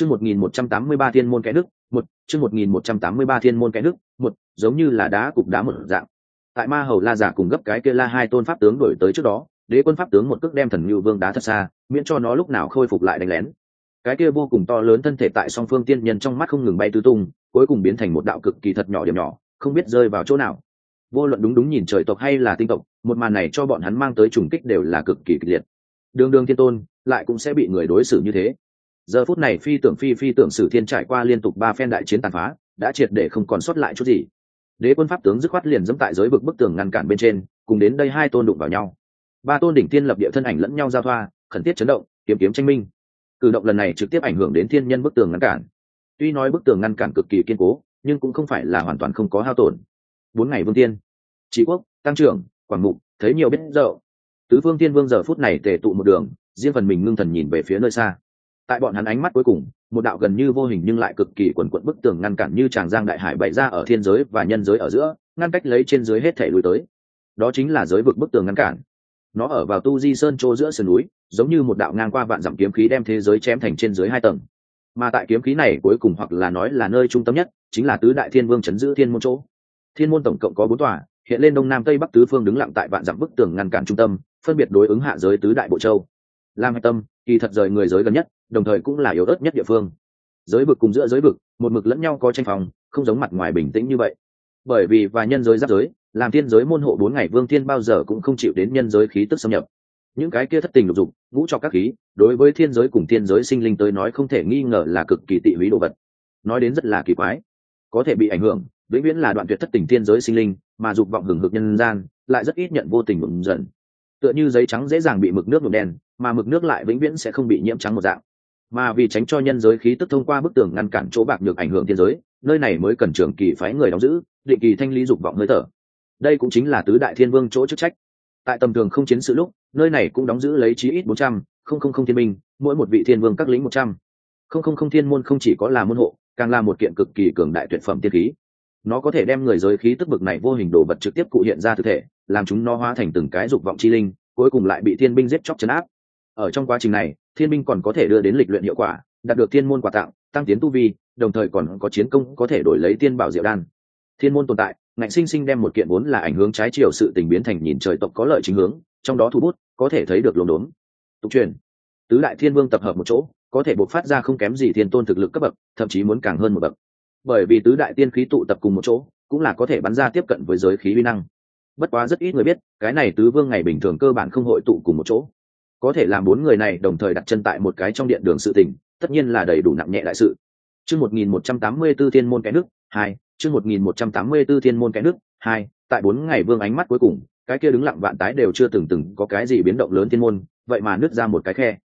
chương một nghìn một trăm tám mươi ba thiên môn cái đức, một, chương một nghìn một trăm tám mươi ba thiên môn cái đức, một, giống như là đá cục đá một dạng. Tại ma hầu la giả cùng gấp cái kia la hai tôn pháp tướng đổi tới trước đó, đế quân pháp tướng một cước đem thần như vương đá thật xa, miễn cho nó lúc nào khôi phục lại đánh lén. Cái kia vô cùng to lớn thân thể tại song phương tiên nhân trong mắt không ngừng bay tứ tung, cuối cùng biến thành một đạo cực kỳ thật nhỏ điểm nhỏ, không biết rơi vào chỗ nào. Vô luận đúng đúng nhìn trời tộc hay là tinh tộc, một màn này cho bọn hắn mang tới trùng kích đều là cực kỳ kịch liệt. Đường đường thiên tôn lại cũng sẽ bị người đối xử như thế giờ phút này phi tưởng phi phi tưởng sử thiên trải qua liên tục ba phen đại chiến tàn phá, đã triệt để không còn sót lại chút gì. Đế quân pháp tướng dứt khoát liền dẫm tại giới vực bức tường ngăn cản bên trên, cùng đến đây hai tôn đụng vào nhau. Ba tôn đỉnh tiên lập địa thân ảnh lẫn nhau giao thoa, khẩn thiết chấn động, kiếm kiếm tranh minh. Cử động lần này trực tiếp ảnh hưởng đến thiên nhân bức tường ngăn cản. Tuy nói bức tường ngăn cản cực kỳ kiên cố, nhưng cũng không phải là hoàn toàn không có hao tổn. Bốn ngày vương tiên trị quốc, tăng trưởng, quảng mục, thấy nhiều biết dậu tứ phương tiên vương giờ phút này tề tụ một đường, riêng phần mình ngưng thần nhìn về phía nơi xa tại bọn hắn ánh mắt cuối cùng, một đạo gần như vô hình nhưng lại cực kỳ quần quận bức tường ngăn cản như tràng giang đại hải bày ra ở thiên giới và nhân giới ở giữa, ngăn cách lấy trên dưới hết thể lùi tới. Đó chính là giới vực bức tường ngăn cản. Nó ở vào tu di sơn chỗ giữa sườn núi, giống như một đạo ngang qua vạn dặm kiếm khí đem thế giới chém thành trên dưới hai tầng. Mà tại kiếm khí này cuối cùng hoặc là nói là nơi trung tâm nhất, chính là tứ đại thiên vương chấn giữ thiên môn chỗ. Thiên môn tổng cộng có bốn tòa, hiện lên đông nam tây bắc tứ phương đứng lặng tại vạn dặm bức tường ngăn cản trung tâm, phân biệt đối ứng hạ giới tứ đại bộ châu. Lam hạch tâm kỳ thật rời người giới gần nhất, đồng thời cũng là yếu ớt nhất địa phương. Giới vực cùng giữa giới vực, một mực lẫn nhau có tranh phòng, không giống mặt ngoài bình tĩnh như vậy. Bởi vì và nhân giới giáp giới, làm thiên giới môn hộ bốn ngày vương thiên bao giờ cũng không chịu đến nhân giới khí tức xâm nhập. Những cái kia thất tình lục dục, ngũ cho các khí, đối với thiên giới cùng thiên giới sinh linh tới nói không thể nghi ngờ là cực kỳ tị húy đồ vật. Nói đến rất là kỳ quái. Có thể bị ảnh hưởng, vĩnh viễn là đoạn tuyệt thất tình thiên giới sinh linh, mà dục vọng hừng hực nhân gian, lại rất ít nhận vô tình ứng dần. Tựa như giấy trắng dễ dàng bị mực nước nhuộm đen mà mực nước lại vĩnh viễn sẽ không bị nhiễm trắng một dạng. Mà vì tránh cho nhân giới khí tức thông qua bức tường ngăn cản chỗ bạc được ảnh hưởng thiên giới nơi này mới cần trường kỳ phái người đóng giữ định kỳ thanh lý dục vọng hơi thở. Đây cũng chính là tứ đại thiên vương chỗ chức trách. Tại tầm thường không chiến sự lúc nơi này cũng đóng giữ lấy chí ít bốn trăm không không không thiên minh, mỗi một vị thiên vương các lính một trăm. Không không không thiên môn không chỉ có là môn hộ càng là một kiện cực kỳ cường đại tuyệt phẩm tiên khí. Nó có thể đem người giới khí tức bực này vô hình đồ vật trực tiếp cụ hiện ra thực thể làm chúng nó hóa thành từng cái dục vọng chi linh cuối cùng lại bị thiên binh giết chóc chấn áp ở trong quá trình này, thiên binh còn có thể đưa đến lịch luyện hiệu quả, đạt được thiên môn quà tặng, tăng tiến tu vi, đồng thời còn có chiến công có thể đổi lấy tiên bảo diệu đan. Thiên môn tồn tại, ngạnh sinh sinh đem một kiện vốn là ảnh hướng trái chiều sự tình biến thành nhìn trời tộc có lợi chính hướng, trong đó thu bút, có thể thấy được lồn đốn. Tục truyền, tứ đại thiên vương tập hợp một chỗ, có thể bộc phát ra không kém gì thiên tôn thực lực cấp bậc, thậm chí muốn càng hơn một bậc. Bởi vì tứ đại tiên khí tụ tập cùng một chỗ, cũng là có thể bắn ra tiếp cận với giới khí vi năng. Bất quá rất ít người biết, cái này tứ vương ngày bình thường cơ bản không hội tụ cùng một chỗ có thể làm bốn người này đồng thời đặt chân tại một cái trong điện đường sự tình, tất nhiên là đầy đủ nặng nhẹ đại sự. Chương một nghìn một trăm tám mươi b ố thiên môn cái nước hai, chương một nghìn một trăm tám mươi b ố thiên môn cái nước hai, tại bốn ngày vương ánh mắt cuối cùng, cái kia đứng lặng vạn tái đều chưa từng từng có cái gì biến động lớn thiên môn, vậy mà nứt ra một cái khe.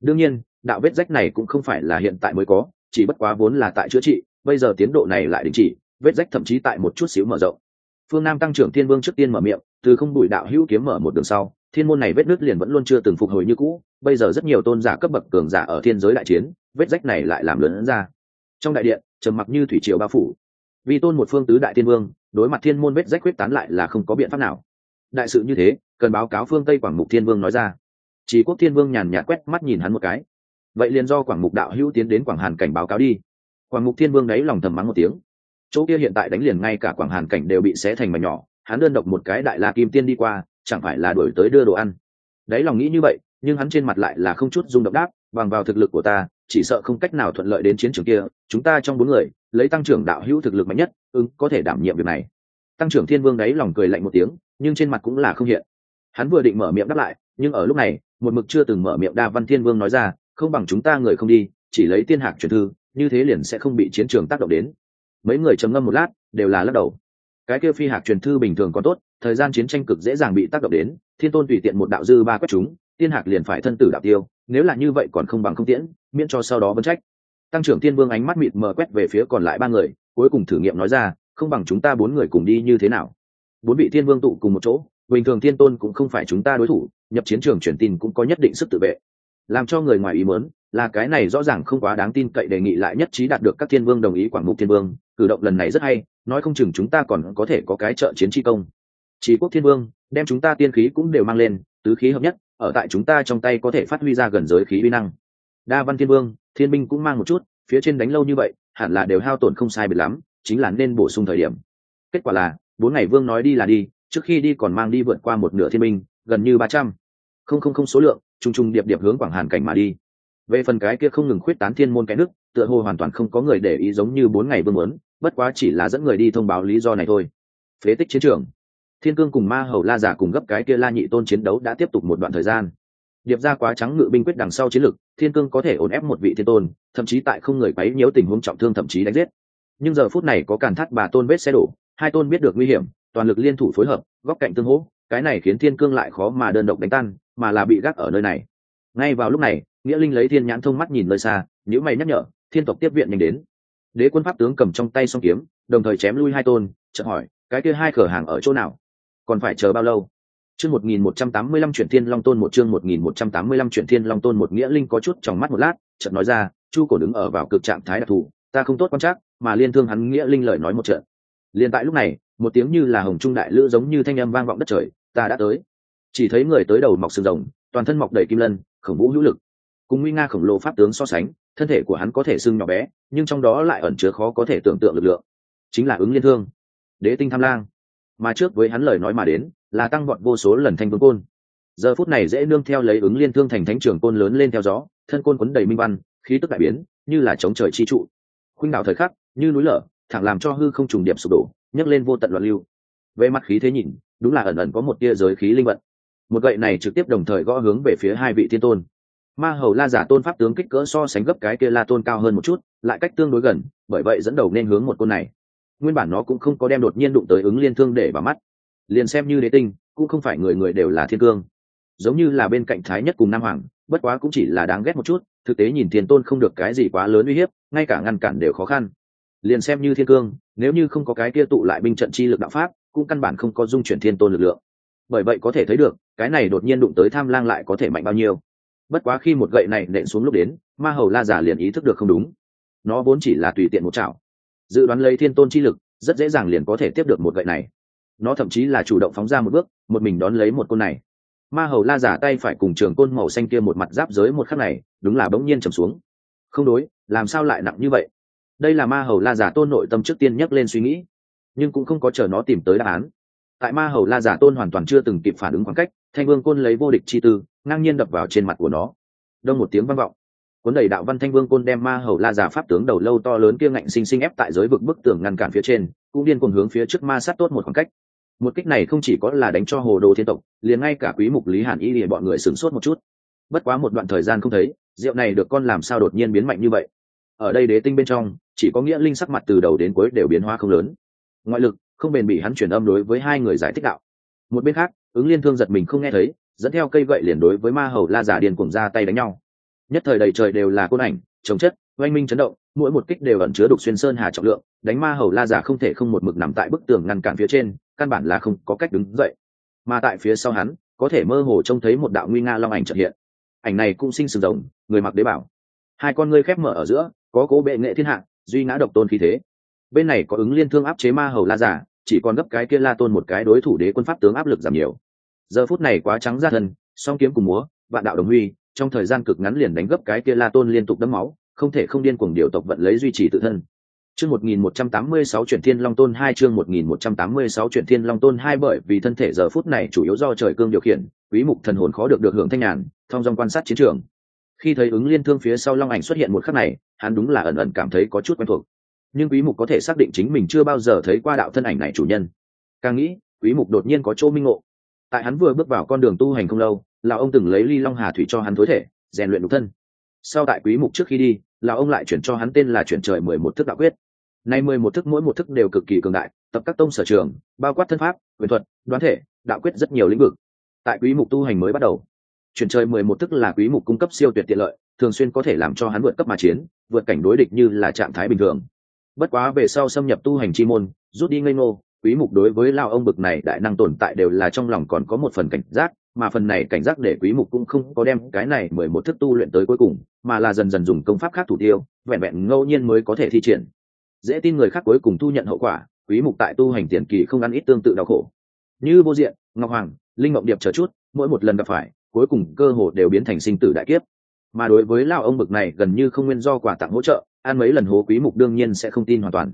Đương nhiên, đạo vết rách này cũng không phải là hiện tại mới có, chỉ bất quá vốn là tại chữa trị, bây giờ tiến độ này lại đình chỉ, vết rách thậm chí tại một chút xíu mở rộng. Phương nam tăng trưởng thiên vương trước tiên mở miệng, từ không bụi đạo hữu kiếm mở một đường sau thiên môn này vết nứt liền vẫn luôn chưa từng phục hồi như cũ, bây giờ rất nhiều tôn giả cấp bậc cường giả ở thiên giới đại chiến, vết rách này lại làm lớn ra. Trong đại điện, trầm mặc như thủy triều bao phủ. Vì tôn một phương tứ đại thiên vương, đối mặt thiên môn vết rách quyết tán lại là không có biện pháp nào. Đại sự như thế, cần báo cáo phương tây quảng mục thiên vương nói ra. Chỉ quốc thiên vương nhàn nhạt quét mắt nhìn hắn một cái. Vậy liền do quảng mục đạo hữu tiến đến quảng hàn cảnh báo cáo đi. Quảng mục thiên vương đấy lòng thầm mắng một tiếng. Chỗ kia hiện tại đánh liền ngay cả quảng hàn cảnh đều bị xé thành mảnh nhỏ, hắn đơn độc một cái đại la kim tiên đi qua chẳng phải là đổi tới đưa đồ ăn. Đấy, lòng nghĩ như vậy, nhưng hắn trên mặt lại là không chút rung động đáp, bằng vào thực lực của ta, chỉ sợ không cách nào thuận lợi đến chiến trường kia, chúng ta trong bốn người, lấy tăng trưởng đạo hữu thực lực mạnh nhất, ứng có thể đảm nhiệm việc này. Tăng trưởng thiên vương đấy lòng cười lạnh một tiếng, nhưng trên mặt cũng là không hiện. Hắn vừa định mở miệng đáp lại, nhưng ở lúc này, một mực chưa từng mở miệng đa văn thiên vương nói ra, không bằng chúng ta người không đi, chỉ lấy tiên hạc truyền thư, như thế liền sẽ không bị chiến trường tác động đến. Mấy người trầm ngâm một lát, đều là lắc đầu cái kia phi hạc truyền thư bình thường còn tốt, thời gian chiến tranh cực dễ dàng bị tác động đến, thiên tôn tùy tiện một đạo dư ba quét chúng, tiên hạc liền phải thân tử đạo tiêu, nếu là như vậy còn không bằng không tiễn, miễn cho sau đó vấn trách. Tăng trưởng tiên vương ánh mắt mịt mờ quét về phía còn lại ba người, cuối cùng thử nghiệm nói ra, không bằng chúng ta bốn người cùng đi như thế nào? Bốn vị thiên vương tụ cùng một chỗ, bình thường thiên tôn cũng không phải chúng ta đối thủ, nhập chiến trường truyền tin cũng có nhất định sức tự vệ. Làm cho người ngoài ý muốn, là cái này rõ ràng không quá đáng tin cậy đề nghị lại nhất trí đạt được các thiên vương đồng ý quảng mục thiên vương cử động lần này rất hay, nói không chừng chúng ta còn có thể có cái trợ chiến tri công. Chí quốc thiên vương, đem chúng ta tiên khí cũng đều mang lên, tứ khí hợp nhất, ở tại chúng ta trong tay có thể phát huy ra gần giới khí vi năng. Đa văn thiên vương, thiên binh cũng mang một chút, phía trên đánh lâu như vậy, hẳn là đều hao tổn không sai biệt lắm, chính là nên bổ sung thời điểm. Kết quả là, bốn ngày vương nói đi là đi, trước khi đi còn mang đi vượt qua một nửa thiên minh, gần như ba trăm. Không không không số lượng t r u n g t r u n g điệp điệp hướng quảng hàn cảnh mà đi. Về phần cái kia không ngừng khuyết tán thiên môn cái nước, tựa hồ hoàn toàn không có người để ý giống như bốn ngày vương muốn bất quá chỉ là dẫn người đi thông báo lý do này thôi. Phế tích chiến trường. Thiên cương cùng ma hầu la giả cùng gấp cái kia la nhị tôn chiến đấu đã tiếp tục một đoạn thời gian. Điệp ra quá trắng ngự binh quyết đằng sau chiến lực, thiên cương có thể ổn ép một vị thiên tôn, thậm chí tại không người quấy nhiễu tình huống trọng thương thậm chí đánh giết. Nhưng giờ phút này có càn thắt bà tôn vết xe đổ, hai tôn biết được nguy hiểm, toàn lực liên thủ phối hợp, góc cạnh tương hỗ, cái này khiến thiên cương lại khó mà đơn độc đánh tan, mà là bị gác ở nơi này. Ngay vào lúc này, nghĩa linh lấy thiên nhãn thông mắt nhìn nơi xa nếu mày nhắc nhở, thiên tộc tiếp viện nhanh đến đế quân pháp tướng cầm trong tay song kiếm, đồng thời chém lui hai tôn, chợt hỏi, cái kia hai cửa hàng ở chỗ nào? Còn phải chờ bao lâu? Chương một nghìn một trăm tám mươi lăm chuyển thiên long tôn một, chương một nghìn một trăm tám mươi lăm chuyển thiên long tôn một, nghĩa linh có chút trong mắt một lát, chợt nói ra, chu cổ đứng ở vào cực trạng thái đặc thù, ta không tốt quan trắc, mà liên thương hắn nghĩa linh lời nói một trận. Liền tại lúc này, một tiếng như là hồng trung đại lữ giống như thanh âm vang vọng đất trời, ta đã tới. Chỉ thấy người tới đầu mọc sừng rồng, toàn thân mọc đầy kim lân, khổng vũ hữu lực. Cùng nguy nga khổng lồ pháp tướng so sánh thân thể của hắn có thể sưng nhỏ bé, nhưng trong đó lại ẩn chứa khó có thể tưởng tượng lực lượng. Chính là ứng liên thương. Đế tinh tham lang. Mà trước với hắn lời nói mà đến, là tăng bọn vô số lần thanh vương côn. Giờ phút này dễ nương theo lấy ứng liên thương thành thánh trưởng côn lớn lên theo gió, thân côn quấn đầy minh văn, khí tức đại biến, như là chống trời chi trụ. Khuynh đạo thời khắc, như núi lở, thẳng làm cho hư không trùng điệp sụp đổ, nhấc lên vô tận loạn lưu. Về mặt khí thế nhìn, đúng là ẩn ẩn có một tia giới khí linh vận. Một gậy này trực tiếp đồng thời gõ hướng về phía hai vị thiên tôn ma hầu la giả tôn pháp tướng kích cỡ so sánh gấp cái kia la tôn cao hơn một chút, lại cách tương đối gần, bởi vậy dẫn đầu nên hướng một côn này. Nguyên bản nó cũng không có đem đột nhiên đụng tới ứng liên thương để vào mắt. Liền xem như đế tinh, cũng không phải người người đều là thiên cương. Giống như là bên cạnh thái nhất cùng nam hoàng, bất quá cũng chỉ là đáng ghét một chút, thực tế nhìn thiên tôn không được cái gì quá lớn uy hiếp, ngay cả ngăn cản đều khó khăn. Liền xem như thiên cương, nếu như không có cái kia tụ lại binh trận chi lực đạo pháp, cũng căn bản không có dung chuyển thiên tôn lực lượng. Bởi vậy có thể thấy được, cái này đột nhiên đụng tới tham lang lại có thể mạnh bao nhiêu bất quá khi một gậy này nện xuống lúc đến, ma hầu la giả liền ý thức được không đúng. Nó vốn chỉ là tùy tiện một chảo. Dự đoán lấy thiên tôn chi lực, rất dễ dàng liền có thể tiếp được một gậy này. Nó thậm chí là chủ động phóng ra một bước, một mình đón lấy một côn này. Ma hầu la giả tay phải cùng trường côn màu xanh kia một mặt giáp giới một khắc này, đúng là bỗng nhiên trầm xuống. Không đối, làm sao lại nặng như vậy? Đây là ma hầu la giả tôn nội tâm trước tiên nhắc lên suy nghĩ, nhưng cũng không có chờ nó tìm tới đáp án tại ma hầu la giả tôn hoàn toàn chưa từng kịp phản ứng khoảng cách, thanh vương côn lấy vô địch chi tư, ngang nhiên đập vào trên mặt của nó. Đông một tiếng vang vọng. Cuốn đầy đạo văn thanh vương côn đem ma hầu la giả pháp tướng đầu lâu to lớn kia ngạnh sinh sinh ép tại giới vực bức tường ngăn cản phía trên, cũng điên cuồng hướng phía trước ma sát tốt một khoảng cách. Một kích này không chỉ có là đánh cho hồ đồ thiên tộc, liền ngay cả quý mục lý hàn y để bọn người sửng sốt một chút. Bất quá một đoạn thời gian không thấy, rượu này được con làm sao đột nhiên biến mạnh như vậy? Ở đây đế tinh bên trong, chỉ có nghĩa linh sắc mặt từ đầu đến cuối đều biến hóa không lớn. Ngoại lực không bền bỉ hắn truyền âm đối với hai người giải thích đạo. Một bên khác, ứng liên thương giật mình không nghe thấy, dẫn theo cây gậy liền đối với ma hầu la giả điền cùng ra tay đánh nhau. Nhất thời đầy trời đều là côn ảnh, chống chất, oanh minh chấn động, mỗi một kích đều ẩn chứa đục xuyên sơn hà trọng lượng, đánh ma hầu la giả không thể không một mực nằm tại bức tường ngăn cản phía trên, căn bản là không có cách đứng dậy. Mà tại phía sau hắn, có thể mơ hồ trông thấy một đạo nguy nga long ảnh trợ hiện. Ảnh này cũng sinh sừng rồng, người mặc đế bảo. Hai con ngươi khép mở ở giữa, có cố bệ nghệ thiên hạ, duy ngã độc tôn khí thế bên này có ứng liên thương áp chế ma hầu la giả, chỉ còn gấp cái kia la tôn một cái đối thủ đế quân pháp tướng áp lực giảm nhiều. Giờ phút này quá trắng ra thân, song kiếm cùng múa, vạn đạo đồng huy, trong thời gian cực ngắn liền đánh gấp cái kia la tôn liên tục đấm máu, không thể không điên cuồng điều tộc vận lấy duy trì tự thân. Chương 1186 chuyển thiên long tôn hai, chương 1186 chuyển thiên long tôn hai bởi vì thân thể giờ phút này chủ yếu do trời cương điều khiển, quý mục thần hồn khó được được hưởng thanh nhàn, thông dòng quan sát chiến trường. Khi thấy ứng liên thương phía sau long ảnh xuất hiện một khắc này, hắn đúng là ẩn ẩn cảm thấy có chút quen thuộc nhưng quý mục có thể xác định chính mình chưa bao giờ thấy qua đạo thân ảnh này chủ nhân. Càng nghĩ, quý mục đột nhiên có chỗ minh ngộ. Tại hắn vừa bước vào con đường tu hành không lâu, lão ông từng lấy ly long hà thủy cho hắn thối thể, rèn luyện đục thân. Sau tại quý mục trước khi đi, lão ông lại chuyển cho hắn tên là chuyển trời mười một thức đạo quyết. Nay mười một thức mỗi một thức đều cực kỳ cường đại, tập các tông sở trường, bao quát thân pháp, quyền thuật, đoán thể, đạo quyết rất nhiều lĩnh vực. Tại quý mục tu hành mới bắt đầu, chuyển trời mười một thức là quý mục cung cấp siêu tuyệt tiện lợi, thường xuyên có thể làm cho hắn vượt cấp mà chiến, vượt cảnh đối địch như là trạng thái bình thường bất quá về sau xâm nhập tu hành chi môn, rút đi ngây ngô, quý mục đối với lao ông bực này đại năng tồn tại đều là trong lòng còn có một phần cảnh giác, mà phần này cảnh giác để quý mục cũng không có đem cái này mười một thức tu luyện tới cuối cùng, mà là dần dần dùng công pháp khác thủ tiêu, vẹn vẹn ngẫu nhiên mới có thể thi triển. Dễ tin người khác cuối cùng thu nhận hậu quả, quý mục tại tu hành tiền kỳ không ăn ít tương tự đau khổ. Như vô diện, ngọc hoàng, linh ngọc điệp chờ chút, mỗi một lần gặp phải, cuối cùng cơ hồ đều biến thành sinh tử đại kiếp. Mà đối với lao ông bực này gần như không nguyên do quả tặng hỗ trợ ăn mấy lần hố quý mục đương nhiên sẽ không tin hoàn toàn.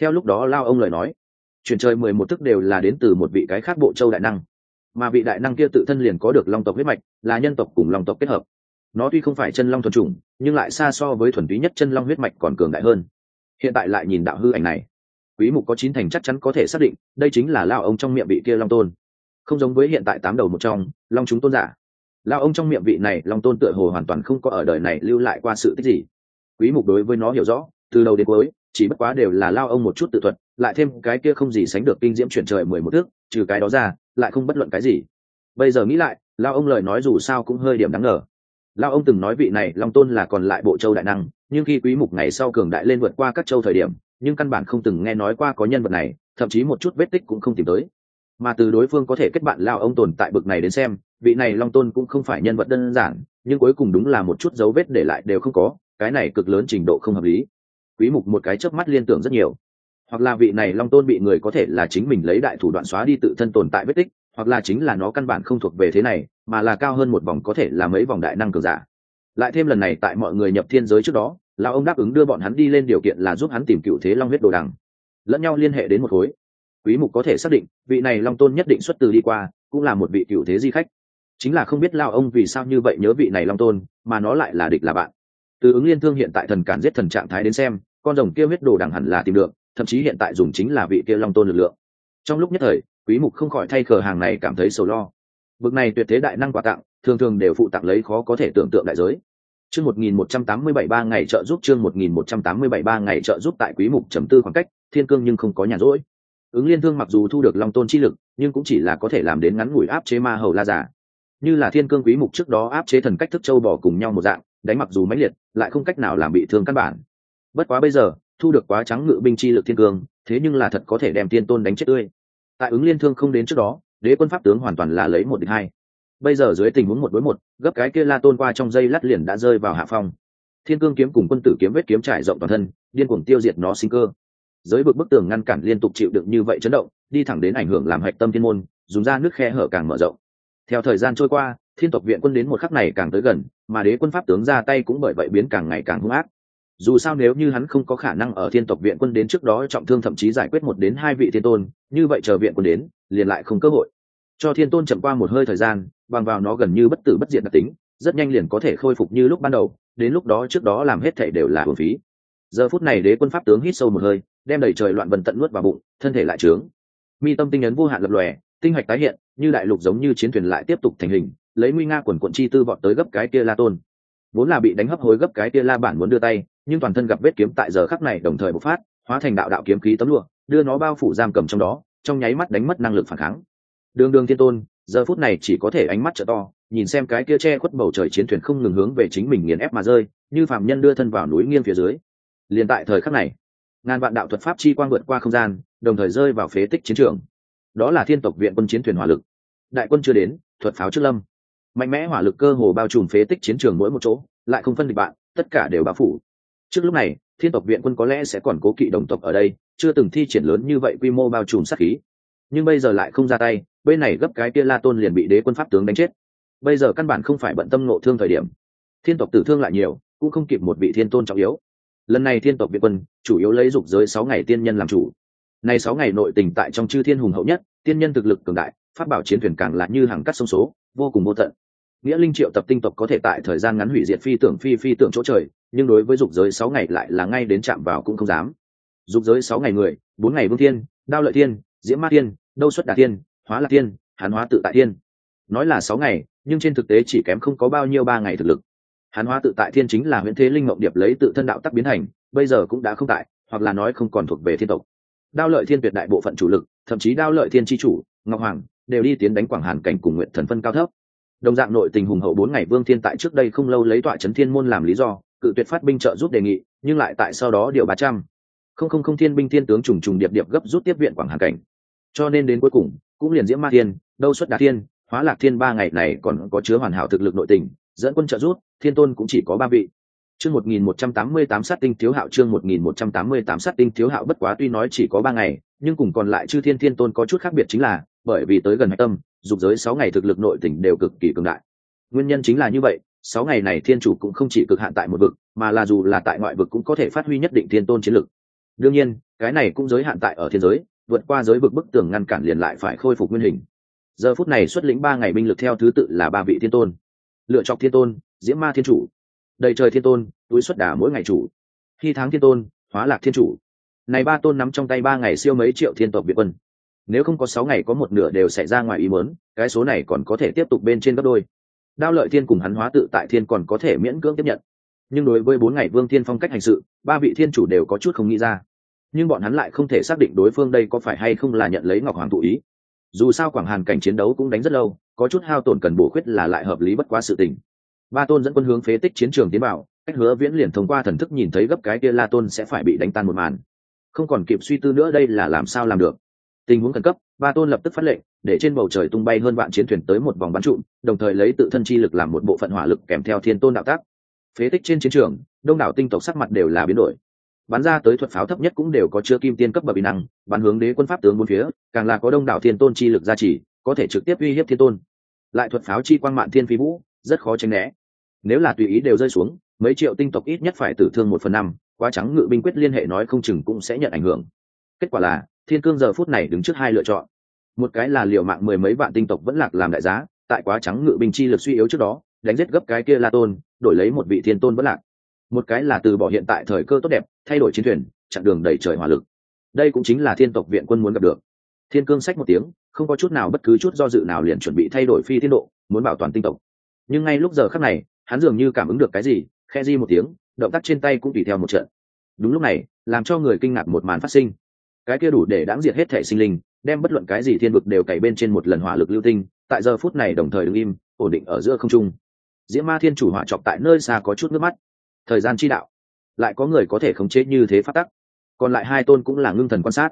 Theo lúc đó lao ông lời nói, chuyển trời mười một thức đều là đến từ một vị cái khác bộ châu đại năng. Mà vị đại năng kia tự thân liền có được long tộc huyết mạch, là nhân tộc cùng long tộc kết hợp. Nó tuy không phải chân long thuần chủng, nhưng lại xa so với thuần túy nhất chân long huyết mạch còn cường đại hơn. Hiện tại lại nhìn đạo hư ảnh này, quý mục có chín thành chắc chắn có thể xác định, đây chính là lao ông trong miệng vị kia long tôn. Không giống với hiện tại tám đầu một trong, long chúng tôn giả. Lao ông trong miệng vị này long tôn tựa hồ hoàn toàn không có ở đời này lưu lại qua sự tích gì quý mục đối với nó hiểu rõ, từ đầu đến cuối, chỉ bất quá đều là lao ông một chút tự thuật, lại thêm cái kia không gì sánh được kinh diễm chuyển trời mười một thước, trừ cái đó ra, lại không bất luận cái gì. Bây giờ nghĩ lại, lao ông lời nói dù sao cũng hơi điểm đáng ngờ. Lao ông từng nói vị này, long tôn là còn lại bộ châu đại năng, nhưng khi quý mục ngày sau cường đại lên vượt qua các châu thời điểm, nhưng căn bản không từng nghe nói qua có nhân vật này, thậm chí một chút vết tích cũng không tìm tới. Mà từ đối phương có thể kết bạn lao ông tồn tại bực này đến xem, vị này long tôn cũng không phải nhân vật đơn giản, nhưng cuối cùng đúng là một chút dấu vết để lại đều không có cái này cực lớn trình độ không hợp lý. Quý mục một cái chớp mắt liên tưởng rất nhiều. Hoặc là vị này long tôn bị người có thể là chính mình lấy đại thủ đoạn xóa đi tự thân tồn tại vết tích, hoặc là chính là nó căn bản không thuộc về thế này, mà là cao hơn một vòng có thể là mấy vòng đại năng cường giả. Lại thêm lần này tại mọi người nhập thiên giới trước đó là ông đáp ứng đưa bọn hắn đi lên điều kiện là giúp hắn tìm cựu thế long huyết đồ đằng. Lẫn nhau liên hệ đến một khối. Quý mục có thể xác định, vị này long tôn nhất định xuất từ đi qua, cũng là một vị cựu thế di khách. Chính là không biết lao ông vì sao như vậy nhớ vị này long tôn, mà nó lại là địch là bạn từ ứng liên thương hiện tại thần cản giết thần trạng thái đến xem, con rồng kia huyết đồ đằng hẳn là tìm được, thậm chí hiện tại dùng chính là vị kia long tôn lực lượng. Trong lúc nhất thời, quý mục không khỏi thay cờ hàng này cảm thấy sầu lo. Bực này tuyệt thế đại năng quà tặng, thường thường đều phụ tặng lấy khó có thể tưởng tượng đại giới. Chương 1187 ba ngày trợ giúp, chương 1187 ba ngày trợ giúp tại quý mục chấm tư khoảng cách, thiên cương nhưng không có nhà rỗi. Ứng liên thương mặc dù thu được long tôn chi lực, nhưng cũng chỉ là có thể làm đến ngắn ngủi áp chế ma hầu la giả. Như là thiên cương quý mục trước đó áp chế thần cách thức châu bò cùng nhau một dạng đánh mặc dù mãnh liệt, lại không cách nào làm bị thương căn bản. Bất quá bây giờ, thu được quá trắng ngự binh chi lực thiên cương, thế nhưng là thật có thể đem tiên tôn đánh chết tươi. Tại ứng liên thương không đến trước đó, đế quân pháp tướng hoàn toàn là lấy một địch hai. Bây giờ dưới tình huống một đối một, gấp cái kia la tôn qua trong dây lát liền đã rơi vào hạ phong. Thiên cương kiếm cùng quân tử kiếm vết kiếm trải rộng toàn thân, điên cuồng tiêu diệt nó sinh cơ. Giới vực bức tường ngăn cản liên tục chịu đựng như vậy chấn động, đi thẳng đến ảnh hưởng làm hạch tâm thiên môn, dùng ra nước khe hở càng mở rộng theo thời gian trôi qua, thiên tộc viện quân đến một khắc này càng tới gần, mà đế quân pháp tướng ra tay cũng bởi vậy biến càng ngày càng hung ác. Dù sao nếu như hắn không có khả năng ở thiên tộc viện quân đến trước đó trọng thương thậm chí giải quyết một đến hai vị thiên tôn, như vậy chờ viện quân đến, liền lại không cơ hội. Cho thiên tôn chậm qua một hơi thời gian, bằng vào nó gần như bất tử bất diệt đặc tính, rất nhanh liền có thể khôi phục như lúc ban đầu, đến lúc đó trước đó làm hết thể đều là hồn phí. Giờ phút này đế quân pháp tướng hít sâu một hơi, đem đầy trời loạn vần tận nuốt vào bụng, thân thể lại trướng. Mi tâm tinh ấn vô hạn lập lòe, tinh hoạch tái hiện như đại lục giống như chiến thuyền lại tiếp tục thành hình, lấy nguy nga quần quận chi tư vọt tới gấp cái kia la tôn. Vốn là bị đánh hấp hối gấp cái kia la bản muốn đưa tay, nhưng toàn thân gặp vết kiếm tại giờ khắc này đồng thời bộc phát, hóa thành đạo đạo kiếm khí tấm lụa, đưa nó bao phủ giam cầm trong đó, trong nháy mắt đánh mất năng lực phản kháng. Đường đường thiên tôn, giờ phút này chỉ có thể ánh mắt trợ to, nhìn xem cái kia che khuất bầu trời chiến thuyền không ngừng hướng về chính mình nghiền ép mà rơi, như phạm nhân đưa thân vào núi nghiêng phía dưới. Liền tại thời khắc này, ngàn vạn đạo thuật pháp chi quang vượt qua không gian, đồng thời rơi vào phế tích chiến trường đó là thiên tộc viện quân chiến thuyền hỏa lực. Đại quân chưa đến, thuật pháo trước lâm. Mạnh mẽ hỏa lực cơ hồ bao trùm phế tích chiến trường mỗi một chỗ, lại không phân địch bạn, tất cả đều bao phủ. Trước lúc này, thiên tộc viện quân có lẽ sẽ còn cố kỵ đồng tộc ở đây, chưa từng thi triển lớn như vậy quy mô bao trùm sát khí. Nhưng bây giờ lại không ra tay, bên này gấp cái kia la tôn liền bị đế quân pháp tướng đánh chết. Bây giờ căn bản không phải bận tâm nộ thương thời điểm. Thiên tộc tử thương lại nhiều, cũng không kịp một vị thiên tôn trọng yếu. Lần này thiên tộc viện quân, chủ yếu lấy dục giới sáu ngày tiên nhân làm chủ này sáu ngày nội tình tại trong chư thiên hùng hậu nhất, tiên nhân thực lực cường đại phát bảo chiến thuyền càng là như hàng cắt sông số, vô cùng vô tận. Nghĩa linh triệu tập tinh tộc có thể tại thời gian ngắn hủy diệt phi tưởng phi phi tưởng chỗ trời, nhưng đối với dục giới sáu ngày lại là ngay đến chạm vào cũng không dám. Dục giới sáu ngày người, bốn ngày vương thiên, đao lợi thiên, diễm mát thiên, đâu xuất đà thiên, hóa lạc thiên, hán hóa tự tại thiên. Nói là sáu ngày, nhưng trên thực tế chỉ kém không có bao nhiêu ba ngày thực lực. Hán hóa tự tại thiên chính là huyễn thế linh ngộng điệp lấy tự thân đạo tắc biến thành, bây giờ cũng đã không tại, hoặc là nói không còn thuộc về thiên tộc đao lợi thiên tuyệt đại bộ phận chủ lực, thậm chí đao lợi thiên tri chủ, ngọc hoàng, đều đi tiến đánh quảng hàn cảnh cùng nguyện thần phân cao thấp. Đồng dạng nội tình hùng hậu bốn ngày vương thiên tại trước đây không lâu lấy tọa trấn thiên môn làm lý do, cự tuyệt phát binh trợ giúp đề nghị, nhưng lại tại sau đó điều ba trăm. Không không không thiên binh thiên tướng trùng trùng điệp điệp gấp rút tiếp viện quảng hàn cảnh. Cho nên đến cuối cùng, cũng liền diễm ma thiên, đâu xuất đà thiên, hóa lạc thiên ba ngày này còn có chứa hoàn hảo thực lực nội tình, dẫn quân trợ rút thiên tôn cũng chỉ có ba vị chương một nghìn một trăm tám mươi tám sát tinh thiếu hạo, chương một nghìn một trăm tám mươi tám sát tinh thiếu hạo bất quá tuy nói chỉ có ba ngày, nhưng cùng còn lại chư thiên thiên tôn có chút khác biệt chính là, bởi vì tới gần hạch tâm, dục giới sáu ngày thực lực nội tình đều cực kỳ cường đại. Nguyên nhân chính là như vậy, sáu ngày này thiên chủ cũng không chỉ cực hạn tại một vực, mà là dù là tại ngoại vực cũng có thể phát huy nhất định thiên tôn chiến lực. Đương nhiên, cái này cũng giới hạn tại ở thiên giới, vượt qua giới vực bức tường ngăn cản liền lại phải khôi phục nguyên hình. Giờ phút này xuất lĩnh ba ngày binh lực theo thứ tự là ba vị thiên tôn. Lựa chọn thiên tôn, diễm ma thiên chủ đầy trời thiên tôn, túi xuất đả mỗi ngày chủ. Khi tháng thiên tôn, hóa lạc thiên chủ. Này ba tôn nắm trong tay ba ngày siêu mấy triệu thiên tộc việt quân. Nếu không có sáu ngày có một nửa đều xảy ra ngoài ý muốn, cái số này còn có thể tiếp tục bên trên gấp đôi. Đao lợi thiên cùng hắn hóa tự tại thiên còn có thể miễn cưỡng tiếp nhận. Nhưng đối với bốn ngày vương thiên phong cách hành sự, ba vị thiên chủ đều có chút không nghĩ ra. Nhưng bọn hắn lại không thể xác định đối phương đây có phải hay không là nhận lấy ngọc hoàng tụ ý. Dù sao quảng hàn cảnh chiến đấu cũng đánh rất lâu, có chút hao tổn cần bổ khuyết là lại hợp lý bất quá sự tình ba tôn dẫn quân hướng phế tích chiến trường tiến bảo cách hứa viễn liền thông qua thần thức nhìn thấy gấp cái kia la tôn sẽ phải bị đánh tan một màn. Không còn kịp suy tư nữa đây là làm sao làm được. Tình huống khẩn cấp ba tôn lập tức phát lệnh, để trên bầu trời tung bay hơn vạn chiến thuyền tới một vòng bắn trụm, đồng thời lấy tự thân chi lực làm một bộ phận hỏa lực kèm theo thiên tôn đạo tác. Phế tích trên chiến trường, đông đảo tinh tộc sắc mặt đều là biến đổi. Bắn ra tới thuật pháo thấp nhất cũng đều có chứa kim tiên cấp bậc bị năng, bắn hướng đế quân pháp tướng bốn phía, càng là có đông đảo thiên tôn chi lực gia trì, có thể trực tiếp uy hiếp thiên tôn. Lại thuật pháo chi quang mạn thiên phi vũ rất khó tránh né. Nếu là tùy ý đều rơi xuống, mấy triệu tinh tộc ít nhất phải tử thương một phần năm, quá trắng ngự binh quyết liên hệ nói không chừng cũng sẽ nhận ảnh hưởng. Kết quả là, thiên cương giờ phút này đứng trước hai lựa chọn. Một cái là liều mạng mười mấy vạn tinh tộc vẫn lạc làm đại giá, tại quá trắng ngự binh chi lực suy yếu trước đó, đánh giết gấp cái kia la tôn, đổi lấy một vị thiên tôn vẫn lạc. Một cái là từ bỏ hiện tại thời cơ tốt đẹp, thay đổi chiến thuyền, chặn đường đẩy trời hỏa lực. Đây cũng chính là thiên tộc viện quân muốn gặp được. Thiên cương sách một tiếng, không có chút nào bất cứ chút do dự nào liền chuẩn bị thay đổi phi tiến độ, muốn bảo toàn tinh tộc nhưng ngay lúc giờ khắc này, hắn dường như cảm ứng được cái gì khe di một tiếng, động tác trên tay cũng tùy theo một trận. Đúng lúc này, làm cho người kinh ngạc một màn phát sinh. Cái kia đủ để đáng diệt hết thể sinh linh, đem bất luận cái gì thiên vực đều cày bên trên một lần hỏa lực lưu tinh, tại giờ phút này đồng thời đứng im, ổn định ở giữa không trung. Diễm ma thiên chủ hỏa chọc tại nơi xa có chút nước mắt. Thời gian chi đạo. Lại có người có thể khống chế như thế phát tắc. Còn lại hai tôn cũng là ngưng thần quan sát.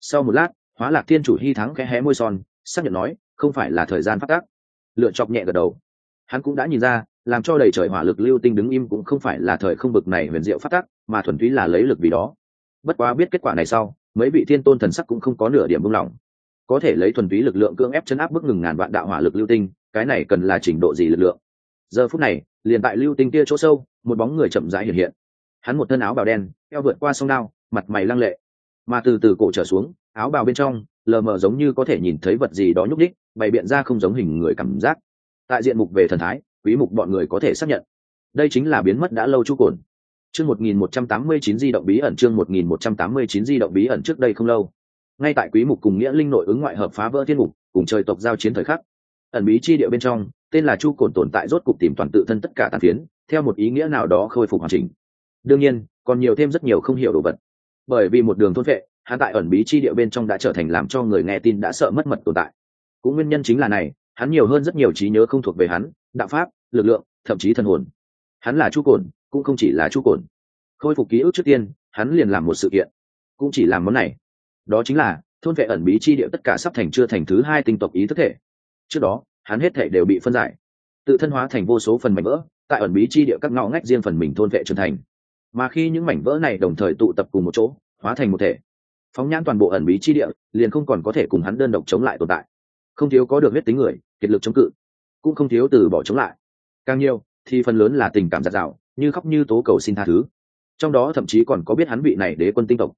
Sau một lát, hóa lạc thiên chủ hy thắng khẽ hé môi son, xác nhận nói, không phải là thời gian phát tác lựa chọc nhẹ gật đầu hắn cũng đã nhìn ra, làm cho đầy trời hỏa lực lưu tinh đứng im cũng không phải là thời không bực này huyền diệu phát tác, mà thuần túy là lấy lực vì đó. Bất quá biết kết quả này sau, mấy vị thiên tôn thần sắc cũng không có nửa điểm buông lỏng. Có thể lấy thuần túy lực lượng cưỡng ép chấn áp bức ngừng ngàn vạn đạo hỏa lực lưu tinh, cái này cần là trình độ gì lực lượng? Giờ phút này, liền tại lưu tinh kia chỗ sâu, một bóng người chậm rãi hiện hiện. Hắn một thân áo bào đen, eo vượt qua sông đao, mặt mày lăng lệ. Mà từ từ cổ trở xuống, áo bào bên trong, lờ mờ giống như có thể nhìn thấy vật gì đó nhúc đích bày biện ra không giống hình người cảm giác tại diện mục về thần thái, quý mục bọn người có thể xác nhận. Đây chính là biến mất đã lâu chu cồn. Chương 1189 di động bí ẩn, chương 1189 di động bí ẩn trước đây không lâu. Ngay tại quý mục cùng nghĩa linh nội ứng ngoại hợp phá vỡ thiên mục, cùng trời tộc giao chiến thời khắc, ẩn bí chi địa bên trong, tên là chu cồn tồn tại rốt cục tìm toàn tự thân tất cả tàn phiến, theo một ý nghĩa nào đó khôi phục hoàn chỉnh. Đương nhiên, còn nhiều thêm rất nhiều không hiểu đồ vật. Bởi vì một đường thôn vệ, hắn tại ẩn bí chi địa bên trong đã trở thành làm cho người nghe tin đã sợ mất mật tồn tại. Cũng nguyên nhân chính là này hắn nhiều hơn rất nhiều trí nhớ không thuộc về hắn, đạo pháp, lực lượng, thậm chí thần hồn. Hắn là chu cồn, cũng không chỉ là chu cồn. Khôi phục ký ức trước tiên, hắn liền làm một sự kiện. Cũng chỉ làm món này. Đó chính là, thôn vệ ẩn bí chi địa tất cả sắp thành chưa thành thứ hai tinh tộc ý thức thể. Trước đó, hắn hết thể đều bị phân giải. Tự thân hóa thành vô số phần mảnh vỡ, tại ẩn bí chi địa các ngõ ngách riêng phần mình thôn vệ trưởng thành. Mà khi những mảnh vỡ này đồng thời tụ tập cùng một chỗ, hóa thành một thể, phóng nhãn toàn bộ ẩn bí chi địa, liền không còn có thể cùng hắn đơn độc chống lại tồn tại không thiếu có được huyết tính người, kiệt lực chống cự, cũng không thiếu từ bỏ chống lại. Càng nhiều, thì phần lớn là tình cảm giặt rào, như khóc như tố cầu xin tha thứ. Trong đó thậm chí còn có biết hắn vị này đế quân tinh tộc.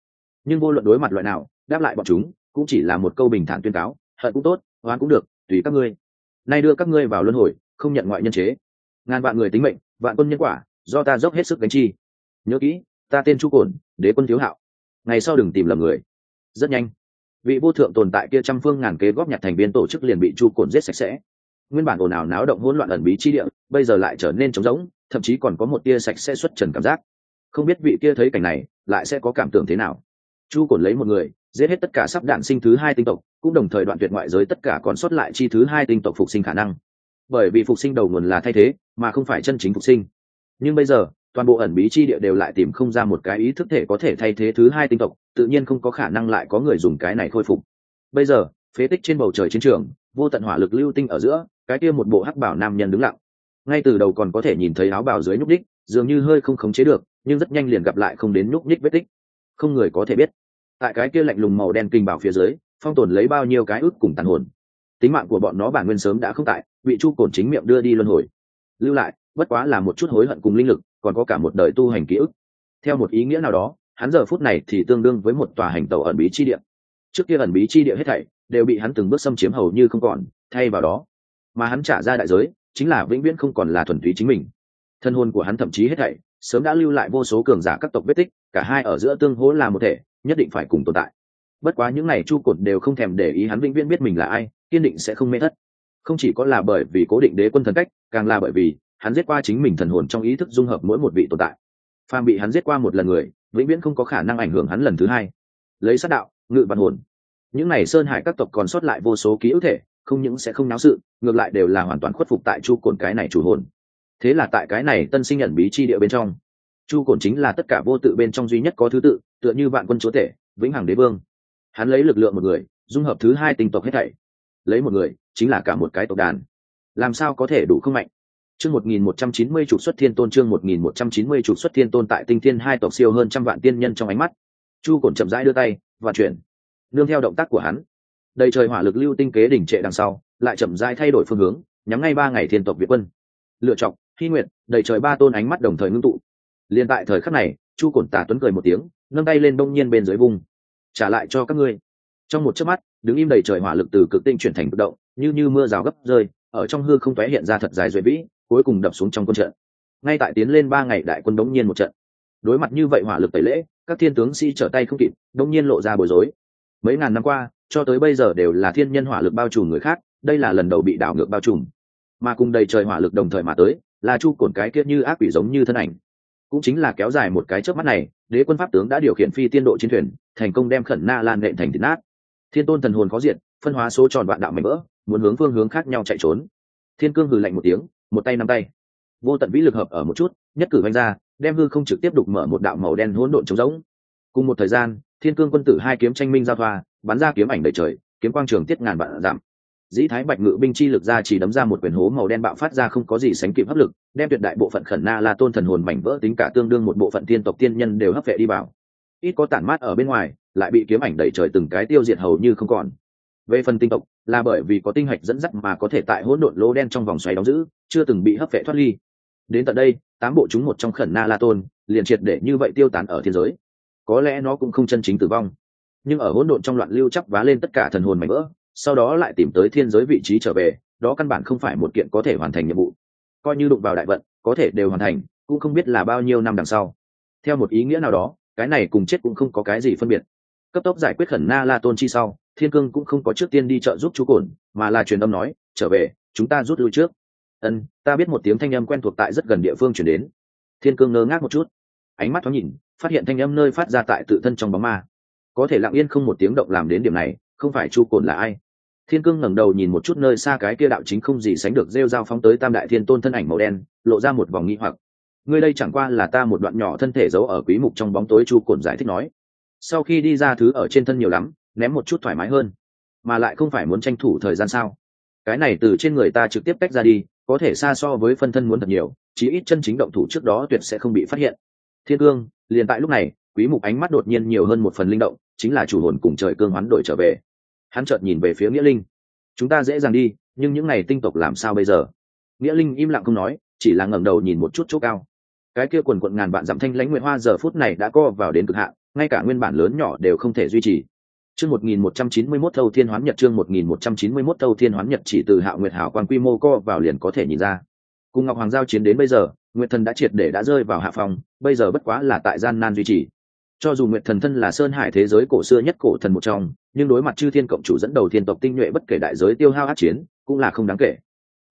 Nhưng vô luận đối mặt loại nào, đáp lại bọn chúng, cũng chỉ là một câu bình thản tuyên cáo, hận cũng tốt, oán cũng được, tùy các ngươi. Nay đưa các ngươi vào luân hồi, không nhận ngoại nhân chế. Ngàn vạn người tính mệnh, vạn quân nhân quả, do ta dốc hết sức gánh chi. Nhớ kỹ, ta tên chu cồn đế quân thiếu hạo. Ngày sau đừng tìm lầm người. Rất nhanh vị vô thượng tồn tại kia trăm phương ngàn kế góp nhặt thành viên tổ chức liền bị chu cồn giết sạch sẽ. Nguyên bản ồn ào náo động hỗn loạn ẩn bí chi địa, bây giờ lại trở nên trống rỗng, thậm chí còn có một tia sạch sẽ xuất trần cảm giác. Không biết vị kia thấy cảnh này, lại sẽ có cảm tưởng thế nào? Chu cồn lấy một người, giết hết tất cả sắp đạn sinh thứ hai tinh tộc, cũng đồng thời đoạn tuyệt ngoại giới tất cả còn sót lại chi thứ hai tinh tộc phục sinh khả năng. Bởi vì phục sinh đầu nguồn là thay thế, mà không phải chân chính phục sinh. Nhưng bây giờ toàn bộ ẩn bí chi địa đều lại tìm không ra một cái ý thức thể có thể thay thế thứ hai tinh tộc, tự nhiên không có khả năng lại có người dùng cái này khôi phục. Bây giờ, phế tích trên bầu trời chiến trường, vô tận hỏa lực lưu tinh ở giữa, cái kia một bộ hắc bảo nam nhân đứng lặng. Ngay từ đầu còn có thể nhìn thấy áo bào dưới nhúc ních dường như hơi không khống chế được, nhưng rất nhanh liền gặp lại không đến nhúc ních vết tích. Không người có thể biết. Tại cái kia lạnh lùng màu đen kinh bảo phía dưới, phong tồn lấy bao nhiêu cái ước cùng tàn hồn. Tính mạng của bọn nó bản nguyên sớm đã không tại, bị chu cồn chính miệng đưa đi luân hồi. Lưu lại, bất quá là một chút hối hận cùng linh lực còn có cả một đời tu hành ký ức. Theo một ý nghĩa nào đó, hắn giờ phút này thì tương đương với một tòa hành tàu ẩn bí chi địa. Trước kia ẩn bí chi địa hết thảy đều bị hắn từng bước xâm chiếm hầu như không còn, thay vào đó, mà hắn trả ra đại giới chính là vĩnh viễn không còn là thuần túy chính mình. Thân hồn của hắn thậm chí hết thảy sớm đã lưu lại vô số cường giả các tộc vết tích, cả hai ở giữa tương hỗ là một thể, nhất định phải cùng tồn tại. Bất quá những ngày chu cột đều không thèm để ý hắn vĩnh viễn biết mình là ai, kiên định sẽ không mê thất. Không chỉ có là bởi vì cố định đế quân thần cách, càng là bởi vì hắn giết qua chính mình thần hồn trong ý thức dung hợp mỗi một vị tồn tại. Phàm bị hắn giết qua một lần người, vĩnh viễn không có khả năng ảnh hưởng hắn lần thứ hai. Lấy sát đạo, ngự văn hồn. Những này sơn hải các tộc còn sót lại vô số ký ức thể, không những sẽ không náo sự, ngược lại đều là hoàn toàn khuất phục tại chu cồn cái này chủ hồn. Thế là tại cái này tân sinh nhận bí chi địa bên trong, chu cồn chính là tất cả vô tự bên trong duy nhất có thứ tự, tựa như vạn quân chúa tể, vĩnh hằng đế vương. Hắn lấy lực lượng một người, dung hợp thứ hai tinh tộc hết thảy. Lấy một người, chính là cả một cái tộc đàn. Làm sao có thể đủ không mạnh? Chương một nghìn một trăm chín mươi trục xuất thiên tôn, chương một nghìn một trăm chín mươi trục xuất thiên tôn tại tinh thiên hai tộc siêu hơn trăm vạn tiên nhân trong ánh mắt. Chu cổn chậm rãi đưa tay và chuyển. Nương theo động tác của hắn, đầy trời hỏa lực lưu tinh kế đỉnh trệ đằng sau, lại chậm rãi thay đổi phương hướng, nhắm ngay ba ngày thiên tộc việt quân. Lựa chọn, hy nguyện đầy trời ba tôn ánh mắt đồng thời ngưng tụ. Liền tại thời khắc này, chu cổn tả tuấn cười một tiếng, nâng tay lên đông nhiên bên dưới vùng. Trả lại cho các ngươi. Trong một chớp mắt, đứng im đầy trời hỏa lực từ cực tinh chuyển thành cực động, như như mưa rào gấp rơi, ở trong hư không tóe hiện ra thật dài duy vĩ cuối cùng đập xuống trong quân trận. Ngay tại tiến lên ba ngày đại quân đống nhiên một trận. Đối mặt như vậy hỏa lực tẩy lễ, các thiên tướng sĩ trở tay không kịp đống nhiên lộ ra bối rối. Mấy ngàn năm qua, cho tới bây giờ đều là thiên nhân hỏa lực bao trùm người khác, đây là lần đầu bị đảo ngược bao trùm. Mà cùng đầy trời hỏa lực đồng thời mà tới, là chu cổn cái kia như ác quỷ giống như thân ảnh. Cũng chính là kéo dài một cái trước mắt này, đế quân pháp tướng đã điều khiển phi tiên độ chiến thuyền, thành công đem khẩn na lan nện thành thịt nát. Thiên tôn thần hồn có diện phân hóa số tròn vạn đạo mảnh vỡ, muốn hướng phương hướng khác nhau chạy trốn. Thiên cương hừ lạnh một tiếng một tay nắm tay. Vô tận vĩ lực hợp ở một chút, nhất cử vanh ra, đem hư không trực tiếp đục mở một đạo màu đen hỗn độn trống rỗng. Cùng một thời gian, thiên cương quân tử hai kiếm tranh minh giao thoa, bắn ra kiếm ảnh đầy trời, kiếm quang trường tiết ngàn vạn giảm dĩ thái bạch ngự binh chi lực ra chỉ đấm ra một quyền hố màu đen bạo phát ra không có gì sánh kịp hấp lực, đem tuyệt đại bộ phận khẩn na la tôn thần hồn mảnh vỡ tính cả tương đương một bộ phận tiên tộc tiên nhân đều hấp vệ đi vào. Ít có tản mát ở bên ngoài, lại bị kiếm ảnh đẩy trời từng cái tiêu diệt hầu như không còn. Về phần tinh tộc là bởi vì có tinh hạch dẫn dắt mà có thể tại hỗn độn lỗ đen trong vòng xoáy đóng giữ, chưa từng bị hấp vệ thoát ly. Đến tận đây, tám bộ chúng một trong khẩn na la tôn, liền triệt để như vậy tiêu tán ở thiên giới. Có lẽ nó cũng không chân chính tử vong. Nhưng ở hỗn độn trong loạn lưu chắp vá lên tất cả thần hồn mảnh vỡ, sau đó lại tìm tới thiên giới vị trí trở về, đó căn bản không phải một kiện có thể hoàn thành nhiệm vụ. Coi như đụng vào đại vận, có thể đều hoàn thành, cũng không biết là bao nhiêu năm đằng sau. Theo một ý nghĩa nào đó, cái này cùng chết cũng không có cái gì phân biệt cấp tốc giải quyết khẩn na la tôn chi sau, thiên cương cũng không có trước tiên đi chợ giúp chú cồn mà là truyền âm nói, trở về, chúng ta rút lui trước. Ân, ta biết một tiếng thanh âm quen thuộc tại rất gần địa phương chuyển đến. Thiên cương ngơ ngác một chút, ánh mắt thoáng nhìn, phát hiện thanh âm nơi phát ra tại tự thân trong bóng ma. Có thể lặng yên không một tiếng động làm đến điểm này, không phải chu cồn là ai. Thiên cương ngẩng đầu nhìn một chút nơi xa cái kia đạo chính không gì sánh được rêu dao phóng tới tam đại thiên tôn thân ảnh màu đen, lộ ra một vòng nghi hoặc. Ngươi đây chẳng qua là ta một đoạn nhỏ thân thể giấu ở quý mục trong bóng tối chu cồn giải thích nói sau khi đi ra thứ ở trên thân nhiều lắm, ném một chút thoải mái hơn. Mà lại không phải muốn tranh thủ thời gian sao? Cái này từ trên người ta trực tiếp tách ra đi, có thể xa so với phân thân muốn thật nhiều, chí ít chân chính động thủ trước đó tuyệt sẽ không bị phát hiện. Thiên cương, liền tại lúc này, quý mục ánh mắt đột nhiên nhiều hơn một phần linh động, chính là chủ hồn cùng trời cương hoán đổi trở về. Hắn chợt nhìn về phía nghĩa linh. Chúng ta dễ dàng đi, nhưng những ngày tinh tộc làm sao bây giờ? Nghĩa linh im lặng không nói, chỉ là ngẩng đầu nhìn một chút chỗ cao. Cái kia quần quận ngàn vạn dặm thanh lãnh nguyệt hoa giờ phút này đã co vào đến cực hạn ngay cả nguyên bản lớn nhỏ đều không thể duy trì. Chương một nghìn một trăm chín mươi mốt thâu thiên hoán nhật, chương một nghìn một trăm chín mươi mốt thâu thiên hoán nhật chỉ từ hạo nguyệt hảo quan quy mô co vào liền có thể nhìn ra. Cùng ngọc hoàng giao chiến đến bây giờ, nguyệt thần đã triệt để đã rơi vào hạ phòng, bây giờ bất quá là tại gian nan duy trì. Cho dù nguyệt thần thân là sơn hải thế giới cổ xưa nhất cổ thần một trong, nhưng đối mặt chư thiên cộng chủ dẫn đầu thiên tộc tinh nhuệ bất kể đại giới tiêu hao át chiến, cũng là không đáng kể.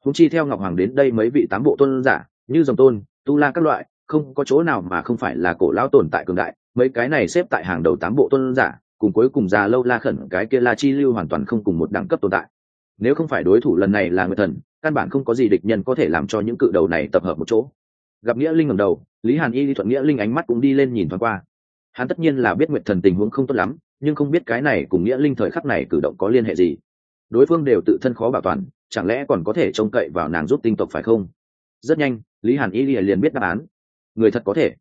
Húng chi theo ngọc hoàng đến đây mấy vị tám bộ tôn giả, như dòng tôn, tu la các loại, không có chỗ nào mà không phải là cổ lão tồn tại cường đại mấy cái này xếp tại hàng đầu tám bộ tôn giả, cùng cuối cùng già lâu la khẩn, cái kia la chi lưu hoàn toàn không cùng một đẳng cấp tồn tại. Nếu không phải đối thủ lần này là người thần, căn bản không có gì địch nhân có thể làm cho những cự đầu này tập hợp một chỗ. Gặp nghĩa linh ngầm đầu, lý hàn y thuận nghĩa linh ánh mắt cũng đi lên nhìn thoáng qua. Hắn tất nhiên là biết nguyệt thần tình huống không tốt lắm, nhưng không biết cái này cùng nghĩa linh thời khắc này cử động có liên hệ gì. Đối phương đều tự thân khó bảo toàn, chẳng lẽ còn có thể trông cậy vào nàng giúp tinh tộc phải không? Rất nhanh, lý hàn y liền biết đáp án. Người thật có thể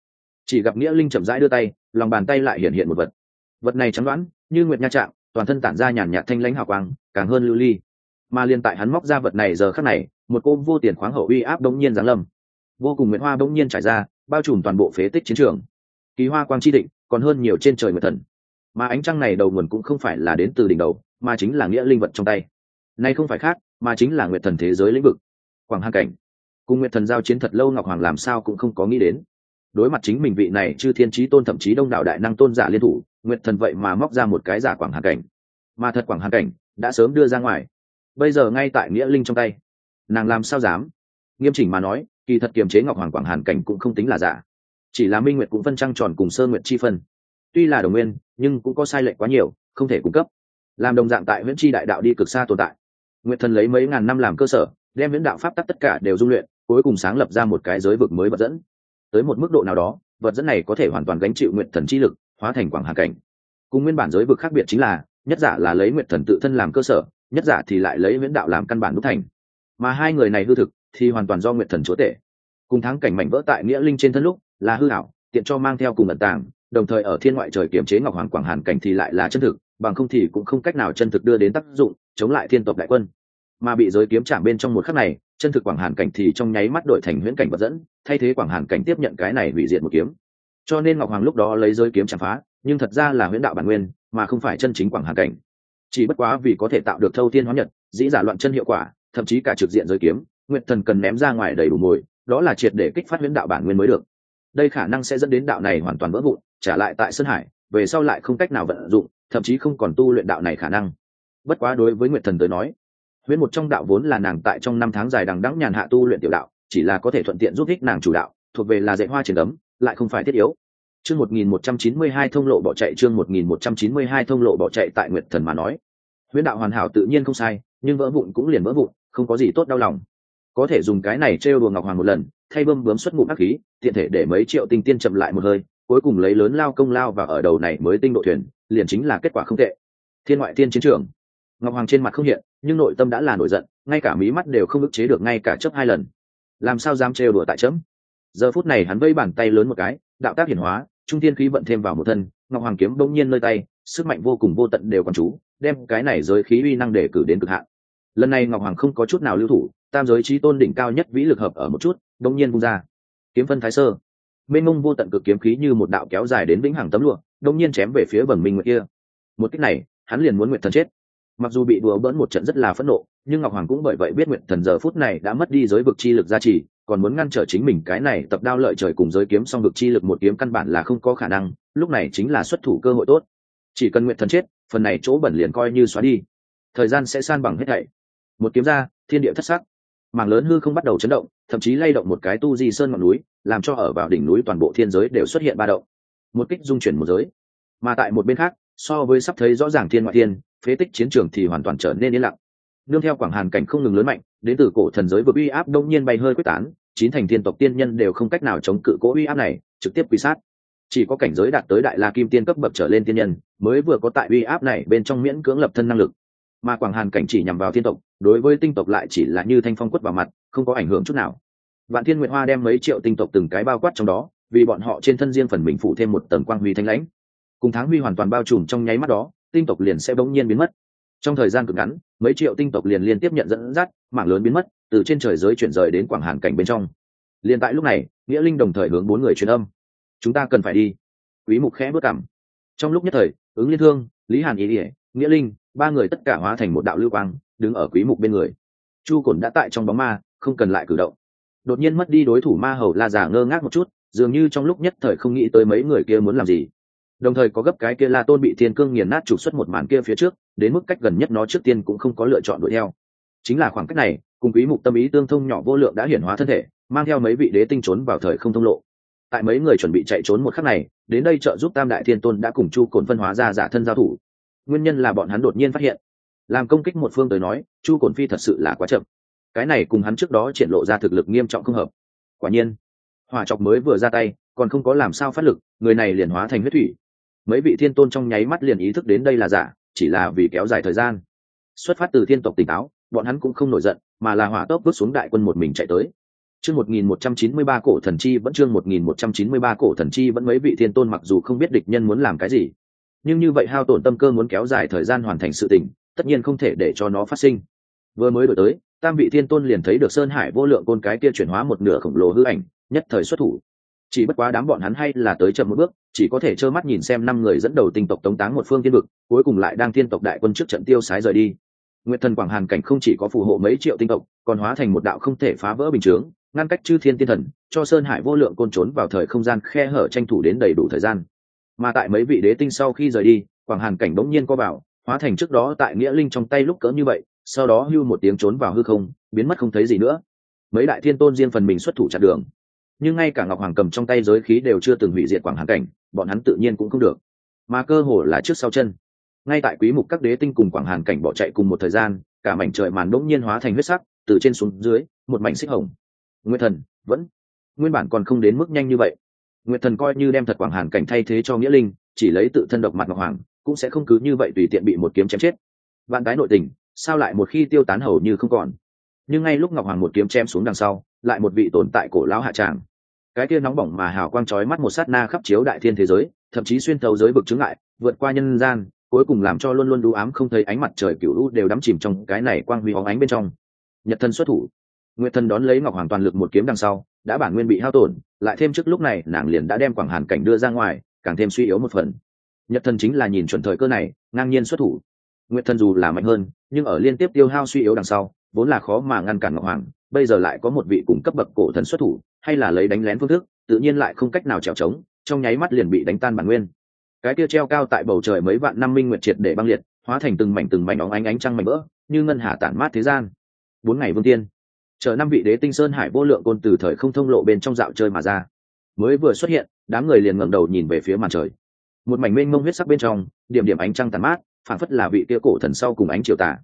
chỉ gặp nghĩa linh chậm rãi đưa tay, lòng bàn tay lại hiện hiện một vật. Vật này trắng đoán, như nguyệt nha trạng, toàn thân tản ra nhàn nhạt thanh lãnh hào quang, càng hơn lưu ly. Mà liên tại hắn móc ra vật này giờ khắc này, một cô vô tiền khoáng hậu uy áp đống nhiên giáng lâm. Vô cùng nguyện hoa đống nhiên trải ra, bao trùm toàn bộ phế tích chiến trường. Kỳ hoa quang chi định, còn hơn nhiều trên trời nguyệt thần. Mà ánh trăng này đầu nguồn cũng không phải là đến từ đỉnh đầu, mà chính là nghĩa linh vật trong tay. Nay không phải khác, mà chính là nguyệt thần thế giới lĩnh vực. Quảng hà cảnh. Cùng nguyệt thần giao chiến thật lâu ngọc hoàng làm sao cũng không có nghĩ đến đối mặt chính mình vị này chư thiên trí tôn thậm chí đông đảo đại năng tôn giả liên thủ, nguyệt thần vậy mà móc ra một cái giả quảng hàn cảnh. Mà thật quảng hàn cảnh đã sớm đưa ra ngoài. Bây giờ ngay tại nghĩa linh trong tay. Nàng làm sao dám? Nghiêm chỉnh mà nói, kỳ thật kiềm chế ngọc hoàng quảng hàn cảnh cũng không tính là giả. Chỉ là minh nguyệt cũng phân trăng tròn cùng sơ nguyệt chi phân. Tuy là đồng nguyên, nhưng cũng có sai lệch quá nhiều, không thể cung cấp. Làm đồng dạng tại viễn tri đại đạo đi cực xa tồn tại. Nguyệt thần lấy mấy ngàn năm làm cơ sở, đem viễn đạo pháp tắc tất cả đều dung luyện, cuối cùng sáng lập ra một cái giới vực mới vật dẫn tới một mức độ nào đó, vật dẫn này có thể hoàn toàn gánh chịu nguyện thần chi lực, hóa thành quảng hà cảnh. Cùng nguyên bản giới vực khác biệt chính là, nhất giả là lấy nguyện thần tự thân làm cơ sở, nhất giả thì lại lấy viễn đạo làm căn bản đúc thành. Mà hai người này hư thực, thì hoàn toàn do nguyện thần chúa tể. Cùng thắng cảnh mảnh vỡ tại nghĩa linh trên thân lúc, là hư hảo tiện cho mang theo cùng ẩn tàng, đồng thời ở thiên ngoại trời kiểm chế ngọc hoàng quảng hàn cảnh thì lại là chân thực, bằng không thì cũng không cách nào chân thực đưa đến tác dụng, chống lại thiên tộc đại quân. Mà bị giới kiếm trả bên trong một khắc này chân thực quảng hàn cảnh thì trong nháy mắt đổi thành huyễn cảnh vật dẫn, thay thế quảng hàn cảnh tiếp nhận cái này hủy diệt một kiếm. Cho nên ngọc hoàng lúc đó lấy giới kiếm chạm phá, nhưng thật ra là huyễn đạo bản nguyên, mà không phải chân chính quảng hàn cảnh. Chỉ bất quá vì có thể tạo được thâu thiên hóa nhật, dĩ giả loạn chân hiệu quả, thậm chí cả trực diện giới kiếm nguyện thần cần ném ra ngoài đầy đủ mồi, đó là triệt để kích phát huyễn đạo bản nguyên mới được. Đây khả năng sẽ dẫn đến đạo này hoàn toàn vỡ vụn, trả lại tại sơn hải, về sau lại không cách nào vận dụng, thậm chí không còn tu luyện đạo này khả năng. Bất quá đối với nguyệt thần tới nói huyễn một trong đạo vốn là nàng tại trong năm tháng dài đằng đẵng nhàn hạ tu luyện tiểu đạo, chỉ là có thể thuận tiện giúp ích nàng chủ đạo, thuộc về là dạy hoa triển ấm, lại không phải thiết yếu. Chương một nghìn một trăm chín mươi hai thông lộ bỏ chạy, chương một nghìn một trăm chín mươi hai thông lộ bỏ chạy tại nguyệt thần mà nói. Huyễn đạo hoàn hảo tự nhiên không sai, nhưng vỡ vụn cũng liền vỡ vụn, không có gì tốt đau lòng. Có thể dùng cái này trêu đùa ngọc hoàng một lần, thay bơm bướm xuất ngụm ác khí, tiện thể để mấy triệu tinh tiên chậm lại một hơi, cuối cùng lấy lớn lao công lao và ở đầu này mới tinh độ thuyền, liền chính là kết quả không tệ. Thiên ngoại tiên chiến trường. Ngọc hoàng trên mặt không hiện nhưng nội tâm đã là nổi giận, ngay cả mí mắt đều không ức chế được ngay cả chấp hai lần. Làm sao dám trêu đùa tại chấm? Giờ phút này hắn vây bàn tay lớn một cái, đạo tác hiển hóa, trung tiên khí vận thêm vào một thân, ngọc hoàng kiếm bỗng nhiên nơi tay, sức mạnh vô cùng vô tận đều còn chú, đem cái này giới khí uy năng để cử đến cực hạn. Lần này ngọc hoàng không có chút nào lưu thủ, tam giới trí tôn đỉnh cao nhất vĩ lực hợp ở một chút đông nhiên vung ra. Kiếm phân thái sơ. Mênh mông vô tận cực kiếm khí như một đạo kéo dài đến vĩnh hằng tấm lụa đông nhiên chém về phía bẩm minh nguyệt kia. Một cách này, hắn liền muốn nguyệt thần chết mặc dù bị đùa bỡn một trận rất là phẫn nộ, nhưng ngọc hoàng cũng bởi vậy biết nguyện thần giờ phút này đã mất đi giới vực chi lực gia trì, còn muốn ngăn trở chính mình cái này tập đao lợi trời cùng giới kiếm song vực chi lực một kiếm căn bản là không có khả năng, lúc này chính là xuất thủ cơ hội tốt. Chỉ cần nguyện thần chết, phần này chỗ bẩn liền coi như xóa đi. Thời gian sẽ san bằng hết thảy. Một kiếm ra, thiên địa thất sắc. Mảng lớn hư không bắt đầu chấn động, thậm chí lay động một cái tu di sơn ngọn núi, làm cho ở vào đỉnh núi toàn bộ thiên giới đều xuất hiện ba động. Một kích dung chuyển một giới. Mà tại một bên khác, so với sắp thấy rõ ràng thiên ngoại thiên phế tích chiến trường thì hoàn toàn trở nên yên lặng. Nương theo quảng hàn cảnh không ngừng lớn mạnh, đến từ cổ thần giới vừa uy áp đông nhiên bay hơi quyết tán, chín thành thiên tộc tiên nhân đều không cách nào chống cự cố uy áp này, trực tiếp quy sát. Chỉ có cảnh giới đạt tới đại la kim tiên cấp bậc trở lên tiên nhân, mới vừa có tại uy áp này bên trong miễn cưỡng lập thân năng lực. Mà quảng hàn cảnh chỉ nhằm vào thiên tộc, đối với tinh tộc lại chỉ là như thanh phong quất vào mặt, không có ảnh hưởng chút nào. Vạn thiên nguyệt hoa đem mấy triệu tinh tộc từng cái bao quát trong đó, vì bọn họ trên thân riêng phần mình phụ thêm một tầng quang huy thanh lãnh. Cùng tháng huy hoàn toàn bao trùm trong nháy mắt đó tinh tộc liền sẽ bỗng nhiên biến mất. Trong thời gian cực ngắn, mấy triệu tinh tộc liền liên tiếp nhận dẫn dắt mảng lớn biến mất, từ trên trời giới chuyển rời đến quảng hàn cảnh bên trong. Liền tại lúc này, nghĩa linh đồng thời hướng bốn người truyền âm. Chúng ta cần phải đi. Quý mục khẽ bước cảm trong lúc nhất thời, ứng liên thương, lý hàn ý ỉa nghĩa linh, ba người tất cả hóa thành một đạo lưu quang, đứng ở quý mục bên người. Chu cổn đã tại trong bóng ma, không cần lại cử động. Đột nhiên mất đi đối thủ ma hầu la giả ngơ ngác một chút, dường như trong lúc nhất thời không nghĩ tới mấy người kia muốn làm gì đồng thời có gấp cái kia la tôn bị thiên cương nghiền nát trục xuất một màn kia phía trước, đến mức cách gần nhất nó trước tiên cũng không có lựa chọn đuổi theo. Chính là khoảng cách này, cùng quý mục tâm ý tương thông nhỏ vô lượng đã hiển hóa thân thể, mang theo mấy vị đế tinh trốn vào thời không thông lộ. Tại mấy người chuẩn bị chạy trốn một khắc này, đến đây trợ giúp tam đại thiên tôn đã cùng chu cồn phân hóa ra giả thân giao thủ. Nguyên nhân là bọn hắn đột nhiên phát hiện. Làm công kích một phương tới nói, chu cồn phi thật sự là quá chậm. Cái này cùng hắn trước đó triển lộ ra thực lực nghiêm trọng không hợp. Quả nhiên, hỏa chọc mới vừa ra tay, còn không có làm sao phát lực, người này liền hóa thành huyết thủy mấy vị thiên tôn trong nháy mắt liền ý thức đến đây là giả, chỉ là vì kéo dài thời gian. Xuất phát từ thiên tộc tỉnh táo, bọn hắn cũng không nổi giận, mà là hỏa tốc bước xuống đại quân một mình chạy tới. Chương một nghìn một trăm chín mươi ba cổ thần chi vẫn chương một nghìn một trăm chín mươi ba cổ thần chi vẫn mấy vị thiên tôn mặc dù không biết địch nhân muốn làm cái gì, nhưng như vậy hao tổn tâm cơ muốn kéo dài thời gian hoàn thành sự tình, tất nhiên không thể để cho nó phát sinh. Vừa mới đổi tới, tam vị thiên tôn liền thấy được sơn hải vô lượng côn cái kia chuyển hóa một nửa khổng lồ hư ảnh, nhất thời xuất thủ chỉ bất quá đám bọn hắn hay là tới chậm một bước, chỉ có thể trơ mắt nhìn xem năm người dẫn đầu tinh tộc tống táng một phương tiên vực, cuối cùng lại đang thiên tộc đại quân trước trận tiêu sái rời đi. Nguyệt thần quảng hàn cảnh không chỉ có phù hộ mấy triệu tinh tộc, còn hóa thành một đạo không thể phá vỡ bình chướng, ngăn cách chư thiên tiên thần, cho sơn hải vô lượng côn trốn vào thời không gian khe hở tranh thủ đến đầy đủ thời gian. Mà tại mấy vị đế tinh sau khi rời đi, quảng hàn cảnh bỗng nhiên co vào, hóa thành trước đó tại nghĩa linh trong tay lúc cỡ như vậy, sau đó hưu một tiếng trốn vào hư không, biến mất không thấy gì nữa. Mấy đại thiên tôn riêng phần mình xuất thủ chặn đường nhưng ngay cả ngọc hoàng cầm trong tay giới khí đều chưa từng hủy diệt quảng hàn cảnh, bọn hắn tự nhiên cũng không được. Mà cơ hồ là trước sau chân. Ngay tại quý mục các đế tinh cùng quảng hàn cảnh bỏ chạy cùng một thời gian, cả mảnh trời màn đỗng nhiên hóa thành huyết sắc, từ trên xuống dưới, một mảnh xích hồng. Nguyên thần, vẫn. Nguyên bản còn không đến mức nhanh như vậy. Nguyệt thần coi như đem thật quảng hàn cảnh thay thế cho nghĩa linh, chỉ lấy tự thân độc mặt ngọc hoàng, cũng sẽ không cứ như vậy tùy tiện bị một kiếm chém chết. Vạn cái nội tình, sao lại một khi tiêu tán hầu như không còn? Nhưng ngay lúc ngọc hoàng một kiếm chém xuống đằng sau, lại một vị tồn tại cổ lão hạ tràng. Cái kia nóng bỏng mà hào quang chói mắt một sát na khắp chiếu đại thiên thế giới, thậm chí xuyên thấu giới vực chứng ngại, vượt qua nhân gian, cuối cùng làm cho luôn luôn đu ám không thấy ánh mặt trời cựu lũ đều đắm chìm trong cái này quang huy óng ánh bên trong. Nhật thân xuất thủ. Nguyệt thân đón lấy ngọc hoàng toàn lực một kiếm đằng sau, đã bản nguyên bị hao tổn, lại thêm trước lúc này, nàng liền đã đem quảng hàn cảnh đưa ra ngoài, càng thêm suy yếu một phần. Nhật thân chính là nhìn chuẩn thời cơ này, ngang nhiên xuất thủ. Nguyệt thân dù là mạnh hơn, nhưng ở liên tiếp tiêu hao suy yếu đằng sau vốn là khó mà ngăn cản ngọc hoàng, bây giờ lại có một vị cùng cấp bậc cổ thần xuất thủ, hay là lấy đánh lén phương thức, tự nhiên lại không cách nào trèo trống, trong nháy mắt liền bị đánh tan bản nguyên. Cái kia treo cao tại bầu trời mấy vạn năm minh nguyệt triệt để băng liệt, hóa thành từng mảnh từng mảnh óng ánh ánh trăng mảnh vỡ, như ngân hà tản mát thế gian. Bốn ngày vương tiên, chờ năm vị đế tinh sơn hải vô lượng côn từ thời không thông lộ bên trong dạo chơi mà ra. Mới vừa xuất hiện, đám người liền ngẩng đầu nhìn về phía màn trời. Một mảnh mênh mông huyết sắc bên trong, điểm điểm ánh trăng tàn mát phản phất là vị kia cổ thần sau cùng ánh triều tả.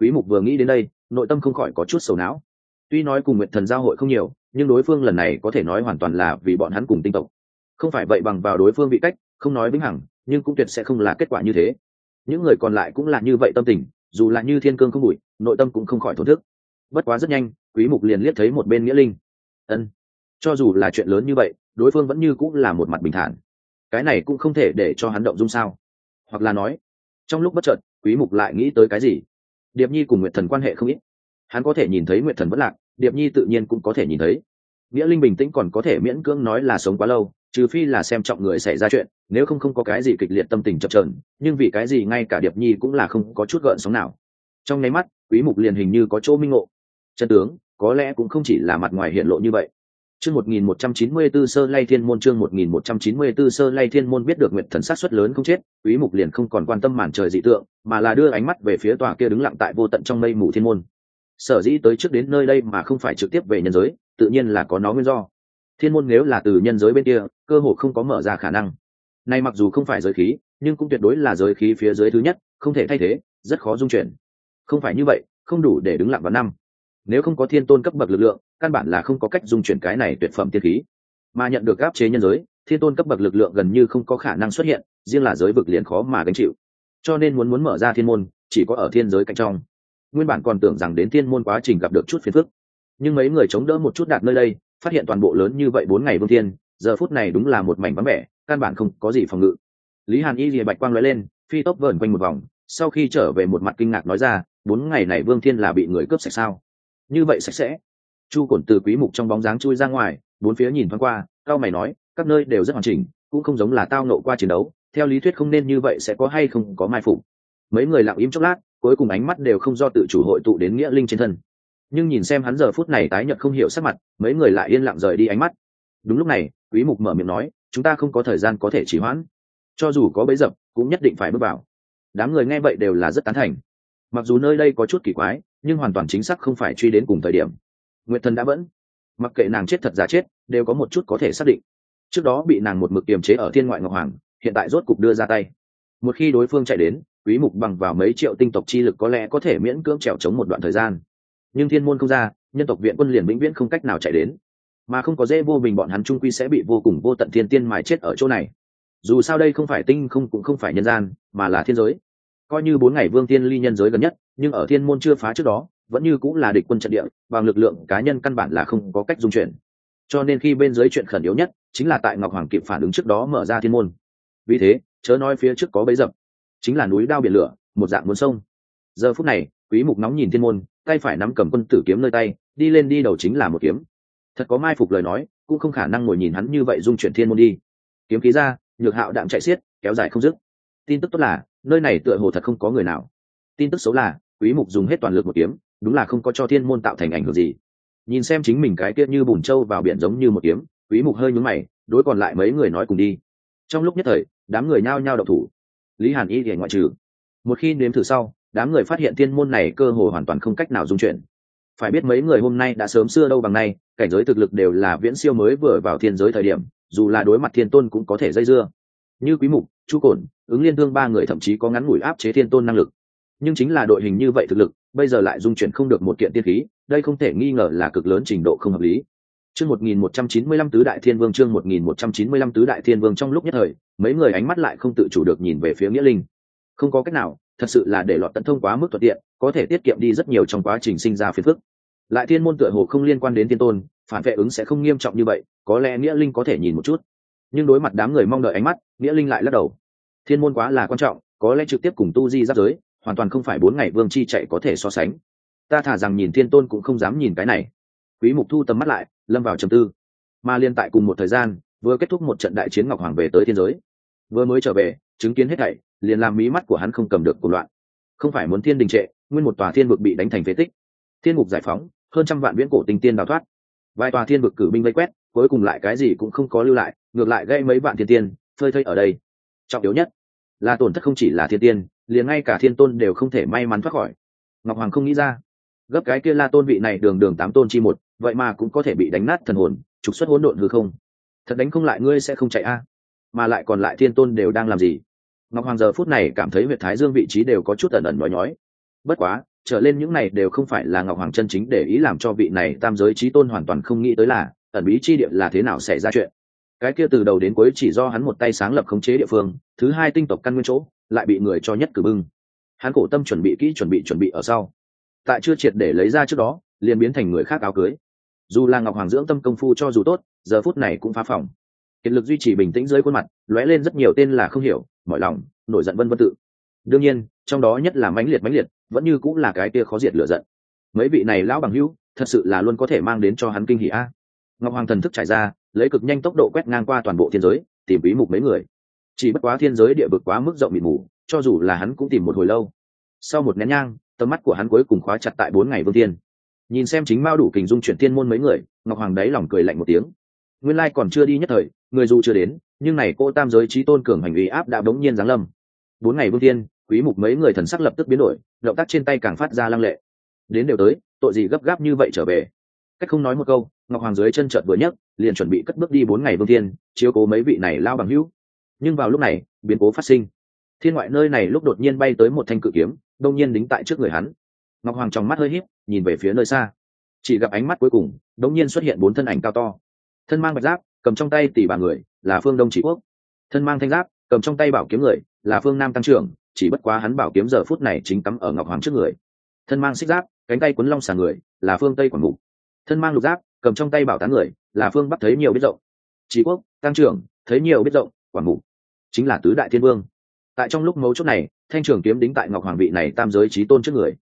Quý mục vừa nghĩ đến đây nội tâm không khỏi có chút sầu não. Tuy nói cùng nguyện thần giao hội không nhiều, nhưng đối phương lần này có thể nói hoàn toàn là vì bọn hắn cùng tinh tộc. Không phải vậy bằng vào đối phương vị cách, không nói vĩnh hằng, nhưng cũng tuyệt sẽ không là kết quả như thế. Những người còn lại cũng là như vậy tâm tình, dù là như thiên cương không bụi, nội tâm cũng không khỏi thổn thức. Bất quá rất nhanh, quý mục liền liếc thấy một bên nghĩa linh. Ân, cho dù là chuyện lớn như vậy, đối phương vẫn như cũng là một mặt bình thản. Cái này cũng không thể để cho hắn động dung sao? Hoặc là nói, trong lúc bất chợt, quý mục lại nghĩ tới cái gì? Điệp nhi cùng nguyệt thần quan hệ không ít. Hắn có thể nhìn thấy nguyệt thần vẫn lạc, điệp nhi tự nhiên cũng có thể nhìn thấy. Nghĩa linh bình tĩnh còn có thể miễn cưỡng nói là sống quá lâu, trừ phi là xem trọng người xảy ra chuyện, nếu không không có cái gì kịch liệt tâm tình chập trờn nhưng vì cái gì ngay cả điệp nhi cũng là không có chút gợn sóng nào. Trong nháy mắt, quý mục liền hình như có chỗ minh ngộ. Chân tướng, có lẽ cũng không chỉ là mặt ngoài hiện lộ như vậy chương 1194 sơ lay thiên môn, chương 1194 sơ lay thiên môn biết được nguyệt thần sát suất lớn không chết, quý mục liền không còn quan tâm màn trời dị tượng, mà là đưa ánh mắt về phía tòa kia đứng lặng tại vô tận trong mây mù thiên môn. Sở dĩ tới trước đến nơi đây mà không phải trực tiếp về nhân giới, tự nhiên là có nó nguyên do. Thiên môn nếu là từ nhân giới bên kia, cơ hội không có mở ra khả năng. Nay mặc dù không phải giới khí, nhưng cũng tuyệt đối là giới khí phía dưới thứ nhất, không thể thay thế, rất khó dung chuyển. Không phải như vậy, không đủ để đứng lặng vào năm nếu không có thiên tôn cấp bậc lực lượng, căn bản là không có cách dung chuyển cái này tuyệt phẩm tiên khí. Mà nhận được áp chế nhân giới, thiên tôn cấp bậc lực lượng gần như không có khả năng xuất hiện, riêng là giới vực liền khó mà gánh chịu. Cho nên muốn muốn mở ra thiên môn, chỉ có ở thiên giới cạnh trong. Nguyên bản còn tưởng rằng đến thiên môn quá trình gặp được chút phiền phức. Nhưng mấy người chống đỡ một chút đạt nơi đây, phát hiện toàn bộ lớn như vậy bốn ngày vương thiên, giờ phút này đúng là một mảnh vắng vẻ, căn bản không có gì phòng ngự. Lý hàn y rìa bạch quang nói lên, phi tốc vờn quanh một vòng, sau khi trở về một mặt kinh ngạc nói ra, bốn ngày này vương thiên là bị người cướp sạch sao? Như vậy sạch sẽ. Chu cổn từ quý mục trong bóng dáng chui ra ngoài, bốn phía nhìn thoáng qua, cao mày nói, các nơi đều rất hoàn chỉnh, cũng không giống là tao nộ qua chiến đấu, theo lý thuyết không nên như vậy sẽ có hay không có mai phục. Mấy người lặng im chốc lát, cuối cùng ánh mắt đều không do tự chủ hội tụ đến nghĩa linh trên thân. Nhưng nhìn xem hắn giờ phút này tái nhợt không hiểu sắc mặt, mấy người lại yên lặng rời đi ánh mắt. Đúng lúc này, quý mục mở miệng nói, chúng ta không có thời gian có thể trì hoãn. Cho dù có bấy dập, cũng nhất định phải bước vào. Đám người nghe vậy đều là rất tán thành. Mặc dù nơi đây có chút kỳ quái nhưng hoàn toàn chính xác không phải truy đến cùng thời điểm. Nguyệt thần đã vẫn. Mặc kệ nàng chết thật giả chết, đều có một chút có thể xác định. Trước đó bị nàng một mực kiềm chế ở thiên ngoại ngọc hoàng, hiện tại rốt cục đưa ra tay. Một khi đối phương chạy đến, quý mục bằng vào mấy triệu tinh tộc chi lực có lẽ có thể miễn cưỡng trèo chống một đoạn thời gian. Nhưng thiên môn không ra, nhân tộc viện quân liền vĩnh viễn không cách nào chạy đến. Mà không có dễ vô bình bọn hắn trung quy sẽ bị vô cùng vô tận thiên tiên mài chết ở chỗ này. Dù sao đây không phải tinh không cũng không phải nhân gian, mà là thiên giới coi như bốn ngày vương tiên ly nhân giới gần nhất, nhưng ở thiên môn chưa phá trước đó, vẫn như cũng là địch quân trận địa, bằng lực lượng cá nhân căn bản là không có cách dung chuyển. Cho nên khi bên dưới chuyện khẩn yếu nhất, chính là tại ngọc hoàng kịp phản ứng trước đó mở ra thiên môn. Vì thế, chớ nói phía trước có bấy dập, chính là núi đao biển lửa, một dạng muốn sông. Giờ phút này, quý mục nóng nhìn thiên môn, tay phải nắm cầm quân tử kiếm nơi tay, đi lên đi đầu chính là một kiếm. Thật có mai phục lời nói, cũng không khả năng ngồi nhìn hắn như vậy dung chuyển thiên môn đi. Kiếm khí ra, nhược hạo đạm chạy xiết, kéo dài không dứt tin tức tốt là, nơi này tựa hồ thật không có người nào. Tin tức xấu là, quý mục dùng hết toàn lực một kiếm, đúng là không có cho thiên môn tạo thành ảnh hưởng gì. Nhìn xem chính mình cái kia như bùn trâu vào biển giống như một kiếm, quý mục hơi nhướng mày, đối còn lại mấy người nói cùng đi. Trong lúc nhất thời, đám người nhao nhao đậu thủ. Lý hàn y thì ngoại trừ. Một khi nếm thử sau, đám người phát hiện thiên môn này cơ hồ hoàn toàn không cách nào dung chuyển. Phải biết mấy người hôm nay đã sớm xưa đâu bằng nay, cảnh giới thực lực đều là viễn siêu mới vừa vào thiên giới thời điểm, dù là đối mặt thiên tôn cũng có thể dây dưa. Như quý mục, chu cổn ứng liên thương ba người thậm chí có ngắn ngủi áp chế thiên tôn năng lực. Nhưng chính là đội hình như vậy thực lực, bây giờ lại dung chuyển không được một kiện tiên khí, đây không thể nghi ngờ là cực lớn trình độ không hợp lý. Chương 1195 tứ đại thiên vương, chương 1195 tứ đại thiên vương trong lúc nhất thời, mấy người ánh mắt lại không tự chủ được nhìn về phía nghĩa linh. Không có cách nào, thật sự là để lọt tận thông quá mức thuận tiện, có thể tiết kiệm đi rất nhiều trong quá trình sinh ra phiền phức. Lại thiên môn tựa hồ không liên quan đến thiên tôn, phản vệ ứng sẽ không nghiêm trọng như vậy, có lẽ nghĩa linh có thể nhìn một chút. Nhưng đối mặt đám người mong đợi ánh mắt, nghĩa linh lại lắc đầu thiên môn quá là quan trọng, có lẽ trực tiếp cùng tu di giáp giới, hoàn toàn không phải bốn ngày vương chi chạy có thể so sánh. Ta thả rằng nhìn thiên tôn cũng không dám nhìn cái này. Quý mục thu tầm mắt lại, lâm vào trầm tư. Mà liên tại cùng một thời gian, vừa kết thúc một trận đại chiến ngọc hoàng về tới thiên giới. Vừa mới trở về, chứng kiến hết thảy, liền làm mí mắt của hắn không cầm được cuộc loạn. Không phải muốn thiên đình trệ, nguyên một tòa thiên vực bị đánh thành phế tích. Thiên mục giải phóng, hơn trăm vạn viễn cổ tinh tiên đào thoát. Vài tòa thiên vực cử binh vây quét, cuối cùng lại cái gì cũng không có lưu lại, ngược lại gây mấy vạn thiên tiên, phơi thây ở đây trọng yếu nhất. Là tổn thất không chỉ là thiên tiên, liền ngay cả thiên tôn đều không thể may mắn thoát khỏi. Ngọc hoàng không nghĩ ra. Gấp cái kia la tôn vị này đường đường tám tôn chi một, vậy mà cũng có thể bị đánh nát thần hồn, trục xuất hỗn độn hư không. Thật đánh không lại ngươi sẽ không chạy a. Mà lại còn lại thiên tôn đều đang làm gì? Ngọc hoàng giờ phút này cảm thấy huyện thái dương vị trí đều có chút ẩn ẩn nói nhói. Bất quá, trở lên những này đều không phải là ngọc hoàng chân chính để ý làm cho vị này tam giới trí tôn hoàn toàn không nghĩ tới là, ẩn bí chi địa là thế nào xảy ra chuyện cái kia từ đầu đến cuối chỉ do hắn một tay sáng lập khống chế địa phương, thứ hai tinh tộc căn nguyên chỗ, lại bị người cho nhất cử bưng. Hắn cổ tâm chuẩn bị kỹ chuẩn bị chuẩn bị ở sau. Tại chưa triệt để lấy ra trước đó, liền biến thành người khác áo cưới. Dù là ngọc hoàng dưỡng tâm công phu cho dù tốt, giờ phút này cũng phá phòng. Kiệt lực duy trì bình tĩnh dưới khuôn mặt, lóe lên rất nhiều tên là không hiểu, mọi lòng, nổi giận vân vân tự. Đương nhiên, trong đó nhất là mãnh liệt mãnh liệt, vẫn như cũng là cái kia khó diệt lửa giận. Mấy vị này lão bằng hữu, thật sự là luôn có thể mang đến cho hắn kinh hỉ a. Ngọc hoàng thần thức trải ra lấy cực nhanh tốc độ quét ngang qua toàn bộ thiên giới, tìm bí mục mấy người. Chỉ bất quá thiên giới địa vực quá mức rộng mịt mù, cho dù là hắn cũng tìm một hồi lâu. Sau một nén nhang, tầm mắt của hắn cuối cùng khóa chặt tại bốn ngày vương tiên nhìn xem chính mao đủ kình dung chuyển thiên môn mấy người, ngọc hoàng đáy lòng cười lạnh một tiếng. Nguyên lai còn chưa đi nhất thời, người dù chưa đến, nhưng này cô tam giới trí tôn cường hành uy áp đã bỗng nhiên giáng lâm. Bốn ngày vương tiên quý mục mấy người thần sắc lập tức biến đổi, động tác trên tay càng phát ra lăng lệ. Đến đều tới, tội gì gấp gáp như vậy trở về? Cách không nói một câu ngọc hoàng dưới chân trợt vừa nhấc liền chuẩn bị cất bước đi bốn ngày vương thiên, chiếu cố mấy vị này lao bằng hữu. Nhưng vào lúc này biến cố phát sinh. Thiên ngoại nơi này lúc đột nhiên bay tới một thanh cự kiếm đông nhiên đính tại trước người hắn. Ngọc hoàng trong mắt hơi híp nhìn về phía nơi xa. Chỉ gặp ánh mắt cuối cùng đông nhiên xuất hiện bốn thân ảnh cao to. Thân mang bạch giáp cầm trong tay tỷ bà người là phương đông chỉ quốc. Thân mang thanh giáp cầm trong tay bảo kiếm người là phương nam tăng trưởng chỉ bất quá hắn bảo kiếm giờ phút này chính cắm ở ngọc hoàng trước người. Thân mang xích giáp cánh tay quấn long xà người là phương tây quảng ngục thân mang lục giáp, cầm trong tay bảo tán người, là phương bắc thấy nhiều biết rộng. Trí quốc, tăng trưởng, thấy nhiều biết rộng, quảng mục. Chính là tứ đại thiên vương. Tại trong lúc mấu chốt này, thanh trưởng kiếm đính tại ngọc hoàng vị này tam giới trí tôn trước người.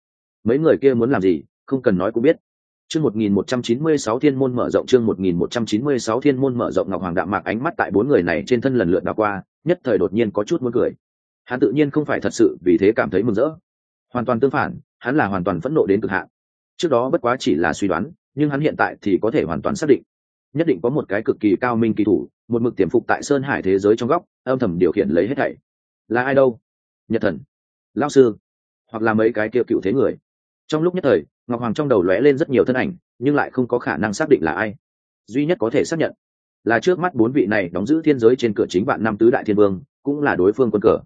Mấy người kia muốn làm gì, không cần nói cũng biết. Chương một nghìn một trăm chín mươi sáu thiên môn mở rộng chương một nghìn một trăm chín mươi sáu thiên môn mở rộng ngọc hoàng đạm mạc ánh mắt tại bốn người này trên thân lần lượt đ qua, nhất thời đột nhiên có chút muốn cười. Hắn tự nhiên không phải thật sự vì thế cảm thấy mừng rỡ. Hoàn toàn tương phản, hắn là hoàn toàn phẫn nộ đến cực hạn. Trước đó bất quá chỉ là suy đoán nhưng hắn hiện tại thì có thể hoàn toàn xác định. Nhất định có một cái cực kỳ cao minh kỳ thủ, một mực tiềm phục tại sơn hải thế giới trong góc, âm thầm điều khiển lấy hết thảy. Là ai đâu? Nhật thần lao sư, hoặc là mấy cái kia cựu thế người. Trong lúc nhất thời, ngọc hoàng trong đầu lóe lên rất nhiều thân ảnh, nhưng lại không có khả năng xác định là ai. Duy nhất có thể xác nhận, là trước mắt bốn vị này đóng giữ thiên giới trên cửa chính vạn năm tứ đại thiên vương, cũng là đối phương quân cờ.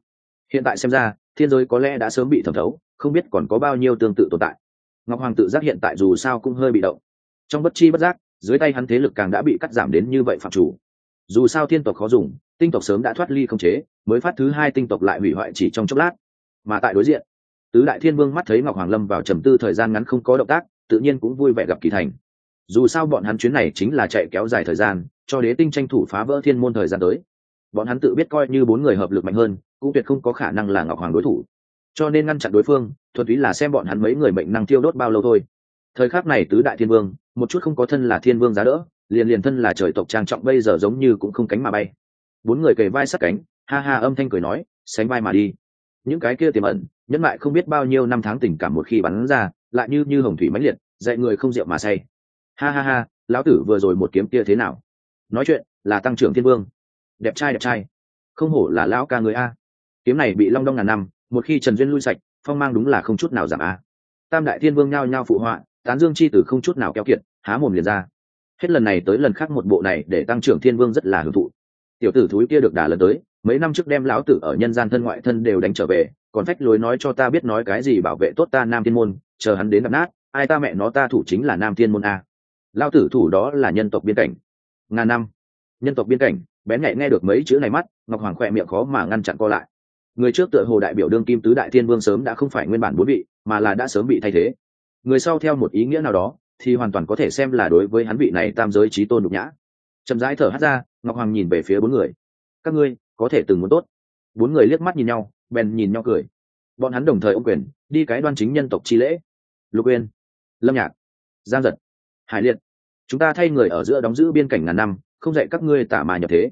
Hiện tại xem ra, thiên giới có lẽ đã sớm bị thẩm thấu, không biết còn có bao nhiêu tương tự tồn tại. Ngọc hoàng tự giác hiện tại dù sao cũng hơi bị động trong bất chi bất giác, dưới tay hắn thế lực càng đã bị cắt giảm đến như vậy phạm chủ. Dù sao thiên tộc khó dùng, tinh tộc sớm đã thoát ly không chế, mới phát thứ hai tinh tộc lại hủy hoại chỉ trong chốc lát. Mà tại đối diện, tứ đại thiên vương mắt thấy ngọc hoàng lâm vào trầm tư thời gian ngắn không có động tác, tự nhiên cũng vui vẻ gặp kỳ thành. Dù sao bọn hắn chuyến này chính là chạy kéo dài thời gian, cho đế tinh tranh thủ phá vỡ thiên môn thời gian tới. Bọn hắn tự biết coi như bốn người hợp lực mạnh hơn, cũng tuyệt không có khả năng là ngọc hoàng đối thủ. Cho nên ngăn chặn đối phương, thuần túy là xem bọn hắn mấy người mệnh năng tiêu đốt bao lâu thôi. Thời khắc này tứ đại thiên vương một chút không có thân là thiên vương giá đỡ, liền liền thân là trời tộc trang trọng bây giờ giống như cũng không cánh mà bay. Bốn người kề vai sát cánh, ha ha âm thanh cười nói, sánh vai mà đi. Những cái kia tiềm ẩn, nhẫn lại không biết bao nhiêu năm tháng tình cảm một khi bắn ra, lại như như hồng thủy mãnh liệt, dạy người không rượu mà say. Ha ha ha, lão tử vừa rồi một kiếm kia thế nào? Nói chuyện, là tăng trưởng thiên vương. Đẹp trai đẹp trai. Không hổ là lão ca người a. Kiếm này bị long đong ngàn năm, một khi trần duyên lui sạch, phong mang đúng là không chút nào giảm a. Tam đại thiên vương nhao nhao phụ họa tán dương chi tử không chút nào keo kiệt, há mồm liền ra. Hết lần này tới lần khác một bộ này để tăng trưởng thiên vương rất là hưởng thụ. Tiểu tử thúi kia được đả lần tới, mấy năm trước đem lão tử ở nhân gian thân ngoại thân đều đánh trở về, còn phách lối nói cho ta biết nói cái gì bảo vệ tốt ta nam thiên môn, chờ hắn đến đập nát, ai ta mẹ nó ta thủ chính là nam thiên môn a. Lao tử thủ đó là nhân tộc biên cảnh. Ngàn năm. Nhân tộc biên cảnh, bén nhạy nghe được mấy chữ này mắt, ngọc hoàng khỏe miệng khó mà ngăn chặn co lại. Người trước tựa hồ đại biểu đương kim tứ đại thiên vương sớm đã không phải nguyên bản bốn vị, mà là đã sớm bị thay thế người sau theo một ý nghĩa nào đó, thì hoàn toàn có thể xem là đối với hắn vị này tam giới trí tôn nhục nhã. Chậm rãi thở hát ra, ngọc hoàng nhìn về phía bốn người. Các ngươi, có thể từng muốn tốt. Bốn người liếc mắt nhìn nhau, bèn nhìn nhau cười. Bọn hắn đồng thời ông quyền, đi cái đoan chính nhân tộc chi lễ. Lục uyên, lâm nhạc, giang giật, hải liệt, chúng ta thay người ở giữa đóng giữ biên cảnh ngàn năm, không dạy các ngươi tả mà nhập thế.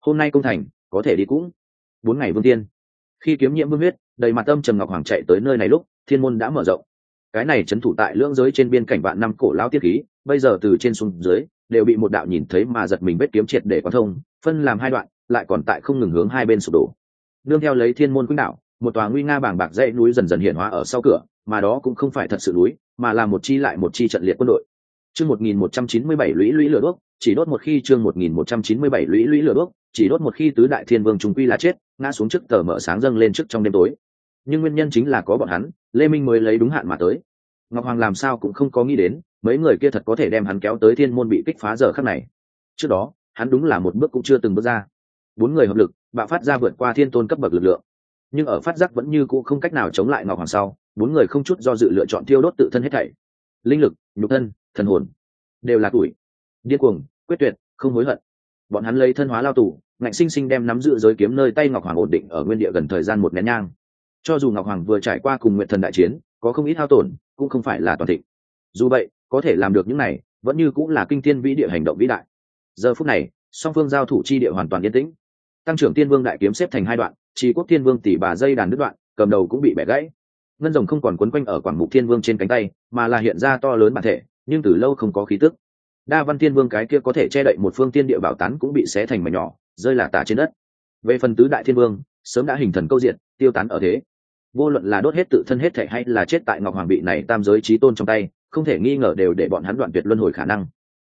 Hôm nay công thành, có thể đi cũng. Bốn ngày vương tiên. Khi kiếm nhiễm vương huyết, đầy mặt tâm trầm ngọc hoàng chạy tới nơi này lúc, thiên môn đã mở rộng cái này trấn thủ tại lưỡng giới trên biên cảnh vạn năm cổ lão tiết khí, bây giờ từ trên xuống dưới, đều bị một đạo nhìn thấy mà giật mình vết kiếm triệt để quan thông, phân làm hai đoạn, lại còn tại không ngừng hướng hai bên sụp đổ. Nương theo lấy thiên môn quýnh đạo một tòa nguy nga bảng bạc dãy núi dần dần hiện hóa ở sau cửa, mà đó cũng không phải thật sự núi, mà là một chi lại một chi trận liệt quân đội. Chương một nghìn một trăm chín mươi bảy lũy lũy lửa đuốc chỉ đốt một khi chương một nghìn một trăm chín mươi bảy lũy lũy lửa đuốc chỉ đốt một khi tứ đại thiên vương trung quy là chết, ngã xuống trước tờ mở sáng dâng lên trước trong đêm tối nhưng nguyên nhân chính là có bọn hắn, lê minh mới lấy đúng hạn mà tới. Ngọc hoàng làm sao cũng không có nghĩ đến, mấy người kia thật có thể đem hắn kéo tới thiên môn bị kích phá giờ khắc này. Trước đó, hắn đúng là một bước cũng chưa từng bước ra. Bốn người hợp lực, bạo phát ra vượt qua thiên tôn cấp bậc lực lượng. Nhưng ở phát giác vẫn như cũ không cách nào chống lại ngọc hoàng sau, bốn người không chút do dự lựa chọn thiêu đốt tự thân hết thảy. Linh lực, nhục thân, thần hồn, đều là tuổi. Điên cuồng, quyết tuyệt, không hối hận. Bọn hắn lấy thân hóa lao tù, ngạnh sinh sinh đem nắm giữ giới kiếm nơi tay ngọc hoàng ổn định ở nguyên địa gần thời gian một nén nhang cho dù ngọc hoàng vừa trải qua cùng nguyện thần đại chiến, có không ít hao tổn, cũng không phải là toàn thịnh. Dù vậy, có thể làm được những này, vẫn như cũng là kinh thiên vĩ địa hành động vĩ đại. Giờ phút này, song phương giao thủ chi địa hoàn toàn yên tĩnh. Tăng trưởng tiên vương đại kiếm xếp thành hai đoạn chỉ quốc tiên vương tỷ bà dây đàn đứt đoạn, cầm đầu cũng bị bẻ gãy. Ngân rồng không còn quấn quanh ở quảng mục thiên vương trên cánh tay, mà là hiện ra to lớn bản thể, nhưng từ lâu không có khí tức. Đa văn tiên vương cái kia có thể che đậy một phương tiên địa bảo tán cũng bị xé thành mảnh nhỏ, rơi là tả trên đất. Về phần tứ đại thiên vương, sớm đã hình thần câu diện, tiêu tán ở thế vô luận là đốt hết tự thân hết thể hay là chết tại ngọc hoàng bị này tam giới trí tôn trong tay, không thể nghi ngờ đều để bọn hắn đoạn tuyệt luân hồi khả năng.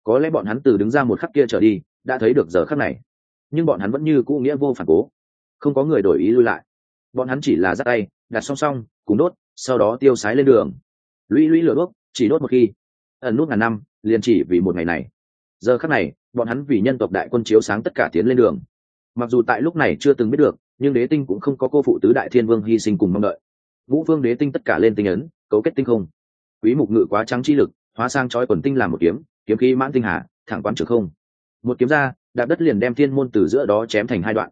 Có lẽ bọn hắn từ đứng ra một khắc kia trở đi, đã thấy được giờ khắc này. Nhưng bọn hắn vẫn như cũ nghĩa vô phản cố. Không có người đổi ý lui lại. Bọn hắn chỉ là dắt tay, đặt song song, cùng đốt, sau đó tiêu sái lên đường. Lũy lũy lửa đốt, chỉ đốt một khi. Ẩn nút ngàn năm, liền chỉ vì một ngày này. Giờ khắc này, bọn hắn vì nhân tộc đại quân chiếu sáng tất cả tiến lên đường. Mặc dù tại lúc này chưa từng biết được nhưng đế tinh cũng không có cô phụ tứ đại thiên vương hy sinh cùng mong đợi. Vũ vương đế tinh tất cả lên tinh ấn, cấu kết tinh không. Quý mục ngự quá trắng chi lực, hóa sang chói quần tinh làm một kiếm kiếm khí mãn tinh hà, thẳng quán trường không. Một kiếm ra, đạp đất liền đem thiên môn từ giữa đó chém thành hai đoạn.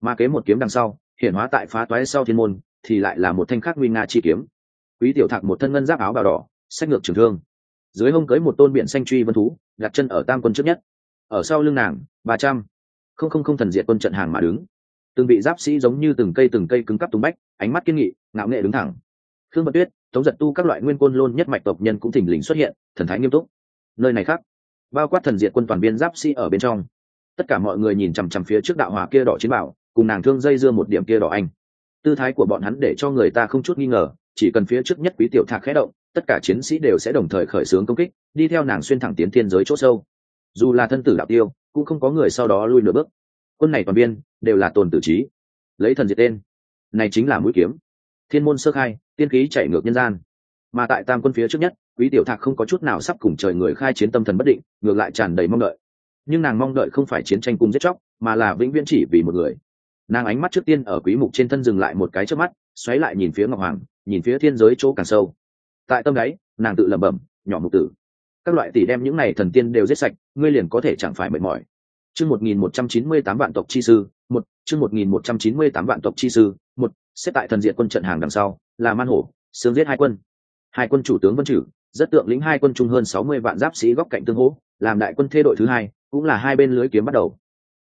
Mà kế một kiếm đằng sau, hiển hóa tại phá toái sau thiên môn, thì lại là một thanh khắc nguy nga chi kiếm. Quý tiểu thạc một thân ngân giáp áo bào đỏ, sách ngược trường thương. Dưới hông cưới một tôn biển xanh truy vân thú, đặt chân ở tam quân trước nhất. Ở sau lưng nàng, ba trăm. Không không không thần diệt quân trận hàng mà đứng từng vị giáp sĩ giống như từng cây từng cây cứng cắp tung bách, ánh mắt kiên nghị, ngạo nghệ đứng thẳng. Khương bật tuyết, tống giật tu các loại nguyên côn lôn nhất mạch tộc nhân cũng thình lình xuất hiện, thần thái nghiêm túc. Nơi này khác, bao quát thần diện quân toàn biên giáp sĩ ở bên trong. Tất cả mọi người nhìn chằm chằm phía trước đạo hòa kia đỏ chiến bảo, cùng nàng thương dây dưa một điểm kia đỏ anh. Tư thái của bọn hắn để cho người ta không chút nghi ngờ, chỉ cần phía trước nhất quý tiểu thạc khẽ động, tất cả chiến sĩ đều sẽ đồng thời khởi xướng công kích, đi theo nàng xuyên thẳng tiến thiên giới chỗ sâu. Dù là thân tử đạo tiêu, cũng không có người sau đó lui nửa bước quân này toàn biên đều là tồn tử trí. Lấy thần diệt tên. Này chính là mũi kiếm. Thiên môn sơ khai, tiên khí chạy ngược nhân gian. Mà tại tam quân phía trước nhất, quý tiểu thạc không có chút nào sắp cùng trời người khai chiến tâm thần bất định, ngược lại tràn đầy mong đợi. Nhưng nàng mong đợi không phải chiến tranh cung giết chóc, mà là vĩnh viễn chỉ vì một người. Nàng ánh mắt trước tiên ở quý mục trên thân dừng lại một cái trước mắt, xoáy lại nhìn phía ngọc hoàng, nhìn phía thiên giới chỗ càng sâu. Tại tâm đáy, nàng tự lẩm bẩm, nhỏ mục tử, các loại tỷ đem những này thần tiên đều giết sạch, ngươi liền có thể chẳng phải mệt mỏi chương một nghìn một trăm chín mươi tám vạn tộc chi sư, một, chương một nghìn một trăm chín mươi tám vạn tộc chi sư, một, xếp tại thần diện quân trận hàng đằng sau, là man hổ, sướng giết hai quân. Hai quân chủ tướng vân trừ rất tượng lĩnh hai quân trung hơn sáu mươi vạn giáp sĩ góc cạnh tương hỗ, làm đại quân thê đội thứ hai, cũng là hai bên lưới kiếm bắt đầu.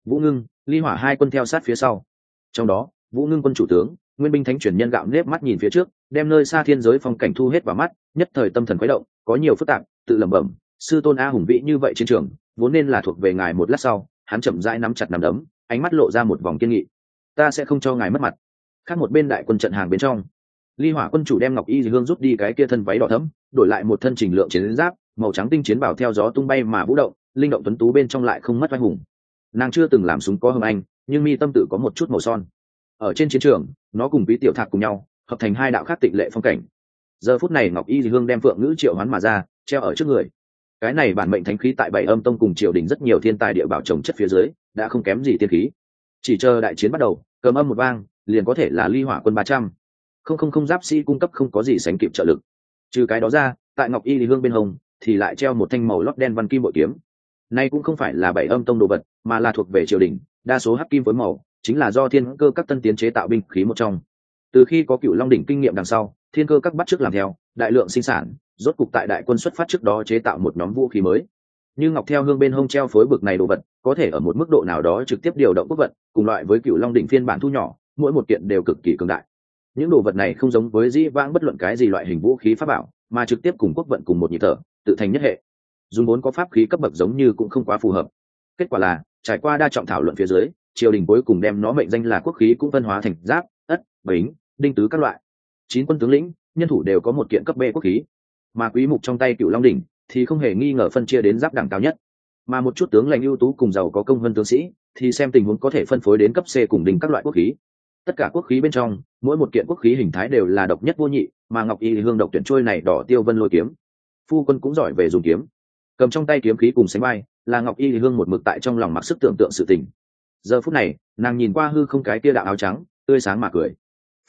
Vũ ngưng, ly hỏa hai quân theo sát phía sau. Trong đó, vũ ngưng quân chủ tướng, nguyên binh thánh chuyển nhân gạo nếp mắt nhìn phía trước, đem nơi xa thiên giới phong cảnh thu hết vào mắt, nhất thời tâm thần khuấy động, có nhiều phức tạp, tự lẩm bẩm, sư tôn a hùng vĩ như vậy trên trường, vốn nên là thuộc về ngài một lát sau hắn chậm rãi nắm chặt nắm đấm, ánh mắt lộ ra một vòng kiên nghị. Ta sẽ không cho ngài mất mặt. Khác một bên đại quân trận hàng bên trong, ly hỏa quân chủ đem ngọc y hương rút đi cái kia thân váy đỏ thấm đổi lại một thân trình lượng chiến giáp, màu trắng tinh chiến bảo theo gió tung bay mà vũ động, linh động tuấn tú bên trong lại không mất oai hùng. Nàng chưa từng làm súng có hồng anh, nhưng mi tâm tự có một chút màu son. Ở trên chiến trường, nó cùng bí tiểu thạc cùng nhau, hợp thành hai đạo khác tịnh lệ phong cảnh. Giờ phút này ngọc y hương đem phượng ngữ triệu hoán mà ra, treo ở trước người cái này bản mệnh thánh khí tại bảy âm tông cùng triều đình rất nhiều thiên tài địa bảo trồng chất phía dưới, đã không kém gì tiên khí. Chỉ chờ đại chiến bắt đầu, cầm âm một vang, liền có thể là ly hỏa quân ba trăm. Không không không giáp sĩ cung cấp không có gì sánh kịp trợ lực. Trừ cái đó ra, tại ngọc y thì hương bên hồng, thì lại treo một thanh màu lót đen văn kim bội kiếm. Nay cũng không phải là bảy âm tông đồ vật, mà là thuộc về triều đình, đa số hắc kim với màu, chính là do thiên cơ các tân tiến chế tạo binh khí một trong. Từ khi có cựu long đỉnh kinh nghiệm đằng sau, thiên cơ các bắt trước làm theo, đại lượng sinh sản rốt cục tại đại quân xuất phát trước đó chế tạo một nhóm vũ khí mới. Như ngọc theo hương bên hông treo phối bực này đồ vật, có thể ở một mức độ nào đó trực tiếp điều động quốc vận, cùng loại với cựu long đỉnh phiên bản thu nhỏ, mỗi một kiện đều cực kỳ cường đại. Những đồ vật này không giống với dĩ vãng bất luận cái gì loại hình vũ khí pháp bảo, mà trực tiếp cùng quốc vận cùng một nhịp thở, tự thành nhất hệ. Dùng vốn có pháp khí cấp bậc giống như cũng không quá phù hợp. Kết quả là, trải qua đa trọng thảo luận phía dưới, triều đình cuối cùng đem nó mệnh danh là quốc khí cũng phân hóa thành giáp, ất, bính, đinh tứ các loại. Chín quân tướng lĩnh, nhân thủ đều có một kiện cấp b quốc khí mà quý mục trong tay cựu long đỉnh thì không hề nghi ngờ phân chia đến giáp đẳng cao nhất. Mà một chút tướng lãnh ưu tú cùng giàu có công hơn tướng sĩ thì xem tình huống có thể phân phối đến cấp c cùng đỉnh các loại quốc khí. Tất cả quốc khí bên trong, mỗi một kiện quốc khí hình thái đều là độc nhất vô nhị, mà ngọc y hương độc tuyển trôi này đỏ tiêu vân lôi kiếm. Phu quân cũng giỏi về dùng kiếm. Cầm trong tay kiếm khí cùng sánh bay là ngọc y hương một mực tại trong lòng mặc sức tưởng tượng sự tình. Giờ phút này, nàng nhìn qua hư không cái kia đạo áo trắng, tươi sáng mà cười.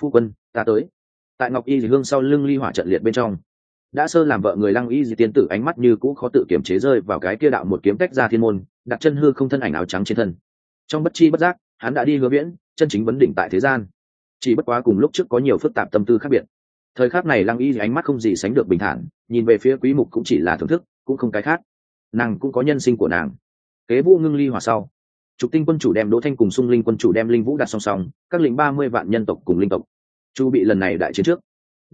Phu quân, ta tới. Tại ngọc y hương sau lưng ly hỏa trận liệt bên trong đã sơ làm vợ người lăng y di tiên tử ánh mắt như cũ khó tự kiểm chế rơi vào cái kia đạo một kiếm cách ra thiên môn, đặt chân hư không thân ảnh áo trắng trên thân. Trong bất chi bất giác, hắn đã đi hứa viễn, chân chính vấn đỉnh tại thế gian. Chỉ bất quá cùng lúc trước có nhiều phức tạp tâm tư khác biệt. Thời khắc này lăng y ánh mắt không gì sánh được bình thản, nhìn về phía quý mục cũng chỉ là thưởng thức, cũng không cái khác. Nàng cũng có nhân sinh của nàng. Kế vũ ngưng ly hòa sau. Trục tinh quân chủ đem đỗ thanh cùng sung linh quân chủ đem linh vũ đặt song song, các lĩnh ba mươi vạn nhân tộc cùng linh tộc. Chu bị lần này đại chiến trước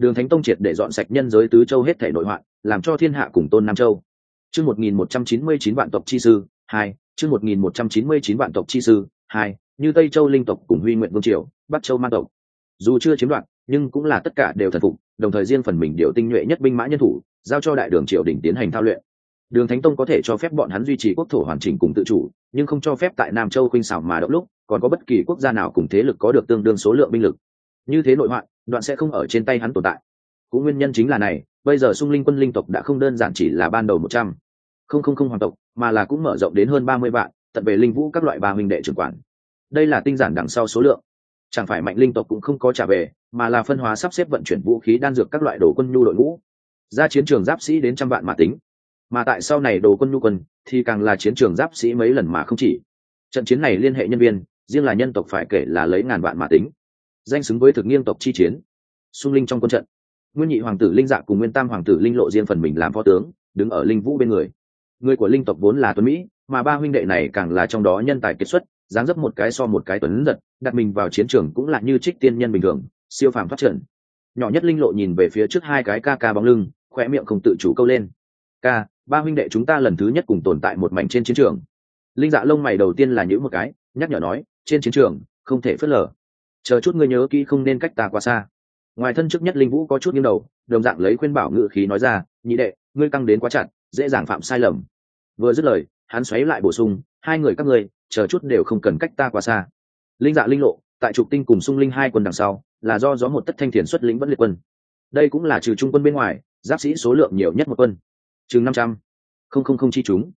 đường thánh tông triệt để dọn sạch nhân giới tứ châu hết thể nội hoạn, làm cho thiên hạ cùng tôn nam châu. Chương một nghìn một trăm chín mươi chín vạn tộc chi sư, hai, chương một nghìn một trăm chín mươi chín vạn tộc chi sư, hai, như tây châu linh tộc cùng huy nguyện vương triều, bắc châu man tộc. Dù chưa chiếm đoạt, nhưng cũng là tất cả đều thần phục, đồng thời riêng phần mình điều tinh nhuệ nhất binh mã nhân thủ, giao cho đại đường triều đình tiến hành thao luyện. Đường thánh tông có thể cho phép bọn hắn duy trì quốc thổ hoàn chỉnh cùng tự chủ, nhưng không cho phép tại nam châu khuynh xảo mà động lúc, còn có bất kỳ quốc gia nào cùng thế lực có được tương đương số lượng binh lực. Như thế nội hoạn đoạn sẽ không ở trên tay hắn tồn tại. Cũng nguyên nhân chính là này, bây giờ sung linh quân linh tộc đã không đơn giản chỉ là ban đầu một trăm. Không không không hoàng tộc, mà là cũng mở rộng đến hơn ba mươi vạn, tận về linh vũ các loại ba huynh đệ trưởng quản. Đây là tinh giản đằng sau số lượng. Chẳng phải mạnh linh tộc cũng không có trả về, mà là phân hóa sắp xếp vận chuyển vũ khí đan dược các loại đồ quân nhu đội ngũ. Ra chiến trường giáp sĩ đến trăm vạn mà tính. Mà tại sau này đồ quân nhu quân, thì càng là chiến trường giáp sĩ mấy lần mà không chỉ. Trận chiến này liên hệ nhân viên, riêng là nhân tộc phải kể là lấy ngàn vạn mà tính danh xứng với thực nghiêng tộc chi chiến. Xung linh trong quân trận, nguyên nhị hoàng tử linh dạ cùng nguyên tam hoàng tử linh lộ riêng phần mình làm phó tướng, đứng ở linh vũ bên người. Người của linh tộc vốn là tuấn mỹ, mà ba huynh đệ này càng là trong đó nhân tài kiệt xuất, dáng dấp một cái so một cái tuấn giật, đặt mình vào chiến trường cũng là như trích tiên nhân bình thường, siêu phàm phát triển nhỏ nhất linh lộ nhìn về phía trước hai cái ca ca bóng lưng khoe miệng không tự chủ câu lên. Ca, ba huynh đệ chúng ta lần thứ nhất cùng tồn tại một mảnh trên chiến trường. Linh dạ lông mày đầu tiên là những một cái, nhắc nhở nói, trên chiến trường, không thể phớt lờ chờ chút ngươi nhớ kỹ không nên cách ta quá xa. Ngoài thân trước nhất linh vũ có chút nghiêng đầu, đồng dạng lấy khuyên bảo ngự khí nói ra, nhị đệ, ngươi căng đến quá chặt, dễ dàng phạm sai lầm. Vừa dứt lời, hắn xoáy lại bổ sung, hai người các ngươi, chờ chút đều không cần cách ta quá xa. Linh dạ linh lộ, tại trục tinh cùng sung linh hai quân đằng sau, là do gió một tất thanh thiền xuất lĩnh vẫn liệt quân. Đây cũng là trừ trung quân bên ngoài, giáp sĩ số lượng nhiều nhất một quân. Chừng năm trăm, không không không chi chúng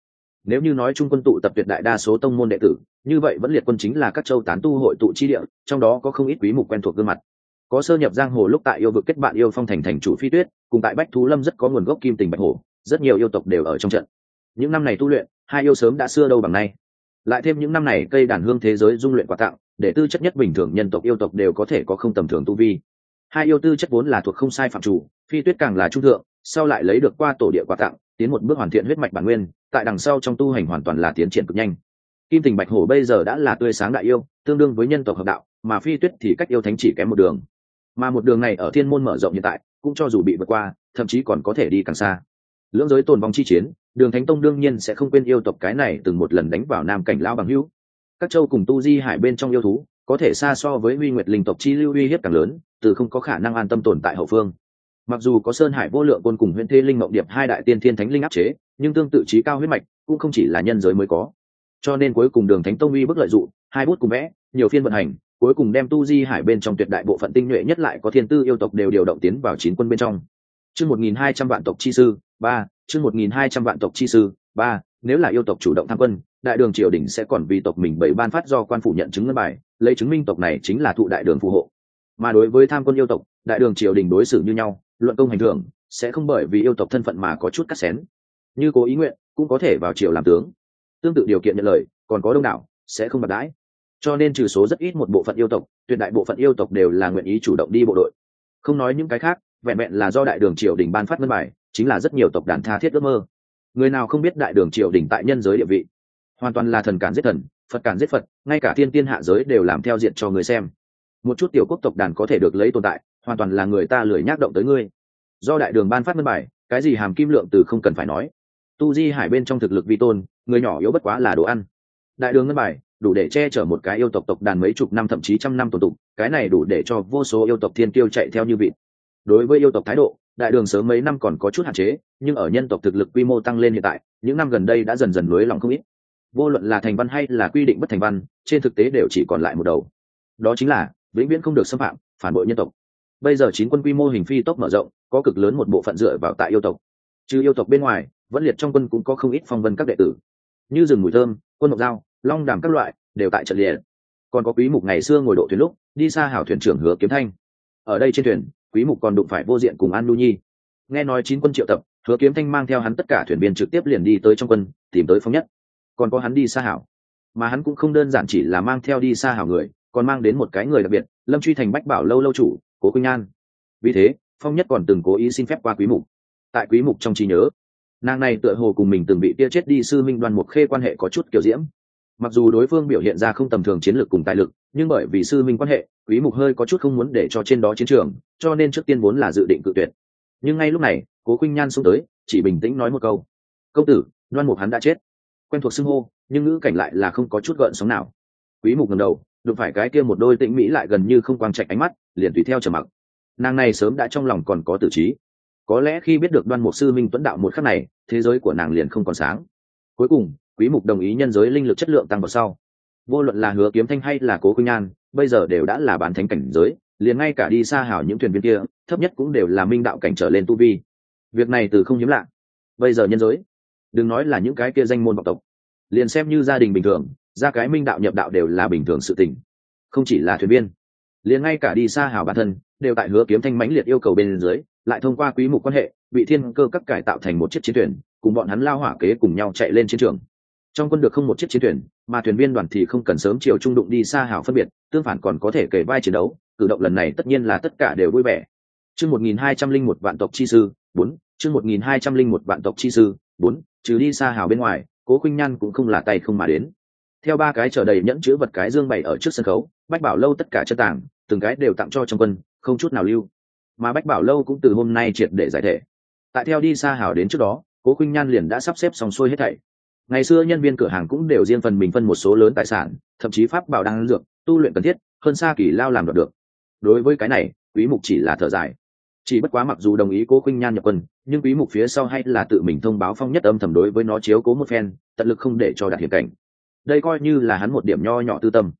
nếu như nói trung quân tụ tập tuyệt đại đa số tông môn đệ tử, như vậy vẫn liệt quân chính là các châu tán tu hội tụ chi địa, trong đó có không ít quý mục quen thuộc gương mặt. Có sơ nhập giang hồ lúc tại yêu vực kết bạn yêu phong thành thành chủ phi tuyết, cùng tại bách thú lâm rất có nguồn gốc kim tình bạch hồ rất nhiều yêu tộc đều ở trong trận. Những năm này tu luyện, hai yêu sớm đã xưa đâu bằng nay. Lại thêm những năm này cây đàn hương thế giới dung luyện quà tặng để tư chất nhất bình thường nhân tộc yêu tộc đều có thể có không tầm thường tu vi. Hai yêu tư chất vốn là thuộc không sai phạm chủ, phi tuyết càng là trung thượng, sau lại lấy được qua tổ địa quà tặng tiến một bước hoàn thiện huyết mạch bản nguyên tại đằng sau trong tu hành hoàn toàn là tiến triển cực nhanh. Kim tình bạch hổ bây giờ đã là tươi sáng đại yêu, tương đương với nhân tộc hợp đạo, mà phi tuyết thì cách yêu thánh chỉ kém một đường. Mà một đường này ở thiên môn mở rộng hiện tại, cũng cho dù bị vượt qua, thậm chí còn có thể đi càng xa. Lưỡng giới tồn vong chi chiến, đường thánh tông đương nhiên sẽ không quên yêu tộc cái này từng một lần đánh vào nam cảnh lão bằng hữu. Các châu cùng tu di hải bên trong yêu thú, có thể xa so với huy nguyệt linh tộc chi lưu uy hiếp càng lớn, từ không có khả năng an tâm tồn tại hậu phương. Mặc dù có sơn hải vô lượng côn cùng huyện thế linh mộng điệp hai đại tiên thiên thánh linh áp chế nhưng tương tự trí cao huyết mạch cũng không chỉ là nhân giới mới có. Cho nên cuối cùng đường thánh tông uy bức lợi dụng, hai bút cùng vẽ, nhiều phiên vận hành, cuối cùng đem tu di hải bên trong tuyệt đại bộ phận tinh nhuệ nhất lại có thiên tư yêu tộc đều điều động tiến vào chín quân bên trong. Chương một nghìn hai trăm vạn tộc chi sư, ba, chương một nghìn hai trăm vạn tộc chi sư, ba, nếu là yêu tộc chủ động tham quân, đại đường triều đình sẽ còn vì tộc mình bảy ban phát do quan phủ nhận chứng ngân bài, lấy chứng minh tộc này chính là thụ đại đường phù hộ. Mà đối với tham quân yêu tộc, đại đường triều đình đối xử như nhau, luận công hành thưởng, sẽ không bởi vì yêu tộc thân phận mà có chút cắt xén như cố ý nguyện, cũng có thể vào triều làm tướng. Tương tự điều kiện nhận lời, còn có đông đảo, sẽ không bạc đãi. Cho nên trừ số rất ít một bộ phận yêu tộc, tuyệt đại bộ phận yêu tộc đều là nguyện ý chủ động đi bộ đội. Không nói những cái khác, vẹn vẹn là do đại đường triều đình ban phát ngân bài, chính là rất nhiều tộc đàn tha thiết ước mơ. Người nào không biết đại đường triều đình tại nhân giới địa vị? Hoàn toàn là thần cản giết thần, phật cản giết phật, ngay cả thiên tiên hạ giới đều làm theo diện cho người xem. Một chút tiểu quốc tộc đàn có thể được lấy tồn tại, hoàn toàn là người ta lười nhác động tới ngươi. Do đại đường ban phát ngân bài, cái gì hàm kim lượng từ không cần phải nói tu di hải bên trong thực lực vi tôn, người nhỏ yếu bất quá là đồ ăn. Đại đường ngân bài, đủ để che chở một cái yêu tộc tộc đàn mấy chục năm, thậm chí trăm năm tồn tụng cái này đủ để cho vô số yêu tộc thiên tiêu chạy theo như vịt. Đối với yêu tộc thái độ, đại đường sớm mấy năm còn có chút hạn chế, nhưng ở nhân tộc thực lực quy mô tăng lên hiện tại, những năm gần đây đã dần dần lối lòng không ít. Vô luận là thành văn hay là quy định bất thành văn, trên thực tế đều chỉ còn lại một đầu. Đó chính là, vĩnh viễn không được xâm phạm, phản bội nhân tộc. Bây giờ chín quân quy mô hình phi tốc mở rộng, có cực lớn một bộ phận dựa vào tại yêu tộc. Trừ yêu tộc bên ngoài vẫn liệt trong quân cũng có không ít phong vân các đệ tử. Như rừng mùi thơm, quân ngọc dao, long đàm các loại, đều tại trận liệt. Còn có quý mục ngày xưa ngồi độ thuyền lúc, đi xa hảo thuyền trưởng hứa kiếm thanh. Ở đây trên thuyền, quý mục còn đụng phải vô diện cùng an nu nhi. Nghe nói chín quân triệu tập, hứa kiếm thanh mang theo hắn tất cả thuyền viên trực tiếp liền đi tới trong quân, tìm tới phong nhất. Còn có hắn đi xa hảo. Mà hắn cũng không đơn giản chỉ là mang theo đi xa hảo người, còn mang đến một cái người đặc biệt, lâm truy thành bách bảo lâu lâu chủ, cố quỳnh an. Vì thế, phong nhất còn từng cố ý xin phép qua quý mục. Tại quý mục trong trí nhớ nàng này tựa hồ cùng mình từng bị tia chết đi sư minh đoan mục khê quan hệ có chút kiểu diễm. Mặc dù đối phương biểu hiện ra không tầm thường chiến lược cùng tài lực, nhưng bởi vì sư minh quan hệ, quý mục hơi có chút không muốn để cho trên đó chiến trường, cho nên trước tiên vốn là dự định cự tuyệt. Nhưng ngay lúc này, cố khuynh nhan xuống tới, chỉ bình tĩnh nói một câu. Công tử, đoan mục hắn đã chết. Quen thuộc xưng hô, nhưng ngữ cảnh lại là không có chút gợn sóng nào. Quý mục ngẩng đầu, đụng phải cái kia một đôi tĩnh mỹ lại gần như không quang trạch ánh mắt, liền tùy theo trầm mặc. Nàng này sớm đã trong lòng còn có tử trí có lẽ khi biết được đoan mục sư minh tuấn đạo một khắc này, thế giới của nàng liền không còn sáng. Cuối cùng, quý mục đồng ý nhân giới linh lực chất lượng tăng vào sau. Vô luận là hứa kiếm thanh hay là cố quy nhan bây giờ đều đã là bán thánh cảnh giới, liền ngay cả đi xa hảo những thuyền viên kia, thấp nhất cũng đều là minh đạo cảnh trở lên tu vi. Việc này từ không hiếm lạ. Bây giờ nhân giới, đừng nói là những cái kia danh môn vọng tộc, liền xem như gia đình bình thường ra cái minh đạo nhập đạo đều là bình thường sự tình, không chỉ là thuyền viên. Liền ngay cả đi xa hảo bản thân, đều tại hứa kiếm thanh mãnh liệt yêu cầu bên dưới lại thông qua quý mục quan hệ, bị thiên cơ các cải tạo thành một chiếc chiến thuyền, cùng bọn hắn lao hỏa kế cùng nhau chạy lên chiến trường. Trong quân được không một chiếc chiến thuyền, mà thuyền viên đoàn thì không cần sớm chiều trung đụng đi xa hảo phân biệt, tương phản còn có thể kể vai chiến đấu, cử động lần này tất nhiên là tất cả đều vui vẻ. Chương một nghìn hai trăm linh một vạn tộc chi sư, bốn, chương một nghìn hai trăm linh một vạn tộc chi sư, bốn, trừ đi xa hảo bên ngoài, cố khuynh nhan cũng không là tay không mà đến. Theo ba cái trở đầy nhẫn chữ vật cái dương bày ở trước sân khấu, bách bảo lâu tất cả chân tảng từng cái đều tặng cho trong quân, không chút nào lưu mà bách bảo lâu cũng từ hôm nay triệt để giải thể. Tại theo đi xa hảo đến trước đó, cố khuynh nhan liền đã sắp xếp xong xuôi hết thảy. Ngày xưa nhân viên cửa hàng cũng đều riêng phần mình phân một số lớn tài sản, thậm chí pháp bảo đang dược, tu luyện cần thiết, hơn xa kỳ lao làm được được. Đối với cái này, quý mục chỉ là thở dài. Chỉ bất quá mặc dù đồng ý cố khuynh nhan nhập quân, nhưng quý mục phía sau hay là tự mình thông báo phong nhất âm thầm đối với nó chiếu cố một phen, tận lực không để cho đạt hiểm cảnh. Đây coi như là hắn một điểm nho nhỏ tư tâm.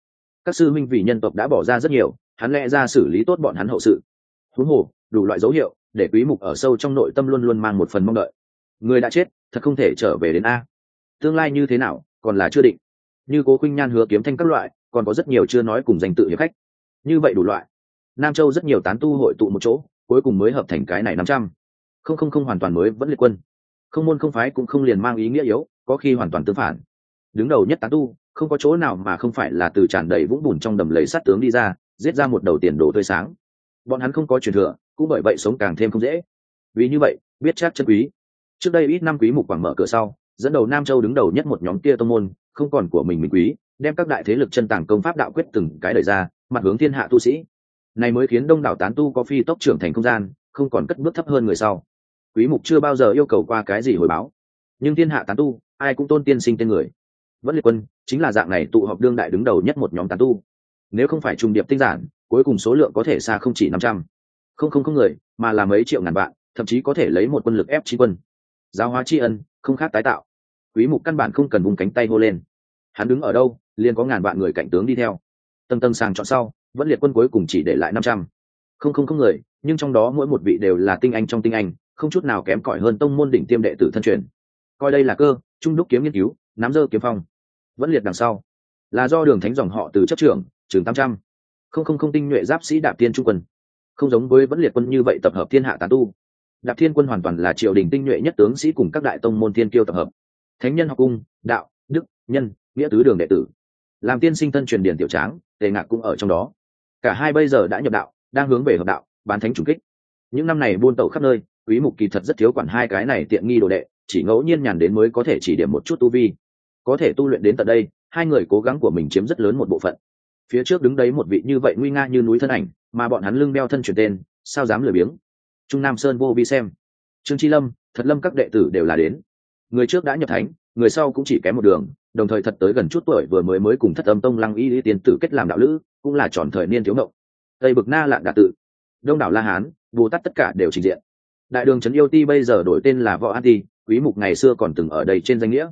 Các sư minh vì nhân tộc đã bỏ ra rất nhiều, hắn lẽ ra xử lý tốt bọn hắn hậu sự huống hồ, đủ loại dấu hiệu để quý mục ở sâu trong nội tâm luôn luôn mang một phần mong đợi. Người đã chết, thật không thể trở về đến a. Tương lai như thế nào, còn là chưa định. Như cố khuynh nhan hứa kiếm thanh các loại, còn có rất nhiều chưa nói cùng danh tự hiệp khách. Như vậy đủ loại. Nam châu rất nhiều tán tu hội tụ một chỗ, cuối cùng mới hợp thành cái này năm trăm. Không không không hoàn toàn mới, vẫn liệt quân. Không môn không phái cũng không liền mang ý nghĩa yếu, có khi hoàn toàn tương phản. Đứng đầu nhất tán tu, không có chỗ nào mà không phải là từ tràn đầy vũng bùn trong đầm lầy sát tướng đi ra, giết ra một đầu tiền đồ tươi sáng bọn hắn không có truyền thừa, cũng bởi vậy sống càng thêm không dễ. Vì như vậy, biết chắc chân quý. Trước đây ít năm quý mục quảng mở cửa sau, dẫn đầu nam châu đứng đầu nhất một nhóm kia tông môn, không còn của mình mình quý, đem các đại thế lực chân tàng công pháp đạo quyết từng cái đời ra, mặt hướng thiên hạ tu sĩ. Này mới khiến đông đảo tán tu có phi tốc trưởng thành không gian, không còn cất bước thấp hơn người sau. Quý mục chưa bao giờ yêu cầu qua cái gì hồi báo. Nhưng thiên hạ tán tu, ai cũng tôn tiên sinh tên người. Vẫn liệt quân, chính là dạng này tụ họp đương đại đứng đầu nhất một nhóm tán tu. Nếu không phải trùng điệp tinh giản cuối cùng số lượng có thể xa không chỉ năm trăm. Không không không người, mà là mấy triệu ngàn vạn thậm chí có thể lấy một quân lực ép chín quân. Giáo hóa tri ân, không khác tái tạo. Quý mục căn bản không cần vùng cánh tay hô lên. Hắn đứng ở đâu, liền có ngàn vạn người cạnh tướng đi theo. Tầng tầng sàng chọn sau, vẫn liệt quân cuối cùng chỉ để lại năm trăm. Không không không người, nhưng trong đó mỗi một vị đều là tinh anh trong tinh anh, không chút nào kém cỏi hơn tông môn đỉnh tiêm đệ tử thân truyền. Coi đây là cơ, trung đúc kiếm nghiên cứu, nắm dơ kiếm phong. Vẫn liệt đằng sau. Là do đường thánh dòng họ từ chấp trưởng trường tám trăm không không không tinh nhuệ giáp sĩ đạp tiên trung quân. Không giống với vẫn liệt quân như vậy tập hợp thiên hạ tán tu. Đạp thiên quân hoàn toàn là triều đình tinh nhuệ nhất tướng sĩ cùng các đại tông môn thiên kiêu tập hợp. Thánh nhân học cung, đạo, đức, nhân, nghĩa tứ đường đệ tử. Làm tiên sinh thân truyền điển tiểu tráng, tề ngạc cũng ở trong đó. Cả hai bây giờ đã nhập đạo, đang hướng về hợp đạo, bán thánh trùng kích. Những năm này buôn tẩu khắp nơi, quý mục kỳ thật rất thiếu quản hai cái này tiện nghi đồ đệ, chỉ ngẫu nhiên nhàn đến mới có thể chỉ điểm một chút tu vi. Có thể tu luyện đến tận đây, hai người cố gắng của mình chiếm rất lớn một bộ phận phía trước đứng đấy một vị như vậy nguy nga như núi thân ảnh, mà bọn hắn lưng đeo thân chuyển tên, sao dám lười biếng? Trung nam sơn vô vi xem. Trương chi lâm, thật lâm các đệ tử đều là đến. Người trước đã nhập thánh, người sau cũng chỉ kém một đường, đồng thời thật tới gần chút tuổi vừa mới mới cùng thất âm tông lăng y lý tiên tử kết làm đạo lữ, cũng là tròn thời niên thiếu ngộng tây bực na lạn đà tự, đông đảo la hán, bồ tát tất cả đều trình diện. Đại đường trấn yêu ti bây giờ đổi tên là võ an ti, quý mục ngày xưa còn từng ở đây trên danh nghĩa.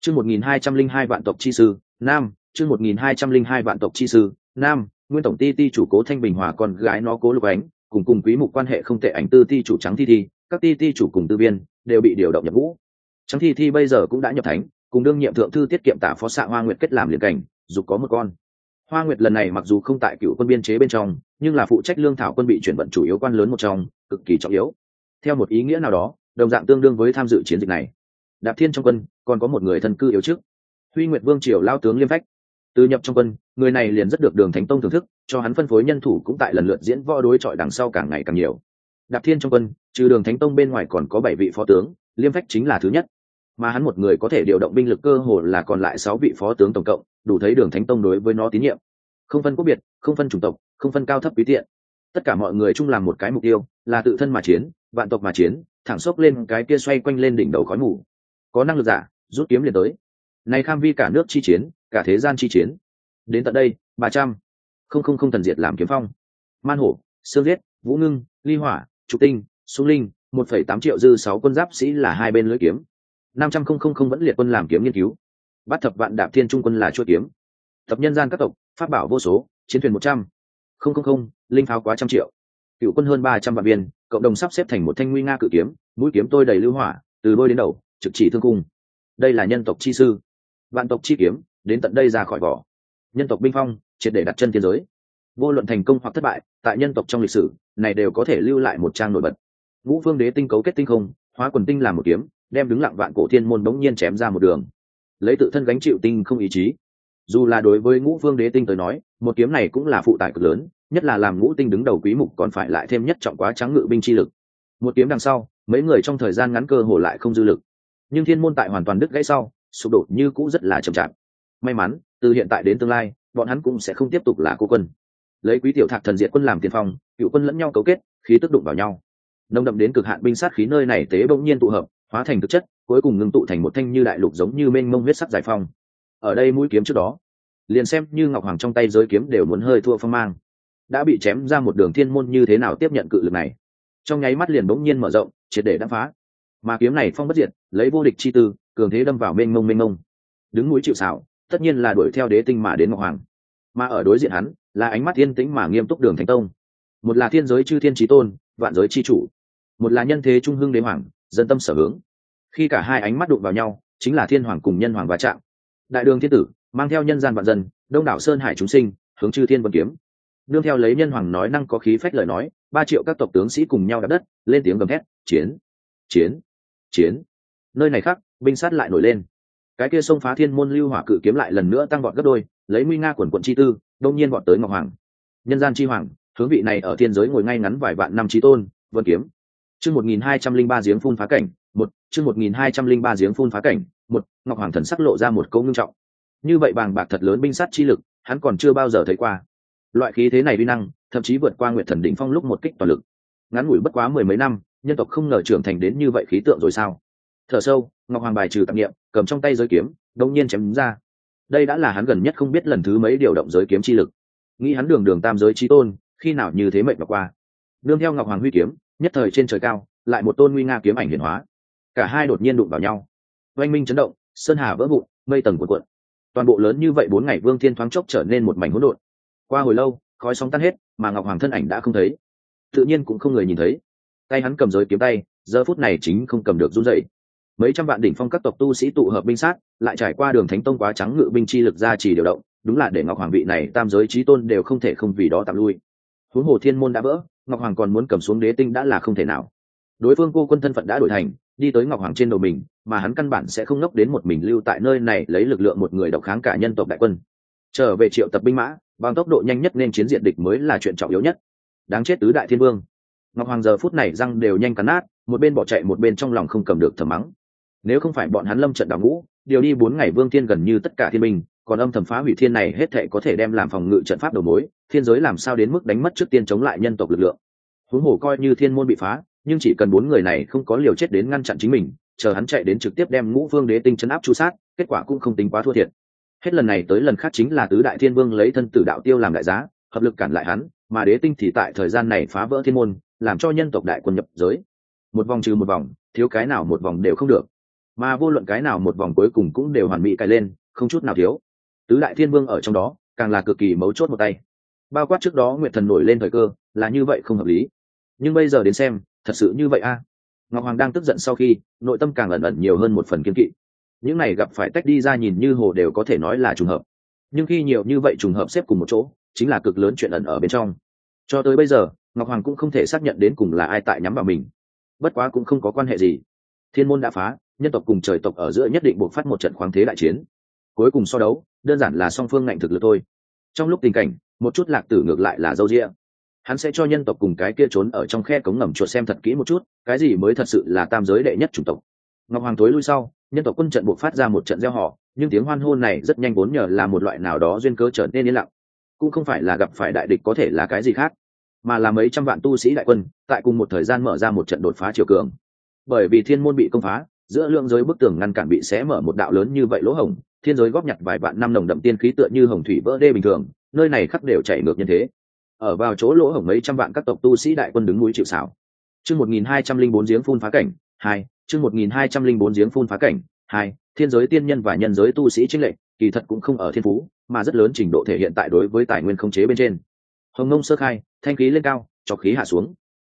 Chương 1202 vạn tộc chi sư, nam chương 1202 vạn tộc chi sư, nam, nguyên tổng ti ti chủ cố thanh bình hòa con gái nó cố lục ánh, cùng cùng quý mục quan hệ không tệ ảnh tư ti chủ trắng thi thi, các ti ti chủ cùng tư viên đều bị điều động nhập ngũ. Trắng thi thi bây giờ cũng đã nhập thánh, cùng đương nhiệm thượng thư tiết kiệm tả phó xạ hoa nguyệt kết làm liền cảnh, dù có một con. Hoa nguyệt lần này mặc dù không tại cựu quân biên chế bên trong, nhưng là phụ trách lương thảo quân bị chuyển vận chủ yếu quan lớn một trong, cực kỳ trọng yếu. Theo một ý nghĩa nào đó, đồng dạng tương đương với tham dự chiến dịch này. Đạp thiên trong quân, còn có một người thân cư yếu trước. Huy nguyệt vương triều lao tướng liêm phách từ nhập trong quân, người này liền rất được đường thánh tông thưởng thức, cho hắn phân phối nhân thủ cũng tại lần lượt diễn võ đối chọi đằng sau càng ngày càng nhiều. Đạp thiên trong quân, trừ đường thánh tông bên ngoài còn có bảy vị phó tướng, liêm phách chính là thứ nhất. Mà hắn một người có thể điều động binh lực cơ hồ là còn lại sáu vị phó tướng tổng cộng, đủ thấy đường thánh tông đối với nó tín nhiệm. Không phân quốc biệt, không phân chủng tộc, không phân cao thấp quý tiện. Tất cả mọi người chung làm một cái mục tiêu, là tự thân mà chiến, vạn tộc mà chiến, thẳng xốc lên cái kia xoay quanh lên đỉnh đầu khói mù. Có năng lực giả, rút kiếm liền tới. Này kham vi cả nước chi chiến cả thế gian chi chiến. Đến tận đây ba trăm, không không không thần diệt làm kiếm phong. Man hổ, sương giết, vũ ngưng, ly hỏa, trục tinh súng linh, một phẩy tám triệu dư sáu quân giáp sĩ là hai bên lưỡi kiếm. Năm trăm không không không vẫn liệt quân làm kiếm nghiên cứu. Bắt thập vạn đạp thiên trung quân là chua kiếm. Tập nhân gian các tộc, pháp bảo vô số, chiến thuyền một trăm. Không không không, linh pháo quá trăm triệu. Cựu quân hơn ba trăm vạn viên, cộng đồng sắp xếp thành một thanh nguy nga cự kiếm, mũi kiếm tôi đầy lưu hỏa, từ đôi đến đầu, trực chỉ thương cung. Đây là nhân tộc chi sư. Vạn tộc chi kiếm đến tận đây ra khỏi vỏ. Nhân tộc binh phong, triệt để đặt chân thiên giới. Vô luận thành công hoặc thất bại, tại nhân tộc trong lịch sử, này đều có thể lưu lại một trang nổi bật. Ngũ phương đế tinh cấu kết tinh không, hóa quần tinh làm một kiếm, đem đứng lặng vạn cổ thiên môn bỗng nhiên chém ra một đường. Lấy tự thân gánh chịu tinh không ý chí. Dù là đối với ngũ phương đế tinh tới nói, một kiếm này cũng là phụ tải cực lớn, nhất là làm ngũ tinh đứng đầu quý mục còn phải lại thêm nhất trọng quá trắng ngự binh chi lực. Một kiếm đằng sau, mấy người trong thời gian ngắn cơ hồ lại không dư lực. Nhưng thiên môn tại hoàn toàn đứt gãy sau, sụp đổ như cũ rất là chậm chạp may mắn, từ hiện tại đến tương lai, bọn hắn cũng sẽ không tiếp tục là cô quân. Lấy quý tiểu thạc thần diệt quân làm tiền phong, cựu quân lẫn nhau cấu kết, khí tức đụng vào nhau. Nông đậm đến cực hạn binh sát khí nơi này tế bỗng nhiên tụ hợp, hóa thành thực chất, cuối cùng ngưng tụ thành một thanh như đại lục giống như mênh mông huyết sắc giải phong. Ở đây mũi kiếm trước đó, liền xem như ngọc hoàng trong tay giới kiếm đều muốn hơi thua phong mang. Đã bị chém ra một đường thiên môn như thế nào tiếp nhận cự lực này? Trong nháy mắt liền bỗng nhiên mở rộng, triệt để đắp phá. Mà kiếm này phong bất diệt, lấy vô địch chi tư, cường thế đâm vào mênh mông mênh mông. Đứng núi chịu xảo tất nhiên là đuổi theo đế tinh mà đến ngọc hoàng. Mà ở đối diện hắn, là ánh mắt thiên tĩnh mà nghiêm túc đường thánh tông. Một là thiên giới chư thiên trí tôn, vạn giới chi chủ. Một là nhân thế trung hưng đế hoàng, dân tâm sở hướng. Khi cả hai ánh mắt đụng vào nhau, chính là thiên hoàng cùng nhân hoàng va chạm. Đại đường thiên tử, mang theo nhân gian vạn dân, đông đảo sơn hải chúng sinh, hướng chư thiên vân kiếm. Đương theo lấy nhân hoàng nói năng có khí phách lời nói, ba triệu các tộc tướng sĩ cùng nhau đặt đất, lên tiếng gầm thét, chiến! Chiến! Chiến! Nơi này khác, binh sát lại nổi lên cái kia sông phá thiên môn lưu hỏa cự kiếm lại lần nữa tăng vọt gấp đôi, lấy nguy nga quần quận chi tư, đông nhiên vọt tới ngọc hoàng. Nhân gian chi hoàng, hướng vị này ở thiên giới ngồi ngay ngắn vài vạn năm trí tôn, vân kiếm. Chương một nghìn hai trăm linh ba giếng phun phá cảnh, một, chương một nghìn hai trăm linh ba giếng phun phá cảnh, một, ngọc hoàng thần sắc lộ ra một câu ngưng trọng. Như vậy bàng bạc thật lớn binh sát chi lực, hắn còn chưa bao giờ thấy qua. Loại khí thế này vi năng, thậm chí vượt qua nguyệt thần đỉnh phong lúc một kích toàn lực. Ngắn ngủi bất quá mười mấy năm, nhân tộc không ngờ trưởng thành đến như vậy khí tượng rồi sao? Thở sâu, ngọc hoàng bài trừ tạp nghiệm cầm trong tay giới kiếm đông nhiên chém ra. Đây đã là hắn gần nhất không biết lần thứ mấy điều động giới kiếm chi lực. Nghĩ hắn đường đường tam giới trí tôn, khi nào như thế mệnh mà qua. Đương theo ngọc hoàng huy kiếm, nhất thời trên trời cao, lại một tôn nguy nga kiếm ảnh hiển hóa. Cả hai đột nhiên đụng vào nhau. Oanh minh chấn động, sơn hà vỡ vụn, mây tầng cuộn cuộn. Toàn bộ lớn như vậy bốn ngày vương thiên thoáng chốc trở nên một mảnh hỗn độn. Qua hồi lâu, khói sóng tan hết, mà ngọc hoàng thân ảnh đã không thấy. Tự nhiên cũng không người nhìn thấy. Tay hắn cầm giới kiếm tay, giờ phút này chính không cầm được run dậy mấy trăm vạn đỉnh phong các tộc tu sĩ tụ hợp binh sát, lại trải qua đường thánh tông quá trắng ngự binh chi lực ra chỉ điều động, đúng là để ngọc hoàng vị này tam giới trí tôn đều không thể không vì đó tạm lui. Huống hồ thiên môn đã vỡ, ngọc hoàng còn muốn cầm xuống đế tinh đã là không thể nào. Đối phương cô quân thân phận đã đổi thành, đi tới ngọc hoàng trên đầu mình, mà hắn căn bản sẽ không ngốc đến một mình lưu tại nơi này lấy lực lượng một người độc kháng cả nhân tộc đại quân. Trở về triệu tập binh mã, bằng tốc độ nhanh nhất nên chiến diện địch mới là chuyện trọng yếu nhất. Đáng chết tứ đại thiên vương. Ngọc hoàng giờ phút này răng đều nhanh cắn nát, một bên bỏ chạy một bên trong lòng không cầm được thầm mắng nếu không phải bọn hắn lâm trận đào ngũ, điều đi bốn ngày vương thiên gần như tất cả thiên minh còn âm thầm phá hủy thiên này, hết thệ có thể đem làm phòng ngự trận pháp đầu mối, thiên giới làm sao đến mức đánh mất trước tiên chống lại nhân tộc lực lượng. Huống hồ coi như thiên môn bị phá, nhưng chỉ cần bốn người này không có liều chết đến ngăn chặn chính mình, chờ hắn chạy đến trực tiếp đem ngũ vương đế tinh chấn áp chu sát, kết quả cũng không tính quá thua thiệt. Hết lần này tới lần khác chính là tứ đại thiên vương lấy thân tử đạo tiêu làm đại giá, hợp lực cản lại hắn, mà đế tinh thì tại thời gian này phá vỡ thiên môn, làm cho nhân tộc đại quân nhập giới. Một vòng trừ một vòng, thiếu cái nào một vòng đều không được mà vô luận cái nào một vòng cuối cùng cũng đều hoàn mỹ cài lên, không chút nào thiếu. Tứ đại thiên vương ở trong đó, càng là cực kỳ mấu chốt một tay. Bao quát trước đó nguyệt thần nổi lên thời cơ, là như vậy không hợp lý. Nhưng bây giờ đến xem, thật sự như vậy a? Ngọc hoàng đang tức giận sau khi, nội tâm càng ẩn ẩn nhiều hơn một phần kiên kỵ. Những này gặp phải tách đi ra nhìn như hồ đều có thể nói là trùng hợp. Nhưng khi nhiều như vậy trùng hợp xếp cùng một chỗ, chính là cực lớn chuyện ẩn ở bên trong. Cho tới bây giờ, ngọc hoàng cũng không thể xác nhận đến cùng là ai tại nhắm vào mình. Bất quá cũng không có quan hệ gì. Thiên môn đã phá nhân tộc cùng trời tộc ở giữa nhất định buộc phát một trận khoáng thế đại chiến. Cuối cùng so đấu, đơn giản là song phương ngạnh thực lực thôi. Trong lúc tình cảnh, một chút lạc tử ngược lại là dâu rĩa hắn sẽ cho nhân tộc cùng cái kia trốn ở trong khe cống ngầm chuột xem thật kỹ một chút, cái gì mới thật sự là tam giới đệ nhất chủng tộc. Ngọc hoàng tối lui sau, nhân tộc quân trận buộc phát ra một trận gieo họ, nhưng tiếng hoan hôn này rất nhanh vốn nhờ là một loại nào đó duyên cớ trở nên yên lặng. Cũng không phải là gặp phải đại địch có thể là cái gì khác, mà là mấy trăm vạn tu sĩ đại quân, tại cùng một thời gian mở ra một trận đột phá chiều cường. Bởi vì thiên môn bị công phá giữa lượng giới bức tường ngăn cản bị xé mở một đạo lớn như vậy lỗ hổng, thiên giới góp nhặt vài vạn năm nồng đậm tiên khí tựa như hồng thủy vỡ đê bình thường, nơi này khắc đều chảy ngược như thế. Ở vào chỗ lỗ hổng mấy trăm vạn các tộc tu sĩ đại quân đứng núi chịu xảo chương một nghìn hai trăm linh bốn giếng phun phá cảnh, hai, chương một nghìn hai trăm linh bốn giếng phun phá cảnh, hai, thiên giới tiên nhân và nhân giới tu sĩ chính lệnh kỳ thật cũng không ở thiên phú, mà rất lớn trình độ thể hiện tại đối với tài nguyên không chế bên trên. Hồng nông sơ khai, thanh khí lên cao, cho khí hạ xuống.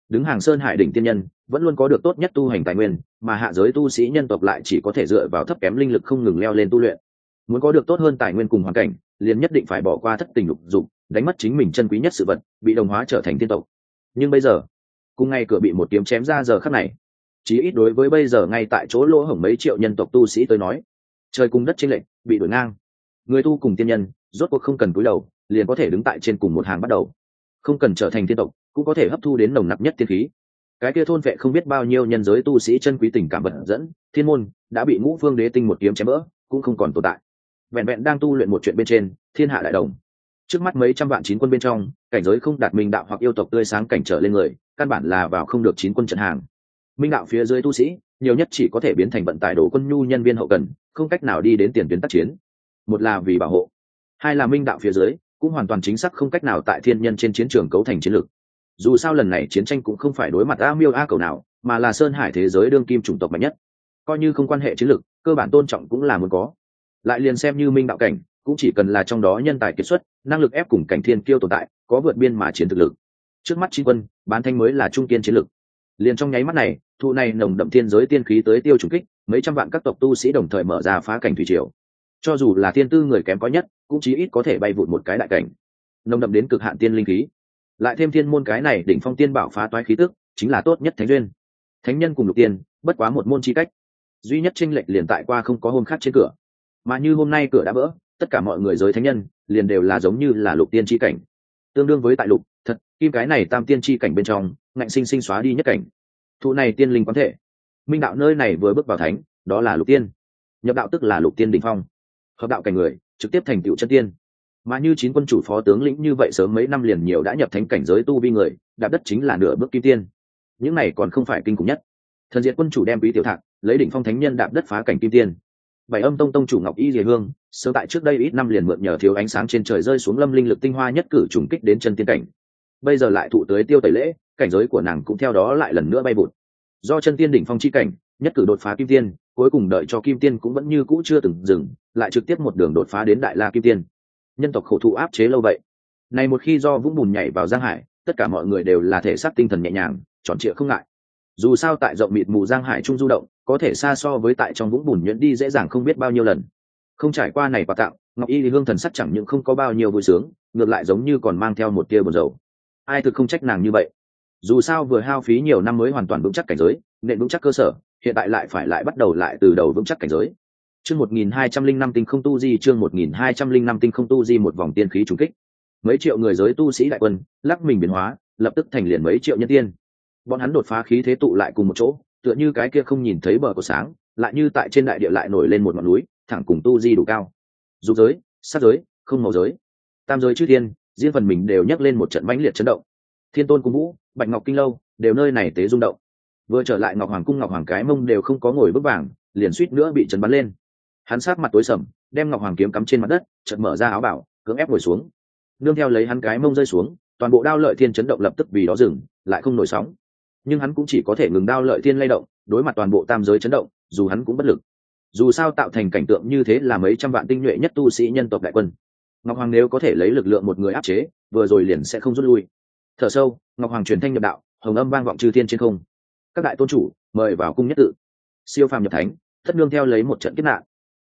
Đứng hàng sơn hải đỉnh tiên nhân vẫn luôn có được tốt nhất tu hành tài nguyên, mà hạ giới tu sĩ nhân tộc lại chỉ có thể dựa vào thấp kém linh lực không ngừng leo lên tu luyện. Muốn có được tốt hơn tài nguyên cùng hoàn cảnh, liền nhất định phải bỏ qua thất tình lục dục, đánh mất chính mình chân quý nhất sự vật, bị đồng hóa trở thành tiên tộc. Nhưng bây giờ, cùng ngay cửa bị một kiếm chém ra giờ khắc này, chí ít đối với bây giờ ngay tại chỗ lỗ hổng mấy triệu nhân tộc tu sĩ tới nói, trời cùng đất trên lệnh bị đổi ngang. Người tu cùng tiên nhân, rốt cuộc không cần cúi đầu, liền có thể đứng tại trên cùng một hàng bắt đầu. Không cần trở thành tiên tộc, cũng có thể hấp thu đến nồng nặc nhất tiên khí cái kia thôn vệ không biết bao nhiêu nhân giới tu sĩ chân quý tình cảm vật dẫn, thiên môn đã bị ngũ phương đế tinh một kiếm chém vỡ cũng không còn tồn tại. Vẹn vẹn đang tu luyện một chuyện bên trên, thiên hạ đại đồng. Trước mắt mấy trăm vạn chín quân bên trong, cảnh giới không đạt minh đạo hoặc yêu tộc tươi sáng cảnh trở lên người, căn bản là vào không được chín quân trận hàng. Minh đạo phía dưới tu sĩ, nhiều nhất chỉ có thể biến thành vận tải đổ quân nhu nhân viên hậu cần, không cách nào đi đến tiền tuyến tác chiến. Một là vì bảo hộ, hai là minh đạo phía dưới, cũng hoàn toàn chính xác không cách nào tại thiên nhân trên chiến trường cấu thành chiến lược dù sao lần này chiến tranh cũng không phải đối mặt a miêu a cầu nào, mà là sơn hải thế giới đương kim chủng tộc mạnh nhất. Coi như không quan hệ chiến lược, cơ bản tôn trọng cũng là muốn có. Lại liền xem như minh đạo cảnh, cũng chỉ cần là trong đó nhân tài kiệt xuất, năng lực ép cùng cảnh thiên kiêu tồn tại, có vượt biên mà chiến thực lực. Trước mắt chi quân, bán thanh mới là trung kiên chiến lực liền trong nháy mắt này, thụ này nồng đậm thiên giới tiên khí tới tiêu trùng kích, mấy trăm vạn các tộc tu sĩ đồng thời mở ra phá cảnh thủy triều. Cho dù là thiên tư người kém có nhất, cũng chí ít có thể bay vụt một cái đại cảnh. Nồng đậm đến cực hạn tiên linh khí lại thêm thiên môn cái này đỉnh phong tiên bảo phá toái khí tức, chính là tốt nhất thánh duyên. Thánh nhân cùng lục tiên, bất quá một môn chi cách. Duy nhất tranh lệch liền tại qua không có hôm khác trên cửa. Mà như hôm nay cửa đã vỡ, tất cả mọi người giới thánh nhân, liền đều là giống như là lục tiên chi cảnh. Tương đương với tại lục, thật, kim cái này tam tiên chi cảnh bên trong, ngạnh sinh sinh xóa đi nhất cảnh. Thụ này tiên linh quán thể. Minh đạo nơi này vừa bước vào thánh, đó là lục tiên. Nhập đạo tức là lục tiên đ ỉ n h phong. Hợp đạo cảnh người, trực tiếp thành tựu chân tiên mà như chín quân chủ phó tướng lĩnh như vậy sớm mấy năm liền nhiều đã nhập thánh cảnh giới tu vi người, đạp đất chính là nửa bước kim tiên. Những này còn không phải kinh khủng nhất. Thần diện quân chủ đem quý tiểu thạc, lấy đỉnh phong thánh nhân đạp đất phá cảnh kim tiên. Bảy âm tông tông chủ ngọc y dề hương, sớm tại trước đây ít năm liền mượn nhờ thiếu ánh sáng trên trời rơi xuống lâm linh lực tinh hoa nhất cử trùng kích đến chân tiên cảnh. Bây giờ lại thụ tới tiêu tẩy lễ, cảnh giới của nàng cũng theo đó lại lần nữa bay bụt. Do chân tiên đỉnh phong chi cảnh, nhất cử đột phá kim tiên, cuối cùng đợi cho kim tiên cũng vẫn như cũ chưa từng dừng, lại trực tiếp một đường đột phá đến đại la kim tiên nhân tộc khổ thụ áp chế lâu vậy. Này một khi do vũng bùn nhảy vào giang hải, tất cả mọi người đều là thể xác tinh thần nhẹ nhàng, tròn trịa không ngại. Dù sao tại rộng mịt mù giang hải trung du động, có thể xa so với tại trong vũng bùn nhuyễn đi dễ dàng không biết bao nhiêu lần. Không trải qua này và tặng ngọc y thì hương thần sắc chẳng những không có bao nhiêu vui sướng, ngược lại giống như còn mang theo một tia buồn dầu ai thực không trách nàng như vậy? Dù sao vừa hao phí nhiều năm mới hoàn toàn vững chắc cảnh giới nên vững chắc cơ sở, hiện tại lại phải lại bắt đầu lại từ đầu vững chắc cảnh giới chương một nghìn hai trăm linh năm tinh không tu di, chương một nghìn hai trăm linh năm tinh không tu di một vòng tiên khí trùng kích. Mấy triệu người giới tu sĩ đại quân, lắc mình biến hóa, lập tức thành liền mấy triệu nhân tiên. Bọn hắn đột phá khí thế tụ lại cùng một chỗ, tựa như cái kia không nhìn thấy bờ của sáng, lại như tại trên đại địa lại nổi lên một ngọn núi, thẳng cùng tu di đủ cao. Dục giới, sát giới, không màu giới. Tam giới chư thiên, riêng phần mình đều nhắc lên một trận mãnh liệt chấn động. Thiên tôn cung vũ, bạch ngọc kinh lâu, đều nơi này tế rung động. Vừa trở lại ngọc hoàng cung ngọc hoàng cái mông đều không có ngồi bước vàng, liền suýt nữa bị chấn bắn lên hắn sát mặt tối sầm, đem ngọc hoàng kiếm cắm trên mặt đất chật mở ra áo bảo, cưỡng ép ngồi xuống. Nương theo lấy hắn cái mông rơi xuống, toàn bộ đao lợi thiên chấn động lập tức vì đó dừng, lại không nổi sóng. Nhưng hắn cũng chỉ có thể ngừng đao lợi thiên lay động, đối mặt toàn bộ tam giới chấn động, dù hắn cũng bất lực. Dù sao tạo thành cảnh tượng như thế là mấy trăm vạn tinh nhuệ nhất tu sĩ nhân tộc đại quân. Ngọc hoàng nếu có thể lấy lực lượng một người áp chế, vừa rồi liền sẽ không rút lui. Thở sâu, ngọc hoàng truyền thanh nhập đạo, hồng âm vang vọng chư thiên trên không. Các đại tôn chủ, mời vào cung nhất tự. Siêu phàm nhập thánh, thất nương theo lấy một trận kết nạn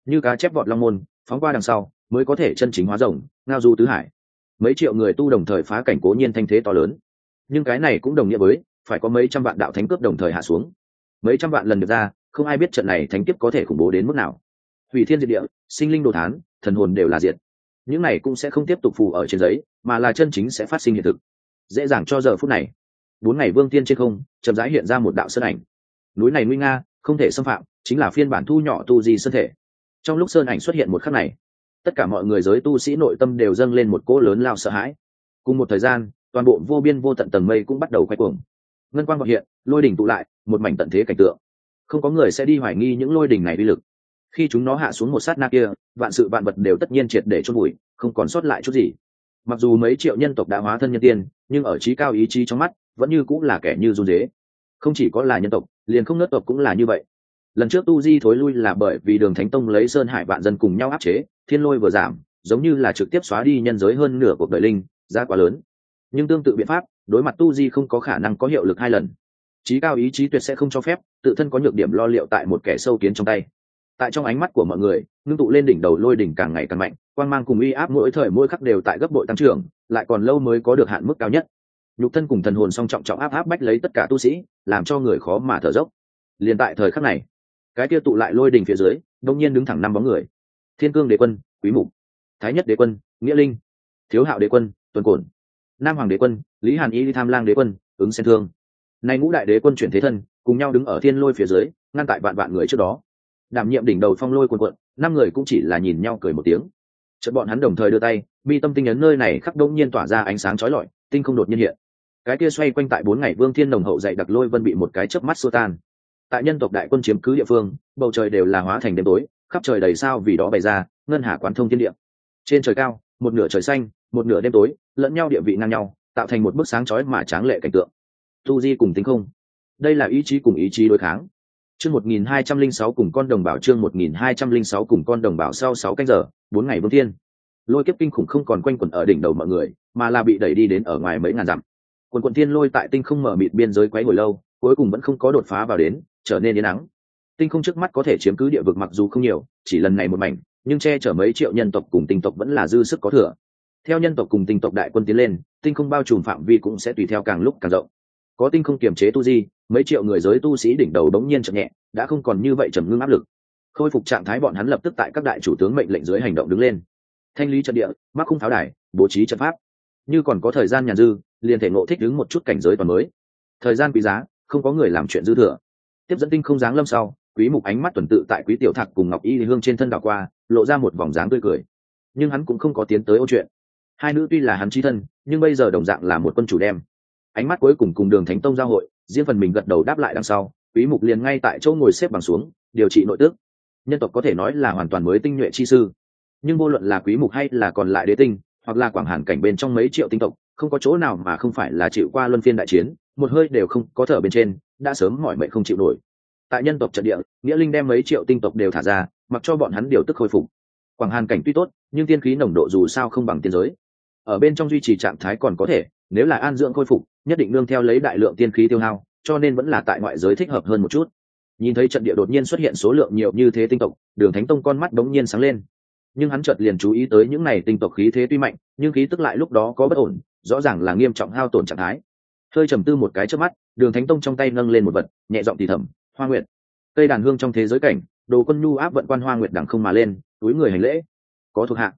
như cá chép vọt long môn, phóng qua đằng sau, mới có thể chân chính hóa rồng, ngao du tứ hải. Mấy triệu người tu đồng thời phá cảnh cố nhiên thanh thế to lớn. Nhưng cái này cũng đồng nghĩa với, phải có mấy trăm vạn đạo thánh cướp đồng thời hạ xuống. Mấy trăm vạn lần được ra, không ai biết trận này thánh kiếp có thể khủng bố đến mức nào. Hủy thiên diệt địa, sinh linh đồ thán, thần hồn đều là diệt. Những này cũng sẽ không tiếp tục phù ở trên giấy, mà là chân chính sẽ phát sinh hiện thực. Dễ dàng cho giờ phút này. Bốn ngày vương tiên trên không, chậm rãi hiện ra một đạo sơn ảnh. Núi này nguy nga, không thể xâm phạm, chính là phiên bản thu nhỏ tu di sơn thể trong lúc sơn ảnh xuất hiện một khắc này, tất cả mọi người giới tu sĩ nội tâm đều dâng lên một cỗ lớn lao sợ hãi. Cùng một thời gian, toàn bộ vô biên vô tận tầng mây cũng bắt đầu quay cuồng. Ngân quang gọi hiện, lôi đỉnh tụ lại, một mảnh tận thế cảnh tượng. Không có người sẽ đi hoài nghi những lôi đỉnh này uy lực. Khi chúng nó hạ xuống một sát na kia, vạn sự vạn vật đều tất nhiên triệt để chôn bụi không còn sót lại chút gì. Mặc dù mấy triệu nhân tộc đã hóa thân nhân tiên, nhưng ở trí cao ý chí trong mắt, vẫn như cũng là kẻ như run dế không chỉ có là nhân tộc, liền không nớt tộc cũng là như vậy lần trước tu di thối lui là bởi vì đường thánh tông lấy sơn hải vạn dân cùng nhau áp chế, thiên lôi vừa giảm, giống như là trực tiếp xóa đi nhân giới hơn nửa cuộc đời linh ra quá lớn. Nhưng tương tự biện pháp, đối mặt tu di không có khả năng có hiệu lực hai lần. Trí cao ý chí tuyệt sẽ không cho phép, tự thân có nhược điểm lo liệu tại một kẻ sâu kiến trong tay. Tại trong ánh mắt của mọi người, ngưng tụ lên đỉnh đầu lôi đỉnh càng ngày càng mạnh quan g mang cùng uy áp mỗi thời mỗi khắc đều tại gấp bội tăng trưởng, lại còn lâu mới có được hạn mức cao nhất. Nhục thân cùng thần hồn song trọng trọng áp áp bách lấy tất cả tu sĩ, làm cho người khó mà thở dốc. Liền tại thời khắc này cái kia tụ lại lôi đỉnh phía dưới, đông nhiên đứng thẳng năm bóng người. Thiên cương đế quân, quý mục. Thái nhất đế quân, nghĩa linh. Thiếu hạo đế quân, tuần cổn. Nam hoàng đế quân, lý hàn y tham lang đế quân, ứng xen thương. Nay ngũ đại đế quân chuyển thế thân, cùng nhau đứng ở thiên lôi phía dưới, ngăn tại vạn vạn người trước đó. Đảm nhiệm đỉnh đầu phong lôi quần quận, năm người cũng chỉ là nhìn nhau cười một tiếng. Chợt bọn hắn đồng thời đưa tay, mi tâm tinh ấn nơi này khắc đông nhiên tỏa ra ánh sáng chói lọi, tinh không đột nhiên hiện. Cái kia xoay quanh tại bốn ngày vương thiên đồng hậu dạy đặc lôi vân bị một cái chớp mắt xô tan tại nhân tộc đại quân chiếm cứ địa phương, bầu trời đều là hóa thành đêm tối, khắp trời đầy sao vì đó bày ra, ngân hà quán thông thiên địa. Trên trời cao, một nửa trời xanh, một nửa đêm tối, lẫn nhau địa vị ngang nhau, tạo thành một bức sáng chói mà tráng lệ cảnh tượng. Tu di cùng tính không. Đây là ý chí cùng ý chí đối kháng. Chương một nghìn hai trăm linh sáu cùng con đồng bào, chương một nghìn hai trăm linh sáu cùng con đồng bào sau sáu canh giờ, bốn ngày vương thiên. Lôi kiếp kinh khủng không còn quanh quẩn ở đỉnh đầu mọi người, mà là bị đẩy đi đến ở ngoài mấy ngàn dặm. Quần quận thiên lôi tại tinh không mở mịt biên giới quấy hồi lâu, cuối cùng vẫn không có đột phá vào đến trở nên yên nắng tinh không trước mắt có thể chiếm cứ địa vực mặc dù không nhiều, chỉ lần này một mảnh, nhưng che chở mấy triệu nhân tộc cùng tinh tộc vẫn là dư sức có thừa. Theo nhân tộc cùng tinh tộc đại quân tiến lên, tinh không bao trùm phạm vi cũng sẽ tùy theo càng lúc càng rộng. Có tinh không kiềm chế tu di, mấy triệu người giới tu sĩ đỉnh đầu đống nhiên chậm nhẹ, đã không còn như vậy trầm ngưng áp lực. Khôi phục trạng thái bọn hắn lập tức tại các đại chủ tướng mệnh lệnh dưới hành động đứng lên. Thanh lý trận địa, mắc khung pháo đài, bố trí trận pháp. Như còn có thời gian nhàn dư, liền thể ngộ thích đứng một chút cảnh giới toàn mới. Thời gian quý giá, không có người làm chuyện dư thừa tiếp dẫn tinh không dáng lâm sau, quý mục ánh mắt tuần tự tại quý tiểu thạc cùng ngọc y hương trên thân đảo qua, lộ ra một vòng dáng tươi cười. Nhưng hắn cũng không có tiến tới ôn chuyện. Hai nữ tuy là hắn chi thân, nhưng bây giờ đồng dạng là một quân chủ đem. Ánh mắt cuối cùng cùng đường thánh tông giao hội, riêng phần mình gật đầu đáp lại đằng sau, quý mục liền ngay tại chỗ ngồi xếp bằng xuống, điều trị nội tức. Nhân tộc có thể nói là hoàn toàn mới tinh nhuệ chi sư. Nhưng vô luận là quý mục hay là còn lại đế tinh, hoặc là quảng hàn cảnh bên trong mấy triệu tinh tộc không có chỗ nào mà không phải là chịu qua luân phiên đại chiến, một hơi đều không có thở bên trên, đã sớm mỏi mệnh không chịu nổi. Tại nhân tộc trận địa, nghĩa linh đem mấy triệu tinh tộc đều thả ra, mặc cho bọn hắn điều tức khôi phục. Quảng hàn cảnh tuy tốt, nhưng tiên khí nồng độ dù sao không bằng tiên giới. Ở bên trong duy trì trạng thái còn có thể, nếu là an dưỡng khôi phục, nhất định nương theo lấy đại lượng tiên khí tiêu hao, cho nên vẫn là tại ngoại giới thích hợp hơn một chút. Nhìn thấy trận địa đột nhiên xuất hiện số lượng nhiều như thế tinh tộc, đường thánh tông con mắt đống nhiên sáng lên. Nhưng hắn chợt liền chú ý tới những này tinh tộc khí thế tuy mạnh, nhưng khí tức lại lúc đó có bất ổn rõ ràng là nghiêm trọng hao tổn trạng thái. Hơi trầm tư một cái trước mắt, đường thánh tông trong tay nâng lên một vật, nhẹ giọng thì thầm, hoa nguyệt. Cây đàn hương trong thế giới cảnh, đồ quân nhu áp vận quan hoa nguyệt đẳng không mà lên, túi người hành lễ. Có thuộc hạ.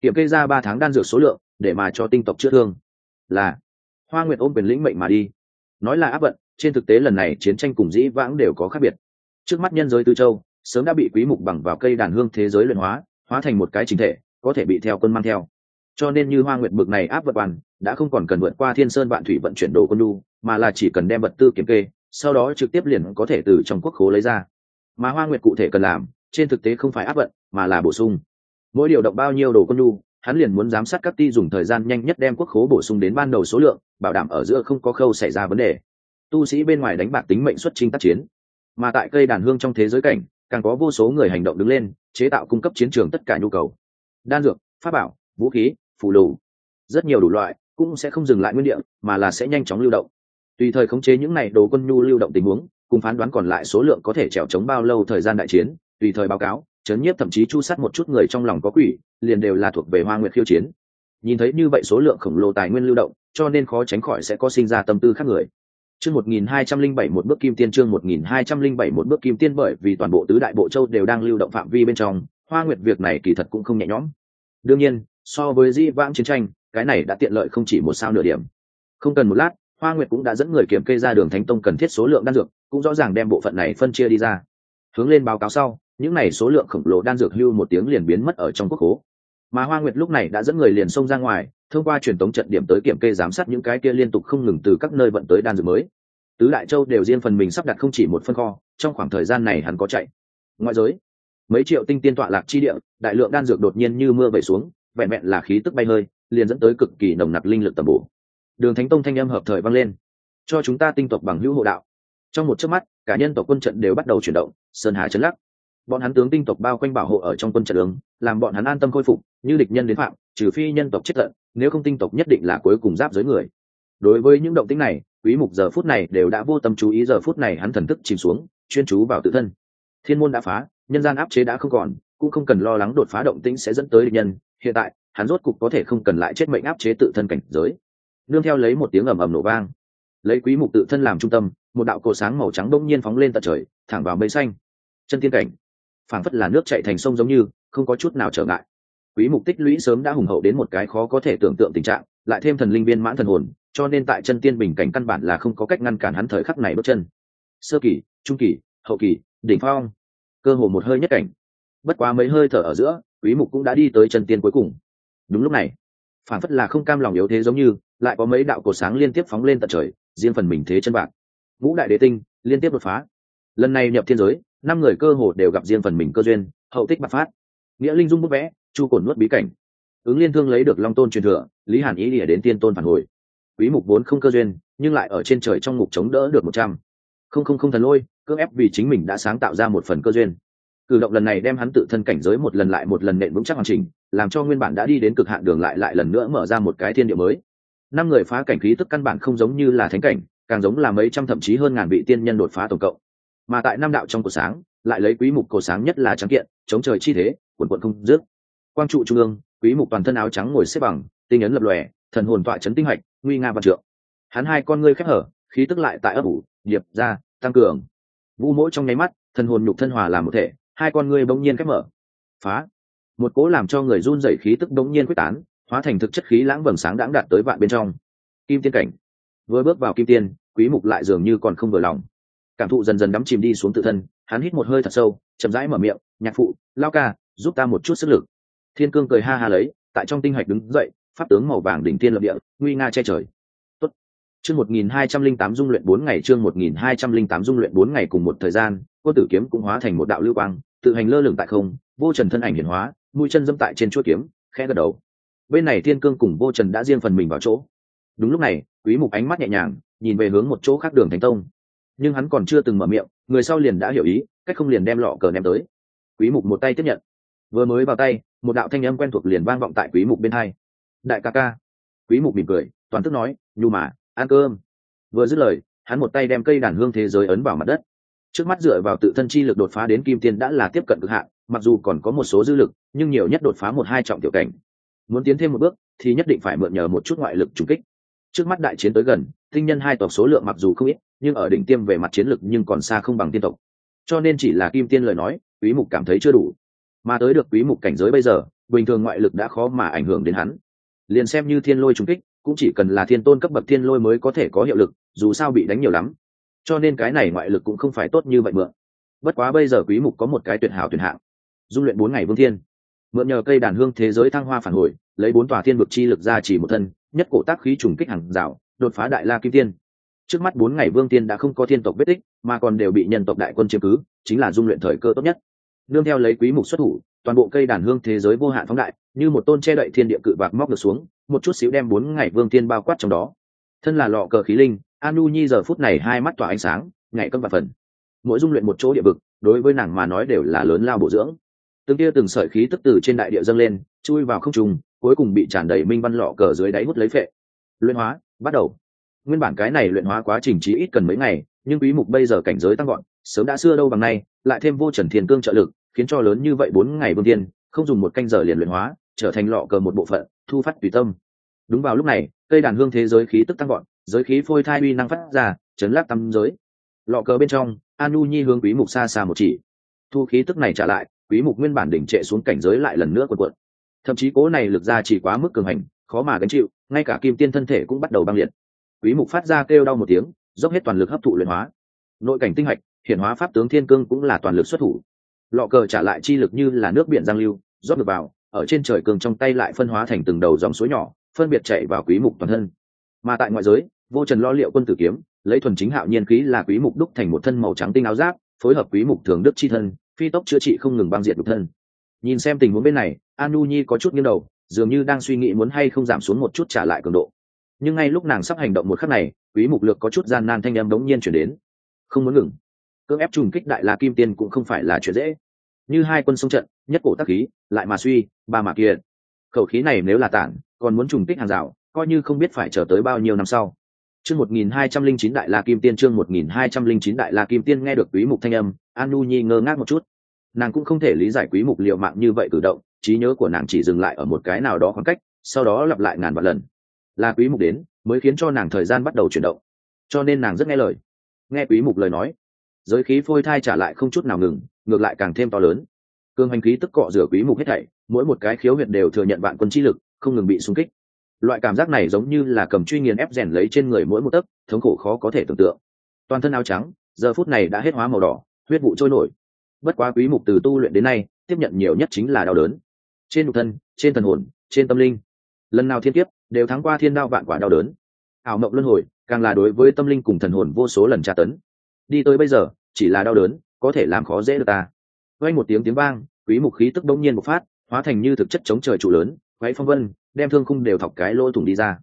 Kiểm kê ra ba tháng đan dược số lượng, để mà cho tinh tộc chữa thương. Là, hoa nguyệt ôm quyền lĩnh mệnh mà đi. Nói là áp vận, trên thực tế lần này chiến tranh cùng dĩ vãng đều có khác biệt. Trước mắt nhân giới tư châu, sớm đã bị quý mục bằng vào cây đàn hương thế giới luyện hóa hóa thành một cái chính thể, có thể bị theo quân mang theo cho nên như hoa nguyệt bực này áp vật bàn đã không còn cần vượt qua thiên sơn vạn thủy vận chuyển đồ quân lu mà là chỉ cần đem vật tư kiểm kê, sau đó trực tiếp liền có thể từ trong quốc khố lấy ra. Mà hoa nguyệt cụ thể cần làm, trên thực tế không phải áp vận mà là bổ sung. Mỗi điều động bao nhiêu đồ quân lu hắn liền muốn giám sát các ti dùng thời gian nhanh nhất đem quốc khố bổ sung đến ban đầu số lượng, bảo đảm ở giữa không có khâu xảy ra vấn đề. Tu sĩ bên ngoài đánh bạc tính mệnh xuất trình tác chiến. Mà tại cây đàn hương trong thế giới cảnh, càng có vô số người hành động đứng lên, chế tạo cung cấp chiến trường tất cả nhu cầu. Đan dược, pháp bảo vũ khí, phù lù, rất nhiều đủ loại, cũng sẽ không dừng lại nguyên địa, mà là sẽ nhanh chóng lưu động. Tùy thời khống chế những này đồ quân nhu lưu động tình huống, cùng phán đoán còn lại số lượng có thể trèo chống bao lâu thời gian đại chiến, tùy thời báo cáo, chấn nhiếp thậm chí chu sát một chút người trong lòng có quỷ, liền đều là thuộc về hoa nguyệt khiêu chiến. Nhìn thấy như vậy số lượng khổng lồ tài nguyên lưu động, cho nên khó tránh khỏi sẽ có sinh ra tâm tư khác người. Chương một nghìn hai trăm linh bảy một bước kim tiên, chương một nghìn hai trăm linh bảy một bước kim tiên bởi vì toàn bộ tứ đại bộ châu đều đang lưu động phạm vi bên trong, hoa nguyệt việc này kỳ thật cũng không nhẹ nhõm. Đương nhiên so với di vãng chiến tranh, cái này đã tiện lợi không chỉ một sao nửa điểm. Không cần một lát, hoa nguyệt cũng đã dẫn người kiểm kê ra đường thánh tông cần thiết số lượng đan dược, cũng rõ ràng đem bộ phận này phân chia đi ra. Hướng lên báo cáo sau, những này số lượng khổng lồ đan dược hưu một tiếng liền biến mất ở trong quốc hố. Mà hoa nguyệt lúc này đã dẫn người liền xông ra ngoài, thông qua truyền tống trận điểm tới kiểm kê giám sát những cái kia liên tục không ngừng từ các nơi vận tới đan dược mới. Tứ đại châu đều riêng phần mình sắp đặt không chỉ một phân kho, trong khoảng thời gian này hắn có chạy. Ngoại giới, mấy triệu tinh tiên tọa lạc chi địa, đại lượng đan dược đột nhiên như mưa vẩy xuống vẹn vẹn là khí tức bay hơi, liền dẫn tới cực kỳ nồng nặc linh lực tầm bổ. Đường thánh tông thanh âm hợp thời vang lên. Cho chúng ta tinh tộc bằng hữu hộ đạo. Trong một chớp mắt, cả nhân tộc quân trận đều bắt đầu chuyển động, sơn hà chấn lắc. Bọn hắn tướng tinh tộc bao quanh bảo hộ ở trong quân trận ứng, làm bọn hắn an tâm khôi phục, như địch nhân đến phạm, trừ phi nhân tộc chết tận, nếu không tinh tộc nhất định là cuối cùng giáp giới người. Đối với những động tĩnh này, quý mục giờ phút này đều đã vô tâm chú ý, giờ phút này hắn thần thức chìm xuống, chuyên chú vào tự thân. Thiên môn đã phá, nhân gian áp chế đã không còn, cũng không cần lo lắng đột phá động tĩnh sẽ dẫn tới địch nhân hiện tại, hắn rốt cục có thể không cần lại chết mệnh áp chế tự thân cảnh giới. Nương theo lấy một tiếng ầm ầm nổ vang, lấy quý mục tự thân làm trung tâm, một đạo cổ sáng màu trắng đông nhiên phóng lên tận trời, thẳng vào mây xanh. Chân tiên cảnh, phảng phất là nước chảy thành sông giống như, không có chút nào trở ngại. Quý mục tích lũy sớm đã hùng hậu đến một cái khó có thể tưởng tượng tình trạng, lại thêm thần linh viên mãn thần hồn, cho nên tại chân tiên bình cảnh căn bản là không có cách ngăn cản hắn thời khắc này bước chân. Sơ kỳ, trung kỳ, hậu kỳ, đỉnh phong. Cơ hồ một hơi nhất cảnh. Bất quá mấy hơi thở ở giữa quý mục cũng đã đi tới chân tiên cuối cùng. Đúng lúc này phản phất là không cam lòng yếu thế giống như, lại có mấy đạo cổ sáng liên tiếp phóng lên tận trời, riêng phần mình thế chân bạc. Ngũ đại đế tinh liên tiếp đột phá. Lần này nhập thiên giới, năm người cơ hồ đều gặp riêng phần mình cơ duyên, hậu tích bạc phát. Nghĩa linh dung bút vẽ, chu cổn nuốt bí cảnh. Ứng liên thương lấy được long tôn truyền thừa, lý hàn ý lìa đến tiên tôn phản hồi. Quý mục vốn không cơ duyên, nhưng lại ở trên trời trong ngục chống đỡ được một trăm. Không không không thần lôi, cưỡng ép vì chính mình đã sáng tạo ra một phần cơ duyên cử động lần này đem hắn tự thân cảnh giới một lần lại một lần nện vững chắc hoàn chỉnh, làm cho nguyên bản đã đi đến cực hạn đường lại lại lần nữa mở ra một cái thiên địa mới. Năm người phá cảnh khí tức căn bản không giống như là thánh cảnh, càng giống là mấy trăm thậm chí hơn ngàn vị tiên nhân đột phá tổng cộng. Mà tại năm đạo trong cổ sáng, lại lấy quý mục cổ sáng nhất là trắng kiện, chống trời chi thế, quần quận không dứt. Quang trụ trung ương, quý mục toàn thân áo trắng ngồi xếp bằng, tinh ấn lập lòe, thần hồn tọa chấn tinh hạch, nguy nga văn trượng. Hắn hai con ngươi khép hở, khí tức lại tại ấp ủ, điệp ra, tăng cường. Vu mỗi trong nháy mắt, thần hồn nhục thân hòa làm một thể hai con ngươi bỗng nhiên khép mở. Phá. Một cố làm cho người run rẩy khí tức bỗng nhiên quyết tán, hóa thành thực chất khí lãng vầng sáng đãng đạt tới vạn bên trong. Kim tiên cảnh. Vừa bước vào kim tiên, quý mục lại dường như còn không vừa lòng. Cảm thụ dần dần đắm chìm đi xuống tự thân, hắn hít một hơi thật sâu, chậm rãi mở miệng, nhạc phụ, lao ca, giúp ta một chút sức lực. Thiên cương cười ha ha lấy, tại trong tinh hạch đứng dậy, pháp tướng màu vàng đỉnh tiên lập địa, nguy nga che trời chương một nghìn hai trăm linh tám dung luyện bốn ngày, chương một nghìn hai trăm linh tám dung luyện bốn ngày cùng một thời gian, quân tử kiếm cũng hóa thành một đạo lưu quang, tự hành lơ lửng tại không, vô trần thân ảnh hiển hóa, mũi chân dẫm tại trên chuôi kiếm, khẽ gật đầu. Bên này thiên cương cùng vô trần đã riêng phần mình vào chỗ. Đúng lúc này, quý mục ánh mắt nhẹ nhàng, nhìn về hướng một chỗ khác đường thánh tông. Nhưng hắn còn chưa từng mở miệng, người sau liền đã hiểu ý, cách không liền đem lọ cờ ném tới. Quý mục một tay tiếp nhận. Vừa mới vào tay, một đạo thanh âm quen thuộc liền vang vọng tại quý mục bên hai. Đại ca ca. Quý mục mỉm cười, toàn thức nói, nhu mà ăn cơm. Vừa dứt lời, hắn một tay đem cây đàn hương thế giới ấn vào mặt đất. Trước mắt dựa vào tự thân chi lực đột phá đến kim tiên đã là tiếp cận cực hạn, mặc dù còn có một số dư lực, nhưng nhiều nhất đột phá một hai trọng tiểu cảnh. Muốn tiến thêm một bước, thì nhất định phải mượn nhờ một chút ngoại lực trùng kích. Trước mắt đại chiến tới gần, tinh nhân hai tộc số lượng mặc dù không ít, nhưng ở đỉnh tiêm về mặt chiến lực nhưng còn xa không bằng tiên tộc. Cho nên chỉ là kim tiên lời nói, quý mục cảm thấy chưa đủ. Mà tới được quý mục cảnh giới bây giờ, bình thường ngoại lực đã khó mà ảnh hưởng đến hắn. Liền xem như thiên lôi trùng kích cũng chỉ cần là thiên tôn cấp bậc thiên lôi mới có thể có hiệu lực, dù sao bị đánh nhiều lắm. Cho nên cái này ngoại lực cũng không phải tốt như vậy mượn. Bất quá bây giờ quý mục có một cái tuyệt hảo tuyệt hạng. Dung luyện bốn ngày vương thiên. Mượn nhờ cây đàn hương thế giới thăng hoa phản hồi, lấy bốn tòa thiên vực chi lực ra chỉ một thân, nhất cổ tác khí trùng kích hàng rào, đột phá đại la kim tiên. Trước mắt bốn ngày vương tiên đã không có thiên tộc vết tích, mà còn đều bị nhân tộc đại quân chiếm cứ, chính là dung luyện thời cơ tốt nhất. Nương theo lấy quý mục xuất thủ, toàn bộ cây đàn hương thế giới vô hạn phóng đại như một tôn che đậy thiên địa cự bạc móc được xuống, một chút xíu đem bốn ngày vương tiên bao quát trong đó. Thân là lọ cờ khí linh, anu nhi giờ phút này hai mắt tỏa ánh sáng ngày cấm và phần. Mỗi dung luyện một chỗ địa vực, đối với nàng mà nói đều là lớn lao bổ dưỡng. Từng kia từng sợi khí tức từ trên đại địa dâng lên, chui vào không trùng cuối cùng bị tràn đầy minh văn lọ cờ dưới đáy hút lấy phệ. Luyện hóa, bắt đầu. Nguyên bản cái này luyện hóa quá trình chỉ ít cần mấy ngày, nhưng quý mục bây giờ cảnh giới tăng gọn sớm đã xưa đâu bằng nay, lại thêm vô trần thiên cương trợ lực, khiến cho lớn như vậy bốn ngày vương tiên không dùng một canh giờ liền luyện hóa trở thành lọ cờ một bộ phận, thu phát tùy tâm. Đúng vào lúc này, cây đàn hương thế giới khí tức tăng gọn giới khí phôi thai uy năng phát ra, chấn lắc tâm giới. Lọ cờ bên trong, anu nhi hướng quý mục xa xa một chỉ. Thu khí tức này trả lại, quý mục nguyên bản đỉnh trệ xuống cảnh giới lại lần nữa cuộn cuộn. Thậm chí cố này lực ra chỉ quá mức cường hành, khó mà gánh chịu, ngay cả kim tiên thân thể cũng bắt đầu băng liệt. Quý mục phát ra kêu đau một tiếng, dốc hết toàn lực hấp thụ luyện hóa. Nội cảnh tinh hạch, hiển hóa pháp tướng thiên cương cũng là toàn lực xuất thủ. Lọ cờ trả lại chi lực như là nước biển giang lưu, rót được vào ở trên trời cường trong tay lại phân hóa thành từng đầu dòng suối nhỏ, phân biệt chạy vào quý mục toàn thân. Mà tại ngoại giới, vô trần lo liệu quân tử kiếm, lấy thuần chính hạo nhiên khí là quý mục đúc thành một thân màu trắng tinh áo giáp, phối hợp quý mục thường đức chi thân, phi tốc chữa trị không ngừng băng diệt đục thân. Nhìn xem tình huống bên này, anu nhi có chút nghiêng đầu, dường như đang suy nghĩ muốn hay không giảm xuống một chút trả lại cường độ. Nhưng ngay lúc nàng sắp hành động một khắc này, quý mục lược có chút gian nan thanh âm đống nhiên chuyển đến. Không muốn ngừng. Cưỡng ép trùng kích đại la kim tiên cũng không phải là chuyện dễ như hai quân sông trận, nhất cổ tác khí, lại mà suy, ba mà kia khẩu khí này nếu là tản, còn muốn trùng kích hàng rào, coi như không biết phải chờ tới bao nhiêu năm sau. Chương 1209 đại la kim tiên, chương 1209 đại la kim tiên nghe được quý mục thanh âm anu nhi ngơ ngác một chút. Nàng cũng không thể lý giải quý mục liệu mạng như vậy cử động, trí nhớ của nàng chỉ dừng lại ở một cái nào đó khoảng cách, sau đó lặp lại ngàn vạn lần. Là quý mục đến, mới khiến cho nàng thời gian bắt đầu chuyển động. Cho nên nàng rất nghe lời. Nghe quý mục lời nói, giới khí phôi thai trả lại không chút nào ngừng ngược lại càng thêm to lớn. Cương hành khí tức cọ rửa quý mục hết thảy, mỗi một cái khiếu huyệt đều thừa nhận vạn quân chi lực, không ngừng bị xung kích. Loại cảm giác này giống như là cầm truy nghiền ép rèn lấy trên người mỗi một tấc, thống khổ khó có thể tưởng tượng. Toàn thân áo trắng, giờ phút này đã hết hóa màu đỏ, huyết vụ trôi nổi. Bất quá quý mục từ tu luyện đến nay, tiếp nhận nhiều nhất chính là đau đớn. Trên nhục thân, trên thần hồn, trên tâm linh, lần nào thiên kiếp đều thắng qua thiên đao vạn quả đau đớn. Ảo mộng luân hồi, càng là đối với tâm linh cùng thần hồn vô số lần tra tấn. Đi tới bây giờ, chỉ là đau đớn có thể làm khó dễ được ta. Quay một tiếng tiếng vang, quý mục khí tức bỗng nhiên một phát, hóa thành như thực chất chống trời trụ lớn, quấy phong vân, đem thương khung đều thọc cái lỗ thủng đi ra.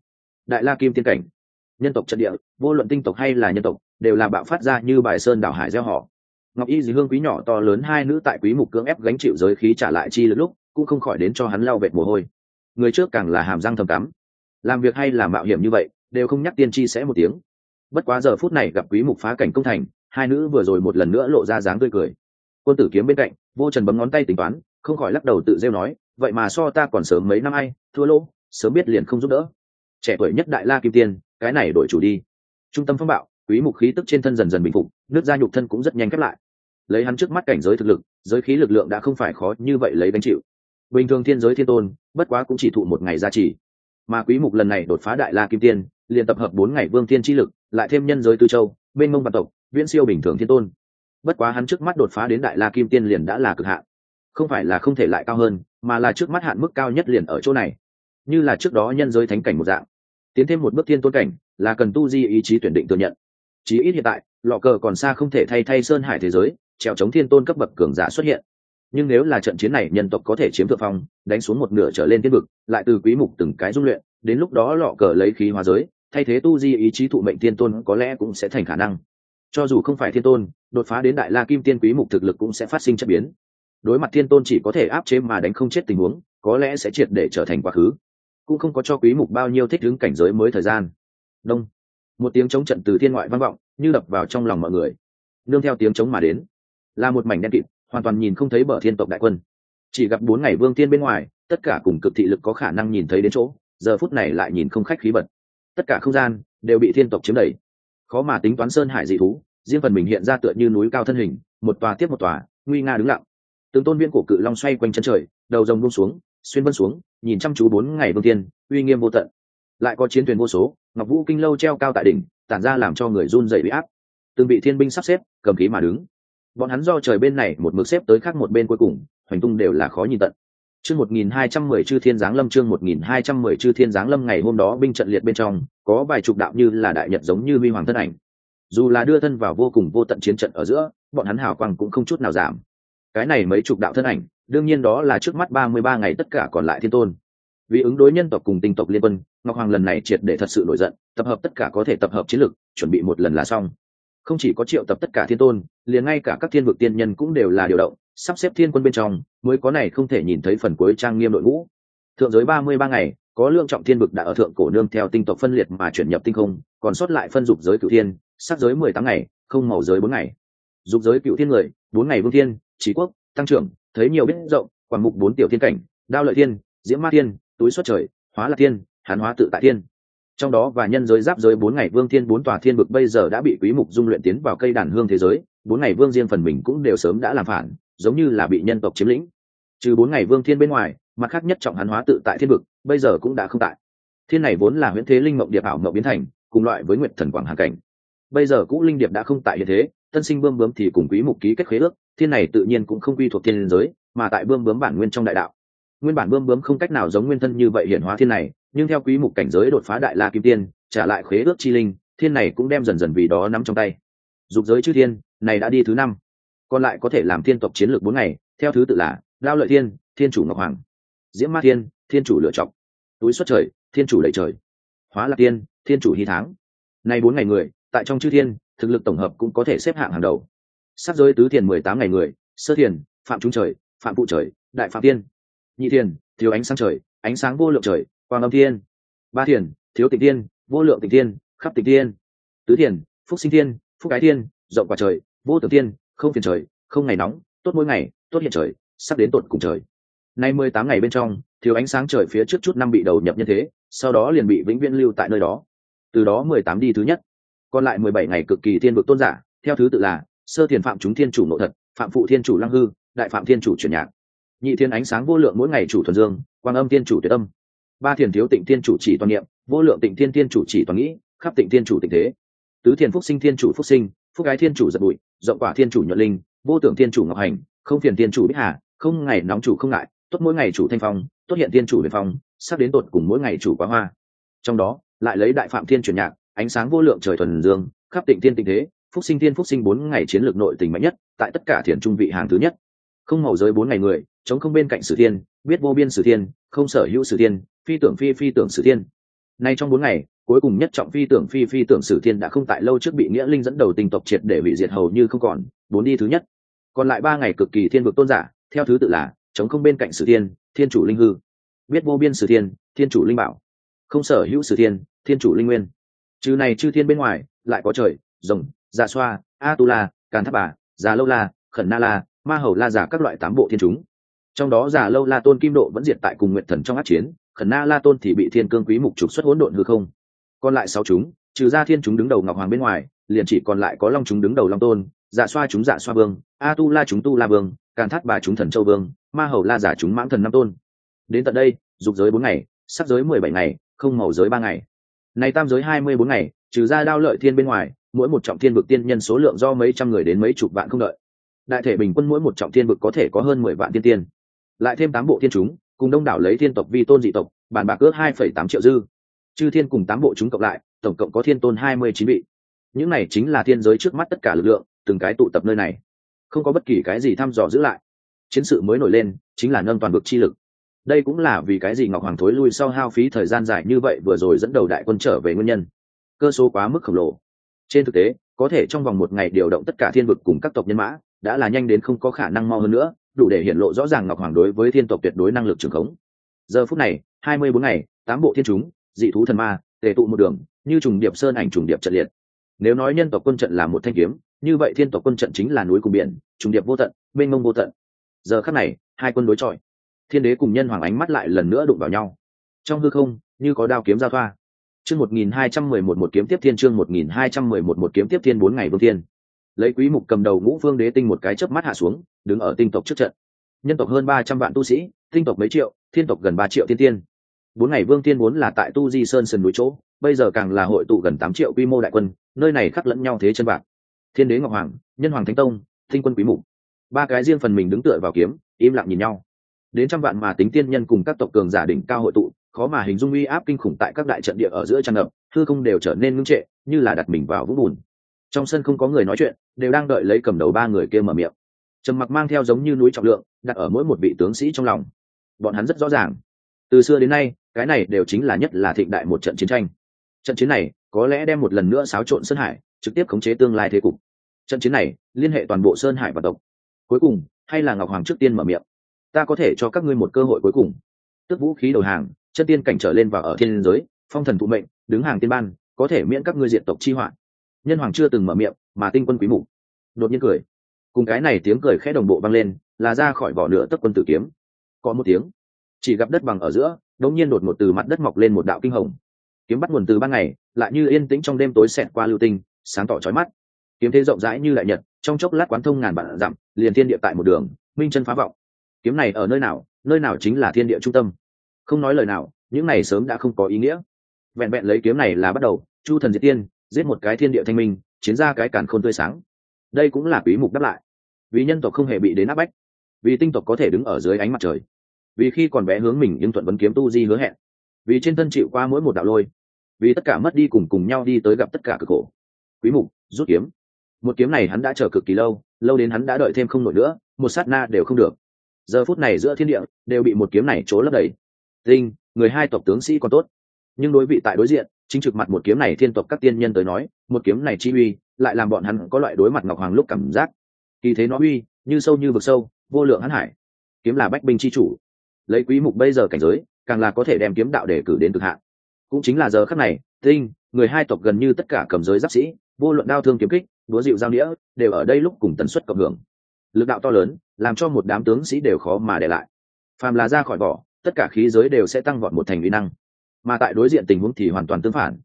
Đại la kim tiên cảnh. Nhân tộc trận địa, vô luận tinh tộc hay là nhân tộc, đều là bạo phát ra như bài sơn đảo hải gieo họ. Ngọc y dì hương quý nhỏ to lớn hai nữ tại quý mục cưỡng ép gánh chịu giới khí trả lại chi lúc lúc, cũng không khỏi đến cho hắn lau vệt mồ hôi. Người trước càng là hàm răng thầm cắm. Làm việc hay là mạo hiểm như vậy, đều không nhắc tiên tri sẽ một tiếng. Bất quá giờ phút này gặp quý mục phá cảnh công thành hai nữ vừa rồi một lần nữa lộ ra dáng tươi cười. Quân tử kiếm bên cạnh, vô trần bấm ngón tay tính toán, không khỏi lắc đầu tự rêu nói, vậy mà so ta còn sớm mấy năm ai, thua lỗ, sớm biết liền không giúp đỡ. Trẻ tuổi nhất đại la kim tiên, cái này đổi chủ đi. Trung tâm phong bạo, quý mục khí tức trên thân dần dần bình phục, nước da nhục thân cũng rất nhanh khép lại. Lấy hắn trước mắt cảnh giới thực lực, giới khí lực lượng đã không phải khó như vậy lấy đánh chịu. Bình thường thiên giới thiên tôn, bất quá cũng chỉ thụ một ngày gia trì. Mà quý mục lần này đột phá đại la kim tiên, liền tập hợp bốn ngày vương thiên chi lực, lại thêm nhân giới tư châu, bên mông văn tộc viễn siêu bình thường thiên tôn. Bất quá hắn trước mắt đột phá đến đại la kim tiên liền đã là cực hạn. Không phải là không thể lại cao hơn, mà là trước mắt hạn mức cao nhất liền ở chỗ này. Như là trước đó nhân giới thánh cảnh một dạng. Tiến thêm một bước thiên tôn cảnh, là cần tu di ý chí tuyển định thừa nhận. Chí ít hiện tại, lọ cờ còn xa không thể thay thay sơn hải thế giới, trèo chống thiên tôn cấp bậc cường giả xuất hiện. Nhưng nếu là trận chiến này nhân tộc có thể chiếm thượng phong, đánh xuống một nửa trở lên tiên vực, lại từ quý mục từng cái dung luyện, đến lúc đó lọ cờ lấy khí hóa giới, thay thế tu di ý chí thụ mệnh thiên tôn có lẽ cũng sẽ thành khả năng cho dù không phải thiên tôn, đột phá đến đại la kim tiên quý mục thực lực cũng sẽ phát sinh chất biến. Đối mặt thiên tôn chỉ có thể áp chế mà đánh không chết tình huống, có lẽ sẽ triệt để trở thành quá khứ. Cũng không có cho quý mục bao nhiêu thích ứng cảnh giới mới thời gian. Đông. Một tiếng chống trận từ thiên ngoại vang vọng, như đập vào trong lòng mọi người. Nương theo tiếng chống mà đến. Là một mảnh đen kịt, hoàn toàn nhìn không thấy bờ thiên tộc đại quân. Chỉ gặp bốn ngày vương tiên bên ngoài, tất cả cùng cực thị lực có khả năng nhìn thấy đến chỗ, giờ phút này lại nhìn không khách khí bật. Tất cả không gian đều bị thiên tộc chiếm đầy khó mà tính toán sơn hải dị thú, riêng phần mình hiện ra tựa như núi cao thân hình, một tòa tiếp một tòa, nguy nga đứng lặng. Từng tôn viên cổ cự long xoay quanh chân trời, đầu rồng buông xuống, xuyên vân xuống, nhìn chăm chú bốn ngày vương tiên, uy nghiêm vô tận. Lại có chiến thuyền vô số, ngọc vũ kinh lâu treo cao tại đỉnh, tản ra làm cho người run dậy bị áp. Từng bị thiên binh sắp xếp, cầm khí mà đứng. Bọn hắn do trời bên này một mực xếp tới khác một bên cuối cùng, hoành tung đều là khó nhìn tận chương một nghìn hai trăm mười chư thiên giáng lâm chương một nghìn hai trăm mười chư thiên giáng lâm ngày hôm đó binh trận liệt bên trong có vài chục đạo như là đại nhật giống như huy hoàng thân ảnh. Dù là đưa thân vào vô cùng vô tận chiến trận ở giữa bọn hắn hào quang cũng không chút nào giảm. Cái này mấy chục đạo thân ảnh đương nhiên đó là trước mắt ba mươi ba ngày tất cả còn lại thiên tôn. Vì ứng đối nhân tộc cùng tinh tộc liên quân ngọc hoàng lần này triệt để thật sự nổi giận tập hợp tất cả có thể tập hợp chiến lực, chuẩn bị một lần là xong. Không chỉ có triệu tập tất cả thiên tôn liền ngay cả các thiên vực tiên nhân cũng đều là điều động sắp xếp thiên quân bên trong, mới có này không thể nhìn thấy phần cuối trang nghiêm đội ngũ. Thượng giới ba mươi ba ngày, có lượng trọng thiên vực đã ở thượng cổ nương theo tinh tộc phân liệt mà chuyển nhập tinh không, còn sót lại phân dục giới cựu thiên, sát giới mười tám ngày, không màu giới bốn ngày. Dục giới cựu thiên người, bốn ngày vương thiên trí quốc, tăng trưởng, thấy nhiều biết rộng quản mục bốn tiểu thiên cảnh, đao lợi thiên, diễm ma thiên, túi xuất trời, hóa là thiên hàn hóa tự tại thiên. Trong đó và nhân giới giáp giới bốn ngày vương thiên, bốn tòa thiên vực bây giờ đã bị quý mục dung luyện tiến vào cây đàn hương thế giới, bốn ngày vương riêng phần mình cũng đều sớm đã làm phản giống như là bị nhân tộc chiếm lĩnh. Trừ bốn ngày vương thiên bên ngoài, mặt khác nhất trọng hắn hóa tự tại thiên vực, bây giờ cũng đã không tại. Thiên này vốn là huyễn thế linh mộng điệp ảo mộng biến thành, cùng loại với nguyệt thần quảng hà cảnh. Bây giờ cũ linh điệp đã không tại hiện thế, tân sinh bươm bướm thì cùng quý mục ký kết khế ước, thiên này tự nhiên cũng không quy thuộc thiên giới, mà tại bươm bướm bản nguyên trong đại đạo. Nguyên bản bươm bướm không cách nào giống nguyên thân như vậy hiển hóa thiên này, nhưng theo quý mục cảnh giới đột phá đại la kim tiên, trả lại khế ước chi linh, thiên này cũng đem dần dần vì đó nắm trong tay. Dục giới chư thiên, này đã đi thứ năm còn lại có thể làm thiên tộc chiến lược bốn ngày, theo thứ tự là lao lợi thiên thiên chủ ngọc hoàng, diễm ma thiên thiên chủ lựa chọc, túi xuất trời, thiên chủ lệ trời, hóa lạc tiên, thiên chủ hy tháng nay bốn ngày người, tại trong chư thiên, thực lực tổng hợp cũng có thể xếp hạng hàng đầu. Sắp giới tứ thiền mười tám ngày người, sơ thiền, phạm trung trời, phạm phụ trời, đại phạm tiên, nhị thiền, thiếu ánh sáng trời, ánh sáng vô lượng trời, quang âm thiên. Ba thiền, thiếu tịch thiên, vô lượng tịch thiên, khắp tịch thiên. Tứ thiền, phúc sinh thiên, phúc cái thiên, rộng quả trời, vô tử thiên không phiền trời, không ngày nóng, tốt mỗi ngày, tốt hiện trời, sắp đến tột cùng trời. Nay mười tám ngày bên trong, thiếu ánh sáng trời phía trước chút năm bị đầu nhập nhân thế, sau đó liền bị vĩnh viễn lưu tại nơi đó. Từ đó mười tám đi thứ nhất. Còn lại mười bảy ngày cực kỳ thiên vực tôn giả, theo thứ tự là, sơ thiền phạm chúng thiên chủ nội thật, phạm phụ thiên chủ lăng hư, đại phạm thiên chủ truyền nhạc. Nhị thiên ánh sáng vô lượng mỗi ngày chủ thuần dương, quang âm thiên chủ tuyệt âm. Ba thiền thiếu tịnh thiên chủ chỉ toàn niệm, vô lượng tịnh thiên thiên chủ chỉ toàn nghĩ, khắp tịnh thiên chủ tịnh thế. Tứ thiền phúc sinh thiên chủ phúc sinh, phúc gái thiên chủ giật bụi rộng quả thiên chủ nhuận linh, vô tưởng thiên chủ ngọc hành, không phiền thiên chủ bích hà, không ngày nóng chủ không ngại, tốt mỗi ngày chủ thanh phong, tốt hiện thiên chủ huyền phong, sắp đến tột cùng mỗi ngày chủ quá hoa. Trong đó, lại lấy đại phạm thiên truyền nhạc, ánh sáng vô lượng trời thuần dương, khắp tịnh thiên tịnh thế, phúc sinh thiên phúc sinh bốn ngày chiến lược nội tình mạnh nhất, tại tất cả thiền trung vị hàng thứ nhất. Không màu giới bốn ngày người, chống không bên cạnh sử thiên, biết vô biên sử thiên, không sở hữu sử thiên, phi tưởng phi phi tưởng sử thiên. Nay trong bốn ngày cuối cùng nhất trọng phi tưởng phi phi tưởng sử thiên đã không tại lâu trước bị nghĩa linh dẫn đầu tình tộc triệt để hủy diệt hầu như không còn, bốn đi thứ nhất. Còn lại ba ngày cực kỳ thiên vực tôn giả, theo thứ tự là, chống không bên cạnh sử thiên thiên chủ linh hư. Biết vô biên sử thiên thiên chủ linh bảo. Không sở hữu sử thiên thiên chủ linh nguyên. Trừ này chư thiên bên ngoài, lại có trời, rồng dạ xoa a tu la càn tháp bà già lâu la khẩn na la ma hầu la giả các loại tám bộ thiên chúng. Trong đó già lâu la tôn kim độ vẫn diệt tại cùng nguyện thần trong át chiến khẩn na la tôn thì bị thiên cương quý mục trục xuất hỗn độn hư không còn lại sáu chúng, trừ ra thiên chúng đứng đầu ngọc hoàng bên ngoài, liền chỉ còn lại có long chúng đứng đầu long tôn dạ xoa chúng dạ xoa vương, a tu la chúng tu la vương, càn thắt bà chúng thần châu vương, ma hầu la giả chúng mãng thần năm tôn. Đến tận đây, dục giới bốn ngày sắc giới mười bảy ngày, không màu giới ba ngày. Này tam giới hai mươi bốn ngày, trừ ra đao lợi thiên bên ngoài, mỗi một trọng thiên vực tiên nhân số lượng do mấy trăm người đến mấy chục vạn không đợi. Đại thể bình quân mỗi một trọng thiên vực có thể có hơn mười vạn tiên tiên. Lại thêm tám bộ thiên chúng, cùng đông đảo lấy thiên tộc vi tôn dị tộc, bản bạc ước hai phẩy tám triệu dư chư thiên cùng tám bộ chúng cộng lại, tổng cộng có thiên tôn hai mươi chín vị. Những này chính là thiên giới trước mắt tất cả lực lượng, từng cái tụ tập nơi này. Không có bất kỳ cái gì thăm dò giữ lại. Chiến sự mới nổi lên, chính là nâng toàn vực chi lực. Đây cũng là vì cái gì ngọc hoàng thối lui sau hao phí thời gian dài như vậy vừa rồi dẫn đầu đại quân trở về nguyên nhân. Cơ số quá mức khổng lồ. Trên thực tế, có thể trong vòng một ngày điều động tất cả thiên vực cùng các tộc nhân mã, đã là nhanh đến không có khả năng mau hơn nữa, đủ để hiện lộ rõ ràng ngọc hoàng đối với thiên tộc tuyệt đối năng lực trường khống. Giờ phút này, hai mươi bốn ngày, tám bộ thiên chúng dị thú thần ma, tề tụ một đường, như trùng điệp sơn ảnh, trùng điệp trận liệt. Nếu nói nhân tộc quân trận là một thanh kiếm, như vậy thiên tộc quân trận chính là núi cùng biển, trùng điệp vô tận, mênh mông vô tận. Giờ khắc này, hai quân đối chọi. Thiên đế cùng nhân hoàng ánh mắt lại lần nữa đụng vào nhau. Trong hư không, như có đao kiếm giao thoa. Chương một nghìn hai trăm mười một một kiếm tiếp thiên, chương một nghìn hai trăm mười một một kiếm tiếp thiên, bốn ngày vương thiên. Lấy quý mục cầm đầu ngũ phương đế tinh một cái chớp mắt hạ xuống, đứng ở tinh tộc trước trận. Nhân tộc hơn ba trăm vạn tu sĩ, tinh tộc mấy triệu, thiên tộc gần ba triệu thiên tiên bốn ngày vương tiên vốn là tại tu di sơn sườn núi chỗ, bây giờ càng là hội tụ gần tám triệu quy mô đại quân, nơi này khắc lẫn nhau thế chân bạc. Thiên đế ngọc hoàng, nhân hoàng thánh tông, thinh quân quý mục. Ba cái riêng phần mình đứng tựa vào kiếm, im lặng nhìn nhau. Đến trăm vạn mà tính tiên nhân cùng các tộc cường giả đỉnh cao hội tụ, khó mà hình dung uy áp kinh khủng tại các đại trận địa ở giữa tràn ngập thư không đều trở nên ngưng trệ, như là đặt mình vào vũng bùn. Trong sân không có người nói chuyện, đều đang đợi lấy cầm đầu ba người kia mở miệng. Trầm mặc mang theo giống như núi trọng lượng, đặt ở mỗi một vị tướng sĩ trong lòng. Bọn hắn rất rõ ràng từ xưa đến nay, cái này đều chính là nhất là thịnh đại một trận chiến tranh. Trận chiến này có lẽ đem một lần nữa xáo trộn sơn hải, trực tiếp khống chế tương lai thế cục. Trận chiến này liên hệ toàn bộ sơn hải và tộc. Cuối cùng, hay là ngọc hoàng trước tiên mở miệng. Ta có thể cho các ngươi một cơ hội cuối cùng. Tức vũ khí đầu hàng, chân tiên cảnh trở lên và ở thiên giới, phong thần thụ mệnh, đứng hàng tiên ban, có thể miễn các ngươi diện tộc chi hoạn. Nhân hoàng chưa từng mở miệng, mà tinh quân quý mục. Đột nhiên cười. Cùng cái này tiếng cười khẽ đồng bộ vang lên, là ra khỏi vỏ nửa tấc quân tử kiếm. Có một tiếng chỉ gặp đất bằng ở giữa, đống nhiên đột ngột từ mặt đất mọc lên một đạo kinh hồng. Kiếm bắt nguồn từ ban ngày, lại như yên tĩnh trong đêm tối xẹt qua lưu tinh, sáng tỏ chói mắt. Kiếm thế rộng rãi như đại nhật, trong chốc lát quán thông ngàn vạn dặm, liền thiên địa tại một đường, minh chân phá vọng. Kiếm này ở nơi nào nơi nào chính là thiên địa trung tâm? Không nói lời nào, những này sớm đã không có ý nghĩa. Vẹn vẹn lấy kiếm này là bắt đầu, chu thần diệt tiên, giết một cái thiên địa thanh minh, chiến ra cái càn khôn tươi sáng. Đây cũng là quý mục đáp lại. Vì nhân tộc không hề bị đến áp bách, vì tinh tộc có thể đứng ở dưới ánh mặt trời vì khi còn bé hướng mình nhưng thuận vấn kiếm tu di hứa hẹn, vì trên thân chịu qua mỗi một đạo lôi, vì tất cả mất đi cùng cùng nhau đi tới gặp tất cả cực khổ. Quý mục, rút kiếm. Một kiếm này hắn đã chờ cực kỳ lâu lâu đến hắn đã đợi thêm không nổi nữa, một sát na đều không được. Giờ phút này giữa thiên địa, đều bị một kiếm này trố lấp đầy. Tinh người hai tộc tướng sĩ còn tốt. Nhưng đối vị tại đối diện, chính trực mặt một kiếm này thiên tộc các tiên nhân tới nói, một kiếm này chi uy, lại làm bọn hắn có loại đối mặt ngọc hoàng lúc cảm giác. Kỳ thế nó uy, như sâu như vực sâu, vô lượng hắn hải. Kiếm là bách binh chi chủ lấy quý mục bây giờ cảnh giới, càng là có thể đem kiếm đạo để cử đến cực hạn. Cũng chính là giờ khắc này, tinh, người hai tộc gần như tất cả cầm giới giáp sĩ, vô luận đao thương kiếm kích đúa dịu giao nghĩa đều ở đây lúc cùng tần suất cộng hưởng. Lực đạo to lớn, làm cho một đám tướng sĩ đều khó mà để lại. Phàm là ra khỏi vỏ, tất cả khí giới đều sẽ tăng vọt một thành uy năng. Mà tại đối diện tình huống thì hoàn toàn tương phản.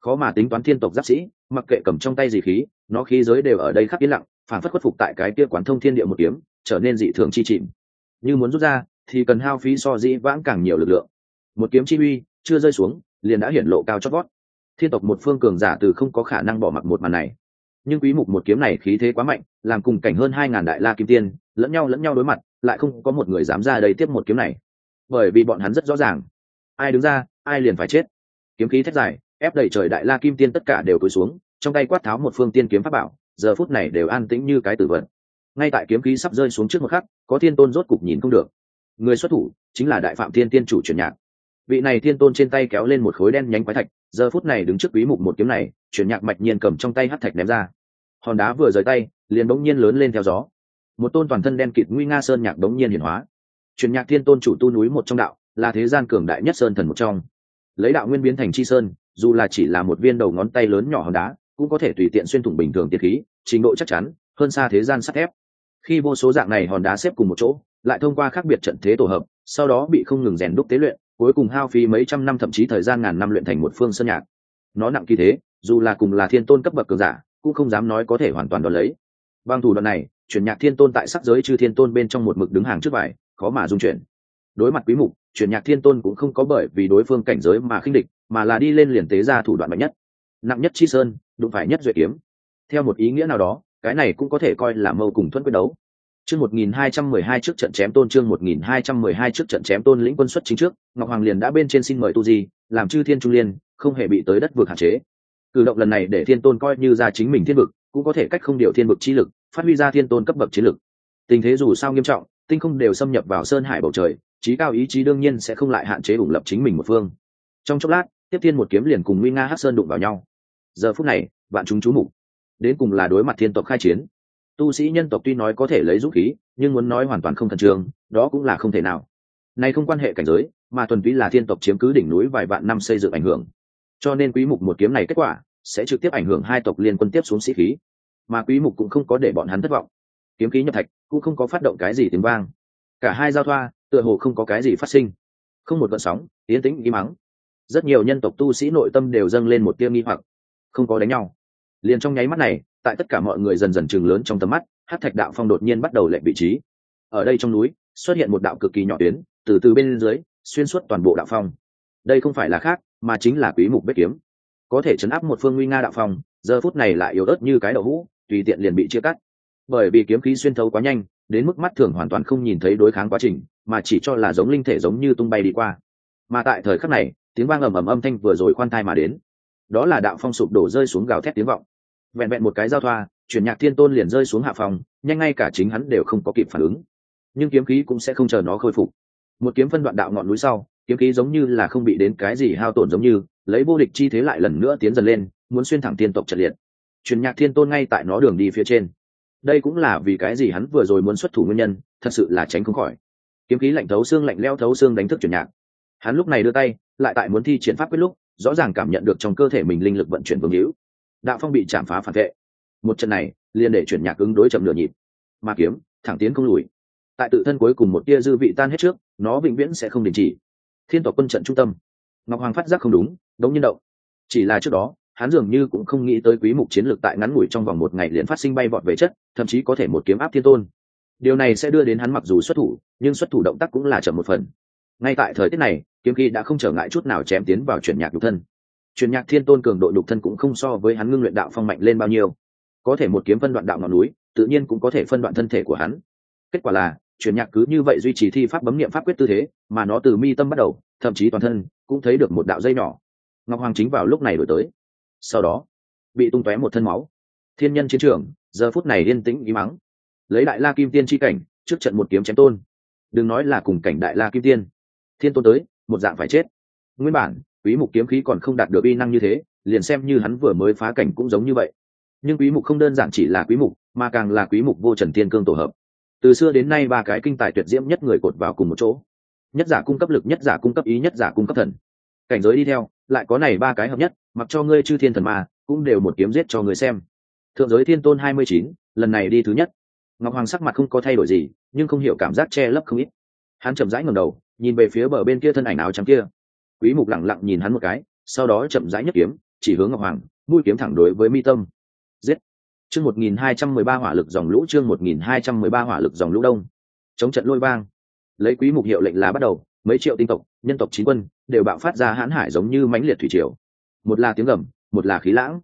Khó mà tính toán thiên tộc giáp sĩ, mặc kệ cầm trong tay gì khí, nó khí giới đều ở đây khắc yên lặng, phản phất khuất phục tại cái kia quán thông thiên địa một kiếm, trở nên dị thường chi chìm. Như muốn rút ra thì cần hao phí so dĩ vãng càng nhiều lực lượng. Một kiếm chi uy, chưa rơi xuống, liền đã hiển lộ cao chót vót. Thiên tộc một phương cường giả từ không có khả năng bỏ mặc một màn này. Nhưng quý mục một kiếm này khí thế quá mạnh, làm cùng cảnh hơn hai ngàn đại la kim tiên, lẫn nhau lẫn nhau đối mặt, lại không có một người dám ra đây tiếp một kiếm này. Bởi vì bọn hắn rất rõ ràng. Ai đứng ra, ai liền phải chết. Kiếm khí thét dài, ép đẩy trời đại la kim tiên tất cả đều cúi xuống, trong tay quát tháo một phương tiên kiếm pháp bảo, giờ phút này đều an tĩnh như cái tử vận ngay tại kiếm khí sắp rơi xuống trước một khắc, có thiên tôn rốt cục nhìn không được người xuất thủ chính là đại phạm thiên tiên chủ truyền nhạc. Vị này thiên tôn trên tay kéo lên một khối đen nhánh quái thạch, giờ phút này đứng trước quý mục một kiếm này, truyền nhạc mạch nhiên cầm trong tay hắt thạch ném ra. Hòn đá vừa rời tay, liền bỗng nhiên lớn lên theo gió. Một tôn toàn thân đen kịt nguy nga sơn nhạc bỗng nhiên hiển hóa. Truyền nhạc thiên tôn chủ tu núi một trong đạo, là thế gian cường đại nhất sơn thần một trong. Lấy đạo nguyên biến thành chi sơn, dù là chỉ là một viên đầu ngón tay lớn nhỏ hòn đá, cũng có thể tùy tiện xuyên thủng bình thường tiệt khí, trình độ chắc chắn, hơn xa thế gian sắt thép. Khi vô số dạng này hòn đá xếp cùng một chỗ lại thông qua khác biệt trận thế tổ hợp, sau đó bị không ngừng rèn đúc tế luyện, cuối cùng hao phí mấy trăm năm thậm chí thời gian ngàn năm luyện thành một phương sơn nhạc. Nó nặng kỳ thế, dù là cùng là thiên tôn cấp bậc cường giả, cũng không dám nói có thể hoàn toàn đo lấy. Bằng thủ đoạn này, chuyển nhạc thiên tôn tại sắc giới chư thiên tôn bên trong một mực đứng hàng trước vải khó mà dung chuyển. Đối mặt quý mục, chuyển nhạc thiên tôn cũng không có bởi vì đối phương cảnh giới mà khinh địch, mà là đi lên liền tế ra thủ đoạn mạnh nhất. Nặng nhất chi sơn, đụng phải nhất duệ kiếm. Theo một ý nghĩa nào đó, cái này cũng có thể coi là mâu cùng thuẫn quyết đấu chương 1212 trước trận chém tôn, chương 1212 trước trận chém tôn lĩnh quân xuất chính trước, ngọc hoàng liền đã bên trên xin mời tu di, làm chư thiên trung liên, không hề bị tới đất vực hạn chế. Cử động lần này để thiên tôn coi như ra chính mình thiên vực, cũng có thể cách không điều thiên vực chi lực, phát huy ra thiên tôn cấp bậc chiến lực. Tình thế dù sao nghiêm trọng, tinh không đều xâm nhập vào sơn hải bầu trời trí cao ý chí đương nhiên sẽ không lại hạn chế ủng lập chính mình một phương. Trong chốc lát, tiếp thiên một kiếm liền cùng nguy nga hắc sơn đụng vào nhau. Giờ phút này, vạn chúng chú mục. Đến cùng là đối mặt thiên tộc khai chiến tu sĩ nhân tộc tuy nói có thể lấy dũng khí, nhưng muốn nói hoàn toàn không thần trường đó cũng là không thể nào. Nay không quan hệ cảnh giới, mà thuần túy là thiên tộc chiếm cứ đỉnh núi vài vạn năm xây dựng ảnh hưởng. Cho nên quý mục một kiếm này kết quả, sẽ trực tiếp ảnh hưởng hai tộc liên quân tiếp xuống sĩ khí. Mà quý mục cũng không có để bọn hắn thất vọng. Kiếm khí nhập thạch, cũng không có phát động cái gì tiếng vang. Cả hai giao thoa, tựa hồ không có cái gì phát sinh. Không một vận sóng, yên tĩnh im mắng rất nhiều nhân tộc tu sĩ nội tâm đều dâng lên một tia nghi hoặc. Không có đánh nhau liền trong nháy mắt này, tại tất cả mọi người dần dần chừng lớn trong tầm mắt hát thạch đạo phong đột nhiên bắt đầu lệnh vị trí. Ở đây trong núi, xuất hiện một đạo cực kỳ nhỏ tuyến, từ từ bên dưới, xuyên suốt toàn bộ đạo phong. Đây không phải là khác, mà chính là quý mục bếp kiếm. Có thể chấn áp một phương nguy nga đạo phong, giờ phút này lại yếu ớt như cái đậu hũ, tùy tiện liền bị chia cắt. Bởi vì kiếm khí xuyên thấu quá nhanh, đến mức mắt thường hoàn toàn không nhìn thấy đối kháng quá trình, mà chỉ cho là giống linh thể giống như tung bay đi qua. Mà tại thời khắc này, tiếng vang ầm ầm âm thanh vừa rồi khoan thai mà đến đó là đạo phong sụp đổ rơi xuống gào thét tiếng vọng. Vẹn vẹn một cái giao thoa, chuyển nhạc thiên tôn liền rơi xuống hạ phòng, nhanh ngay cả chính hắn đều không có kịp phản ứng. Nhưng kiếm khí cũng sẽ không chờ nó khôi phục. Một kiếm phân đoạn đạo ngọn núi sau, kiếm khí giống như là không bị đến cái gì hao tổn giống như, lấy vô địch chi thế lại lần nữa tiến dần lên, muốn xuyên thẳng tiên tộc trật liệt. Truyền nhạc thiên tôn ngay tại nó đường đi phía trên. Đây cũng là vì cái gì hắn vừa rồi muốn xuất thủ nguyên nhân, thật sự là tránh không khỏi. Kiếm khí lạnh thấu xương lạnh leo thấu xương đánh thức truyền nhạc. Hắn lúc này đưa tay, lại tại muốn thi triển pháp quyết lúc rõ ràng cảm nhận được trong cơ thể mình linh lực vận chuyển vương hữu. Đạo phong bị chạm phá phản vệ. Một trận này, liền để chuyển nhạc ứng đối chậm nửa nhịp. Mà kiếm, thẳng tiến không lùi. Tại tự thân cuối cùng một tia dư vị tan hết trước, nó vĩnh viễn sẽ không đình chỉ. Thiên tộc quân trận trung tâm. Ngọc hoàng phát giác không đúng, đống nhiên động. Chỉ là trước đó, hắn dường như cũng không nghĩ tới quý mục chiến lược tại ngắn ngủi trong vòng một ngày liền phát sinh bay vọt về chất, thậm chí có thể một kiếm áp thiên tôn. Điều này sẽ đưa đến hắn mặc dù xuất thủ, nhưng xuất thủ động tác cũng là chậm một phần ngay tại thời tiết này, kiếm khí đã không trở ngại chút nào chém tiến vào chuyển nhạc nhục thân. Chuyển nhạc thiên tôn cường độ nhục thân cũng không so với hắn ngưng luyện đạo phong mạnh lên bao nhiêu. Có thể một kiếm phân đoạn đạo ngọn núi, tự nhiên cũng có thể phân đoạn thân thể của hắn. Kết quả là, chuyển nhạc cứ như vậy duy trì thi pháp bấm niệm pháp quyết tư thế, mà nó từ mi tâm bắt đầu, thậm chí toàn thân cũng thấy được một đạo dây nhỏ. Ngọc hoàng chính vào lúc này đổi tới. Sau đó, bị tung tóe một thân máu. Thiên nhân chiến trường, giờ phút này yên tĩnh ý mắng. Lấy đại la kim tiên chi cảnh, trước trận một kiếm chém tôn. Đừng nói là cùng cảnh đại la kim tiên thiên tôn tới, một dạng phải chết. Nguyên bản, quý mục kiếm khí còn không đạt được uy năng như thế, liền xem như hắn vừa mới phá cảnh cũng giống như vậy. Nhưng quý mục không đơn giản chỉ là quý mục, mà càng là quý mục vô trần tiên cương tổ hợp. Từ xưa đến nay ba cái kinh tài tuyệt diễm nhất người cột vào cùng một chỗ. Nhất giả cung cấp lực, nhất giả cung cấp ý, nhất giả cung cấp thần. Cảnh giới đi theo, lại có này ba cái hợp nhất, mặc cho ngươi chư thiên thần mà cũng đều một kiếm giết cho người xem. Thượng giới thiên tôn hai mươi chín, lần này đi thứ nhất. Ngọc hoàng sắc mặt không có thay đổi gì, nhưng không hiểu cảm giác che lấp không ít. Hắn chậm rãi ngầm đầu nhìn về phía bờ bên kia thân ảnh áo trắng kia. Quý mục lặng lặng nhìn hắn một cái, sau đó chậm rãi nhất kiếm, chỉ hướng ngọc hoàng, mũi kiếm thẳng đối với mi tâm. Giết! Chương 1213 hỏa lực dòng lũ, chương 1213 hỏa lực dòng lũ đông. Chống trận lôi vang. Lấy quý mục hiệu lệnh là bắt đầu, mấy triệu tinh tộc, nhân tộc chính quân, đều bạo phát ra hãn hải giống như mãnh liệt thủy triều. Một là tiếng gầm, một là khí lãng.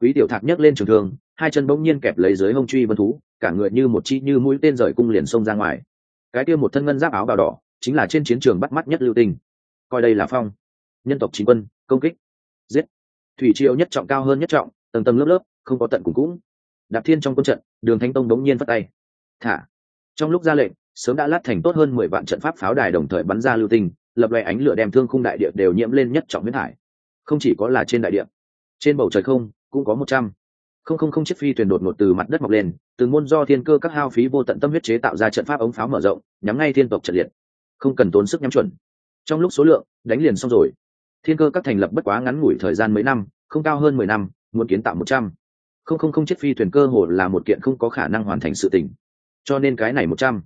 Quý tiểu thạc nhấc lên trường thương, hai chân bỗng nhiên kẹp lấy dưới hông truy vân thú, cả người như một chi như mũi tên rời cung liền xông ra ngoài. Cái kia một thân ngân giáp áo bào đỏ chính là trên chiến trường bắt mắt nhất lưu tình, coi đây là phong. Nhân tộc chính quân công kích. Giết. Thủy triều nhất trọng cao hơn nhất trọng tầng tầng lớp lớp không có tận cùng cũng. Đạp thiên trong quân trận đường thánh tông đống nhiên phát tay. Thả. Trong lúc ra lệnh sớm đã lát thành tốt hơn mười vạn trận pháp pháo đài đồng thời bắn ra lưu tinh lập loè ánh lửa đem thương khung đại địa đều nhiễm lên nhất trọng huyết hải. Không chỉ có là trên đại địa trên bầu trời không cũng có một trăm. Không không không chiếc phi thuyền đột ngột từ mặt đất mọc lên từng môn do thiên cơ các hao phí vô tận tâm huyết chế tạo ra trận pháp ống pháo mở rộng nhắm ngay thiên tộc trận liệt không cần tốn sức nhắm chuẩn. Trong lúc số lượng, đánh liền xong rồi. Thiên cơ các thành lập bất quá ngắn ngủi thời gian mấy năm, không cao hơn mười năm, muốn kiến tạo một trăm. Không không không chiếc phi thuyền cơ hồ là một kiện không có khả năng hoàn thành sự tình. Cho nên cái này một trăm.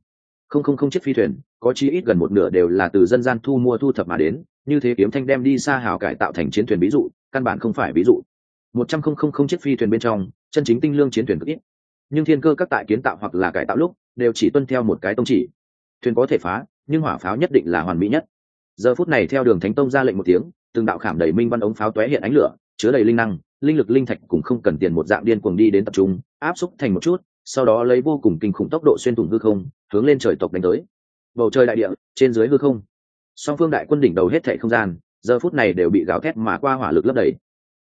Không không không chiếc phi thuyền, có chi ít gần một nửa đều là từ dân gian thu mua thu thập mà đến, như thế kiếm thanh đem đi xa hào cải tạo thành chiến thuyền ví dụ, căn bản không phải ví dụ. Một trăm không không không chiếc phi thuyền bên trong, chân chính tinh lương chiến thuyền cực ít. Nhưng thiên cơ các tại kiến tạo hoặc là cải tạo lúc, đều chỉ tuân theo một cái tông chỉ. Thuyền có thể phá nhưng hỏa pháo nhất định là hoàn mỹ nhất. Giờ phút này theo đường thánh tông ra lệnh một tiếng, từng đạo khảm đầy minh văn ống pháo tóe hiện ánh lửa, chứa đầy linh năng, linh lực linh thạch cũng không cần tiền một dạng điên cuồng đi đến tập trung, áp xúc thành một chút, sau đó lấy vô cùng kinh khủng tốc độ xuyên thủng hư không, hướng lên trời tộc đánh tới. Bầu trời đại địa, trên dưới hư không. Song phương đại quân đỉnh đầu hết thệ không gian, giờ phút này đều bị gào thét mà qua hỏa lực lấp đầy.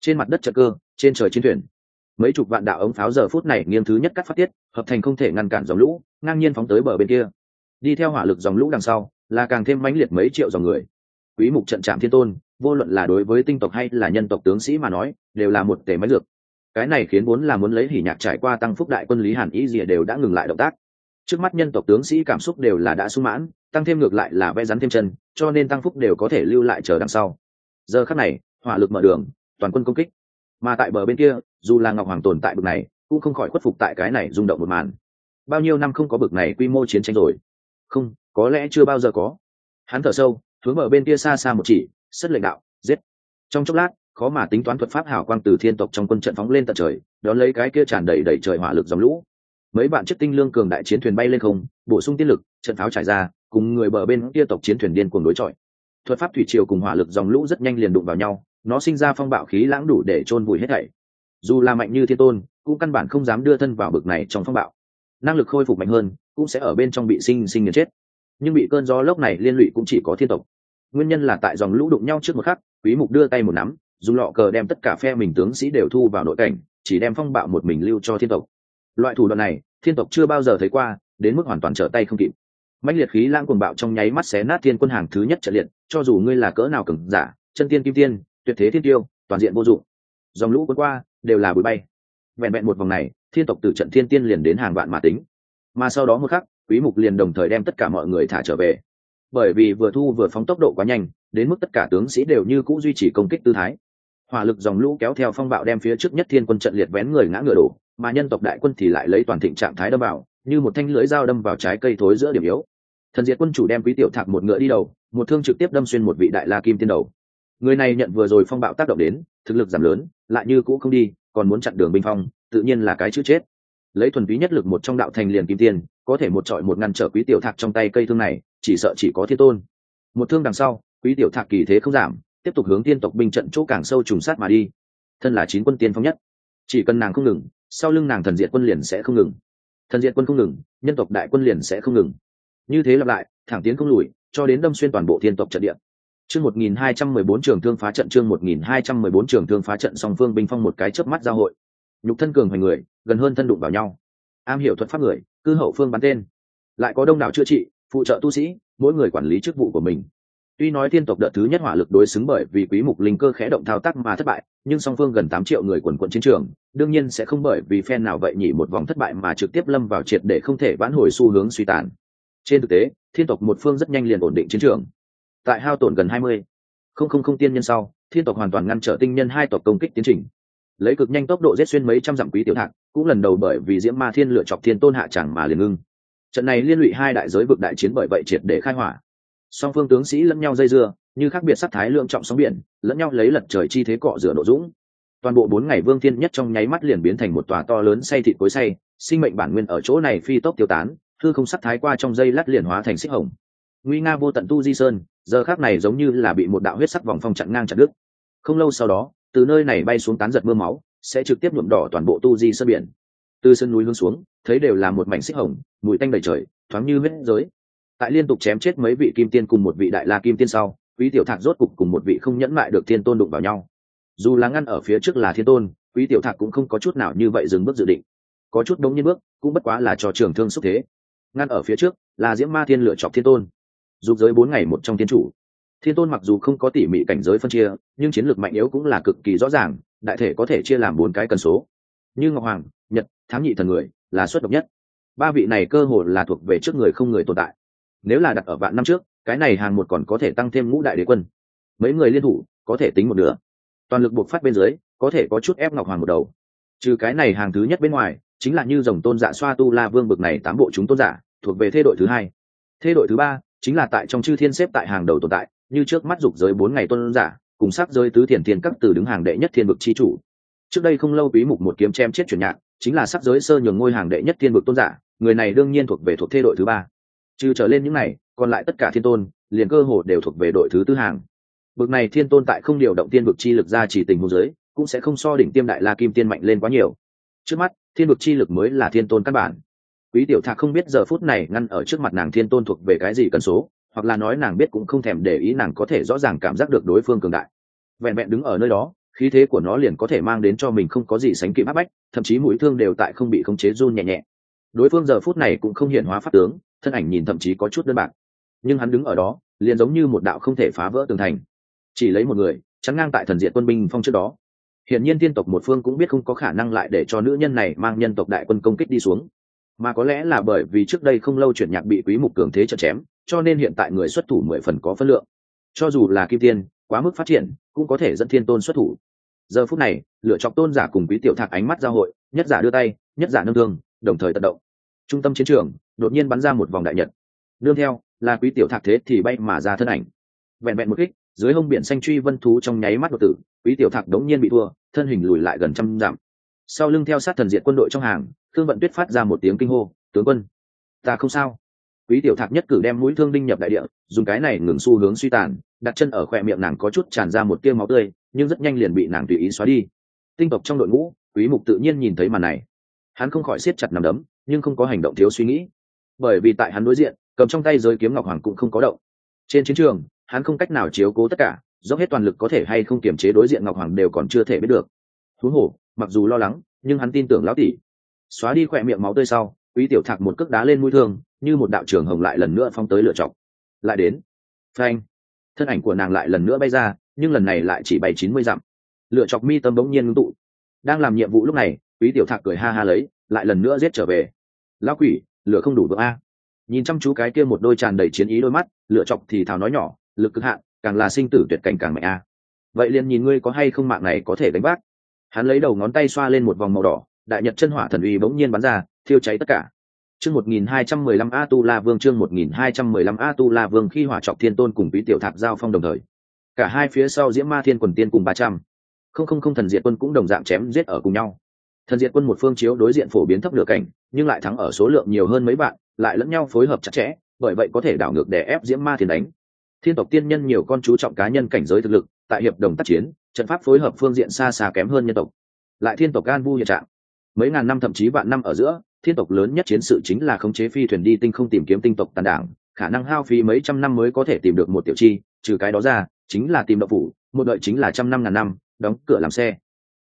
Trên mặt đất trận cơ, trên trời chiến thuyền. Mấy chục vạn đạo ống pháo giờ phút này nghiêng thứ nhất cắt phát tiết, hợp thành không thể ngăn cản dòng lũ, ngang nhiên phóng tới bờ bên kia đi theo hỏa lực dòng lũ đằng sau, là càng thêm mãnh liệt mấy triệu dòng người. Quý mục trận trạm thiên tôn, vô luận là đối với tinh tộc hay là nhân tộc tướng sĩ mà nói, đều là một tề máy dược cái này khiến vốn là muốn lấy hỉ nhạc trải qua tăng phúc đại quân lý hàn ý dìa đều đã ngừng lại động tác. Trước mắt nhân tộc tướng sĩ cảm xúc đều là đã sung mãn, tăng thêm ngược lại là vẽ rắn thêm chân, cho nên tăng phúc đều có thể lưu lại chờ đằng sau. Giờ khắc này, hỏa lực mở đường, toàn quân công kích. Mà tại bờ bên kia, dù là ngọc hoàng tồn tại bực này, cũng không khỏi khuất phục tại cái này rung động một màn. Bao nhiêu năm không có bực này quy mô chiến tranh rồi không, có lẽ chưa bao giờ có. Hắn thở sâu, hướng ở bên kia xa xa một chỉ, sất lệnh đạo, giết. Trong chốc lát, khó mà tính toán thuật pháp hảo quang từ thiên tộc trong quân trận phóng lên tận trời, đón lấy cái kia tràn đầy đầy trời hỏa lực dòng lũ. Mấy bạn chiếc tinh lương cường đại chiến thuyền bay lên không, bổ sung tiên lực, trận pháo trải ra, cùng người bờ bên kia tộc chiến thuyền điên cuồng đối chọi. Thuật pháp thủy triều cùng hỏa lực dòng lũ rất nhanh liền đụng vào nhau, nó sinh ra phong bạo khí lãng đủ để chôn vùi hết thảy. Dù là mạnh như thiên tôn, cũng căn bản không dám đưa thân vào bực này trong phong bạo. Năng lực khôi phục mạnh hơn cũng sẽ ở bên trong bị sinh sinh nghiền chết. Nhưng bị cơn gió lốc này liên lụy cũng chỉ có thiên tộc. Nguyên nhân là tại dòng lũ đụng nhau trước một khắc, quý mục đưa tay một nắm, dùng lọ cờ đem tất cả phe mình tướng sĩ đều thu vào nội cảnh, chỉ đem phong bạo một mình lưu cho thiên tộc. Loại thủ đoạn này, thiên tộc chưa bao giờ thấy qua, đến mức hoàn toàn trở tay không kịp. Mãnh liệt khí lãng cuồng bạo trong nháy mắt xé nát thiên quân hàng thứ nhất trận liệt, cho dù ngươi là cỡ nào cường giả, chân tiên kim tiên, tuyệt thế thiên tiêu, toàn diện vô dụng. Dòng lũ cuốn qua, đều là bụi bay. Vẹn vẹn một vòng này, thiên tộc từ trận thiên tiên liền đến hàng vạn mà tính mà sau đó một khắc, quý mục liền đồng thời đem tất cả mọi người thả trở về. Bởi vì vừa thu vừa phóng tốc độ quá nhanh, đến mức tất cả tướng sĩ đều như cũ duy trì công kích tư thái. Hỏa lực dòng lũ kéo theo phong bạo đem phía trước nhất thiên quân trận liệt vén người ngã ngựa đổ, mà nhân tộc đại quân thì lại lấy toàn thịnh trạng thái đâm vào, như một thanh lưỡi dao đâm vào trái cây thối giữa điểm yếu. Thần diệt quân chủ đem quý tiểu thạc một ngựa đi đầu, một thương trực tiếp đâm xuyên một vị đại la kim tiên đầu. Người này nhận vừa rồi phong bạo tác động đến, thực lực giảm lớn, lại như cũ không đi, còn muốn chặn đường binh phong, tự nhiên là cái chữ chết lấy thuần túy nhất lực một trong đạo thành liền kim tiền có thể một trọi một ngăn trở quý tiểu thạc trong tay cây thương này, chỉ sợ chỉ có thiên tôn. Một thương đằng sau, quý tiểu thạc kỳ thế không giảm, tiếp tục hướng tiên tộc binh trận chỗ càng sâu trùng sát mà đi. Thân là chín quân tiên phong nhất. Chỉ cần nàng không ngừng, sau lưng nàng thần diệt quân liền sẽ không ngừng. Thần diệt quân không ngừng, nhân tộc đại quân liền sẽ không ngừng. Như thế lặp lại, thẳng tiến không lùi, cho đến đâm xuyên toàn bộ thiên tộc trận địa. Chương một nghìn hai trăm mười bốn trường thương phá trận, chương một nghìn hai trăm mười bốn trường thương phá trận, song phương binh phong một cái chớp mắt giao hội. Nhục thân cường hoành người gần hơn thân đụng vào nhau. Am hiểu thuật pháp người cư hậu phương bắn tên. Lại có đông đảo chữa trị, phụ trợ tu sĩ, mỗi người quản lý chức vụ của mình. Tuy nói thiên tộc đợt thứ nhất hỏa lực đối xứng bởi vì quý mục linh cơ khẽ động thao tác mà thất bại, nhưng song phương gần 8 triệu người quần quận chiến trường, đương nhiên sẽ không bởi vì phen nào vậy nhỉ một vòng thất bại mà trực tiếp lâm vào triệt để không thể vãn hồi xu hướng suy tàn. Trên thực tế, thiên tộc một phương rất nhanh liền ổn định chiến trường. Tại hao tổn gần 20 không không không tiên nhân sau, thiên tộc hoàn toàn ngăn trở tinh nhân hai tộc công kích tiến trình lấy cực nhanh tốc độ giết xuyên mấy trăm dặm quý tiểu thạc, cũng lần đầu bởi vì diễm ma thiên lựa chọc thiên tôn hạ chẳng mà liền ngưng. Trận này liên lụy hai đại giới vực đại chiến bởi vậy triệt để khai hỏa. Song phương tướng sĩ lẫn nhau dây dưa, như khác biệt sắc thái lượng trọng sóng biển, lẫn nhau lấy lật trời chi thế cọ rửa độ dũng. Toàn bộ bốn ngày vương thiên nhất trong nháy mắt liền biến thành một tòa to lớn say thịt cối say, sinh mệnh bản nguyên ở chỗ này phi tốc tiêu tán thư không sắc thái qua trong dây lát liền hóa thành xích hồng. Nguy nga vô tận tu di sơn, giờ khác này giống như là bị một đạo huyết sắc vòng phong chặn ngang chặn đứt. Không lâu sau đó từ nơi này bay xuống tán giật mưa máu, sẽ trực tiếp nhuộm đỏ toàn bộ tu di sân biển. Từ sân núi hướng xuống, thấy đều là một mảnh xích hồng, mùi tanh đầy trời, thoáng như huyết giới. Tại liên tục chém chết mấy vị kim tiên cùng một vị đại la kim tiên sau, quý tiểu thạc rốt cục cùng một vị không nhẫn mại được thiên tôn đụng vào nhau. Dù là ngăn ở phía trước là thiên tôn, quý tiểu thạc cũng không có chút nào như vậy dừng bước dự định. Có chút đống nhiên bước, cũng bất quá là cho trường thương xúc thế. Ngăn ở phía trước, là diễm ma thiên lựa chọc thiên tôn. Dục giới bốn ngày một trong thiên chủ thiên tôn mặc dù không có tỉ mỉ cảnh giới phân chia, nhưng chiến lược mạnh yếu cũng là cực kỳ rõ ràng, đại thể có thể chia làm bốn cái cần số. Như ngọc hoàng, nhật, thám nhị thần người là xuất độc nhất. Ba vị này cơ hồ là thuộc về trước người không người tồn tại. Nếu là đặt ở vạn năm trước, cái này hàng một còn có thể tăng thêm ngũ đại đế quân. Mấy người liên thủ, có thể tính một nửa. Toàn lực buộc phát bên dưới, có thể có chút ép ngọc hoàng một đầu. Trừ cái này hàng thứ nhất bên ngoài, chính là như dòng tôn giả xoa tu la vương bực này tám bộ chúng tôn giả, thuộc về thế đội thứ hai. Thế đội thứ ba, chính là tại trong chư thiên xếp tại hàng đầu tồn tại như trước mắt dục giới bốn ngày tôn giả, cùng sắc giới tứ thiền thiên các từ đứng hàng đệ nhất thiên vực chi chủ. Trước đây không lâu bí mục một kiếm chém chết chuyển nhạn chính là sắc giới sơ nhường ngôi hàng đệ nhất thiên vực tôn giả, người này đương nhiên thuộc về thuộc thê đội thứ ba. Trừ trở lên những này, còn lại tất cả thiên tôn, liền cơ hồ đều thuộc về đội thứ tư hàng. Bực này thiên tôn tại không điều động tiên vực chi lực ra chỉ tình huống giới, cũng sẽ không so đỉnh tiêm đại la kim tiên mạnh lên quá nhiều. Trước mắt, thiên vực chi lực mới là thiên tôn căn bản. Quý tiểu thạc không biết giờ phút này ngăn ở trước mặt nàng thiên tôn thuộc về cái gì cần số hoặc là nói nàng biết cũng không thèm để ý nàng có thể rõ ràng cảm giác được đối phương cường đại. Vẹn vẹn đứng ở nơi đó, khí thế của nó liền có thể mang đến cho mình không có gì sánh kịp áp bách, thậm chí mũi thương đều tại không bị khống chế run nhẹ nhẹ. Đối phương giờ phút này cũng không hiện hóa pháp tướng, thân ảnh nhìn thậm chí có chút đơn bạc. Nhưng hắn đứng ở đó, liền giống như một đạo không thể phá vỡ tường thành. Chỉ lấy một người, chắn ngang tại thần diện quân binh phong trước đó. Hiển nhiên tiên tộc một phương cũng biết không có khả năng lại để cho nữ nhân này mang nhân tộc đại quân công kích đi xuống. Mà có lẽ là bởi vì trước đây không lâu chuyển nhạc bị quý mục cường thế chợt chém cho nên hiện tại người xuất thủ mười phần có phân lượng. Cho dù là kim tiên, quá mức phát triển, cũng có thể dẫn thiên tôn xuất thủ. Giờ phút này, lựa chọn tôn giả cùng quý tiểu thạc ánh mắt giao hội, nhất giả đưa tay, nhất giả nương thương, đồng thời tận động. Trung tâm chiến trường, đột nhiên bắn ra một vòng đại nhật. Nương theo, là quý tiểu thạc thế thì bay mà ra thân ảnh. Vẹn vẹn một kích, dưới hông biển xanh truy vân thú trong nháy mắt đột tử, quý tiểu thạc đống nhiên bị thua, thân hình lùi lại gần trăm dặm. Sau lưng theo sát thần diệt quân đội trong hàng thương vận tuyết phát ra một tiếng kinh hô, tướng quân, ta không sao quý tiểu thạc nhất cử đem mũi thương đinh nhập đại địa, dùng cái này ngừng xu hướng suy tàn, đặt chân ở khoe miệng nàng có chút tràn ra một tia máu tươi, nhưng rất nhanh liền bị nàng tùy ý xóa đi. Tinh tộc trong đội ngũ, quý mục tự nhiên nhìn thấy màn này. Hắn không khỏi siết chặt nằm đấm, nhưng không có hành động thiếu suy nghĩ. Bởi vì tại hắn đối diện, cầm trong tay giới kiếm ngọc hoàng cũng không có động. Trên chiến trường, hắn không cách nào chiếu cố tất cả, dốc hết toàn lực có thể hay không kiềm chế đối diện ngọc hoàng đều còn chưa thể biết được. Thú hổ mặc dù lo lắng, nhưng hắn tin tưởng lão tỷ. Xóa đi khỏe miệng máu tươi sau, quý tiểu thạc một cước đá lên mũi thương như một đạo trường hồng lại lần nữa phong tới lựa chọc lại đến. Phanh. Thân ảnh của nàng lại lần nữa bay ra, nhưng lần này lại chỉ bay chín mươi dặm. Lựa chọc mi tâm bỗng nhiên ngưng tụ. Đang làm nhiệm vụ lúc này, quý tiểu thạc cười ha ha lấy, lại lần nữa giết trở về. Lão quỷ, lửa không đủ vững a. Nhìn chăm chú cái kia một đôi tràn đầy chiến ý đôi mắt, lựa chọc thì thào nói nhỏ, lực cực hạn, càng là sinh tử tuyệt cảnh càng mạnh a. Vậy liền nhìn ngươi có hay không mạng này có thể đánh bác. Hắn lấy đầu ngón tay xoa lên một vòng màu đỏ, đại nhật chân hỏa thần uy bỗng nhiên bắn ra, thiêu cháy tất cả chương một nghìn hai trăm mười lăm a tu la vương, chương một nghìn hai trăm mười lăm a tu la vương khi hỏa trọc thiên tôn cùng quý tiểu thạc giao phong đồng thời. Cả hai phía sau diễm ma thiên quần tiên cùng ba trăm. Không không không thần diệt quân cũng đồng dạng chém giết ở cùng nhau. Thần diệt quân một phương chiếu đối diện phổ biến thấp nửa cảnh, nhưng lại thắng ở số lượng nhiều hơn mấy bạn lại lẫn nhau phối hợp chặt chẽ, bởi vậy có thể đảo ngược để ép diễm ma thiên đánh. Thiên tộc tiên nhân nhiều con chú trọng cá nhân cảnh giới thực lực, tại hiệp đồng tác chiến, trận pháp phối hợp phương diện xa xa kém hơn nhân tộc. Lại thiên tộc gan vu hiện trạng. Mấy ngàn năm thậm chí vạn năm ở giữa thiên tộc lớn nhất chiến sự chính là khống chế phi thuyền đi tinh không tìm kiếm tinh tộc tàn đảng, khả năng hao phí mấy trăm năm mới có thể tìm được một tiểu chi, trừ cái đó ra, chính là tìm đậu phủ, một đợi chính là trăm năm ngàn năm, đóng cửa làm xe.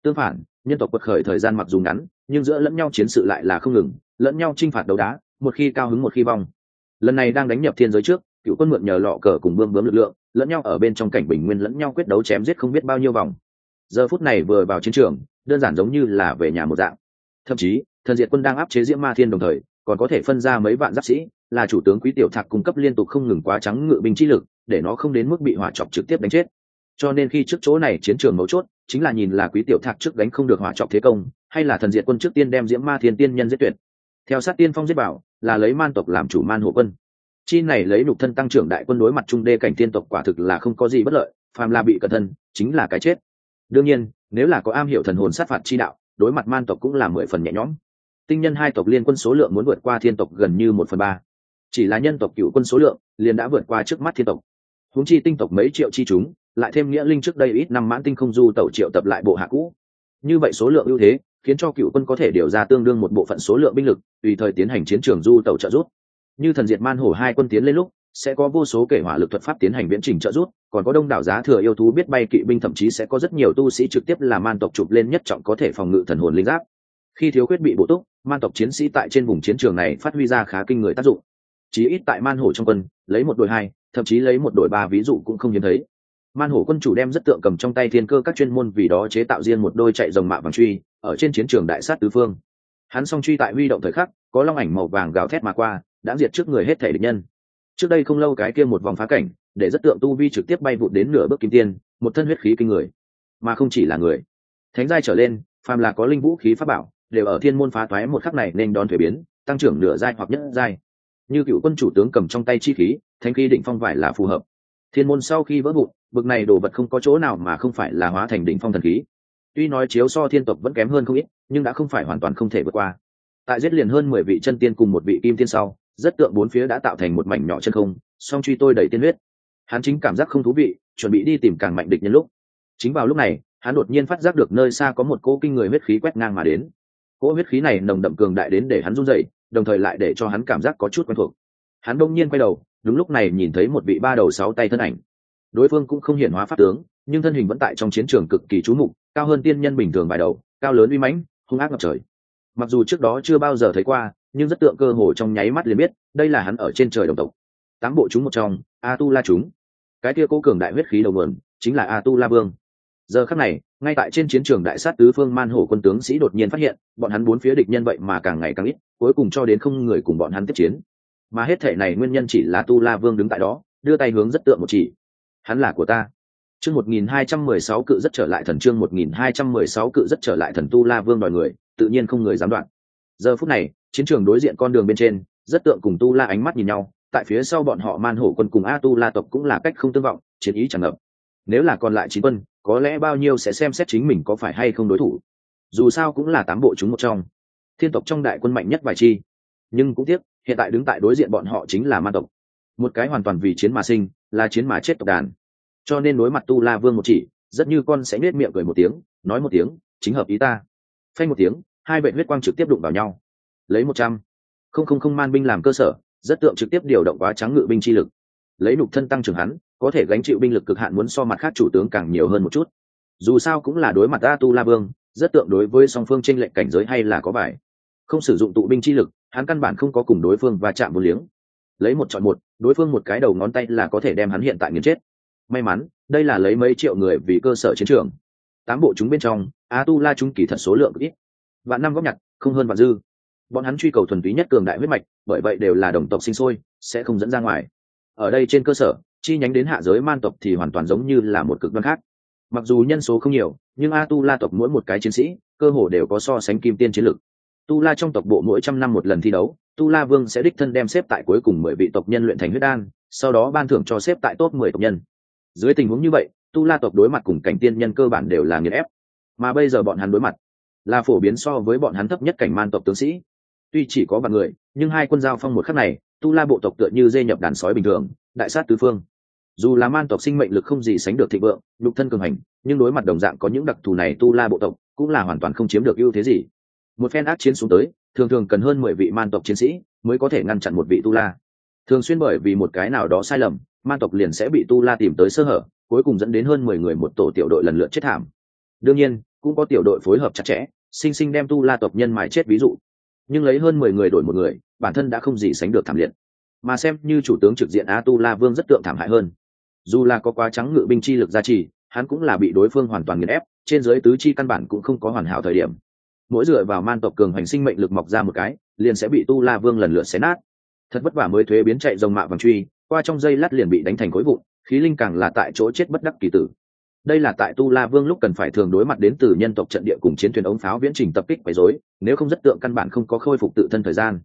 Tương phản, nhân tộc quật khởi thời gian mặc dù ngắn, nhưng giữa lẫn nhau chiến sự lại là không ngừng, lẫn nhau chinh phạt đấu đá, một khi cao hứng một khi vong. Lần này đang đánh nhập thiên giới trước, cựu quân mượn nhờ lọ cờ cùng bươm bướm lực lượng, lẫn nhau ở bên trong cảnh bình nguyên lẫn nhau quyết đấu chém giết không biết bao nhiêu vòng. Giờ phút này vừa vào chiến trường, đơn giản giống như là về nhà một dạng. Thậm chí thần diệt quân đang áp chế diễm ma thiên đồng thời, còn có thể phân ra mấy vạn giáp sĩ, là chủ tướng quý tiểu thạc cung cấp liên tục không ngừng quá trắng ngự binh chi lực, để nó không đến mức bị hỏa chọc trực tiếp đánh chết. Cho nên khi trước chỗ này chiến trường mấu chốt, chính là nhìn là quý tiểu thạc trước đánh không được hỏa chọc thế công, hay là thần diệt quân trước tiên đem diễm ma thiên tiên nhân giết tuyệt. Theo sát tiên phong giết bảo, là lấy man tộc làm chủ man hộ quân. Chi này lấy lục thân tăng trưởng đại quân đối mặt trung đê cảnh tiên tộc quả thực là không có gì bất lợi, phàm là bị cẩn thân, chính là cái chết. Đương nhiên, nếu là có am hiểu thần hồn sát phạt chi đạo, đối mặt man tộc cũng là mười phần nhẹ nhõm tinh nhân hai tộc liên quân số lượng muốn vượt qua thiên tộc gần như một phần ba. Chỉ là nhân tộc cựu quân số lượng liền đã vượt qua trước mắt thiên tộc. Huống chi tinh tộc mấy triệu chi chúng, lại thêm nghĩa linh trước đây ít năm mãn tinh không du tẩu triệu tập lại bộ hạ cũ. Như vậy số lượng ưu thế khiến cho cựu quân có thể điều ra tương đương một bộ phận số lượng binh lực, tùy thời tiến hành chiến trường du tàu trợ giúp. Như thần diệt man hổ hai quân tiến lên lúc, sẽ có vô số kể hỏa lực thuật pháp tiến hành viễn trình trợ giúp, còn có đông đảo giá thừa yêu thú biết bay kỵ binh, thậm chí sẽ có rất nhiều tu sĩ trực tiếp là man tộc chụp lên nhất trọng có thể phòng ngự thần hồn linh giáp khi thiếu khuyết bị bổ túc, man tộc chiến sĩ tại trên vùng chiến trường này phát huy ra khá kinh người tác dụng. Chí ít tại man hổ trong quân, lấy một đội hai, thậm chí lấy một đội ba ví dụ cũng không hiếm thấy. Man hổ quân chủ đem rất tượng cầm trong tay thiên cơ các chuyên môn vì đó chế tạo riêng một đôi chạy rồng mạ vàng truy, ở trên chiến trường đại sát tứ phương. Hắn song truy tại huy động thời khắc, có long ảnh màu vàng gào thét mà qua, đã diệt trước người hết thể địch nhân. Trước đây không lâu cái kia một vòng phá cảnh, để rất tượng tu vi trực tiếp bay vụt đến nửa bước kim tiên, một thân huyết khí kinh người. Mà không chỉ là người. Thánh giai trở lên, phàm là có linh vũ khí pháp bảo đều ở thiên môn phá toái một khắc này nên đón thuế biến, tăng trưởng nửa giai hoặc nhất giai. Như cựu quân chủ tướng cầm trong tay chi khí, thanh khí định phong vải là phù hợp. Thiên môn sau khi vỡ vụn, bực này đồ vật không có chỗ nào mà không phải là hóa thành đỉnh phong thần khí. Tuy nói chiếu so thiên tộc vẫn kém hơn không ít, nhưng đã không phải hoàn toàn không thể vượt qua. Tại giết liền hơn mười vị chân tiên cùng một vị kim tiên sau, rất tượng bốn phía đã tạo thành một mảnh nhỏ chân không, song truy tôi đầy tiên huyết. Hắn chính cảm giác không thú vị, chuẩn bị đi tìm càng mạnh địch nhân lúc. Chính vào lúc này, hắn đột nhiên phát giác được nơi xa có một cô kinh người huyết khí quét ngang mà đến cỗ huyết khí này nồng đậm cường đại đến để hắn run dậy đồng thời lại để cho hắn cảm giác có chút quen thuộc. Hắn đông nhiên quay đầu, đúng lúc này nhìn thấy một vị ba đầu sáu tay thân ảnh. Đối phương cũng không hiển hóa pháp tướng, nhưng thân hình vẫn tại trong chiến trường cực kỳ trú mục, cao hơn tiên nhân bình thường vài đầu, cao lớn uy mãnh, hung ác ngập trời. Mặc dù trước đó chưa bao giờ thấy qua, nhưng rất tượng cơ hồ trong nháy mắt liền biết, đây là hắn ở trên trời đồng tộc. Tám bộ chúng một trong, a tu la chúng. Cái kia cố cường đại huyết khí đầu nguồn, chính là a tu la vương giờ khắc này, ngay tại trên chiến trường đại sát tứ phương man hổ quân tướng sĩ đột nhiên phát hiện, bọn hắn bốn phía địch nhân vậy mà càng ngày càng ít, cuối cùng cho đến không người cùng bọn hắn tiếp chiến. Mà hết thể này nguyên nhân chỉ là tu la vương đứng tại đó, đưa tay hướng rất tượng một chỉ. Hắn là của ta. Chương một nghìn hai trăm mười sáu cự rất trở lại thần chương một nghìn hai trăm mười sáu cự rất trở lại thần tu la vương đòi người, tự nhiên không người dám đoạn. Giờ phút này, chiến trường đối diện con đường bên trên, rất tượng cùng tu la ánh mắt nhìn nhau, tại phía sau bọn họ man hổ quân cùng a tu la tộc cũng là cách không tương vọng, chiến ý tràn ngập. Nếu là còn lại chín quân có lẽ bao nhiêu sẽ xem xét chính mình có phải hay không đối thủ. Dù sao cũng là tám bộ chúng một trong. Thiên tộc trong đại quân mạnh nhất vài chi. Nhưng cũng tiếc, hiện tại đứng tại đối diện bọn họ chính là ma tộc. Một cái hoàn toàn vì chiến mà sinh, là chiến mà chết tộc đàn. Cho nên đối mặt tu la vương một chỉ, rất như con sẽ nết miệng cười một tiếng, nói một tiếng, chính hợp ý ta. Phanh một tiếng, hai vệ huyết quang trực tiếp đụng vào nhau. Lấy một trăm. Không không không man binh làm cơ sở, rất tượng trực tiếp điều động quá trắng ngự binh chi lực. Lấy nục thân tăng trưởng hắn có thể gánh chịu binh lực cực hạn muốn so mặt khác chủ tướng càng nhiều hơn một chút. Dù sao cũng là đối mặt a tu la vương, rất tượng đối với song phương tranh lệnh cảnh giới hay là có bài. Không sử dụng tụ binh chi lực, hắn căn bản không có cùng đối phương và chạm một liếng. Lấy một chọn một, đối phương một cái đầu ngón tay là có thể đem hắn hiện tại nghiền chết. May mắn, đây là lấy mấy triệu người vì cơ sở chiến trường. Tám bộ chúng bên trong a tu la chúng kỳ thật số lượng ít. Vạn năm góp nhặt, không hơn vạn dư. Bọn hắn truy cầu thuần túy nhất cường đại huyết mạch, bởi vậy đều là đồng tộc sinh sôi, sẽ không dẫn ra ngoài. Ở đây trên cơ sở chi nhánh đến hạ giới man tộc thì hoàn toàn giống như là một cực đoan khác. Mặc dù nhân số không nhiều, nhưng a tu la tộc mỗi một cái chiến sĩ, cơ hồ đều có so sánh kim tiên chiến lực. Tu la trong tộc bộ mỗi trăm năm một lần thi đấu, tu la vương sẽ đích thân đem xếp tại cuối cùng mười vị tộc nhân luyện thành huyết đan, sau đó ban thưởng cho xếp tại top mười tộc nhân. Dưới tình huống như vậy, tu la tộc đối mặt cùng cảnh tiên nhân cơ bản đều là nghiền ép. Mà bây giờ bọn hắn đối mặt, là phổ biến so với bọn hắn thấp nhất cảnh man tộc tướng sĩ. Tuy chỉ có vài người, nhưng hai quân giao phong một khắc này, tu la bộ tộc tựa như dê nhập đàn sói bình thường, đại sát tứ phương dù là man tộc sinh mệnh lực không gì sánh được thịnh vượng lục thân cường hành, nhưng đối mặt đồng dạng có những đặc thù này tu la bộ tộc, cũng là hoàn toàn không chiếm được ưu thế gì. Một phen ác chiến xuống tới, thường thường cần hơn mười vị man tộc chiến sĩ mới có thể ngăn chặn một vị tu la. Thường xuyên bởi vì một cái nào đó sai lầm, man tộc liền sẽ bị tu la tìm tới sơ hở, cuối cùng dẫn đến hơn mười người một tổ tiểu đội lần lượt chết thảm. Đương nhiên, cũng có tiểu đội phối hợp chặt chẽ, sinh sinh đem tu la tộc nhân mài chết ví dụ. Nhưng lấy hơn mười người đổi một người, bản thân đã không gì sánh được thảm liệt. Mà xem như chủ tướng trực diện a tu la vương rất tượng thảm hại hơn dù là có quá trắng ngự binh chi lực gia trì hắn cũng là bị đối phương hoàn toàn nghiền ép trên dưới tứ chi căn bản cũng không có hoàn hảo thời điểm. Mỗi dựa vào man tộc cường hành sinh mệnh lực mọc ra một cái liền sẽ bị tu la vương lần lượt xé nát. Thật vất vả mới thuế biến chạy dòng mạ vàng truy qua trong dây lát liền bị đánh thành khối vụn khí linh càng là tại chỗ chết bất đắc kỳ tử. Đây là tại tu la vương lúc cần phải thường đối mặt đến từ nhân tộc trận địa cùng chiến thuyền ống pháo viễn trình tập kích quấy dối, nếu không rất tượng căn bản không có khôi phục tự thân thời gian.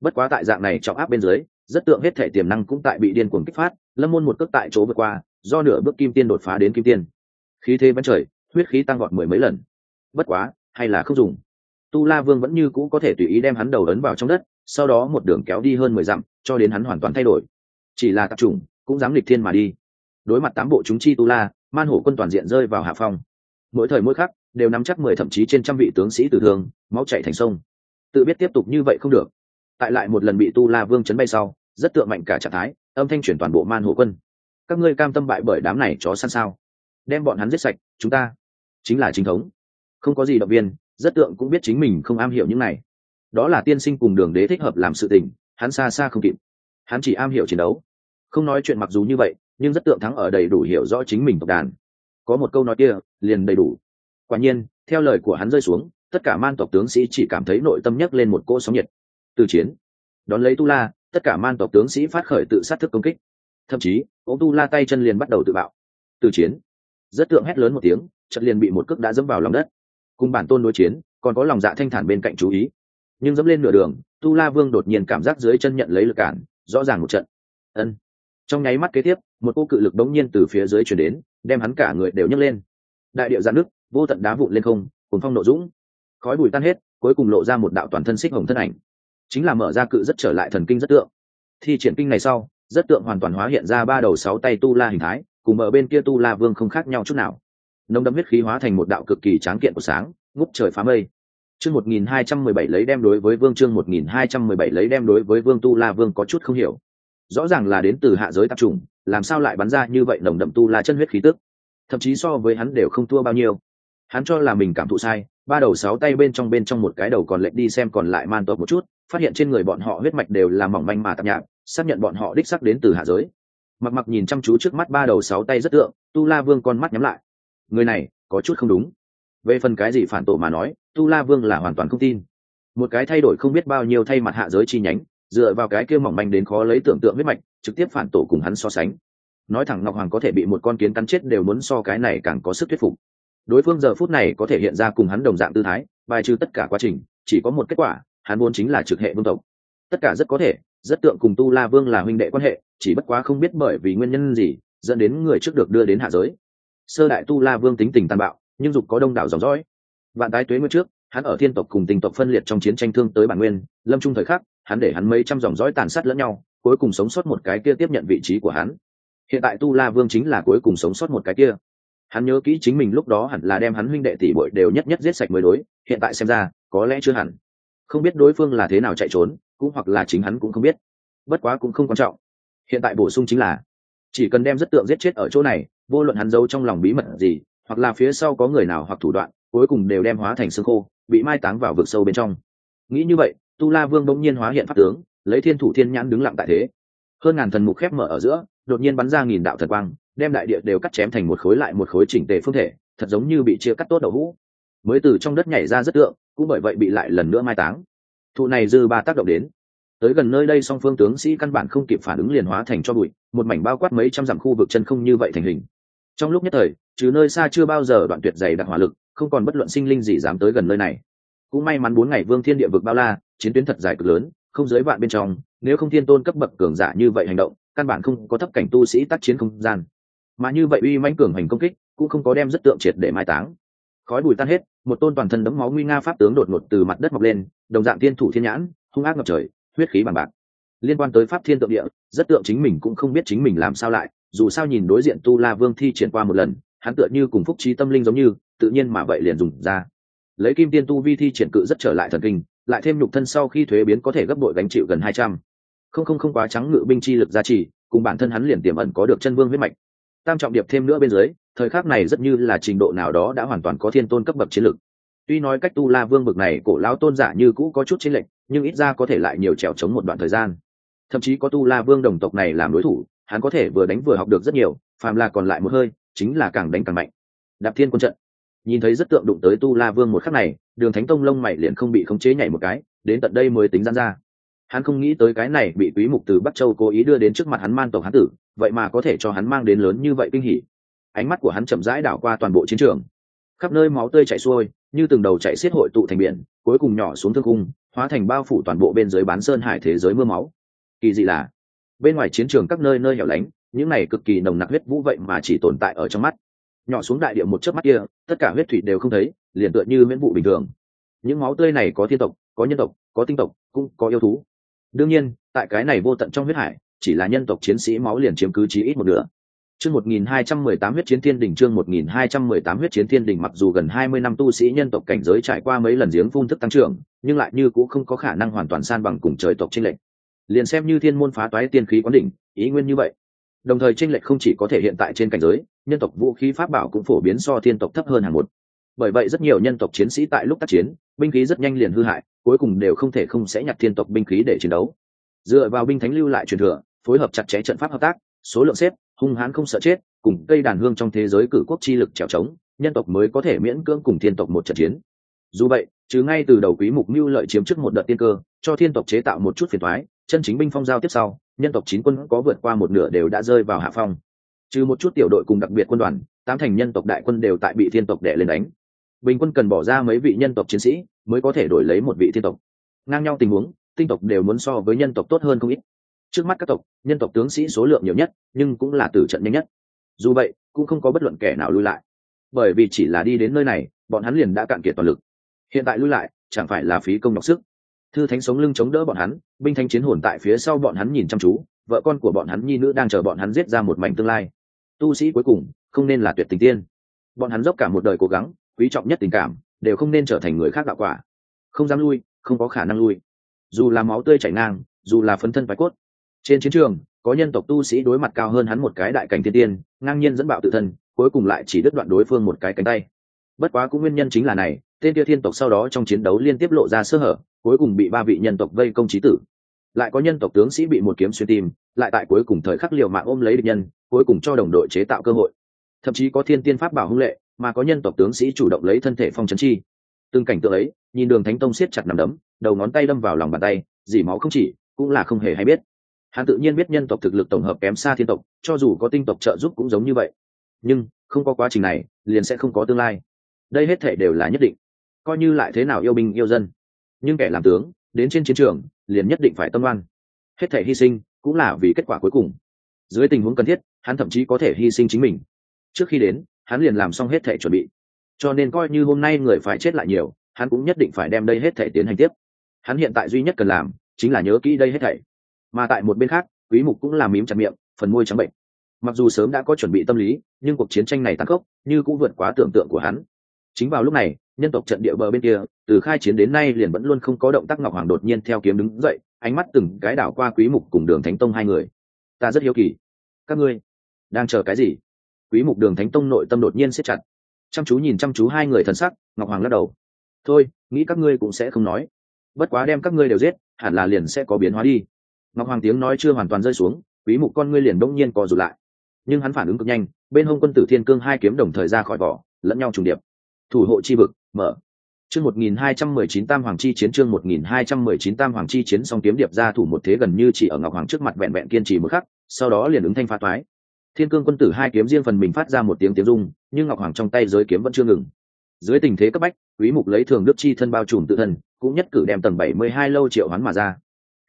Bất quá tại dạng này trọng áp bên dưới rất tượng hết thể tiềm năng cũng tại bị điên cuồng kích phát, lâm môn một cước tại chỗ vượt qua, do nửa bước kim tiên đột phá đến kim tiên. Khí thế vẫn trời, huyết khí tăng gọn mười mấy lần. Bất quá, hay là không dùng. Tu la vương vẫn như cũ có thể tùy ý đem hắn đầu ấn vào trong đất, sau đó một đường kéo đi hơn mười dặm, cho đến hắn hoàn toàn thay đổi. Chỉ là tập trung, cũng dám lịch thiên mà đi. Đối mặt tám bộ chúng chi tu la, man hổ quân toàn diện rơi vào hạ phong. Mỗi thời mỗi khắc, đều nắm chắc mười thậm chí trên trăm vị tướng sĩ tử thương, máu chạy thành sông. Tự biết tiếp tục như vậy không được tại lại một lần bị tu la vương chấn bay sau, rất tượng mạnh cả trạng thái, âm thanh chuyển toàn bộ man hổ quân. Các ngươi cam tâm bại bởi đám này chó săn sao? Đem bọn hắn giết sạch, chúng ta chính là chính thống. Không có gì động viên, rất tượng cũng biết chính mình không am hiểu những này. Đó là tiên sinh cùng đường đế thích hợp làm sự tình, hắn xa xa không kịp. Hắn chỉ am hiểu chiến đấu. Không nói chuyện mặc dù như vậy, nhưng rất tượng thắng ở đầy đủ hiểu rõ chính mình tộc đàn. Có một câu nói kia, liền đầy đủ. Quả nhiên, theo lời của hắn rơi xuống, tất cả man tộc tướng sĩ chỉ cảm thấy nội tâm nhấc lên một cỗ sóng nhiệt từ chiến. Đón lấy tu la, tất cả man tộc tướng sĩ phát khởi tự sát thức công kích. Thậm chí ông tu la tay chân liền bắt đầu tự bạo. Từ chiến. Rất tượng hét lớn một tiếng trận liền bị một cước đã dẫm vào lòng đất. Cùng bản tôn đối chiến, còn có lòng dạ thanh thản bên cạnh chú ý. Nhưng dẫm lên nửa đường, tu la vương đột nhiên cảm giác dưới chân nhận lấy lực cản, rõ ràng một trận. Ân. Trong nháy mắt kế tiếp, một cô cự lực đống nhiên từ phía dưới chuyển đến, đem hắn cả người đều nhấc lên. Đại điệu giãn nước vô tận đá vụn lên không cùng phong nộ dũng. Khói bụi tan hết, cuối cùng lộ ra một đạo toàn thân xích hồng thân ảnh chính là mở ra cự rất trở lại thần kinh rất tượng. Thi triển kinh này sau rất tượng hoàn toàn hóa hiện ra ba đầu sáu tay tu la hình thái cùng ở bên kia tu la vương không khác nhau chút nào. Nông đấm huyết khí hóa thành một đạo cực kỳ tráng kiện của sáng ngút trời phá mây. Chương một nghìn hai trăm mười bảy lấy đem đối với vương chương một nghìn hai trăm mười bảy lấy đem đối với vương tu la vương có chút không hiểu. Rõ ràng là đến từ hạ giới tạp trùng, làm sao lại bắn ra như vậy nồng đậm tu la chân huyết khí tức? Thậm chí so với hắn đều không thua bao nhiêu. Hắn cho là mình cảm thụ sai ba đầu sáu tay bên trong bên trong một cái đầu còn lệnh đi xem còn lại man tộc một chút phát hiện trên người bọn họ huyết mạch đều là mỏng manh mà tạp nhạp, xác nhận bọn họ đích sắc đến từ hạ giới. Mặc mặc nhìn chăm chú trước mắt ba đầu sáu tay rất tượng, tu la vương con mắt nhắm lại. Người này, có chút không đúng. Về phần cái gì phản tổ mà nói, tu la vương là hoàn toàn không tin. Một cái thay đổi không biết bao nhiêu thay mặt hạ giới chi nhánh, dựa vào cái kia mỏng manh đến khó lấy tưởng tượng huyết mạch, trực tiếp phản tổ cùng hắn so sánh. Nói thẳng ngọc hoàng có thể bị một con kiến cắn chết đều muốn so cái này càng có sức thuyết phục. Đối phương giờ phút này có thể hiện ra cùng hắn đồng dạng tư thái, bài trừ tất cả quá trình, chỉ có một kết quả hắn vốn chính là trực hệ vương tộc. Tất cả rất có thể, rất tượng cùng tu la vương là huynh đệ quan hệ, chỉ bất quá không biết bởi vì nguyên nhân gì, dẫn đến người trước được đưa đến hạ giới. Sơ đại tu la vương tính tình tàn bạo, nhưng dục có đông đảo dòng dõi. Vạn tái tuế nguyên trước, hắn ở thiên tộc cùng tình tộc phân liệt trong chiến tranh thương tới bản nguyên, lâm trung thời khắc, hắn để hắn mấy trăm dòng dõi tàn sát lẫn nhau, cuối cùng sống sót một cái kia tiếp nhận vị trí của hắn. Hiện tại tu la vương chính là cuối cùng sống sót một cái kia. Hắn nhớ kỹ chính mình lúc đó hẳn là đem hắn huynh đệ tỷ bội đều nhất nhất giết sạch mới đối, hiện tại xem ra, có lẽ chưa hẳn không biết đối phương là thế nào chạy trốn, cũng hoặc là chính hắn cũng không biết. Bất quá cũng không quan trọng. Hiện tại bổ sung chính là, chỉ cần đem rất tượng giết chết ở chỗ này, vô luận hắn giấu trong lòng bí mật gì, hoặc là phía sau có người nào hoặc thủ đoạn, cuối cùng đều đem hóa thành xương khô, bị mai táng vào vực sâu bên trong. Nghĩ như vậy, tu la vương bỗng nhiên hóa hiện pháp tướng, lấy thiên thủ thiên nhãn đứng lặng tại thế. Hơn ngàn thần mục khép mở ở giữa, đột nhiên bắn ra nghìn đạo thần quang, đem đại địa đều cắt chém thành một khối lại một khối chỉnh tề phương thể, thật giống như bị chia cắt tốt đầu hũ. Mới từ trong đất nhảy ra rất tượng cũng bởi vậy bị lại lần nữa mai táng. Thụ này dư ba tác động đến. Tới gần nơi đây song phương tướng sĩ căn bản không kịp phản ứng liền hóa thành cho bụi, một mảnh bao quát mấy trăm dặm khu vực chân không như vậy thành hình. Trong lúc nhất thời, trừ nơi xa chưa bao giờ đoạn tuyệt dày đặc hỏa lực, không còn bất luận sinh linh gì dám tới gần nơi này. Cũng may mắn bốn ngày vương thiên địa vực bao la, chiến tuyến thật dài cực lớn, không dưới vạn bên trong, nếu không thiên tôn cấp bậc cường giả như vậy hành động, căn bản không có thấp cảnh tu sĩ tác chiến không gian. Mà như vậy uy mãnh cường hành công kích, cũng không có đem rất tượng triệt để mai táng khói bụi tan hết, một tôn toàn thân đấm máu nguy nga pháp tướng đột ngột từ mặt đất mọc lên, đồng dạng thiên thủ thiên nhãn, hung ác ngập trời, huyết khí bằng bạc. Liên quan tới pháp thiên tượng địa, rất tượng chính mình cũng không biết chính mình làm sao lại, dù sao nhìn đối diện tu la vương thi triển qua một lần, hắn tựa như cùng phúc trí tâm linh giống như, tự nhiên mà vậy liền dùng ra. Lấy kim tiên tu vi thi triển cự rất trở lại thần kinh, lại thêm nhục thân sau khi thuế biến có thể gấp bội gánh chịu gần hai trăm. Không không không quá trắng ngự binh chi lực gia trì, cùng bản thân hắn liền tiềm ẩn có được chân vương huyết mạch tam trọng điệp thêm nữa bên dưới, thời khắc này rất như là trình độ nào đó đã hoàn toàn có thiên tôn cấp bậc chiến lực. Tuy nói cách tu la vương bực này cổ lão tôn giả như cũ có chút chênh lệch, nhưng ít ra có thể lại nhiều trèo chống một đoạn thời gian. Thậm chí có tu la vương đồng tộc này làm đối thủ, hắn có thể vừa đánh vừa học được rất nhiều, phàm là còn lại một hơi, chính là càng đánh càng mạnh. Đạp thiên quân trận. Nhìn thấy rất tượng đụng tới tu la vương một khắc này, đường thánh tông lông mày liền không bị khống chế nhảy một cái, đến tận đây mới tính gian ra hắn không nghĩ tới cái này bị quý mục từ bắc châu cố ý đưa đến trước mặt hắn man tộc hắn tử, vậy mà có thể cho hắn mang đến lớn như vậy kinh hỉ. Ánh mắt của hắn chậm rãi đảo qua toàn bộ chiến trường. Khắp nơi máu tươi chảy xuôi, như từng đầu chạy xiết hội tụ thành biển, cuối cùng nhỏ xuống thương cung hóa thành bao phủ toàn bộ bên dưới bán sơn hải thế giới mưa máu. Kỳ dị là, bên ngoài chiến trường các nơi nơi hẻo lánh, những này cực kỳ nồng nặc huyết vũ vậy mà chỉ tồn tại ở trong mắt. Nhỏ xuống đại địa một chớp mắt kia, tất cả huyết thủy đều không thấy, liền tựa như miễn vụ bình thường. Những máu tươi này có thiên tộc, có nhân tộc, có tinh tộc, cũng có yêu thú đương nhiên, tại cái này vô tận trong huyết hải, chỉ là nhân tộc chiến sĩ máu liền chiếm cứ chí ít một nửa. Chương 1218 huyết chiến thiên đỉnh chương 1218 huyết chiến thiên đỉnh mặc dù gần 20 năm tu sĩ nhân tộc cảnh giới trải qua mấy lần giếng phun thức tăng trưởng, nhưng lại như cũng không có khả năng hoàn toàn san bằng cùng trời tộc chênh lệch. Liền xem như thiên môn phá toái tiên khí quán đỉnh, ý nguyên như vậy. Đồng thời chênh lệch không chỉ có thể hiện tại trên cảnh giới, nhân tộc vũ khí pháp bảo cũng phổ biến so thiên tộc thấp hơn hàng một bởi vậy rất nhiều nhân tộc chiến sĩ tại lúc tác chiến, binh khí rất nhanh liền hư hại, cuối cùng đều không thể không sẽ nhặt thiên tộc binh khí để chiến đấu. Dựa vào binh thánh lưu lại truyền thừa, phối hợp chặt chẽ trận pháp hợp tác, số lượng xếp, hung hãn không sợ chết, cùng cây đàn hương trong thế giới cử quốc chi lực trèo trống, nhân tộc mới có thể miễn cưỡng cùng thiên tộc một trận chiến. Dù vậy chứ ngay từ đầu quý mục mưu lợi chiếm trước một đợt tiên cơ, cho thiên tộc chế tạo một chút phiền thoái chân chính binh phong giao tiếp sau, nhân tộc chín quân có vượt qua một nửa đều đã rơi vào hạ phong. Trừ một chút tiểu đội cùng đặc biệt quân đoàn, tám thành nhân tộc đại quân đều tại bị thiên tộc đè lên đánh bình quân cần bỏ ra mấy vị nhân tộc chiến sĩ mới có thể đổi lấy một vị thiên tộc. Ngang nhau tình huống, tinh tộc đều muốn so với nhân tộc tốt hơn không ít. Trước mắt các tộc, nhân tộc tướng sĩ số lượng nhiều nhất, nhưng cũng là tử trận nhanh nhất. Dù vậy, cũng không có bất luận kẻ nào lui lại. Bởi vì chỉ là đi đến nơi này, bọn hắn liền đã cạn kiệt toàn lực. Hiện tại lui lại, chẳng phải là phí công đọc sức. Thư thánh sống lưng chống đỡ bọn hắn, binh thanh chiến hồn tại phía sau bọn hắn nhìn chăm chú, vợ con của bọn hắn nhi nữ đang chờ bọn hắn giết ra một mảnh tương lai. Tu sĩ cuối cùng, không nên là tuyệt tình tiên. Bọn hắn dốc cả một đời cố gắng quý trọng nhất tình cảm, đều không nên trở thành người khác đạo quả. Không dám lui, không có khả năng lui. Dù là máu tươi chảy ngang, dù là phấn thân phải cốt. Trên chiến trường, có nhân tộc tu sĩ đối mặt cao hơn hắn một cái đại cảnh thiên tiên, ngang nhiên dẫn bạo tự thân, cuối cùng lại chỉ đứt đoạn đối phương một cái cánh tay. Bất quá cũng nguyên nhân chính là này, tên kia thiên tộc sau đó trong chiến đấu liên tiếp lộ ra sơ hở, cuối cùng bị ba vị nhân tộc vây công trí tử. Lại có nhân tộc tướng sĩ bị một kiếm xuyên tim, lại tại cuối cùng thời khắc liều mạng ôm lấy địch nhân, cuối cùng cho đồng đội chế tạo cơ hội thậm chí có thiên tiên pháp bảo hung lệ, mà có nhân tộc tướng sĩ chủ động lấy thân thể phong trấn chi. Từng cảnh tượng ấy, nhìn đường thánh tông siết chặt nằm đấm, đầu ngón tay đâm vào lòng bàn tay dỉ máu không chỉ, cũng là không hề hay biết. Hắn tự nhiên biết nhân tộc thực lực tổng hợp kém xa thiên tộc, cho dù có tinh tộc trợ giúp cũng giống như vậy. Nhưng, không có quá trình này, liền sẽ không có tương lai. Đây hết thể đều là nhất định. Coi như lại thế nào yêu binh, yêu dân. Nhưng kẻ làm tướng, đến trên chiến trường, liền nhất định phải tâm oan. Hết thể hy sinh, cũng là vì kết quả cuối cùng. Dưới tình huống cần thiết, hắn thậm chí có thể hy sinh chính mình trước khi đến, hắn liền làm xong hết thể chuẩn bị. Cho nên coi như hôm nay người phải chết lại nhiều, hắn cũng nhất định phải đem đây hết thể tiến hành tiếp. Hắn hiện tại duy nhất cần làm, chính là nhớ kỹ đây hết thảy mà tại một bên khác, quý mục cũng làm mím chặt miệng, phần môi trắng bệnh. Mặc dù sớm đã có chuẩn bị tâm lý, nhưng cuộc chiến tranh này tăng cốc như cũng vượt quá tưởng tượng của hắn. Chính vào lúc này, nhân tộc trận địa bờ bên kia, từ khai chiến đến nay liền vẫn luôn không có động tác ngọc hoàng đột nhiên theo kiếm đứng dậy, ánh mắt từng cái đảo qua quý mục cùng đường thánh tông hai người. Ta rất hiếu kỳ. Các ngươi đang chờ cái gì? Quý mục đường thánh tông nội tâm đột nhiên siết chặt. Chăm chú nhìn chăm chú hai người thần sắc, ngọc hoàng lắc đầu. Thôi, nghĩ các ngươi cũng sẽ không nói. Bất quá đem các ngươi đều giết, hẳn là liền sẽ có biến hóa đi. Ngọc hoàng tiếng nói chưa hoàn toàn rơi xuống, quý mục con ngươi liền đông nhiên co rụt lại. Nhưng hắn phản ứng cực nhanh, bên hông quân tử thiên cương hai kiếm đồng thời ra khỏi vỏ, lẫn nhau trùng điệp. Thủ hộ chi vực, mở. Chương 1219 tam hoàng chi chiến, chương 1219 tam hoàng chi chiến, song kiếm điệp ra thủ một thế gần như chỉ ở ngọc hoàng trước mặt vẹn vẹn kiên trì một khắc, sau đó liền ứng thanh phá toái thiên cương quân tử hai kiếm riêng phần mình phát ra một tiếng tiếng rung, nhưng ngọc hoàng trong tay giới kiếm vẫn chưa ngừng. Dưới tình thế cấp bách, quý mục lấy thường đức chi thân bao trùm tự thân, cũng nhất cử đem tầng 72 lâu triệu hoán mà ra.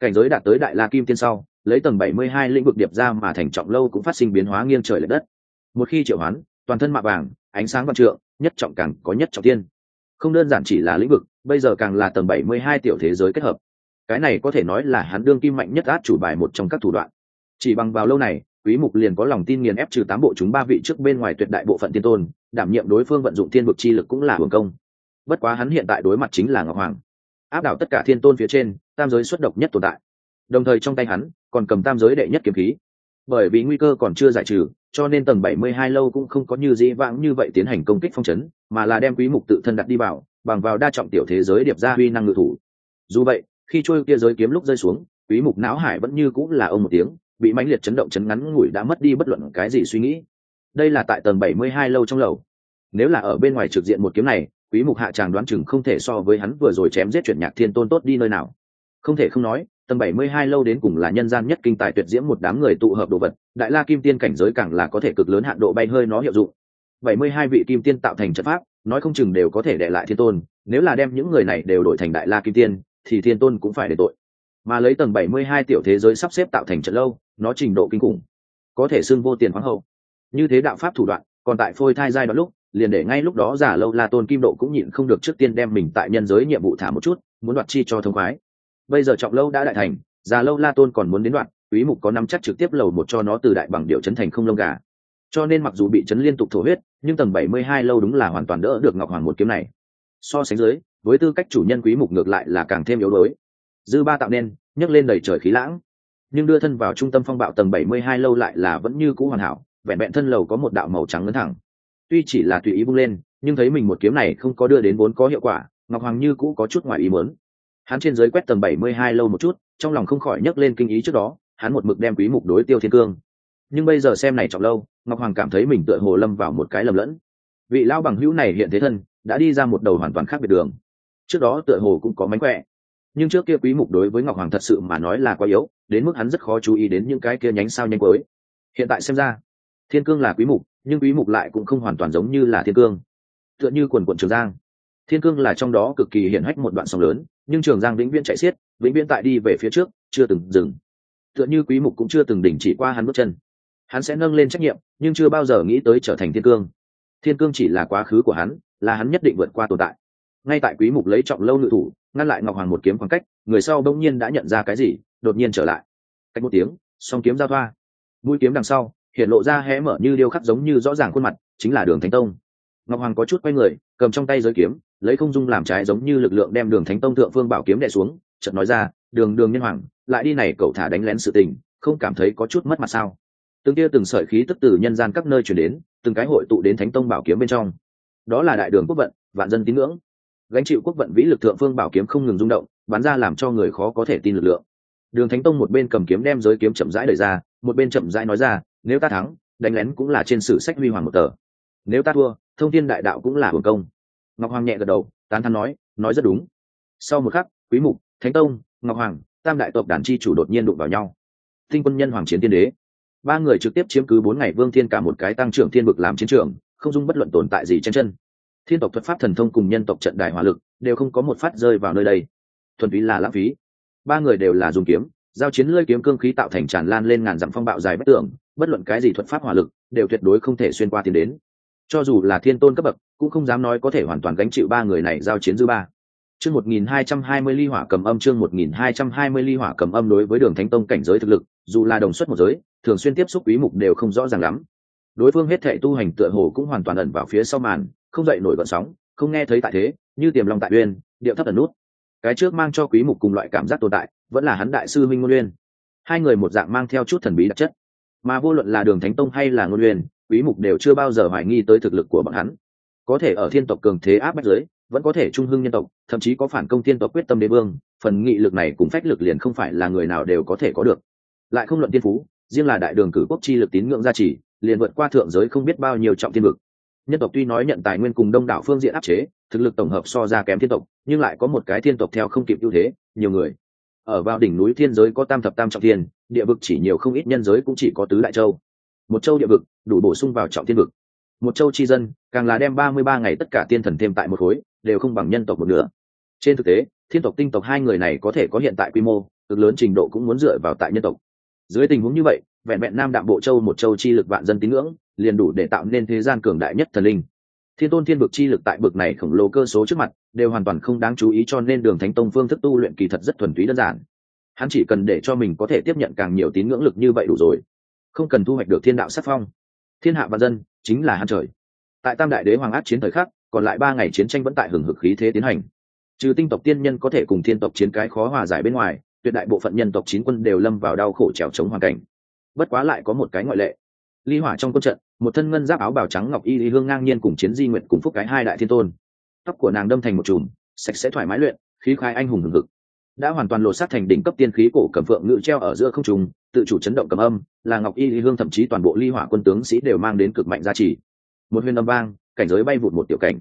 Cảnh giới đạt tới đại la kim tiên sau, lấy tầng 72 lĩnh vực điệp ra mà thành trọng lâu cũng phát sinh biến hóa nghiêng trời lệch đất. Một khi triệu hoán, toàn thân mạ vàng, ánh sáng văn trượng, nhất trọng càng có nhất trọng tiên. Không đơn giản chỉ là lĩnh vực, bây giờ càng là tầng 72 tiểu thế giới kết hợp. Cái này có thể nói là hắn đương kim mạnh nhất át chủ bài một trong các thủ đoạn. Chỉ bằng vào lâu này quý mục liền có lòng tin nghiền ép trừ tám bộ chúng ba vị trước bên ngoài tuyệt đại bộ phận tiên tôn, đảm nhiệm đối phương vận dụng thiên vực chi lực cũng là hưởng công. Bất quá hắn hiện tại đối mặt chính là ngọc hoàng. Áp đảo tất cả thiên tôn phía trên, tam giới xuất độc nhất tồn tại. Đồng thời trong tay hắn, còn cầm tam giới đệ nhất kiếm khí. Bởi vì nguy cơ còn chưa giải trừ, cho nên tầng 72 lâu cũng không có như dĩ vãng như vậy tiến hành công kích phong chấn, mà là đem quý mục tự thân đặt đi vào, bằng vào đa trọng tiểu thế giới điệp ra huy năng ngự thủ. Dù vậy, khi trôi kia giới kiếm lúc rơi xuống, quý mục não hải vẫn như cũng là ông một tiếng bị mãnh liệt chấn động chấn ngắn ngủi đã mất đi bất luận cái gì suy nghĩ. Đây là tại tầng 72 lâu trong lầu. Nếu là ở bên ngoài trực diện một kiếm này, quý mục hạ tràng đoán chừng không thể so với hắn vừa rồi chém giết chuyển nhạc thiên tôn tốt đi nơi nào. Không thể không nói, tầng 72 lâu đến cùng là nhân gian nhất kinh tài tuyệt diễm một đám người tụ hợp đồ vật, đại la kim tiên cảnh giới càng là có thể cực lớn hạn độ bay hơi nó hiệu dụng. 72 vị kim tiên tạo thành trận pháp, nói không chừng đều có thể để lại thiên tôn, nếu là đem những người này đều đổi thành đại la kim tiên, thì thiên tôn cũng phải để tội. Mà lấy tầng 72 tiểu thế giới sắp xếp tạo thành trận lâu nó trình độ kinh khủng, có thể xưng vô tiền hoàng hậu. Như thế đạo pháp thủ đoạn, còn tại phôi thai giai đoạn lúc, liền để ngay lúc đó giả lâu la tôn kim độ cũng nhịn không được trước tiên đem mình tại nhân giới nhiệm vụ thả một chút, muốn đoạt chi cho thông khoái. Bây giờ trọng lâu đã đại thành già lâu la tôn còn muốn đến đoạn, quý mục có nắm chắc trực tiếp lầu một cho nó từ đại bằng điệu chấn thành không lông gà. Cho nên mặc dù bị chấn liên tục thổ huyết, nhưng tầng 72 lâu đúng là hoàn toàn đỡ được ngọc hoàng một kiếm này. So sánh dưới, với tư cách chủ nhân quý mục ngược lại là càng thêm yếu đuối. Dư ba tạo nên, nhấc lên đầy trời khí lãng nhưng đưa thân vào trung tâm phong bạo tầng 72 lâu lại là vẫn như cũ hoàn hảo, vẹn vẹn thân lầu có một đạo màu trắng ngấn thẳng. Tuy chỉ là tùy ý bung lên, nhưng thấy mình một kiếm này không có đưa đến vốn có hiệu quả, ngọc hoàng như cũ có chút ngoài ý muốn. Hắn trên giới quét tầng 72 lâu một chút, trong lòng không khỏi nhấc lên kinh ý trước đó, hắn một mực đem quý mục đối tiêu thiên cương. Nhưng bây giờ xem này trọng lâu, ngọc hoàng cảm thấy mình tựa hồ lâm vào một cái lầm lẫn. Vị lão bằng hữu này hiện thế thân, đã đi ra một đầu hoàn toàn khác biệt đường. Trước đó tựa hồ cũng có mánh khỏe nhưng trước kia quý mục đối với ngọc hoàng thật sự mà nói là quá yếu, đến mức hắn rất khó chú ý đến những cái kia nhánh sao nhanh cuối. Hiện tại xem ra, thiên cương là quý mục, nhưng quý mục lại cũng không hoàn toàn giống như là thiên cương. Tựa như quần quận trường giang. Thiên cương là trong đó cực kỳ hiển hách một đoạn sóng lớn, nhưng trường giang vĩnh viễn chạy xiết, vĩnh viễn tại đi về phía trước, chưa từng dừng. Tựa như quý mục cũng chưa từng đỉnh chỉ qua hắn bước chân. Hắn sẽ nâng lên trách nhiệm, nhưng chưa bao giờ nghĩ tới trở thành thiên cương. Thiên cương chỉ là quá khứ của hắn, là hắn nhất định vượt qua tồn tại ngay tại quý mục lấy trọng lâu nữ thủ, ngăn lại ngọc hoàng một kiếm khoảng cách, người sau đông nhiên đã nhận ra cái gì, đột nhiên trở lại. Cách một tiếng, song kiếm giao thoa. Mũi kiếm đằng sau, hiện lộ ra hé mở như điêu khắc giống như rõ ràng khuôn mặt, chính là đường thánh tông. Ngọc hoàng có chút quay người, cầm trong tay giới kiếm, lấy không dung làm trái giống như lực lượng đem đường thánh tông thượng phương bảo kiếm đè xuống, chợt nói ra, đường đường nhân hoàng, lại đi này cậu thả đánh lén sự tình, không cảm thấy có chút mất mặt sao? Từng kia từng sợi khí tức từ nhân gian các nơi chuyển đến, từng cái hội tụ đến thánh tông bảo kiếm bên trong. Đó là đại đường quốc vận, vạn dân tín ngưỡng gánh chịu quốc vận vĩ lực thượng phương bảo kiếm không ngừng rung động, bắn ra làm cho người khó có thể tin lực lượng. Đường thánh tông một bên cầm kiếm đem giới kiếm chậm rãi đẩy ra, một bên chậm rãi nói ra, nếu ta thắng, đánh lén cũng là trên sử sách huy hoàng một tờ. Nếu ta thua, thông tin đại đạo cũng là hưởng công. Ngọc hoàng nhẹ gật đầu, tán thắn nói nói rất đúng. Sau một khắc, quý mục, thánh tông, ngọc hoàng, tam đại tộc đàn chi chủ đột nhiên đụng vào nhau. Tinh quân nhân hoàng chiến tiên đế. Ba người trực tiếp chiếm cứ bốn ngày vương thiên cả một cái tăng trưởng thiên vực làm chiến trường, không dung bất luận tồn tại gì chen chân thiên tộc thuật pháp thần thông cùng nhân tộc trận đài hỏa lực đều không có một phát rơi vào nơi đây. Thuần túy là lãng phí. Ba người đều là dùng kiếm, giao chiến lơi kiếm cương khí tạo thành tràn lan lên ngàn dặm phong bạo dài bất tưởng bất luận cái gì thuật pháp hỏa lực đều tuyệt đối không thể xuyên qua tiến đến. Cho dù là thiên tôn cấp bậc, cũng không dám nói có thể hoàn toàn gánh chịu ba người này giao chiến dư ba. Chương một nghìn hai trăm hai mươi ly hỏa cầm âm chương một nghìn hai trăm hai mươi ly hỏa cầm âm đối với đường thánh tông cảnh giới thực lực, dù là đồng xuất một giới, thường xuyên tiếp xúc quý mục đều không rõ ràng lắm. Đối phương hết thệ tu hành tựa hồ cũng hoàn toàn ẩn vào phía sau màn không dậy nổi gọn sóng, không nghe thấy tại thế, như tiềm lòng tại uyên, điệu thấp ẩn nút. Cái trước mang cho quý mục cùng loại cảm giác tồn tại, vẫn là hắn đại sư minh ngôn uyên. Hai người một dạng mang theo chút thần bí đặc chất. Mà vô luận là đường thánh tông hay là ngôn uyên, quý mục đều chưa bao giờ hoài nghi tới thực lực của bọn hắn. Có thể ở thiên tộc cường thế áp bách giới, vẫn có thể trung hưng nhân tộc, thậm chí có phản công thiên tộc quyết tâm đế vương, phần nghị lực này cùng phách lực liền không phải là người nào đều có thể có được. Lại không luận tiên phú, riêng là đại đường cử quốc chi lực tín ngưỡng gia trì, liền vượt qua thượng giới không biết bao nhiêu trọng thiên vực nhân tộc tuy nói nhận tài nguyên cùng đông đảo phương diện áp chế, thực lực tổng hợp so ra kém thiên tộc, nhưng lại có một cái thiên tộc theo không kịp ưu thế, nhiều người. Ở vào đỉnh núi thiên giới có tam thập tam trọng thiên, địa vực chỉ nhiều không ít nhân giới cũng chỉ có tứ đại châu. Một châu địa vực, đủ bổ sung vào trọng thiên vực. Một châu chi dân, càng là đem ba mươi ba ngày tất cả tiên thần thêm tại một khối, đều không bằng nhân tộc một nửa. Trên thực tế, thiên tộc tinh tộc hai người này có thể có hiện tại quy mô, cực lớn trình độ cũng muốn dựa vào tại nhân tộc. Dưới tình huống như vậy, vẹn vẹn nam đạm bộ châu một châu chi lực vạn dân tín ngưỡng liền đủ để tạo nên thế gian cường đại nhất thần linh. Thiên tôn thiên vực chi lực tại bực này khổng lồ cơ số trước mặt, đều hoàn toàn không đáng chú ý cho nên đường thánh tông phương thức tu luyện kỳ thật rất thuần túy đơn giản. Hắn chỉ cần để cho mình có thể tiếp nhận càng nhiều tín ngưỡng lực như vậy đủ rồi, không cần thu hoạch được thiên đạo sắc phong. Thiên hạ và dân chính là hắn trời. Tại tam đại đế hoàng át chiến thời khắc, còn lại ba ngày chiến tranh vẫn tại hừng hực khí thế tiến hành. Trừ tinh tộc tiên nhân có thể cùng thiên tộc chiến cái khó hòa giải bên ngoài, tuyệt đại bộ phận nhân tộc chín quân đều lâm vào đau khổ trèo chống hoàn cảnh. Bất quá lại có một cái ngoại lệ ly hỏa trong quân trận, một thân ngân giáp áo bào trắng ngọc y lý hương ngang nhiên cùng chiến di nguyện cùng phúc cái hai đại thiên tôn. Tóc của nàng đâm thành một chùm, sạch sẽ thoải mái luyện, khí khai anh hùng hừng hực. Đã hoàn toàn lột sát thành đỉnh cấp tiên khí cổ cầm phượng ngự treo ở giữa không trùng tự chủ chấn động cầm âm, là ngọc y lý hương thậm chí toàn bộ ly hỏa quân tướng sĩ đều mang đến cực mạnh giá trị. Một huyền âm vang, cảnh giới bay vụt một tiểu cảnh.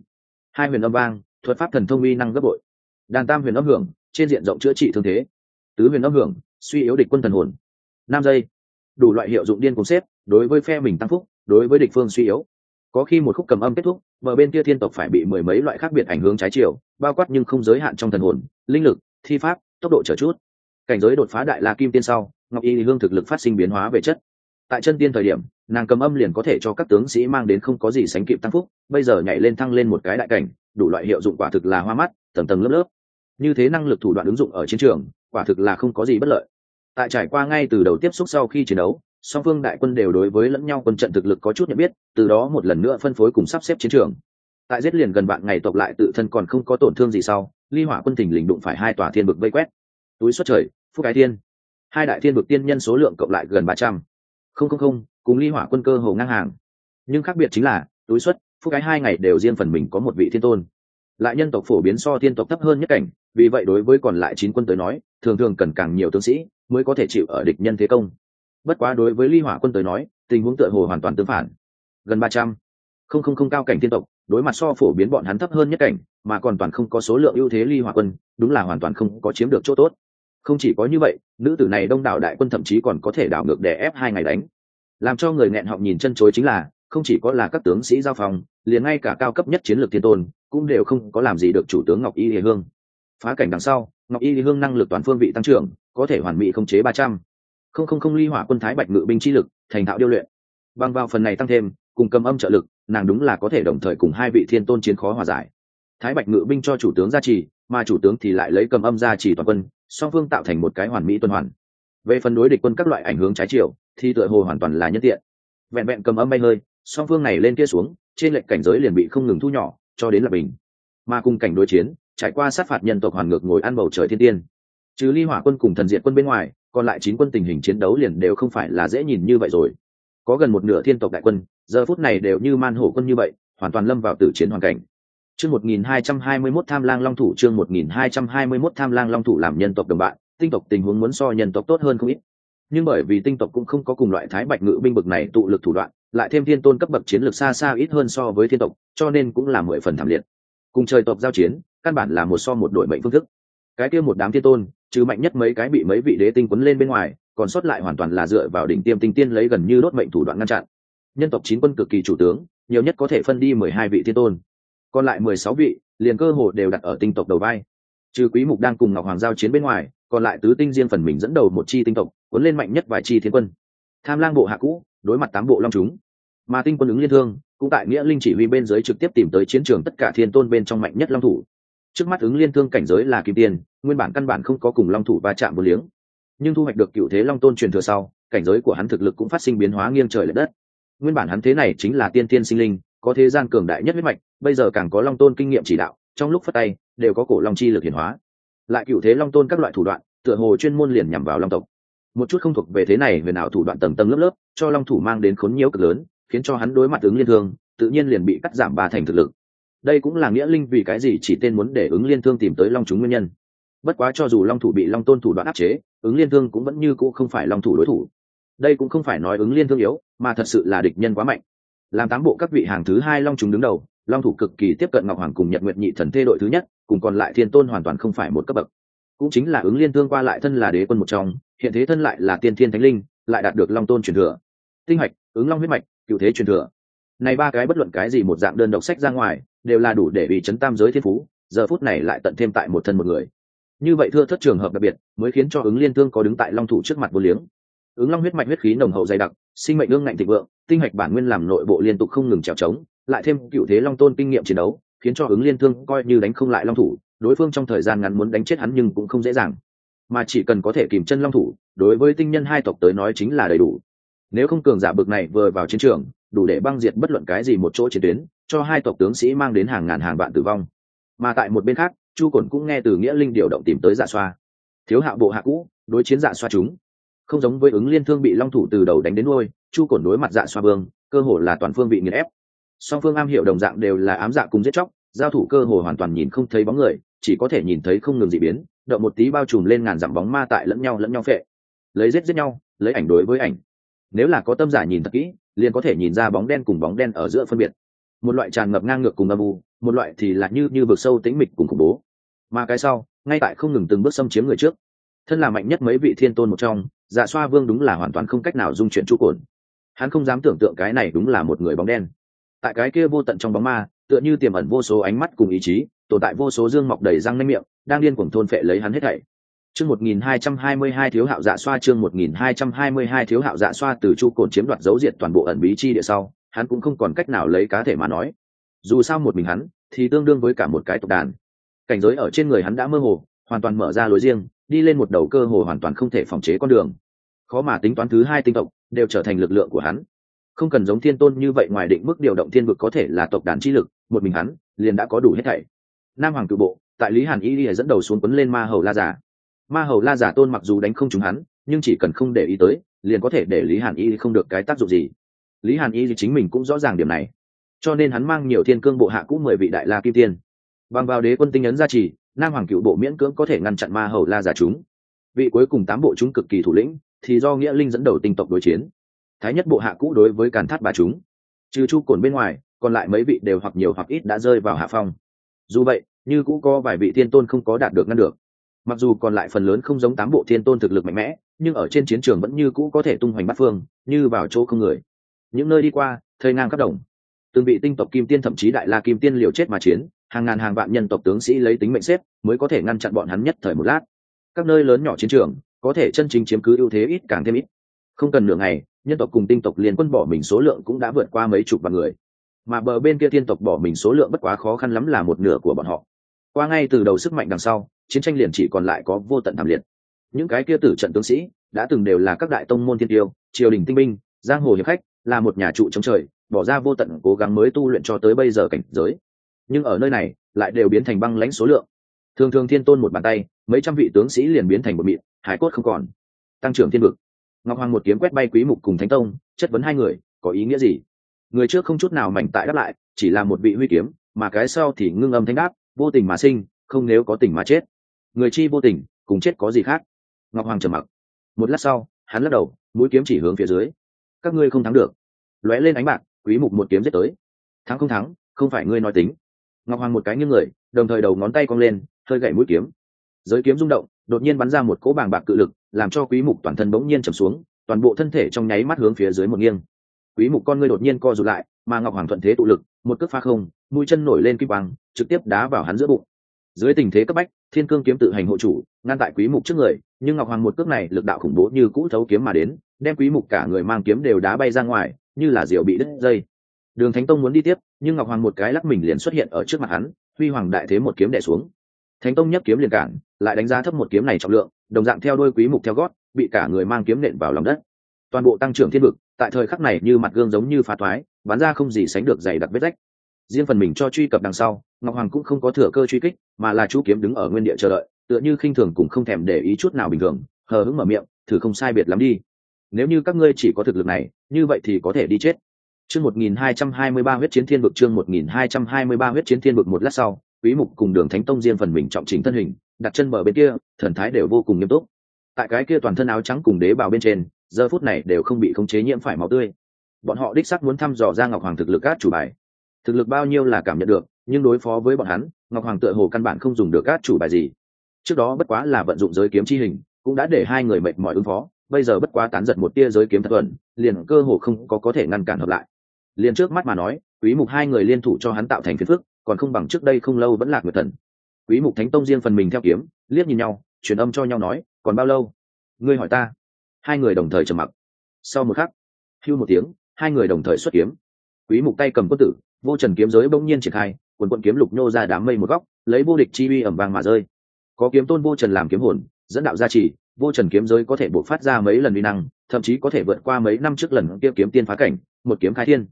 Hai huyền âm vang, thuật pháp thần thông uy năng gấp bội. Đàn tam huyền âm hưởng, trên diện rộng chữa trị thương thế. Tứ huyền âm hưởng, suy yếu địch quân thần hồn. Năm giây đủ loại hiệu dụng điên cùng xếp, đối với phe mình tăng phúc, đối với địch phương suy yếu. Có khi một khúc cầm âm kết thúc, bờ bên kia thiên tộc phải bị mười mấy loại khác biệt ảnh hưởng trái chiều, bao quát nhưng không giới hạn trong thần hồn, linh lực, thi pháp, tốc độ trở chút. Cảnh giới đột phá đại la kim tiên sau, ngọc y hương thực lực phát sinh biến hóa về chất. Tại chân tiên thời điểm, nàng cầm âm liền có thể cho các tướng sĩ mang đến không có gì sánh kịp tăng phúc, bây giờ nhảy lên thăng lên một cái đại cảnh, đủ loại hiệu dụng quả thực là hoa mắt, tầng tầng lớp lớp. Như thế năng lực thủ đoạn ứng dụng ở chiến trường, quả thực là không có gì bất lợi tại trải qua ngay từ đầu tiếp xúc sau khi chiến đấu, song phương đại quân đều đối với lẫn nhau quân trận thực lực có chút nhận biết, từ đó một lần nữa phân phối cùng sắp xếp chiến trường. Tại giết liền gần bạn ngày tộc lại tự thân còn không có tổn thương gì sau, ly hỏa quân thình lình đụng phải hai tòa thiên vực vây quét. Túi xuất trời, phúc cái thiên. Hai đại thiên vực tiên nhân số lượng cộng lại gần ba trăm. Không không không, cùng ly hỏa quân cơ hồ ngang hàng. Nhưng khác biệt chính là, túi xuất, phúc cái hai ngày đều riêng phần mình có một vị thiên tôn. Lại nhân tộc phổ biến so thiên tộc thấp hơn nhất cảnh, vì vậy đối với còn lại chín quân tới nói, thường thường cần càng nhiều tướng sĩ mới có thể chịu ở địch nhân thế công. Bất quá đối với ly hỏa quân tới nói, tình huống tựa hồ hoàn toàn tương phản. Gần ba trăm. Không không không cao cảnh thiên tộc, đối mặt so phổ biến bọn hắn thấp hơn nhất cảnh, mà còn toàn không có số lượng ưu thế ly hỏa quân, đúng là hoàn toàn không có chiếm được chỗ tốt. Không chỉ có như vậy, nữ tử này đông đảo đại quân thậm chí còn có thể đảo ngược để ép hai ngày đánh. Làm cho người nghẹn họng nhìn chân chối chính là, không chỉ có là các tướng sĩ giao phòng, liền ngay cả cao cấp nhất chiến lược thiên tôn, cũng đều không có làm gì được chủ tướng ngọc y hề hương. Phá cảnh đằng sau ngọc y hương năng lực toàn phương vị tăng trưởng, có thể hoàn mỹ khống chế ba trăm. Không không không ly hỏa quân thái bạch ngự binh chi lực, thành thạo điêu luyện. Bằng vào phần này tăng thêm, cùng cầm âm trợ lực, nàng đúng là có thể đồng thời cùng hai vị thiên tôn chiến khó hòa giải. Thái bạch ngự binh cho chủ tướng gia trì, mà chủ tướng thì lại lấy cầm âm gia trì toàn quân, song phương tạo thành một cái hoàn mỹ tuần hoàn. Về phần đối địch quân các loại ảnh hướng trái chiều, thì tựa hồ hoàn toàn là nhân tiện. Vẹn vẹn cầm âm bay hơi, song phương này lên kia xuống, trên lệnh cảnh giới liền bị không ngừng thu nhỏ, cho đến là bình. Mà cùng cảnh đối chiến trải qua sát phạt nhân tộc hoàn ngược ngồi ăn bầu trời thiên tiên. Trừ ly hỏa quân cùng thần diện quân bên ngoài, còn lại chín quân tình hình chiến đấu liền đều không phải là dễ nhìn như vậy rồi. Có gần một nửa thiên tộc đại quân, giờ phút này đều như man hổ quân như vậy, hoàn toàn lâm vào tử chiến hoàn cảnh. Chương một nghìn hai trăm hai mươi mốt tham lang long thủ, chương một nghìn hai trăm hai mươi mốt tham lang long thủ làm nhân tộc đồng bạn, tinh tộc tình huống muốn so nhân tộc tốt hơn không ít. Nhưng bởi vì tinh tộc cũng không có cùng loại thái bạch ngự binh bực này tụ lực thủ đoạn, lại thêm thiên tôn cấp bậc chiến lược xa xa ít hơn so với thiên tộc, cho nên cũng là mười phần thảm liệt cùng trời tộc giao chiến, căn bản là một so một đội mệnh phương thức. Cái kia một đám thiên tôn chứ mạnh nhất mấy cái bị mấy vị đế tinh quấn lên bên ngoài, còn sót lại hoàn toàn là dựa vào đỉnh tiêm tinh tiên lấy gần như đốt mệnh thủ đoạn ngăn chặn. Nhân tộc chín quân cực kỳ chủ tướng, nhiều nhất có thể phân đi mười hai vị thiên tôn. Còn lại mười sáu vị, liền cơ hồ đều đặt ở tinh tộc đầu vai. Trừ quý mục đang cùng ngọc hoàng giao chiến bên ngoài, còn lại tứ tinh riêng phần mình dẫn đầu một chi tinh tộc cuốn lên mạnh nhất vài chi thiên quân. Tham lang bộ hạ cũ, đối mặt tám bộ long chúng. Mà tinh quân ứng liên thương cũng tại nghĩa linh chỉ huy bên dưới trực tiếp tìm tới chiến trường tất cả thiên tôn bên trong mạnh nhất long thủ. Trước mắt ứng liên thương cảnh giới là kim tiền nguyên bản căn bản không có cùng long thủ va chạm một liếng. Nhưng thu hoạch được cựu thế long tôn truyền thừa sau, cảnh giới của hắn thực lực cũng phát sinh biến hóa nghiêng trời l ệ đất. Nguyên bản hắn thế này chính là tiên tiên sinh linh, có thế gian cường đại nhất huyết mạch, bây giờ càng có long tôn kinh nghiệm chỉ đạo, trong lúc phát tay, đều có cổ long chi lực hiển hóa. Lại cựu thế long tôn các loại thủ đoạn, tựa hồ chuyên môn liền nhằm vào long tộc. Một chút không thuộc về thế này về nào thủ đoạn tầng tầng lớp lớp, cho long thủ mang đến khốn nhiễu cực lớn khiến cho hắn đối mặt ứng liên thương, tự nhiên liền bị cắt giảm ba thành thực lực. Đây cũng là nghĩa linh vì cái gì chỉ tên muốn để ứng liên thương tìm tới long chúng nguyên nhân. Bất quá cho dù long thủ bị long tôn thủ đoạn áp chế, ứng liên thương cũng vẫn như cũ không phải long thủ đối thủ. Đây cũng không phải nói ứng liên thương yếu, mà thật sự là địch nhân quá mạnh. Làm tám bộ các vị hàng thứ hai long chúng đứng đầu, long thủ cực kỳ tiếp cận ngọc hoàng cùng nhật nguyệt nhị thần thê đội thứ nhất, cùng còn lại thiên tôn hoàn toàn không phải một cấp bậc. Cũng chính là ứng liên thương qua lại thân là đế quân một trong, hiện thế thân lại là tiên thiên thánh linh, lại đạt được long tôn truyền thừa. Tinh hạch, ứng long huyết mạch cựu thế truyền thừa. Này ba cái bất luận cái gì một dạng đơn độc sách ra ngoài, đều là đủ để bị chấn tam giới thiên phú, giờ phút này lại tận thêm tại một thân một người. Như vậy thưa thất trường hợp đặc biệt, mới khiến cho ứng liên thương có đứng tại long thủ trước mặt vô liếng. Ứng long huyết mạch huyết khí nồng hậu dày đặc, sinh mệnh ương ngạnh thịnh vượng, tinh hạch bản nguyên làm nội bộ liên tục không ngừng trèo trống, lại thêm cựu thế long tôn kinh nghiệm chiến đấu, khiến cho ứng liên thương coi như đánh không lại long thủ, đối phương trong thời gian ngắn muốn đánh chết hắn nhưng cũng không dễ dàng. Mà chỉ cần có thể kìm chân long thủ, đối với tinh nhân hai tộc tới nói chính là đầy đủ nếu không cường giả bực này vừa vào chiến trường, đủ để băng diệt bất luận cái gì một chỗ chiến tuyến, cho hai tộc tướng sĩ mang đến hàng ngàn hàng vạn tử vong. Mà tại một bên khác, chu cổn cũng nghe từ nghĩa linh điều động tìm tới dạ xoa. Thiếu hạ bộ hạ cũ, đối chiến dạ xoa chúng. Không giống với ứng liên thương bị long thủ từ đầu đánh đến ngôi chu cổn đối mặt dạ xoa vương, cơ hồ là toàn phương bị nghiền ép. Song phương am hiểu đồng dạng đều là ám dạ cùng giết chóc, giao thủ cơ hồ hoàn toàn nhìn không thấy bóng người, chỉ có thể nhìn thấy không ngừng dị biến, động một tí bao trùm lên ngàn dặm bóng ma tại lẫn nhau lẫn nhau phệ. Lấy giết giết nhau, lấy ảnh đối với ảnh nếu là có tâm giả nhìn thật kỹ, liền có thể nhìn ra bóng đen cùng bóng đen ở giữa phân biệt. Một loại tràn ngập ngang ngược cùng âm u, một loại thì là như như vực sâu tĩnh mịch cùng khủng bố. Mà cái sau, ngay tại không ngừng từng bước xâm chiếm người trước. Thân là mạnh nhất mấy vị thiên tôn một trong dạ xoa vương đúng là hoàn toàn không cách nào dung chuyển trụ cồn hắn không dám tưởng tượng cái này đúng là một người bóng đen. Tại cái kia vô tận trong bóng ma, tựa như tiềm ẩn vô số ánh mắt cùng ý chí, tồn tại vô số dương mọc đầy răng nanh miệng, đang điên cuồng thôn phệ lấy hắn hết thảy chương một nghìn hai trăm hai mươi hai thiếu hạo dạ xoa, chương một nghìn hai trăm hai mươi hai thiếu hạo dạ xoa từ chu cồn chiếm đoạt dấu diệt toàn bộ ẩn bí chi địa sau, hắn cũng không còn cách nào lấy cá thể mà nói. Dù sao một mình hắn, thì tương đương với cả một cái tộc đàn. Cảnh giới ở trên người hắn đã mơ hồ, hoàn toàn mở ra lối riêng, đi lên một đầu cơ hồ hoàn toàn không thể phòng chế con đường. Khó mà tính toán thứ hai tinh tộc, đều trở thành lực lượng của hắn. Không cần giống thiên tôn như vậy ngoài định mức điều động thiên vực có thể là tộc đàn chi lực, một mình hắn, liền đã có đủ hết thảy. Nam hoàng cự bộ, tại lý hàn y li dẫn đầu xuống quấn lên ma hầu la giả ma hầu la giả tôn mặc dù đánh không trúng hắn, nhưng chỉ cần không để ý tới, liền có thể để lý hàn y không được cái tác dụng gì. Lý hàn y chính mình cũng rõ ràng điểm này. Cho nên hắn mang nhiều thiên cương bộ hạ cũ mười vị đại la kim tiên. Bằng vào đế quân tinh ấn gia trì, nam hoàng cựu bộ miễn cưỡng có thể ngăn chặn ma hầu la giả chúng. Vị cuối cùng tám bộ chúng cực kỳ thủ lĩnh, thì do nghĩa linh dẫn đầu tinh tộc đối chiến. Thái nhất bộ hạ cũ đối với càn thát bà chúng. Trừ chu cồn bên ngoài, còn lại mấy vị đều hoặc nhiều hoặc ít đã rơi vào hạ phong. Dù vậy, như cũ có vài vị thiên tôn không có đạt được ngăn được mặc dù còn lại phần lớn không giống tám bộ thiên tôn thực lực mạnh mẽ, nhưng ở trên chiến trường vẫn như cũ có thể tung hoành bắt phương, như vào chỗ không người. Những nơi đi qua, thời ngang các đồng. Từng vị tinh tộc kim tiên thậm chí đại la kim tiên liều chết mà chiến, hàng ngàn hàng vạn nhân tộc tướng sĩ lấy tính mệnh xếp, mới có thể ngăn chặn bọn hắn nhất thời một lát. Các nơi lớn nhỏ chiến trường, có thể chân chính chiếm cứ ưu thế ít càng thêm ít. Không cần nửa ngày, nhân tộc cùng tinh tộc liên quân bỏ mình số lượng cũng đã vượt qua mấy chục vạn người. Mà bờ bên kia tiên tộc bỏ mình số lượng bất quá khó khăn lắm là một nửa của bọn họ. Qua ngay từ đầu sức mạnh đằng sau chiến tranh liền chỉ còn lại có vô tận thảm liệt. Những cái kia tử trận tướng sĩ đã từng đều là các đại tông môn thiên tiêu, triều đình tinh binh, giang hồ hiệp khách, là một nhà trụ chống trời, bỏ ra vô tận cố gắng mới tu luyện cho tới bây giờ cảnh giới. Nhưng ở nơi này, lại đều biến thành băng lãnh số lượng. Thường thường thiên tôn một bàn tay, mấy trăm vị tướng sĩ liền biến thành một mịn, hải cốt không còn. Tăng trưởng thiên vực. Ngọc hoàng một kiếm quét bay quý mục cùng thánh tông, chất vấn hai người, có ý nghĩa gì? Người trước không chút nào mảnh tại đáp lại, chỉ là một vị huy kiếm, mà cái sau thì ngưng âm thanh đáp, vô tình mà sinh, không nếu có tình mà chết người chi vô tình, cùng chết có gì khác? Ngọc hoàng trầm mặc. Một lát sau, hắn lắc đầu, mũi kiếm chỉ hướng phía dưới. Các ngươi không thắng được. Lóe lên ánh bạc, quý mục một kiếm giết tới. Thắng không thắng, không phải ngươi nói tính. Ngọc hoàng một cái như người, đồng thời đầu ngón tay cong lên, hơi gậy mũi kiếm. Giới kiếm rung động, đột nhiên bắn ra một cỗ bàng bạc cự lực, làm cho quý mục toàn thân bỗng nhiên trầm xuống, toàn bộ thân thể trong nháy mắt hướng phía dưới một nghiêng. Quý mục con ngươi đột nhiên co rụt lại, mà ngọc hoàng thuận thế tụ lực, một cước pha không, mũi chân nổi lên kim quang, trực tiếp đá vào hắn giữa bụng. Dưới tình thế cấp bách thiên cương kiếm tự hành hộ chủ, ngăn tại quý mục trước người, nhưng ngọc hoàng một cước này lực đạo khủng bố như cũ thấu kiếm mà đến, đem quý mục cả người mang kiếm đều đá bay ra ngoài, như là diều bị đứt dây. Đường thánh tông muốn đi tiếp, nhưng ngọc hoàng một cái lắc mình liền xuất hiện ở trước mặt hắn, huy hoàng đại thế một kiếm đè xuống. Thánh tông nhấc kiếm liền cản, lại đánh giá thấp một kiếm này trọng lượng, đồng dạng theo đôi quý mục theo gót, bị cả người mang kiếm nện vào lòng đất. Toàn bộ tăng trưởng thiên vực, tại thời khắc này như mặt gương giống như phá thoái bắn ra không gì sánh được dày đặc vết rách. Riêng phần mình cho truy cập đằng sau ngọc hoàng cũng không có thừa cơ truy kích, mà là chú kiếm đứng ở nguyên địa chờ đợi, tựa như khinh thường cũng không thèm để ý chút nào bình thường, hờ hững mở miệng, thử không sai biệt lắm đi. Nếu như các ngươi chỉ có thực lực này, như vậy thì có thể đi chết. Chương 1223 huyết chiến thiên vực, chương 1223 huyết chiến thiên vực một lát sau, quý mục cùng đường thánh tông diên phần mình trọng chính thân hình, đặt chân bờ bên kia, thần thái đều vô cùng nghiêm túc. Tại cái kia toàn thân áo trắng cùng đế bào bên trên, giờ phút này đều không bị khống chế nhiễm phải máu tươi. Bọn họ đích xác muốn thăm dò ra ngọc hoàng thực lực cát chủ bài. Thực lực bao nhiêu là cảm nhận được nhưng đối phó với bọn hắn, ngọc hoàng tựa hồ căn bản không dùng được các chủ bài gì. Trước đó bất quá là vận dụng giới kiếm chi hình, cũng đã để hai người mệt mỏi ứng phó, bây giờ bất quá tán giật một tia giới kiếm thật thuận liền cơ hồ không có có thể ngăn cản hợp lại. Liền trước mắt mà nói, quý mục hai người liên thủ cho hắn tạo thành phiền phức, còn không bằng trước đây không lâu vẫn lạc nguyệt thần. Quý mục thánh tông riêng phần mình theo kiếm, liếc nhìn nhau, truyền âm cho nhau nói, còn bao lâu? Ngươi hỏi ta. Hai người đồng thời trầm mặc. Sau một khắc, hưu một tiếng, hai người đồng thời xuất kiếm. Quý mục tay cầm quân tử, vô trần kiếm giới bỗng nhiên triển khai quần quận kiếm lục nhô ra đám mây một góc, lấy vô địch chi uy ẩm vàng mà rơi. Có kiếm tôn vô trần làm kiếm hồn, dẫn đạo gia trì, vô trần kiếm giới có thể bộc phát ra mấy lần uy năng, thậm chí có thể vượt qua mấy năm trước lần kia kiếm tiên phá cảnh, một kiếm khai thiên.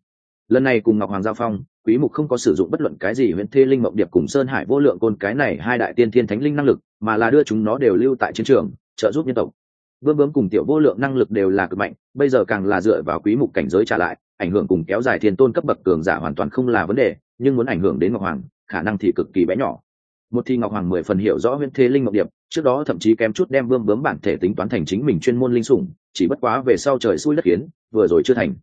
Lần này cùng ngọc hoàng giao phong, quý mục không có sử dụng bất luận cái gì huyện thê linh mộng điệp cùng sơn hải vô lượng côn cái này hai đại tiên thiên thánh linh năng lực, mà là đưa chúng nó đều lưu tại chiến trường, trợ giúp nhân tộc. Vương bướm cùng tiểu vô lượng năng lực đều là cực mạnh, bây giờ càng là dựa vào quý mục cảnh giới trả lại, ảnh hưởng cùng kéo dài thiên tôn cấp bậc cường giả hoàn toàn không là vấn đề nhưng muốn ảnh hưởng đến ngọc hoàng, khả năng thì cực kỳ bé nhỏ. Một thi ngọc hoàng mười phần hiểu rõ nguyên thế linh ngọc điệp, trước đó thậm chí kém chút đem vương bướm bản thể tính toán thành chính mình chuyên môn linh sủng, chỉ bất quá về sau trời xui đất khiến, vừa rồi chưa thành.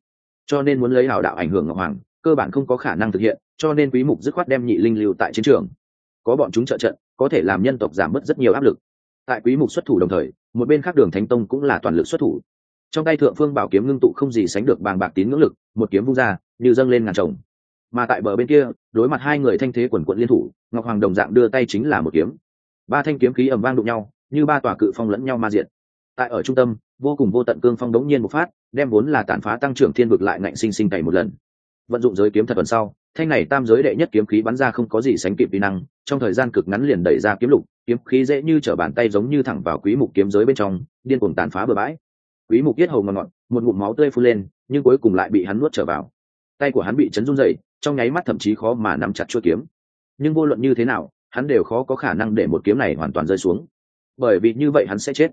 Cho nên muốn lấy hảo đạo ảnh hưởng ngọc hoàng, cơ bản không có khả năng thực hiện, cho nên quý mục dứt khoát đem nhị linh lưu tại chiến trường. Có bọn chúng trợ trận, có thể làm nhân tộc giảm bớt rất nhiều áp lực. Tại quý mục xuất thủ đồng thời, một bên khác đường thánh tông cũng là toàn lực xuất thủ. Trong tay thượng phương bảo kiếm ngưng tụ không gì sánh được bàng bạc tín ngưỡng lực, một kiếm vung ra, như dâng lên ngàn trồng mà tại bờ bên kia, đối mặt hai người thanh thế quần quận liên thủ, ngọc hoàng đồng dạng đưa tay chính là một kiếm. Ba thanh kiếm khí ầm vang đụng nhau, như ba tòa cự phong lẫn nhau ma diện. Tại ở trung tâm, vô cùng vô tận cương phong đống nhiên một phát, đem vốn là tàn phá tăng trưởng thiên vực lại ngạnh sinh sinh cày một lần. Vận dụng giới kiếm thật tuần sau, thanh này tam giới đệ nhất kiếm khí bắn ra không có gì sánh kịp vi năng, trong thời gian cực ngắn liền đẩy ra kiếm lục, kiếm khí dễ như trở bàn tay giống như thẳng vào quý mục kiếm giới bên trong, điên cuồng tàn phá bừa bãi. Quý mục giết hầu ngọn ngọn, một ngụm máu tươi phun lên, nhưng cuối cùng lại bị hắn nuốt trở vào. Tay của hắn bị chấn run rẩy trong nháy mắt thậm chí khó mà nắm chặt chuôi kiếm. Nhưng vô luận như thế nào, hắn đều khó có khả năng để một kiếm này hoàn toàn rơi xuống. Bởi vì như vậy hắn sẽ chết.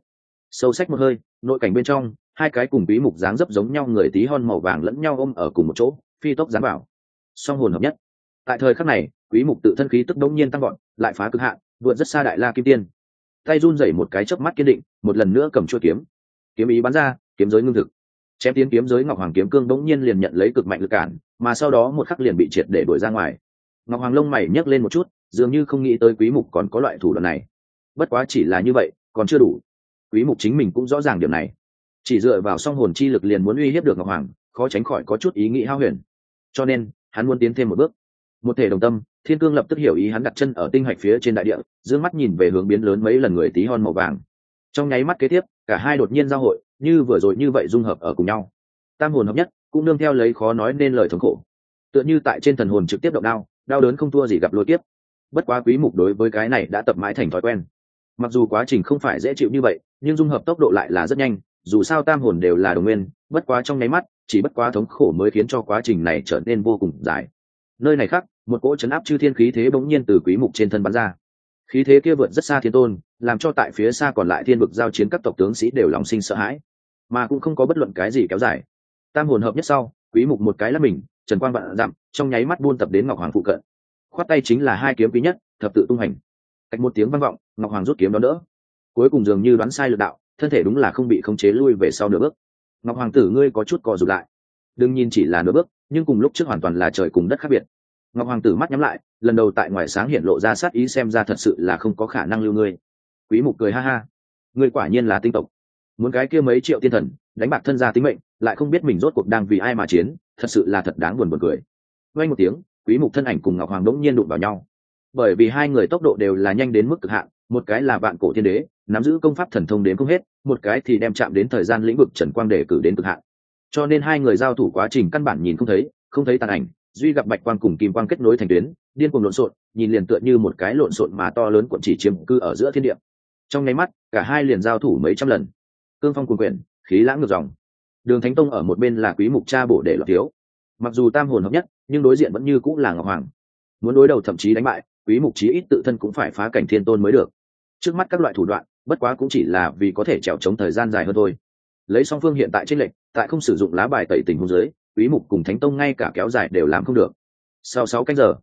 Sâu sách một hơi, nội cảnh bên trong, hai cái cùng quý mục dáng dấp giống nhau người tí hon màu vàng lẫn nhau ôm ở cùng một chỗ, phi tốc dán vào. Song hồn hợp nhất. Tại thời khắc này, quý mục tự thân khí tức đống nhiên tăng gọn lại phá cực hạn, vượt rất xa đại la kim tiên. Tay run rẩy một cái chớp mắt kiên định, một lần nữa cầm chuôi kiếm. Kiếm ý bắn ra, kiếm giới ngưng thực chém tiến kiếm giới ngọc hoàng kiếm cương đống nhiên liền nhận lấy cực mạnh lực cản, mà sau đó một khắc liền bị triệt để đuổi ra ngoài. Ngọc hoàng lông mày nhấc lên một chút, dường như không nghĩ tới quý mục còn có loại thủ đoạn này. Bất quá chỉ là như vậy, còn chưa đủ. Quý mục chính mình cũng rõ ràng điểm này. Chỉ dựa vào song hồn chi lực liền muốn uy hiếp được ngọc hoàng, khó tránh khỏi có chút ý nghĩ hao huyền. Cho nên, hắn muốn tiến thêm một bước. Một thể đồng tâm, thiên cương lập tức hiểu ý hắn đặt chân ở tinh hạch phía trên đại địa d mắt nhìn về hướng biến lớn mấy lần người tí hon màu vàng. Trong nháy mắt kế tiếp, cả hai đột nhiên giao hội như vừa rồi như vậy dung hợp ở cùng nhau. Tam hồn hợp nhất, cũng nương theo lấy khó nói nên lời thống khổ. Tựa như tại trên thần hồn trực tiếp động đao, đau đớn không thua gì gặp lôi tiếp bất quá quý mục đối với cái này đã tập mãi thành thói quen. Mặc dù quá trình không phải dễ chịu như vậy, nhưng dung hợp tốc độ lại là rất nhanh, dù sao tam hồn đều là đồng nguyên, bất quá trong nháy mắt, chỉ bất quá thống khổ mới khiến cho quá trình này trở nên vô cùng dài. Nơi này khác, một cỗ chấn áp chư thiên khí thế bỗng nhiên từ quý mục trên thân bắn ra khí thế kia vượt rất xa thiên tôn, làm cho tại phía xa còn lại thiên vực giao chiến các tộc tướng sĩ đều lòng sinh sợ hãi, mà cũng không có bất luận cái gì kéo dài. Tam hồn hợp nhất sau, quý mục một cái là mình, trần quang vạn dặm, trong nháy mắt buôn tập đến ngọc hoàng phụ cận. Khoát tay chính là hai kiếm quý nhất, thập tự tung hành. Cách một tiếng vang vọng, ngọc hoàng rút kiếm đó đỡ. Cuối cùng dường như đoán sai lực đạo, thân thể đúng là không bị khống chế lui về sau nửa bước. Ngọc hoàng tử ngươi có chút co rụt lại. Đừng nhìn chỉ là nửa bước, nhưng cùng lúc trước hoàn toàn là trời cùng đất khác biệt ngọc hoàng tử mắt nhắm lại, lần đầu tại ngoài sáng hiện lộ ra sát ý xem ra thật sự là không có khả năng lưu ngươi. Quý mục cười ha ha. Ngươi quả nhiên là tinh tộc. Muốn cái kia mấy triệu tiên thần, đánh bạc thân gia tính mệnh, lại không biết mình rốt cuộc đang vì ai mà chiến, thật sự là thật đáng buồn buồn cười. Vang một tiếng, quý mục thân ảnh cùng ngọc hoàng đống nhiên đụng vào nhau. Bởi vì hai người tốc độ đều là nhanh đến mức cực hạn, một cái là vạn cổ thiên đế, nắm giữ công pháp thần thông đến không hết, một cái thì đem chạm đến thời gian lĩnh vực trần quang để cử đến cực hạn. Cho nên hai người giao thủ quá trình căn bản nhìn không thấy không thấy tàn ảnh duy gặp bạch quang cùng kim quang kết nối thành tuyến, điên cuồng lộn xộn, nhìn liền tựa như một cái lộn xộn mà to lớn cuộn chỉ chiếm cư ở giữa thiên địa. Trong nháy mắt, cả hai liền giao thủ mấy trăm lần. Cương phong cuồng quyển, khí lãng ngược dòng. Đường thánh tông ở một bên là quý mục cha bổ để lọt thiếu. Mặc dù tam hồn hợp nhất, nhưng đối diện vẫn như cũng là ngọc hoàng. Muốn đối đầu thậm chí đánh bại, quý mục chí ít tự thân cũng phải phá cảnh thiên tôn mới được. Trước mắt các loại thủ đoạn, bất quá cũng chỉ là vì có thể trèo chống thời gian dài hơn thôi. Lấy song phương hiện tại trên lệnh tại không sử dụng lá bài tẩy tình hôn dưới quý mục cùng thánh tông ngay cả kéo dài đều làm không được. Sau 6 canh giờ,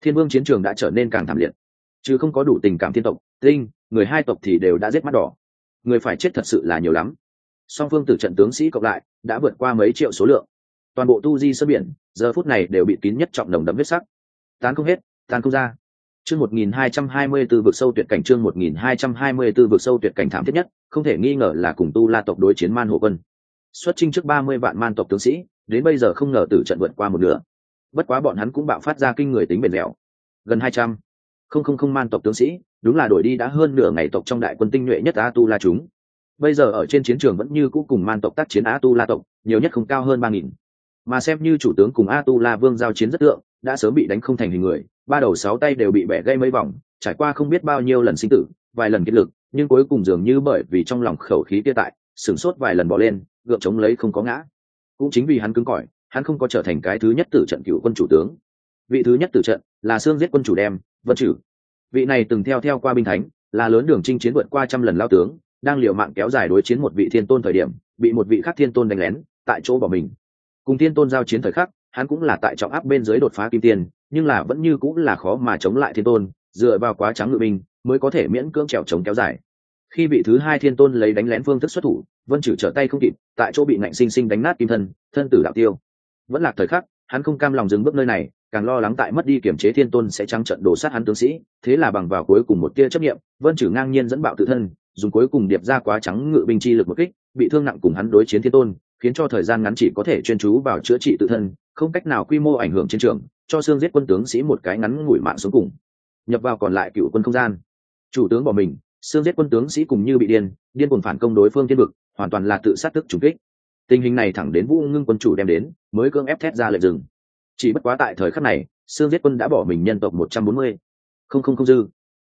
thiên vương chiến trường đã trở nên càng thảm liệt. Chứ không có đủ tình cảm thiên tộc tinh người hai tộc thì đều đã giết mắt đỏ. Người phải chết thật sự là nhiều lắm. Song phương tử trận tướng sĩ cộng lại đã vượt qua mấy triệu số lượng. Toàn bộ tu di sơ biển, giờ phút này đều bị kín nhất trọng nồng đậm huyết sắc. Tán không hết, tán không ra. Chương 1224 vực sâu tuyệt cảnh chương 1224 vực sâu tuyệt cảnh thảm thiết nhất, không thể nghi ngờ là cùng tu la tộc đối chiến man hộ quân xuất chinh trước ba mươi vạn man tộc tướng sĩ, đến bây giờ không ngờ tử trận vượt qua một nửa. Bất quá bọn hắn cũng bạo phát ra kinh người tính bền dẻo gần hai trăm không không không man tộc tướng sĩ, đúng là đổi đi đã hơn nửa ngày tộc trong đại quân tinh nhuệ nhất a tu la chúng. Bây giờ ở trên chiến trường vẫn như cũ cùng man tộc tác chiến a tu la tộc, nhiều nhất không cao hơn ba nghìn. Mà xem như chủ tướng cùng a tu la vương giao chiến rất tượng đã sớm bị đánh không thành hình người, ba đầu sáu tay đều bị bẻ gây mấy vòng, trải qua không biết bao nhiêu lần sinh tử, vài lần kết lực, nhưng cuối cùng dường như bởi vì trong lòng khẩu khí kia tại sửng sốt vài lần bỏ lên, gượng chống lấy không có ngã. Cũng chính vì hắn cứng cỏi, hắn không có trở thành cái thứ nhất tử trận cựu quân chủ tướng. Vị thứ nhất tử trận là xương giết quân chủ đem, vân trừ vị này từng theo theo qua binh thánh, là lớn đường chinh chiến vượt qua trăm lần lao tướng, đang liều mạng kéo dài đối chiến một vị thiên tôn thời điểm, bị một vị khác thiên tôn đánh lén, tại chỗ bỏ mình. Cùng thiên tôn giao chiến thời khắc, hắn cũng là tại trọng áp bên dưới đột phá kim tiền, nhưng là vẫn như cũng là khó mà chống lại thiên tôn, dựa vào quá trắng ngự binh, mới có thể miễn cưỡng trèo chống kéo dài khi vị thứ hai thiên tôn lấy đánh lén phương thức xuất thủ, vân chử trở tay không kịp, tại chỗ bị ngạnh sinh sinh đánh nát kim thân thân tử đạo tiêu. Vẫn là thời khắc, hắn không cam lòng dừng bước nơi này, càng lo lắng tại mất đi kiểm chế thiên tôn sẽ trắng trận đổ sát hắn tướng sĩ, thế là bằng vào cuối cùng một tia chấp nghiệm vân chử ngang nhiên dẫn bạo tự thân, dùng cuối cùng điệp ra quá trắng ngự binh chi lực một kích, bị thương nặng cùng hắn đối chiến thiên tôn, khiến cho thời gian ngắn chỉ có thể chuyên chú vào chữa trị tự thân, không cách nào quy mô ảnh hưởng chiến trường, cho xương giết quân tướng sĩ một cái ngắn ngủi mạng xuống cùng. Nhập vào còn lại cựu quân không gian. Chủ tướng bỏ mình xương giết quân tướng sĩ cùng như bị điên điên cuồng phản công đối phương thiên vực, hoàn toàn là tự sát tức trùng kích. Tình hình này thẳng đến vũ ngưng quân chủ đem đến, mới cưỡng ép thét ra lệnh dừng. Chỉ bất quá tại thời khắc này, xương giết quân đã bỏ mình nhân tộc một trăm bốn mươi. Không không không dư.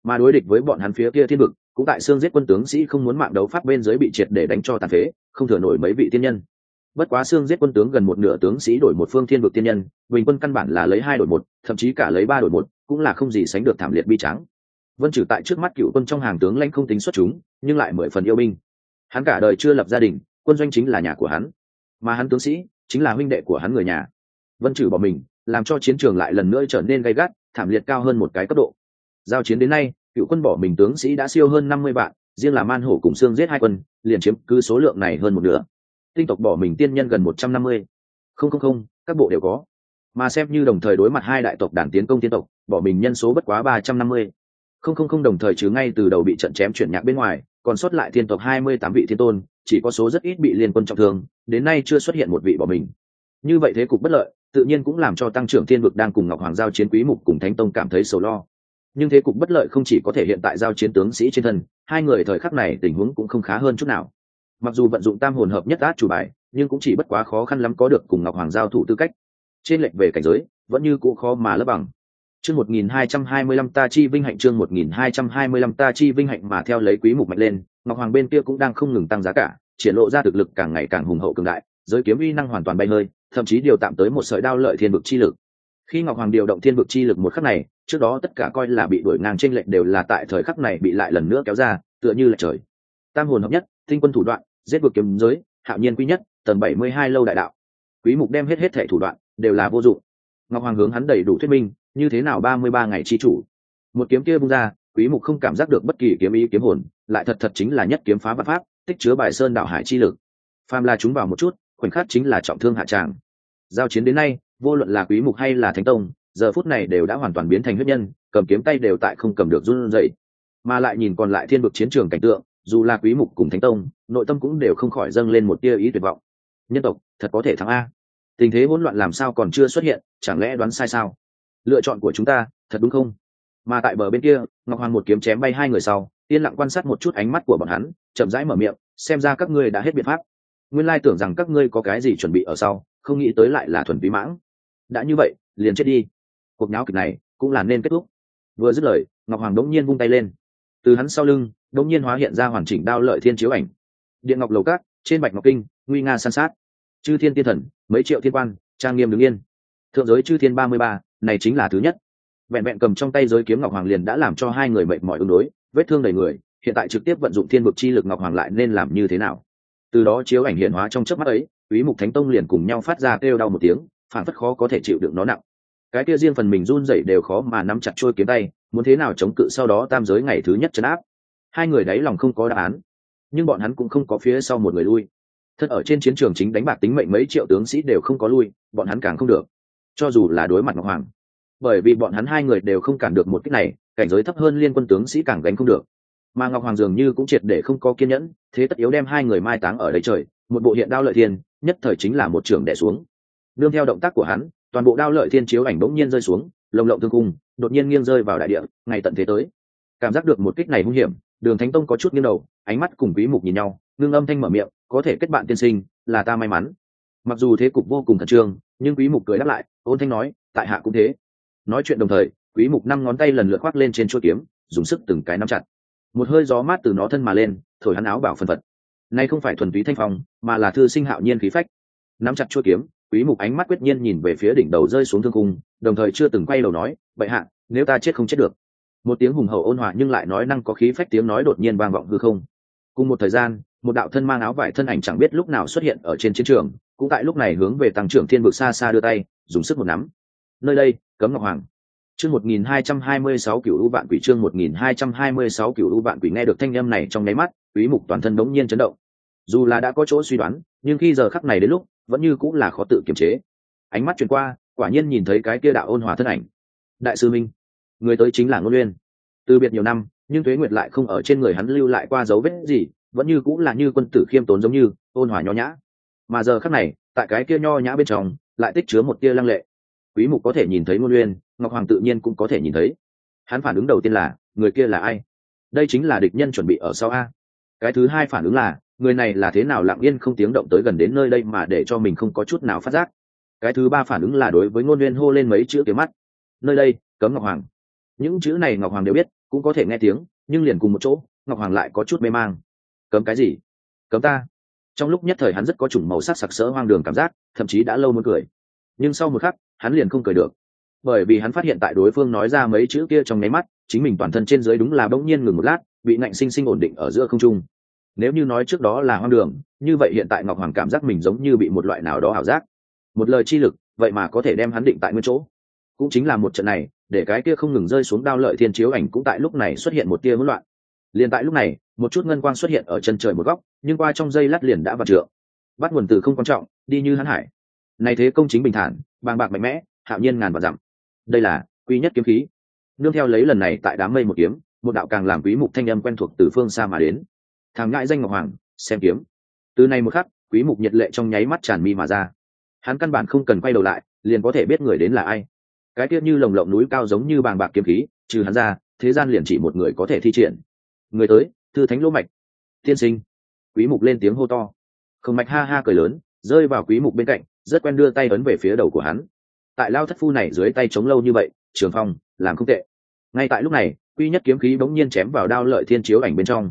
Mà đối địch với bọn hắn phía kia thiên vực, cũng tại xương giết quân tướng sĩ không muốn mạng đấu pháp bên dưới bị triệt để đánh cho tàn phế, không thừa nổi mấy vị tiên nhân. Bất quá xương giết quân tướng gần một nửa tướng sĩ đổi một phương thiên vực tiên nhân, bình quân căn bản là lấy hai đổi một, thậm chí cả lấy ba đổi một, cũng là không gì sánh được thảm liệt bi trắng vân trừ tại trước mắt cựu quân trong hàng tướng lãnh không tính xuất chúng, nhưng lại mười phần yêu binh. Hắn cả đời chưa lập gia đình, quân doanh chính là nhà của hắn. Mà hắn tướng sĩ, chính là huynh đệ của hắn người nhà. Vân trừ bỏ mình, làm cho chiến trường lại lần nữa trở nên gay gắt, thảm liệt cao hơn một cái cấp độ. Giao chiến đến nay, cựu quân bỏ mình tướng sĩ đã siêu hơn năm mươi vạn, riêng là man hổ cùng xương giết hai quân, liền chiếm cứ số lượng này hơn một nửa. Tinh tộc bỏ mình tiên nhân gần một trăm năm mươi. Không không không, các bộ đều có. Mà xem như đồng thời đối mặt hai đại tộc đàn tiến công tiên tộc, bỏ mình nhân số bất quá ba trăm năm mươi không không không đồng thời chứ ngay từ đầu bị trận chém chuyển nhạc bên ngoài, còn sót lại thiên tộc hai mươi tám vị thiên tôn, chỉ có số rất ít bị liên quân trọng thương, đến nay chưa xuất hiện một vị bỏ mình. Như vậy thế cục bất lợi, tự nhiên cũng làm cho tăng trưởng thiên vực đang cùng ngọc hoàng giao chiến quý mục cùng thánh tông cảm thấy sầu lo. Nhưng thế cục bất lợi không chỉ có thể hiện tại giao chiến tướng sĩ trên thân, hai người thời khắc này tình huống cũng không khá hơn chút nào. Mặc dù vận dụng tam hồn hợp nhất át chủ bài, nhưng cũng chỉ bất quá khó khăn lắm có được cùng ngọc hoàng giao thủ tư cách. Trên lệnh về cảnh giới, vẫn như cũ khó mà lấp bằng chương một nghìn hai trăm hai mươi lăm ta chi vinh hạnh, chương một nghìn hai trăm hai mươi lăm ta chi vinh hạnh mà theo lấy quý mục mạnh lên, ngọc hoàng bên kia cũng đang không ngừng tăng giá cả, triển lộ ra thực lực càng ngày càng hùng hậu cường đại, giới kiếm uy năng hoàn toàn bay hơi, thậm chí điều tạm tới một sợi đao lợi thiên vực chi lực. Khi ngọc hoàng điều động thiên vực chi lực một khắc này, trước đó tất cả coi là bị đuổi ngang trên lệnh đều là tại thời khắc này bị lại lần nữa kéo ra, tựa như là trời. Tam hồn hợp nhất, tinh quân thủ đoạn, giết vực kiếm giới, hạo nhiên quý nhất, tầng bảy mươi hai lâu đại đạo. Quý mục đem hết hết thể thủ đoạn, đều là vô dụng. Ngọc hoàng hướng hắn đầy đủ thuyết minh như thế nào ba mươi ba ngày chi chủ? Một kiếm kia bung ra, quý mục không cảm giác được bất kỳ kiếm ý kiếm hồn, lại thật thật chính là nhất kiếm phá vật pháp, tích chứa bài sơn đảo hải chi lực. Phàm là chúng vào một chút, khoảnh khắc chính là trọng thương hạ tràng. Giao chiến đến nay, vô luận là quý mục hay là thánh tông, giờ phút này đều đã hoàn toàn biến thành huyết nhân, cầm kiếm tay đều tại không cầm được run rẩy. Mà lại nhìn còn lại thiên vực chiến trường cảnh tượng, dù là quý mục cùng thánh tông, nội tâm cũng đều không khỏi dâng lên một tia ý tuyệt vọng. Nhân tộc, thật có thể thắng a. Tình thế hỗn loạn làm sao còn chưa xuất hiện, chẳng lẽ đoán sai sao? Lựa chọn của chúng ta, thật đúng không? Mà tại bờ bên kia, ngọc hoàng một kiếm chém bay hai người sau, yên lặng quan sát một chút ánh mắt của bọn hắn, chậm rãi mở miệng, xem ra các ngươi đã hết biện pháp. Nguyên lai tưởng rằng các ngươi có cái gì chuẩn bị ở sau, không nghĩ tới lại là thuần vi mãng. Đã như vậy, liền chết đi. Cuộc nháo kịch này cũng là nên kết thúc. Vừa dứt lời, ngọc hoàng đống nhiên vung tay lên. Từ hắn sau lưng, đống nhiên hóa hiện ra hoàn chỉnh đao lợi thiên chiếu ảnh. Điện ngọc lầu cát trên bạch ngọc kinh, nguy nga san sát. Chư thiên tiên thần, mấy triệu thiên quan, trang nghiêm đứng yên. Thượng giới chư thiên ba mươi ba này chính là thứ nhất. Vẹn vẹn cầm trong tay giới kiếm ngọc hoàng liền đã làm cho hai người mệt mỏi ứng đối, vết thương đầy người, hiện tại trực tiếp vận dụng thiên vực chi lực ngọc hoàng lại nên làm như thế nào? Từ đó chiếu ảnh hiện hóa trong chớp mắt ấy, quý mục thánh tông liền cùng nhau phát ra kêu đau một tiếng, phản phất khó có thể chịu đựng nó nặng. Cái kia riêng phần mình run rẩy đều khó mà nắm chặt trôi kiếm tay, muốn thế nào chống cự sau đó tam giới ngày thứ nhất chấn áp? Hai người đấy lòng không có đáp án, nhưng bọn hắn cũng không có phía sau một người lui. Thật ở trên chiến trường chính đánh bạc tính mệnh mấy triệu tướng sĩ đều không có lui, bọn hắn càng không được cho dù là đối mặt ngọc hoàng. Bởi vì bọn hắn hai người đều không cản được một cách này, cảnh giới thấp hơn liên quân tướng sĩ càng gánh không được. Mà ngọc hoàng dường như cũng triệt để không có kiên nhẫn, thế tất yếu đem hai người mai táng ở đầy trời, một bộ hiện đao lợi thiên, nhất thời chính là một trường đẻ xuống. Nương theo động tác của hắn, toàn bộ đao lợi thiên chiếu ảnh bỗng nhiên rơi xuống, lồng lộng thương cung đột nhiên nghiêng rơi vào đại địa, ngày tận thế tới. Cảm giác được một kích này hung hiểm, đường thánh tông có chút nghiêng đầu, ánh mắt cùng quý mục nhìn nhau, ngưng âm thanh mở miệng, có thể kết bạn tiên sinh, là ta may mắn. Mặc dù thế cục vô cùng khẩn trương nhưng quý mục cười đáp lại, ôn thanh nói, tại hạ cũng thế. Nói chuyện đồng thời, quý mục năm ngón tay lần lượt khoác lên trên chuôi kiếm, dùng sức từng cái nắm chặt. Một hơi gió mát từ nó thân mà lên, thổi hắn áo bảo phân phật. Nay không phải thuần túy thanh phong, mà là thư sinh hạo nhiên khí phách. Nắm chặt chuôi kiếm, quý mục ánh mắt quyết nhiên nhìn về phía đỉnh đầu rơi xuống thương cung đồng thời chưa từng quay đầu nói vậy hạ, nếu ta chết không chết được. Một tiếng hùng hậu ôn hòa nhưng lại nói năng có khí phách tiếng nói đột nhiên vang vọng hư không. Cùng một thời gian, một đạo thân mang áo vải thân ảnh chẳng biết lúc nào xuất hiện ở trên chiến trường cũng tại lúc này hướng về tăng trưởng thiên vực xa xa đưa tay, dùng sức một nắm. Nơi đây, cấm ngọc hoàng. Chương một nghìn hai trăm hai mươi sáu cựu u vạn quỷ, chương một nghìn hai trăm hai mươi sáu cựu u vạn quỷ nghe được thanh âm này trong nháy mắt, quý mục toàn thân đống nhiên chấn động. Dù là đã có chỗ suy đoán, nhưng khi giờ khắc này đến lúc, vẫn như cũng là khó tự kiềm chế. Ánh mắt chuyển qua, quả nhiên nhìn thấy cái kia đạo ôn hòa thân ảnh. Đại sư minh, người tới chính là ngôn uyên. Từ biệt nhiều năm, nhưng thuế nguyệt lại không ở trên người hắn lưu lại qua dấu vết gì, vẫn như cũng là như quân tử khiêm tốn giống như, ôn hòa nho nhã mà giờ khắc này, tại cái kia nho nhã bên trong, lại tích chứa một tia lăng lệ. Quý mục có thể nhìn thấy ngôn uyên, ngọc hoàng tự nhiên cũng có thể nhìn thấy. Hắn phản ứng đầu tiên là, người kia là ai? Đây chính là địch nhân chuẩn bị ở sau a. Cái thứ hai phản ứng là, người này là thế nào lặng yên không tiếng động tới gần đến nơi đây mà để cho mình không có chút nào phát giác? Cái thứ ba phản ứng là đối với ngôn nguyên hô lên mấy chữ tiếng mắt. Nơi đây, cấm ngọc hoàng. Những chữ này ngọc hoàng đều biết, cũng có thể nghe tiếng, nhưng liền cùng một chỗ, ngọc hoàng lại có chút mê mang. Cấm cái gì? Cấm ta trong lúc nhất thời hắn rất có chủng màu sắc sặc sỡ hoang đường cảm giác, thậm chí đã lâu muốn cười. Nhưng sau một khắc, hắn liền không cười được. Bởi vì hắn phát hiện tại đối phương nói ra mấy chữ kia trong nháy mắt, chính mình toàn thân trên dưới đúng là bỗng nhiên ngừng một lát, bị ngạnh sinh sinh ổn định ở giữa không trung. Nếu như nói trước đó là hoang đường, như vậy hiện tại ngọc hoàng cảm giác mình giống như bị một loại nào đó ảo giác. Một lời chi lực, vậy mà có thể đem hắn định tại nguyên chỗ. Cũng chính là một trận này, để cái kia không ngừng rơi xuống đao lợi thiên chiếu ảnh cũng tại lúc này xuất hiện một tia hỗn loạn. Liền tại lúc này một chút ngân quang xuất hiện ở chân trời một góc, nhưng qua trong dây lát liền đã vặt trượng. Bắt nguồn từ không quan trọng, đi như hắn hải. Này thế công chính bình thản, bàng bạc mạnh mẽ, hạo nhiên ngàn và dặm. Đây là quý nhất kiếm khí. Nương theo lấy lần này tại đám mây một kiếm, một đạo càng làm quý mục thanh âm quen thuộc từ phương xa mà đến. Thằng ngại danh ngọc hoàng, xem kiếm. Từ nay một khắc, quý mục nhiệt lệ trong nháy mắt tràn mi mà ra. Hắn căn bản không cần quay đầu lại, liền có thể biết người đến là ai. Cái tiết như lồng lộng núi cao giống như bàng bạc kiếm khí, trừ hắn ra, thế gian liền chỉ một người có thể thi triển. Người tới thư thánh lỗ mạch. Tiên sinh. Quý mục lên tiếng hô to. Không mạch ha ha cười lớn, rơi vào quý mục bên cạnh, rất quen đưa tay ấn về phía đầu của hắn. Tại lao thất phu này dưới tay chống lâu như vậy, trường phong, làm không tệ. Ngay tại lúc này, quy nhất kiếm khí bỗng nhiên chém vào đao lợi thiên chiếu ảnh bên trong.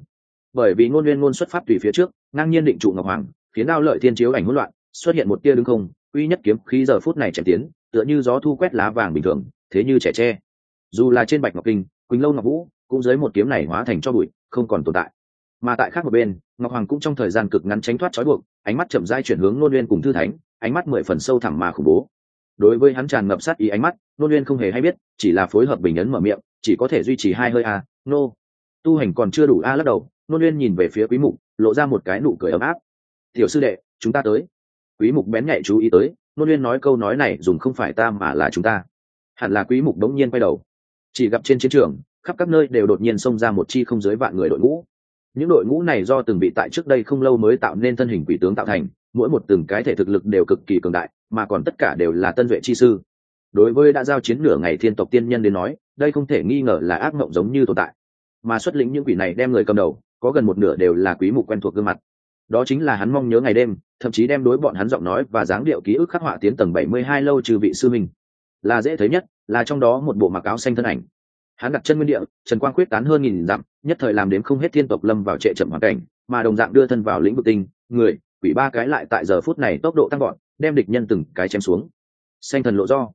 Bởi vì ngôn nguyên ngôn xuất phát tùy phía trước, ngang nhiên định trụ ngọc hoàng, khiến đao lợi thiên chiếu ảnh hỗn loạn, xuất hiện một tia đứng không, quy nhất kiếm khí giờ phút này chém tiến, tựa như gió thu quét lá vàng bình thường, thế như trẻ tre. Dù là trên bạch ngọc kinh, quỳnh lâu ngọc vũ cũng dưới một kiếm này hóa thành cho bụi, không còn tồn tại. Mà tại khác một bên, ngọc hoàng cũng trong thời gian cực ngắn tránh thoát trói buộc, ánh mắt chậm dai chuyển hướng nôn nguyên cùng thư thánh, ánh mắt mười phần sâu thẳm mà khủng bố. Đối với hắn tràn ngập sát ý ánh mắt, nôn nguyên không hề hay biết, chỉ là phối hợp bình ấn mở miệng, chỉ có thể duy trì hai hơi a, nô. Tu hành còn chưa đủ a lắc đầu, nôn nguyên nhìn về phía quý mục, lộ ra một cái nụ cười ấm áp. Tiểu sư đệ, chúng ta tới. Quý mục bén nhạy chú ý tới, nôn nguyên nói câu nói này dùng không phải ta mà là chúng ta. Hẳn là quý mục đống nhiên quay đầu. Chỉ gặp trên chiến trường khắp các nơi đều đột nhiên xông ra một chi không dưới vạn người đội ngũ. Những đội ngũ này do từng bị tại trước đây không lâu mới tạo nên thân hình quỷ tướng tạo thành, mỗi một từng cái thể thực lực đều cực kỳ cường đại, mà còn tất cả đều là tân duệ chi sư. Đối với đã giao chiến nửa ngày thiên tộc tiên nhân đến nói, đây không thể nghi ngờ là ác mộng giống như tồn tại. Mà xuất lĩnh những quỷ này đem người cầm đầu, có gần một nửa đều là quý mục quen thuộc gương mặt. Đó chính là hắn mong nhớ ngày đêm, thậm chí đem đối bọn hắn giọng nói và dáng điệu ký ức khắc họa tiến tầng 72 lâu trừ vị sư mình. là dễ thấy nhất, là trong đó một bộ mặc áo xanh thân ảnh hắn đặt chân nguyên địa, trần quang quyết tán hơn nghìn dặm, nhất thời làm đến không hết thiên tộc lâm vào trệ chậm hoàn cảnh, mà đồng dạng đưa thân vào lĩnh vực tinh, người, quỷ ba cái lại tại giờ phút này tốc độ tăng gọn đem địch nhân từng cái chém xuống. Xanh thần lộ do.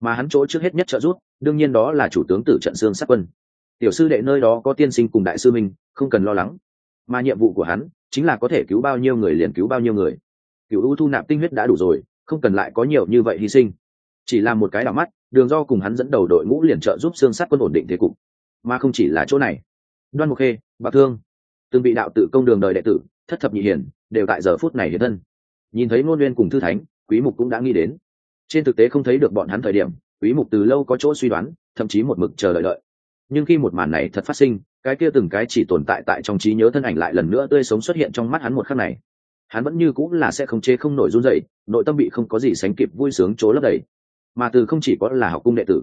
Mà hắn chỗ trước hết nhất trợ rút đương nhiên đó là chủ tướng tử trận xương sát quân. Tiểu sư đệ nơi đó có tiên sinh cùng đại sư minh, không cần lo lắng. Mà nhiệm vụ của hắn, chính là có thể cứu bao nhiêu người liền cứu bao nhiêu người. Cựu u thu nạp tinh huyết đã đủ rồi, không cần lại có nhiều như vậy hy sinh chỉ là một cái đảo mắt, đường do cùng hắn dẫn đầu đội ngũ liền trợ giúp xương sát quân ổn định thế cục. Mà không chỉ là chỗ này, đoan mục khê, bạc thương, từng bị đạo tự công đường đời đệ tử, thất thập nhị hiển đều tại giờ phút này hiện thân. Nhìn thấy ngôn nguyên cùng thư thánh, quý mục cũng đã nghĩ đến. Trên thực tế không thấy được bọn hắn thời điểm, quý mục từ lâu có chỗ suy đoán, thậm chí một mực chờ đợi đợi. Nhưng khi một màn này thật phát sinh, cái kia từng cái chỉ tồn tại tại trong trí nhớ thân ảnh lại lần nữa tươi sống xuất hiện trong mắt hắn một khắc này. Hắn vẫn như cũng là sẽ không chế không nổi run dậy nội tâm bị không có gì sánh kịp vui sướng chỗ lấp đầy mà từ không chỉ có là học cung đệ tử.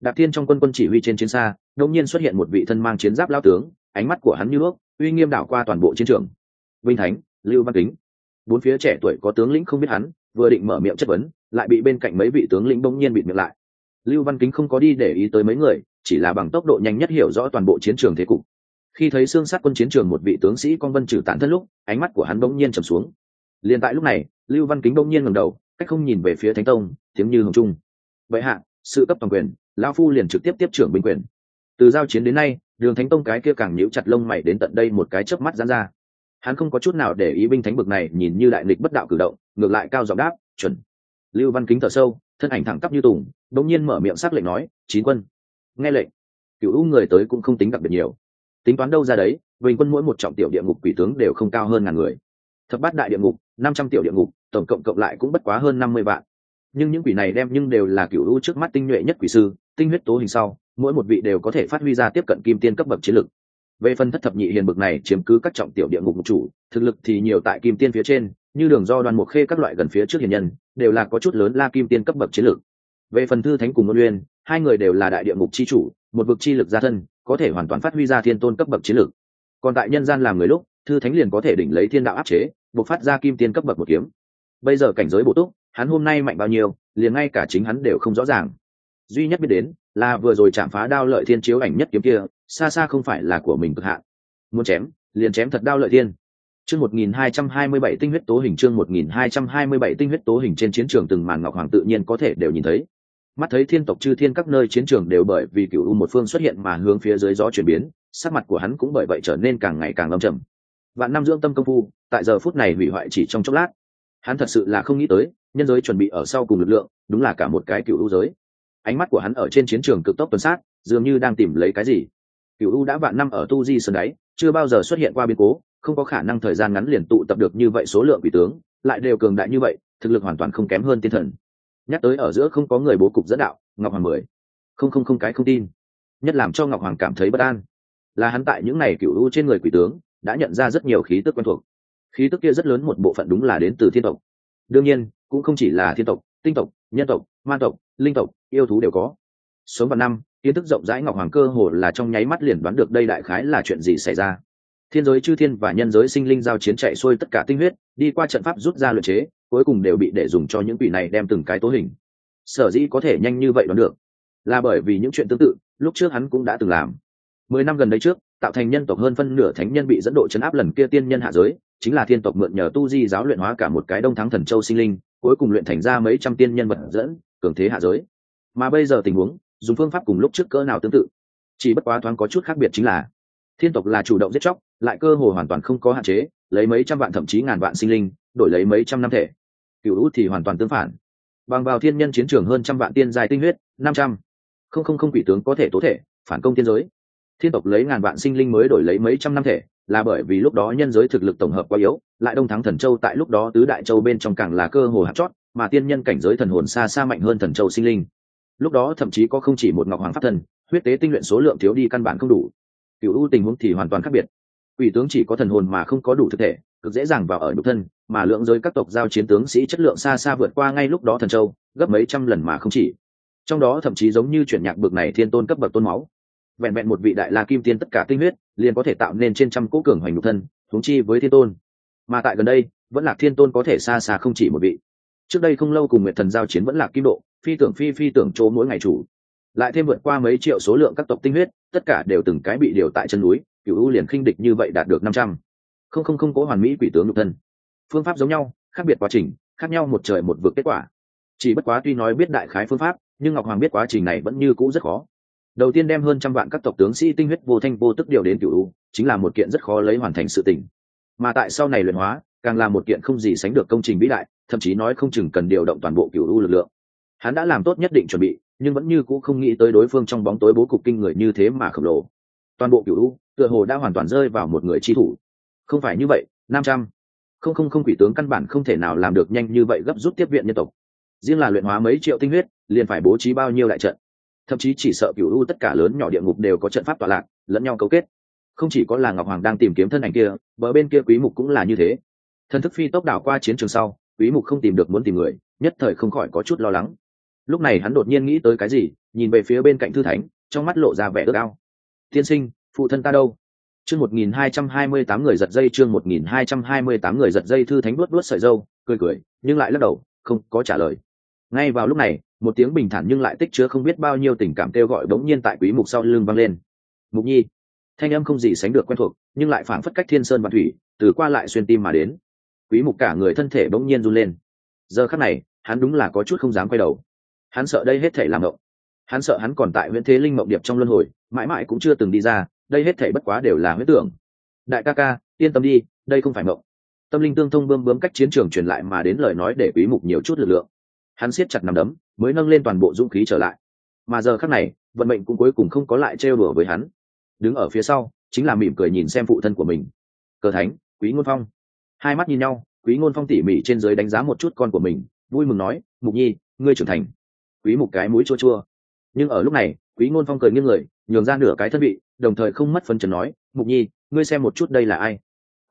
Đạp thiên trong quân quân chỉ huy trên chiến xa, đột nhiên xuất hiện một vị thân mang chiến giáp lao tướng, ánh mắt của hắn như ước, uy nghiêm đảo qua toàn bộ chiến trường. Vinh thánh, lưu văn kính. Bốn phía trẻ tuổi có tướng lĩnh không biết hắn, vừa định mở miệng chất vấn, lại bị bên cạnh mấy vị tướng lĩnh bỗng nhiên bịt miệng lại. Lưu văn kính không có đi để ý tới mấy người, chỉ là bằng tốc độ nhanh nhất hiểu rõ toàn bộ chiến trường thế cục. Khi thấy xương sát quân chiến trường một vị tướng sĩ con vân trừ tản thân lúc, ánh mắt của hắn bỗng nhiên trầm xuống. Liền tại lúc này, lưu văn kính bỗng nhiên ngẩng đầu, cách không nhìn về phía thánh tông, tiếng như hồng trung vậy hạ, sự cấp toàn quyền, lão phu liền trực tiếp tiếp trưởng binh quyền. Từ giao chiến đến nay, đường thánh tông cái kia càng nhíu chặt lông mày đến tận đây một cái chớp mắt giãn ra. Hắn không có chút nào để ý binh thánh bực này nhìn như đại nghịch bất đạo cử động, ngược lại cao giọng đáp, chuẩn. Lưu văn kính thở sâu, thân ảnh thẳng tắp như tùng, đột nhiên mở miệng sắc lệnh nói, chín quân. Nghe lệnh, cựu u người tới cũng không tính đặc biệt nhiều. Tính toán đâu ra đấy, bình quân mỗi một trọng tiểu địa ngục quỷ tướng đều không cao hơn ngàn người. Thập bát đại địa ngục, năm trăm tiểu địa ngục, tổng cộng cộng lại cũng bất quá hơn năm mươi vạn nhưng những quỷ này đem nhưng đều là cựu u trước mắt tinh nhuệ nhất quỷ sư, tinh huyết tố hình sau, mỗi một vị đều có thể phát huy ra tiếp cận kim tiên cấp bậc chiến lực. Về phần thất thập nhị hiền bực này chiếm cứ các trọng tiểu địa ngục mục chủ, thực lực thì nhiều tại kim tiên phía trên, như đường do đoàn mục khê các loại gần phía trước hiền nhân, đều là có chút lớn la kim tiên cấp bậc chiến lược về phần thư thánh cùng ngôn uyên, hai người đều là đại địa ngục chi chủ, một vực chi lực gia thân, có thể hoàn toàn phát huy ra thiên tôn cấp bậc chiến lược còn tại nhân gian làm người lúc, thư thánh liền có thể đỉnh lấy thiên đạo áp chế buộc phát ra kim tiên cấp bậc một kiếm. Bây giờ cảnh giới bổ túc hắn hôm nay mạnh bao nhiêu, liền ngay cả chính hắn đều không rõ ràng. Duy nhất biết đến là vừa rồi chạm phá đao lợi thiên chiếu ảnh nhất kiếm kia, xa xa không phải là của mình cực hạn. Muốn chém, liền chém thật đao lợi thiên. Chương một nghìn hai trăm hai mươi bảy tinh huyết tố hình, chương một nghìn hai trăm hai mươi bảy tinh huyết tố hình trên chiến trường từng màn ngọc hoàng tự nhiên có thể đều nhìn thấy. Mắt thấy thiên tộc chư thiên các nơi chiến trường đều bởi vì cựu u một phương xuất hiện mà hướng phía dưới gió chuyển biến, sắc mặt của hắn cũng bởi vậy trở nên càng ngày càng lâm trầm. Vạn năm dưỡng tâm công phu, tại giờ phút này hủy hoại chỉ trong chốc lát hắn thật sự là không nghĩ tới, nhân giới chuẩn bị ở sau cùng lực lượng, đúng là cả một cái cựu u giới. Ánh mắt của hắn ở trên chiến trường cực tốc tuần sát, dường như đang tìm lấy cái gì. Cựu u đã vạn năm ở tu di sơn đáy, chưa bao giờ xuất hiện qua biến cố, không có khả năng thời gian ngắn liền tụ tập được như vậy số lượng quỷ tướng, lại đều cường đại như vậy, thực lực hoàn toàn không kém hơn tiên thần. Nhắc tới ở giữa không có người bố cục dẫn đạo, ngọc hoàng mười. Không không không, cái không tin. Nhất làm cho ngọc hoàng cảm thấy bất an. Là hắn tại những ngày cựu u trên người quỷ tướng, đã nhận ra rất nhiều khí tức quen thuộc khí tức kia rất lớn một bộ phận đúng là đến từ thiên tộc. Đương nhiên, cũng không chỉ là thiên tộc, tinh tộc, nhân tộc, ma tộc, linh tộc, yêu thú đều có. Số vào năm, kiến thức rộng rãi ngọc hoàng cơ hồ là trong nháy mắt liền đoán được đây đại khái là chuyện gì xảy ra. Thiên giới chư thiên và nhân giới sinh linh giao chiến chạy xuôi tất cả tinh huyết, đi qua trận pháp rút ra luyện chế, cuối cùng đều bị để dùng cho những quỷ này đem từng cái tố hình. Sở dĩ có thể nhanh như vậy đoán được, là bởi vì những chuyện tương tự, lúc trước hắn cũng đã từng làm. Mười năm gần đây trước, tạo thành nhân tộc hơn phân nửa thánh nhân bị dẫn độ chấn áp lần kia tiên nhân hạ giới chính là thiên tộc mượn nhờ tu di giáo luyện hóa cả một cái đông thắng thần châu sinh linh, cuối cùng luyện thành ra mấy trăm tiên nhân vật dẫn, cường thế hạ giới. Mà bây giờ tình huống, dùng phương pháp cùng lúc trước cỡ nào tương tự. Chỉ bất quá thoáng có chút khác biệt chính là, thiên tộc là chủ động giết chóc, lại cơ hồ hoàn toàn không có hạn chế, lấy mấy trăm vạn thậm chí ngàn vạn sinh linh, đổi lấy mấy trăm năm thể. Cựu út thì hoàn toàn tương phản. Bằng vào thiên nhân chiến trường hơn trăm vạn tiên dài tinh huyết, năm trăm. Không không không quỷ tướng có thể tố thể, phản công tiên giới. Thiên tộc lấy ngàn vạn sinh linh mới đổi lấy mấy trăm năm thể là bởi vì lúc đó nhân giới thực lực tổng hợp quá yếu, lại đông thắng thần châu tại lúc đó tứ đại châu bên trong càng là cơ hồ hạt chót, mà tiên nhân cảnh giới thần hồn xa xa mạnh hơn thần châu sinh linh. Lúc đó thậm chí có không chỉ một ngọc hoàng pháp thần, huyết tế tinh luyện số lượng thiếu đi căn bản không đủ. Cựu ưu tình huống thì hoàn toàn khác biệt. Quỷ tướng chỉ có thần hồn mà không có đủ thực thể, cực dễ dàng vào ở nhục thân, mà lượng giới các tộc giao chiến tướng sĩ chất lượng xa xa vượt qua ngay lúc đó thần châu, gấp mấy trăm lần mà không chỉ. Trong đó thậm chí giống như chuyển nhạc bực này thiên tôn cấp bậc tôn máu vẹn vẹn một vị đại la kim tiên tất cả tinh huyết, liền có thể tạo nên trên trăm cỗ cường hoành nhục thân thống chi với thiên tôn. Mà tại gần đây, vẫn là thiên tôn có thể xa xa không chỉ một vị. Trước đây không lâu cùng nguyệt thần giao chiến vẫn là kim độ, phi tưởng phi phi tưởng chỗ mỗi ngày chủ. Lại thêm vượt qua mấy triệu số lượng các tộc tinh huyết, tất cả đều từng cái bị điều tại chân núi cựu u liền khinh địch như vậy đạt được năm trăm. Không không không cố hoàn mỹ quỷ tướng nhục thân. Phương pháp giống nhau, khác biệt quá trình, khác nhau một trời một vực kết quả. Chỉ bất quá tuy nói biết đại khái phương pháp, nhưng ngọc hoàng biết quá trình này vẫn như cũ rất khó đầu tiên đem hơn trăm vạn các tộc tướng sĩ tinh huyết vô thanh vô tức điều đến cựu u, chính là một kiện rất khó lấy hoàn thành sự tình. Mà tại sau này luyện hóa, càng là một kiện không gì sánh được công trình vĩ đại, thậm chí nói không chừng cần điều động toàn bộ cựu u lực lượng. Hắn đã làm tốt nhất định chuẩn bị, nhưng vẫn như cũ không nghĩ tới đối phương trong bóng tối bố cục kinh người như thế mà khổng lồ. Toàn bộ cựu u, tựa hồ đã hoàn toàn rơi vào một người chi thủ. Không phải như vậy, năm trăm. Không không không quỷ tướng căn bản không thể nào làm được nhanh như vậy gấp rút tiếp viện nhân tộc. Riêng là luyện hóa mấy triệu tinh huyết, liền phải bố trí bao nhiêu đại trận thậm chí chỉ sợ cựu u tất cả lớn nhỏ địa ngục đều có trận pháp tọa lạc, lẫn nhau cấu kết. Không chỉ có là ngọc hoàng đang tìm kiếm thân ảnh kia, bờ bên kia quý mục cũng là như thế. Thần thức phi tốc đảo qua chiến trường sau, quý mục không tìm được muốn tìm người, nhất thời không khỏi có chút lo lắng. Lúc này hắn đột nhiên nghĩ tới cái gì, nhìn về phía bên cạnh thư thánh, trong mắt lộ ra vẻ ước ao. Tiên sinh, phụ thân ta đâu? Chương một nghìn hai trăm hai mươi tám người giật dây, chương một nghìn hai trăm hai mươi tám người giật dây, thư thánh đuốt đuốt sợi dâu, cười cười, nhưng lại lắc đầu, không có trả lời. Ngay vào lúc này một tiếng bình thản nhưng lại tích chứa không biết bao nhiêu tình cảm kêu gọi bỗng nhiên tại quý mục sau lưng vang lên. Mục nhi, thanh âm không gì sánh được quen thuộc, nhưng lại phảng phất cách thiên sơn và thủy, từ qua lại xuyên tim mà đến. Quý mục cả người thân thể bỗng nhiên run lên. Giờ khắc này, hắn đúng là có chút không dám quay đầu. Hắn sợ đây hết thể làm mộng hắn sợ hắn còn tại huyện thế linh mộng điệp trong luân hồi, mãi mãi cũng chưa từng đi ra, đây hết thể bất quá đều là huyết tưởng. Đại ca ca, yên tâm đi, đây không phải mộng. Tâm linh tương thông bơm bướm cách chiến trường truyền lại mà đến lời nói để quý mục nhiều chút lực lượng hắn siết chặt nằm đấm, mới nâng lên toàn bộ dũng khí trở lại. Mà giờ khắc này, vận mệnh cũng cuối cùng không có lại trêu đùa với hắn. Đứng ở phía sau, chính là mỉm cười nhìn xem phụ thân của mình. Cờ thánh, quý ngôn phong. Hai mắt nhìn nhau, quý ngôn phong tỉ mỉ trên dưới đánh giá một chút con của mình, vui mừng nói, mục nhi, ngươi trưởng thành. Quý mục cái mũi chua chua. Nhưng ở lúc này, quý ngôn phong cười nghiêng người, nhường ra nửa cái thân vị, đồng thời không mất phấn chấn nói, mục nhi, ngươi xem một chút đây là ai?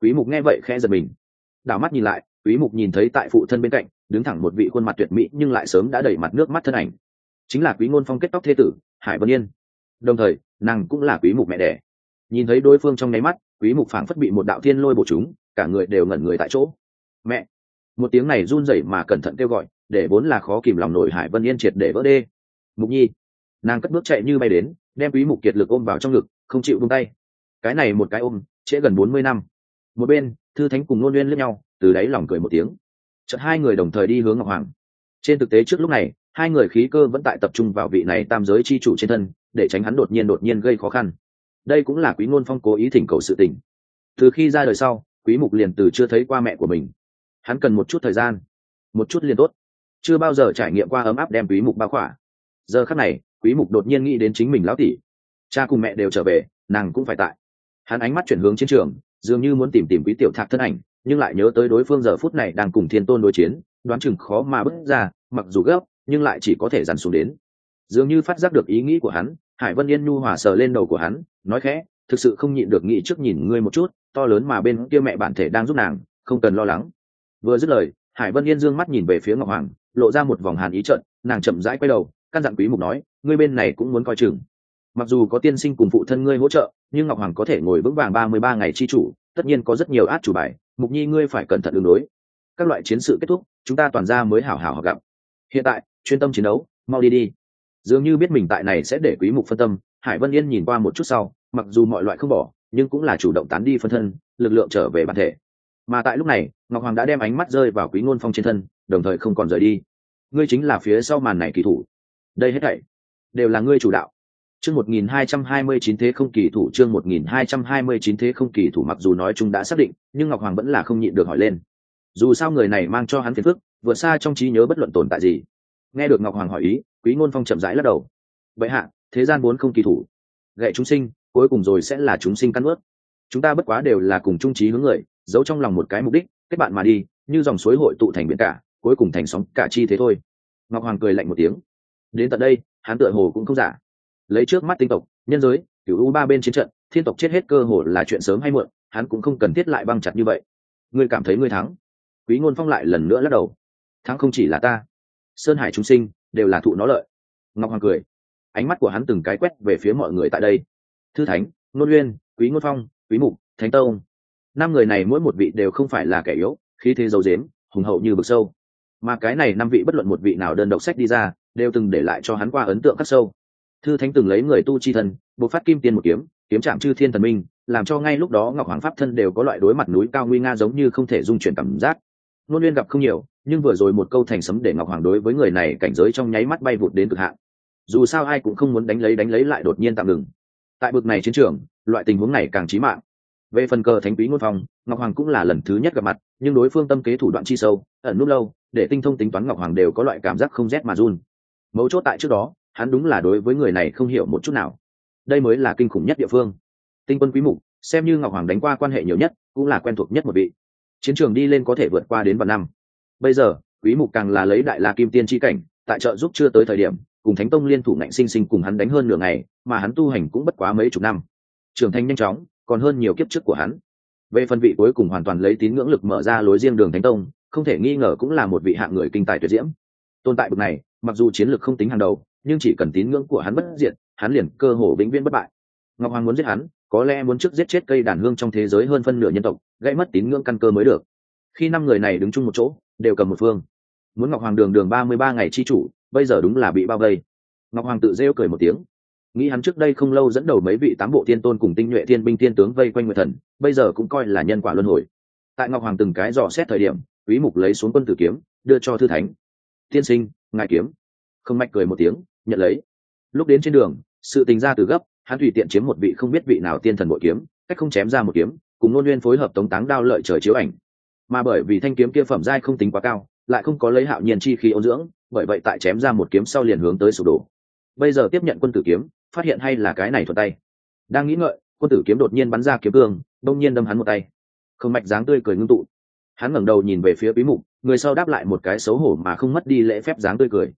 Quý mục nghe vậy khẽ giật mình. Đảo mắt nhìn lại, quý mục nhìn thấy tại phụ thân bên cạnh đứng thẳng một vị khuôn mặt tuyệt mỹ nhưng lại sớm đã đẩy mặt nước mắt thân ảnh. Chính là quý ngôn phong kết tóc thế tử, hải vân yên. Đồng thời, nàng cũng là quý mục mẹ đẻ. Nhìn thấy đối phương trong nháy mắt, quý mục phảng phất bị một đạo thiên lôi bổ chúng, cả người đều ngẩn người tại chỗ. Mẹ! Một tiếng này run rẩy mà cẩn thận kêu gọi, để vốn là khó kìm lòng nổi hải vân yên triệt để vỡ đê. Mục nhi! Nàng cất bước chạy như bay đến, đem quý mục kiệt lực ôm vào trong ngực, không chịu buông tay. Cái này một cái ôm, trễ gần 40 năm. Một bên, thư thánh cùng nôn nguyên lướt nhau, từ đáy lòng cười một tiếng chợt hai người đồng thời đi hướng ngọc hoàng. Trên thực tế trước lúc này, hai người khí cơ vẫn tại tập trung vào vị này tam giới chi chủ trên thân, để tránh hắn đột nhiên đột nhiên gây khó khăn. Đây cũng là quý ngôn phong cố ý thỉnh cầu sự tình. Từ khi ra đời sau, quý mục liền từ chưa thấy qua mẹ của mình. Hắn cần một chút thời gian, một chút liền tốt. Chưa bao giờ trải nghiệm qua ấm áp đem quý mục bao khỏa. Giờ khắc này, quý mục đột nhiên nghĩ đến chính mình lão tỷ. Cha cùng mẹ đều trở về, nàng cũng phải tại. Hắn ánh mắt chuyển hướng chiến trường, dường như muốn tìm tìm quý tiểu thạc thân ảnh nhưng lại nhớ tới đối phương giờ phút này đang cùng thiên tôn đối chiến, đoán chừng khó mà bước ra, mặc dù gấp, nhưng lại chỉ có thể dằn xuống đến. Dường như phát giác được ý nghĩ của hắn, hải vân yên nhu hòa sờ lên đầu của hắn, nói khẽ, thực sự không nhịn được nghĩ trước nhìn ngươi một chút, to lớn mà bên kia mẹ bản thể đang giúp nàng, không cần lo lắng. Vừa dứt lời, hải vân yên dương mắt nhìn về phía ngọc hoàng, lộ ra một vòng hàn ý trận nàng chậm rãi quay đầu, căn dặn quý mục nói, ngươi bên này cũng muốn coi chừng. Mặc dù có tiên sinh cùng phụ thân ngươi hỗ trợ, nhưng ngọc hoàng có thể ngồi vững vàng ba mươi ba ngày chi chủ, tất nhiên có rất nhiều át chủ bài mục nhi, ngươi phải cẩn thận đường đối. Các loại chiến sự kết thúc, chúng ta toàn ra mới hảo hảo học gặp. Hiện tại, chuyên tâm chiến đấu, mau đi đi. Dường như biết mình tại này sẽ để quý mục phân tâm, hải vân yên nhìn qua một chút sau, mặc dù mọi loại không bỏ, nhưng cũng là chủ động tán đi phân thân, lực lượng trở về bản thể. Mà tại lúc này, ngọc hoàng đã đem ánh mắt rơi vào quý ngôn phong trên thân, đồng thời không còn rời đi. Ngươi chính là phía sau màn này kỳ thủ. Đây hết thảy đều là ngươi chủ đạo chương 1229 thế không kỳ thủ, chương 1229 thế không kỳ thủ mặc dù nói chúng đã xác định, nhưng ngọc hoàng vẫn là không nhịn được hỏi lên. Dù sao người này mang cho hắn phiền phức, vượt xa trong trí nhớ bất luận tồn tại gì. Nghe được ngọc hoàng hỏi ý, quý ngôn phong chậm rãi lắc đầu. Vậy hạ, thế gian vốn không kỳ thủ. Gậy chúng sinh, cuối cùng rồi sẽ là chúng sinh căn ướt. Chúng ta bất quá đều là cùng chung trí hướng người, giấu trong lòng một cái mục đích, kết bạn mà đi, như dòng suối hội tụ thành biển cả, cuối cùng thành sóng cả chi thế thôi. Ngọc hoàng cười lạnh một tiếng. Đến tận đây, hắn tựa hồ cũng không giả lấy trước mắt tinh tộc, nhân giới cựu u ba bên chiến trận, thiên tộc chết hết cơ hồ là chuyện sớm hay muộn, hắn cũng không cần thiết lại băng chặt như vậy. Ngươi cảm thấy ngươi thắng. Quý ngôn phong lại lần nữa lắc đầu. Thắng không chỉ là ta, sơn hải chúng sinh đều là thụ nó lợi. Ngọc hoàng cười. Ánh mắt của hắn từng cái quét về phía mọi người tại đây. Thư thánh, ngôn uyên quý ngôn phong, quý mục, thánh tông. Năm người này mỗi một vị đều không phải là kẻ yếu, khí thế dấu dếm hùng hậu như vực sâu. Mà cái này năm vị bất luận một vị nào đơn độc sách đi ra, đều từng để lại cho hắn qua ấn tượng khắc sâu thư thánh từng lấy người tu chi thần buộc phát kim tiên một kiếm kiếm chạm chư thiên thần minh, làm cho ngay lúc đó ngọc hoàng pháp thân đều có loại đối mặt núi cao nguy nga giống như không thể dung chuyển cảm giác. Luôn liên gặp không nhiều, nhưng vừa rồi một câu thành sấm để ngọc hoàng đối với người này cảnh giới trong nháy mắt bay vụt đến cực hạn. Dù sao ai cũng không muốn đánh lấy đánh lấy lại đột nhiên tạm ngừng. Tại bực này chiến trường, loại tình huống này càng chí mạng. Về phần cờ thánh quý ngôn phong, ngọc hoàng cũng là lần thứ nhất gặp mặt, nhưng đối phương tâm kế thủ đoạn chi sâu, ẩn nút lâu, để tinh thông tính toán ngọc hoàng đều có loại cảm giác không rét mà run. Mấu chốt tại trước đó hắn đúng là đối với người này không hiểu một chút nào. Đây mới là kinh khủng nhất địa phương. Tinh quân quý mục, xem như ngọc hoàng đánh qua quan hệ nhiều nhất, cũng là quen thuộc nhất một vị. Chiến trường đi lên có thể vượt qua đến vạn năm. Bây giờ, quý mục càng là lấy đại la kim tiên chi cảnh, tại trợ giúp chưa tới thời điểm, cùng thánh tông liên thủ ngạnh sinh sinh cùng hắn đánh hơn nửa ngày, mà hắn tu hành cũng bất quá mấy chục năm. Trưởng thành nhanh chóng, còn hơn nhiều kiếp trước của hắn. Về phần vị cuối cùng hoàn toàn lấy tín ngưỡng lực mở ra lối riêng đường thánh tông, không thể nghi ngờ cũng là một vị hạng người kinh tài tuyệt diễm. Tồn tại bậc này, mặc dù chiến lược không tính hàng đầu nhưng chỉ cần tín ngưỡng của hắn bất diệt, hắn liền cơ hồ vĩnh viễn bất bại. Ngọc hoàng muốn giết hắn, có lẽ muốn trước giết chết cây đàn hương trong thế giới hơn phân nửa nhân tộc, gãy mất tín ngưỡng căn cơ mới được. Khi năm người này đứng chung một chỗ, đều cầm một phương. Muốn ngọc hoàng đường đường ba mươi ba ngày chi chủ, bây giờ đúng là bị bao vây. Ngọc hoàng tự rêu cười một tiếng. Nghĩ hắn trước đây không lâu dẫn đầu mấy vị tám bộ thiên tôn cùng tinh nhuệ thiên binh thiên tướng vây quanh nguyệt thần, bây giờ cũng coi là nhân quả luân hồi. Tại ngọc hoàng từng cái dò xét thời điểm, quý mục lấy xuống quân tử kiếm, đưa cho thư thánh. Tiên sinh, ngài kiếm. Không mạch cười một tiếng nhận lấy. Lúc đến trên đường, sự tình ra từ gấp, hắn tùy tiện chiếm một vị không biết vị nào tiên thần bội kiếm, cách không chém ra một kiếm, cùng nôn nguyên phối hợp tống táng đao lợi trời chiếu ảnh. Mà bởi vì thanh kiếm kia phẩm giai không tính quá cao, lại không có lấy hạo nhiên chi khí ôn dưỡng, bởi vậy tại chém ra một kiếm sau liền hướng tới sụp đổ. Bây giờ tiếp nhận quân tử kiếm, phát hiện hay là cái này thuật tay. Đang nghĩ ngợi, quân tử kiếm đột nhiên bắn ra kiếm cương, đông nhiên đâm hắn một tay. Không mạch dáng tươi cười ngưng tụ. Hắn ngẩng đầu nhìn về phía bí mục, người sau đáp lại một cái xấu hổ mà không mất đi lễ phép dáng tươi cười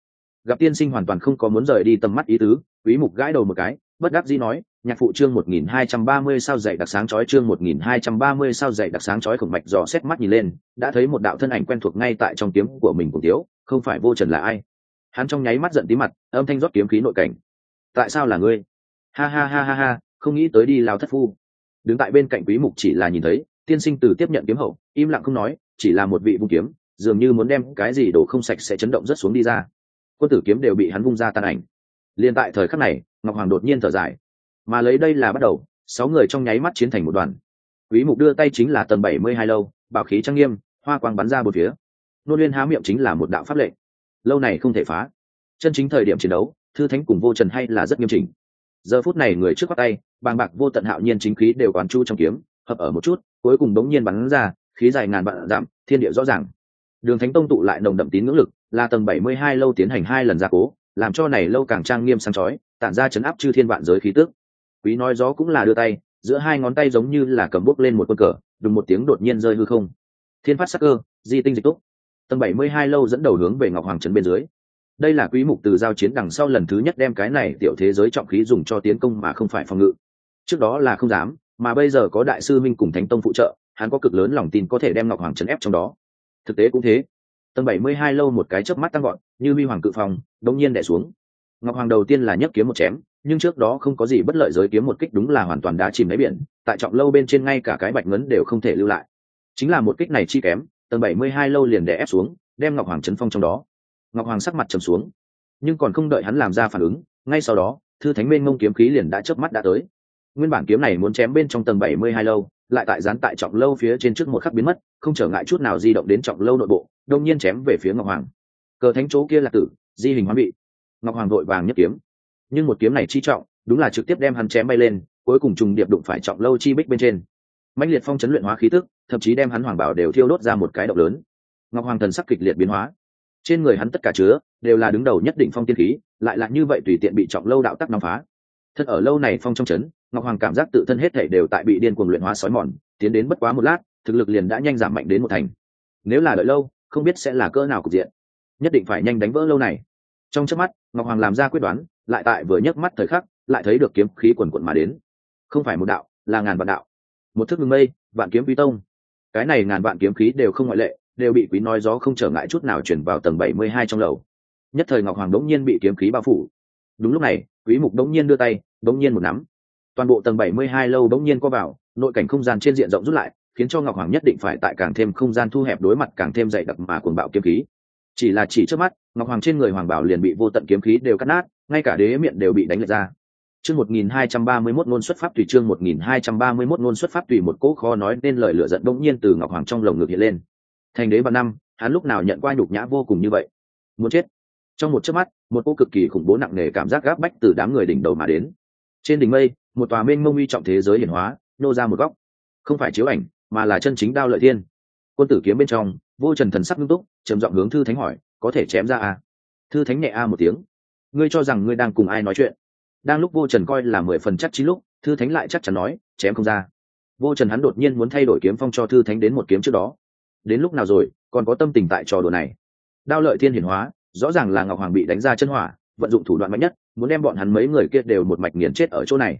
gặp tiên sinh hoàn toàn không có muốn rời đi tầm mắt ý tứ, quý mục gãi đầu một cái, bất đắc dĩ nói, nhạc phụ chương 1230 sao dậy đặc sáng chói, chương 1230 sao dậy đặc sáng chói khổng mạch dò xét mắt nhìn lên, đã thấy một đạo thân ảnh quen thuộc ngay tại trong kiếm của mình cùng thiếu, không phải vô trần là ai? Hắn trong nháy mắt giận tí mặt, âm thanh rót kiếm khí nội cảnh. Tại sao là ngươi? Ha ha ha ha ha, không nghĩ tới đi lao thất phu. Đứng tại bên cạnh quý mục chỉ là nhìn thấy, tiên sinh từ tiếp nhận kiếm hậu, im lặng không nói, chỉ là một vị vung kiếm, dường như muốn đem cái gì đổ không sạch sẽ chấn động rất xuống đi ra quân tử kiếm đều bị hắn vung ra tàn ảnh. Liền tại thời khắc này, ngọc hoàng đột nhiên thở dài. Mà lấy đây là bắt đầu, sáu người trong nháy mắt chiến thành một đoàn. Quý mục đưa tay chính là tầng bảy mươi hai lâu, bảo khí trang nghiêm, hoa quang bắn ra một phía. Nô liên há miệng chính là một đạo pháp lệnh. Lâu này không thể phá. Chân chính thời điểm chiến đấu, thư thánh cùng vô trần hay là rất nghiêm chỉnh. Giờ phút này người trước bắt tay, bàng bạc vô tận hạo nhiên chính khí đều quán chu trong kiếm, hợp ở một chút, cuối cùng đống nhiên bắn ra, khí dài ngàn vạn giảm, thiên địa rõ ràng đường thánh tông tụ lại nồng đậm tín ngưỡng lực, là tầng bảy mươi hai lâu tiến hành hai lần gia cố, làm cho này lâu càng trang nghiêm sáng chói, tản ra chấn áp chư thiên vạn giới khí tức. Quý nói gió cũng là đưa tay, giữa hai ngón tay giống như là cầm bút lên một quân cờ, đùng một tiếng đột nhiên rơi hư không. Thiên phát sắc cơ, di tinh dịch túc. Tầng bảy mươi hai lâu dẫn đầu hướng về ngọc hoàng trấn bên dưới. Đây là quý mục từ giao chiến đằng sau lần thứ nhất đem cái này tiểu thế giới trọng khí dùng cho tiến công mà không phải phòng ngự. Trước đó là không dám, mà bây giờ có đại sư minh cùng thánh tông phụ trợ, hắn có cực lớn lòng tin có thể đem ngọc hoàng trấn ép trong đó thực tế cũng thế. Tầng bảy mươi hai lâu một cái chớp mắt tăng gọn như huy hoàng cự phòng đông nhiên đẻ xuống. Ngọc hoàng đầu tiên là nhấc kiếm một chém, nhưng trước đó không có gì bất lợi giới kiếm một kích đúng là hoàn toàn đã chìm lấy biển, tại trọng lâu bên trên ngay cả cái bạch ngấn đều không thể lưu lại. Chính là một kích này chi kém, tầng bảy mươi hai lâu liền đè ép xuống, đem ngọc hoàng chấn phong trong đó. Ngọc hoàng sắc mặt trầm xuống, nhưng còn không đợi hắn làm ra phản ứng, ngay sau đó, thư thánh bên mông kiếm khí liền đã chớp mắt đã tới. Nguyên bản kiếm này muốn chém bên trong tầng bảy mươi hai lâu lại tại dán tại trọng lâu phía trên trước một khắc biến mất, không trở ngại chút nào di động đến trọng lâu nội bộ, đông nhiên chém về phía ngọc hoàng. Cờ thánh chỗ kia là tử, di hình hóa bị ngọc hoàng vội vàng nhất kiếm. Nhưng một kiếm này chi trọng, đúng là trực tiếp đem hắn chém bay lên, cuối cùng trùng điệp đụng phải trọng lâu chi bích bên trên. Mạnh liệt phong chấn luyện hóa khí tức, thậm chí đem hắn hoàng bảo đều thiêu đốt ra một cái động lớn. Ngọc hoàng thần sắc kịch liệt biến hóa. Trên người hắn tất cả chứa, đều là đứng đầu nhất định phong tiên khí, lại là như vậy tùy tiện bị trọng lâu đạo tắc nóng phá. Thật ở lâu này phong trong chấn ngọc hoàng cảm giác tự thân hết thể đều tại bị điên cuồng luyện hóa sói mòn, tiến đến bất quá một lát, thực lực liền đã nhanh giảm mạnh đến một thành. Nếu là đợi lâu, không biết sẽ là cỡ nào cục diện. Nhất định phải nhanh đánh vỡ lâu này. Trong chớp mắt, ngọc hoàng làm ra quyết đoán, lại tại vừa nhấc mắt thời khắc, lại thấy được kiếm khí quần quận mà đến. Không phải một đạo, là ngàn vạn đạo. Một thức ngừng mây, vạn kiếm quý tông. Cái này ngàn vạn kiếm khí đều không ngoại lệ, đều bị quý nói gió không trở ngại chút nào chuyển vào tầng bảy mươi hai trong lầu. Nhất thời ngọc hoàng đống nhiên bị kiếm khí bao phủ. Đúng lúc này, quý mục đống nhiên đưa tay, đống nhiên một nắm toàn bộ tầng bảy mươi hai lâu đống nhiên co vào, nội cảnh không gian trên diện rộng rút lại, khiến cho ngọc hoàng nhất định phải tại càng thêm không gian thu hẹp đối mặt càng thêm dày đặc mà cuồng bạo kiếm khí. Chỉ là chỉ trước mắt, ngọc hoàng trên người hoàng bảo liền bị vô tận kiếm khí đều cắt nát, ngay cả đế miệng đều bị đánh lệch ra. Chương một nghìn hai trăm ba mươi mốt ngôn xuất pháp tùy chương một nghìn hai trăm ba mươi mốt ngôn xuất pháp tùy một cỗ kho nói nên lời lửa giận bỗng nhiên từ ngọc hoàng trong lồng ngực hiện lên. Thành đế vào năm, hắn lúc nào nhận qua nhục nhã vô cùng như vậy? Muốn chết. Trong một chớp mắt, một cỗ cực kỳ khủng bố nặng nề cảm giác gáp bách từ đám người đỉnh đầu mà đến. Trên đỉnh mây một tòa mênh mông uy trọng thế giới hiển hóa, nô ra một góc. Không phải chiếu ảnh, mà là chân chính đao lợi thiên. Quân tử kiếm bên trong, vô trần thần sắc nghiêm túc, trầm giọng hướng thư thánh hỏi, có thể chém ra à? thư thánh nhẹ a một tiếng, ngươi cho rằng ngươi đang cùng ai nói chuyện? Đang lúc vô trần coi là mười phần chắc chín lúc, thư thánh lại chắc chắn nói, chém không ra. Vô trần hắn đột nhiên muốn thay đổi kiếm phong cho thư thánh đến một kiếm trước đó. Đến lúc nào rồi, còn có tâm tình tại trò đùa này? Đao lợi thiên hiển hóa, rõ ràng là ngọc hoàng bị đánh ra chân hỏa, vận dụng thủ đoạn mạnh nhất, muốn đem bọn hắn mấy người kia đều một mạch nghiền chết ở chỗ này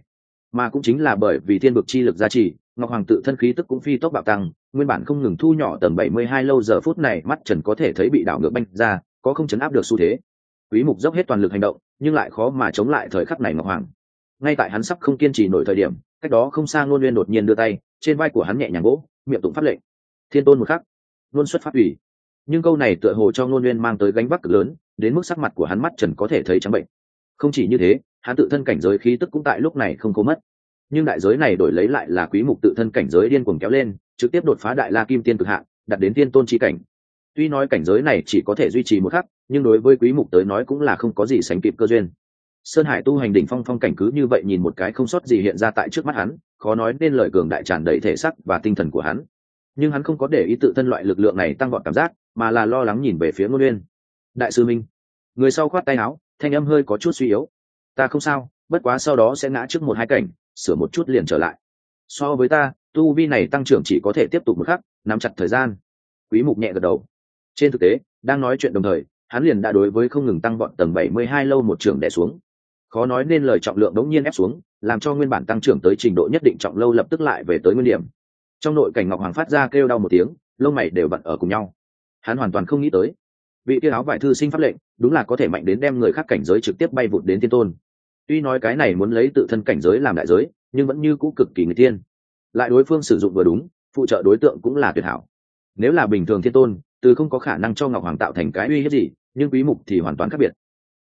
mà cũng chính là bởi vì thiên vực chi lực gia trì, ngọc hoàng tự thân khí tức cũng phi tốc bạo tăng, nguyên bản không ngừng thu nhỏ tầm bảy mươi hai lâu giờ phút này mắt trần có thể thấy bị đảo ngược banh ra, có không chấn áp được xu thế. Quý mục dốc hết toàn lực hành động, nhưng lại khó mà chống lại thời khắc này ngọc hoàng. Ngay tại hắn sắp không kiên trì nổi thời điểm, cách đó không xa ngôn nguyên đột nhiên đưa tay, trên vai của hắn nhẹ nhàng gỗ, miệng tụng pháp lệnh. Thiên tôn một khắc luôn xuất pháp ủy. Nhưng câu này tựa hồ cho ngôn nguyên mang tới gánh vác cực lớn, đến mức sắc mặt của hắn mắt trần có thể thấy trắng bệnh. Không chỉ như thế hắn tự thân cảnh giới khí tức cũng tại lúc này không có mất. Nhưng đại giới này đổi lấy lại là quý mục tự thân cảnh giới điên cuồng kéo lên, trực tiếp đột phá đại la kim tiên cực hạn đặt đến tiên tôn chi cảnh. Tuy nói cảnh giới này chỉ có thể duy trì một khắc, nhưng đối với quý mục tới nói cũng là không có gì sánh kịp cơ duyên. Sơn hải tu hành đỉnh phong phong cảnh cứ như vậy nhìn một cái không sót gì hiện ra tại trước mắt hắn, khó nói nên lời cường đại tràn đầy thể sắc và tinh thần của hắn. Nhưng hắn không có để ý tự thân loại lực lượng này tăng vọt cảm giác, mà là lo lắng nhìn về phía ngô nguyên. Đại sư minh. Người sau khoát tay áo, thanh âm hơi có chút suy yếu ta không sao, bất quá sau đó sẽ ngã trước một hai cảnh, sửa một chút liền trở lại. So với ta, tu vi này tăng trưởng chỉ có thể tiếp tục một khắc, nắm chặt thời gian. Quý mục nhẹ gật đầu. Trên thực tế, đang nói chuyện đồng thời, hắn liền đã đối với không ngừng tăng bọn tầng 72 lâu một trường đè xuống. Khó nói nên lời trọng lượng đống nhiên ép xuống, làm cho nguyên bản tăng trưởng tới trình độ nhất định trọng lâu lập tức lại về tới nguyên điểm. Trong nội cảnh ngọc hoàng phát ra kêu đau một tiếng, lông mày đều bận ở cùng nhau. Hắn hoàn toàn không nghĩ tới vị tiêu áo vải thư sinh pháp lệnh, đúng là có thể mạnh đến đem người khác cảnh giới trực tiếp bay vụt đến thiên tôn. Tuy nói cái này muốn lấy tự thân cảnh giới làm đại giới, nhưng vẫn như cũ cực kỳ người tiên lại đối phương sử dụng vừa đúng, phụ trợ đối tượng cũng là tuyệt hảo. Nếu là bình thường thiên tôn, từ không có khả năng cho ngọc hoàng tạo thành cái uy hiếp gì, nhưng quý mục thì hoàn toàn khác biệt.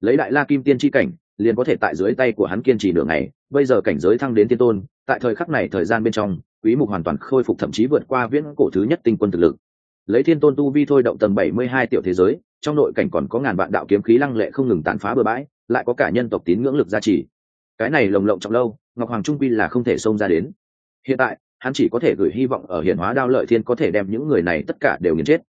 Lấy đại la kim tiên chi cảnh, liền có thể tại dưới tay của hắn kiên trì nửa ngày, bây giờ cảnh giới thăng đến thiên tôn, tại thời khắc này thời gian bên trong, quý mục hoàn toàn khôi phục thậm chí vượt qua viễn cổ thứ nhất tinh quân thực lực lấy thiên tôn tu vi thôi động tầng 72 tiểu thế giới, trong nội cảnh còn có ngàn vạn đạo kiếm khí lăng lệ không ngừng tàn phá bừa bãi, lại có cả nhân tộc tín ngưỡng lực gia trì. Cái này lồng lộng trọng lâu, ngọc hoàng trung quy là không thể xông ra đến. Hiện tại, hắn chỉ có thể gửi hy vọng ở hiển hóa đao lợi thiên có thể đem những người này tất cả đều nghiền chết.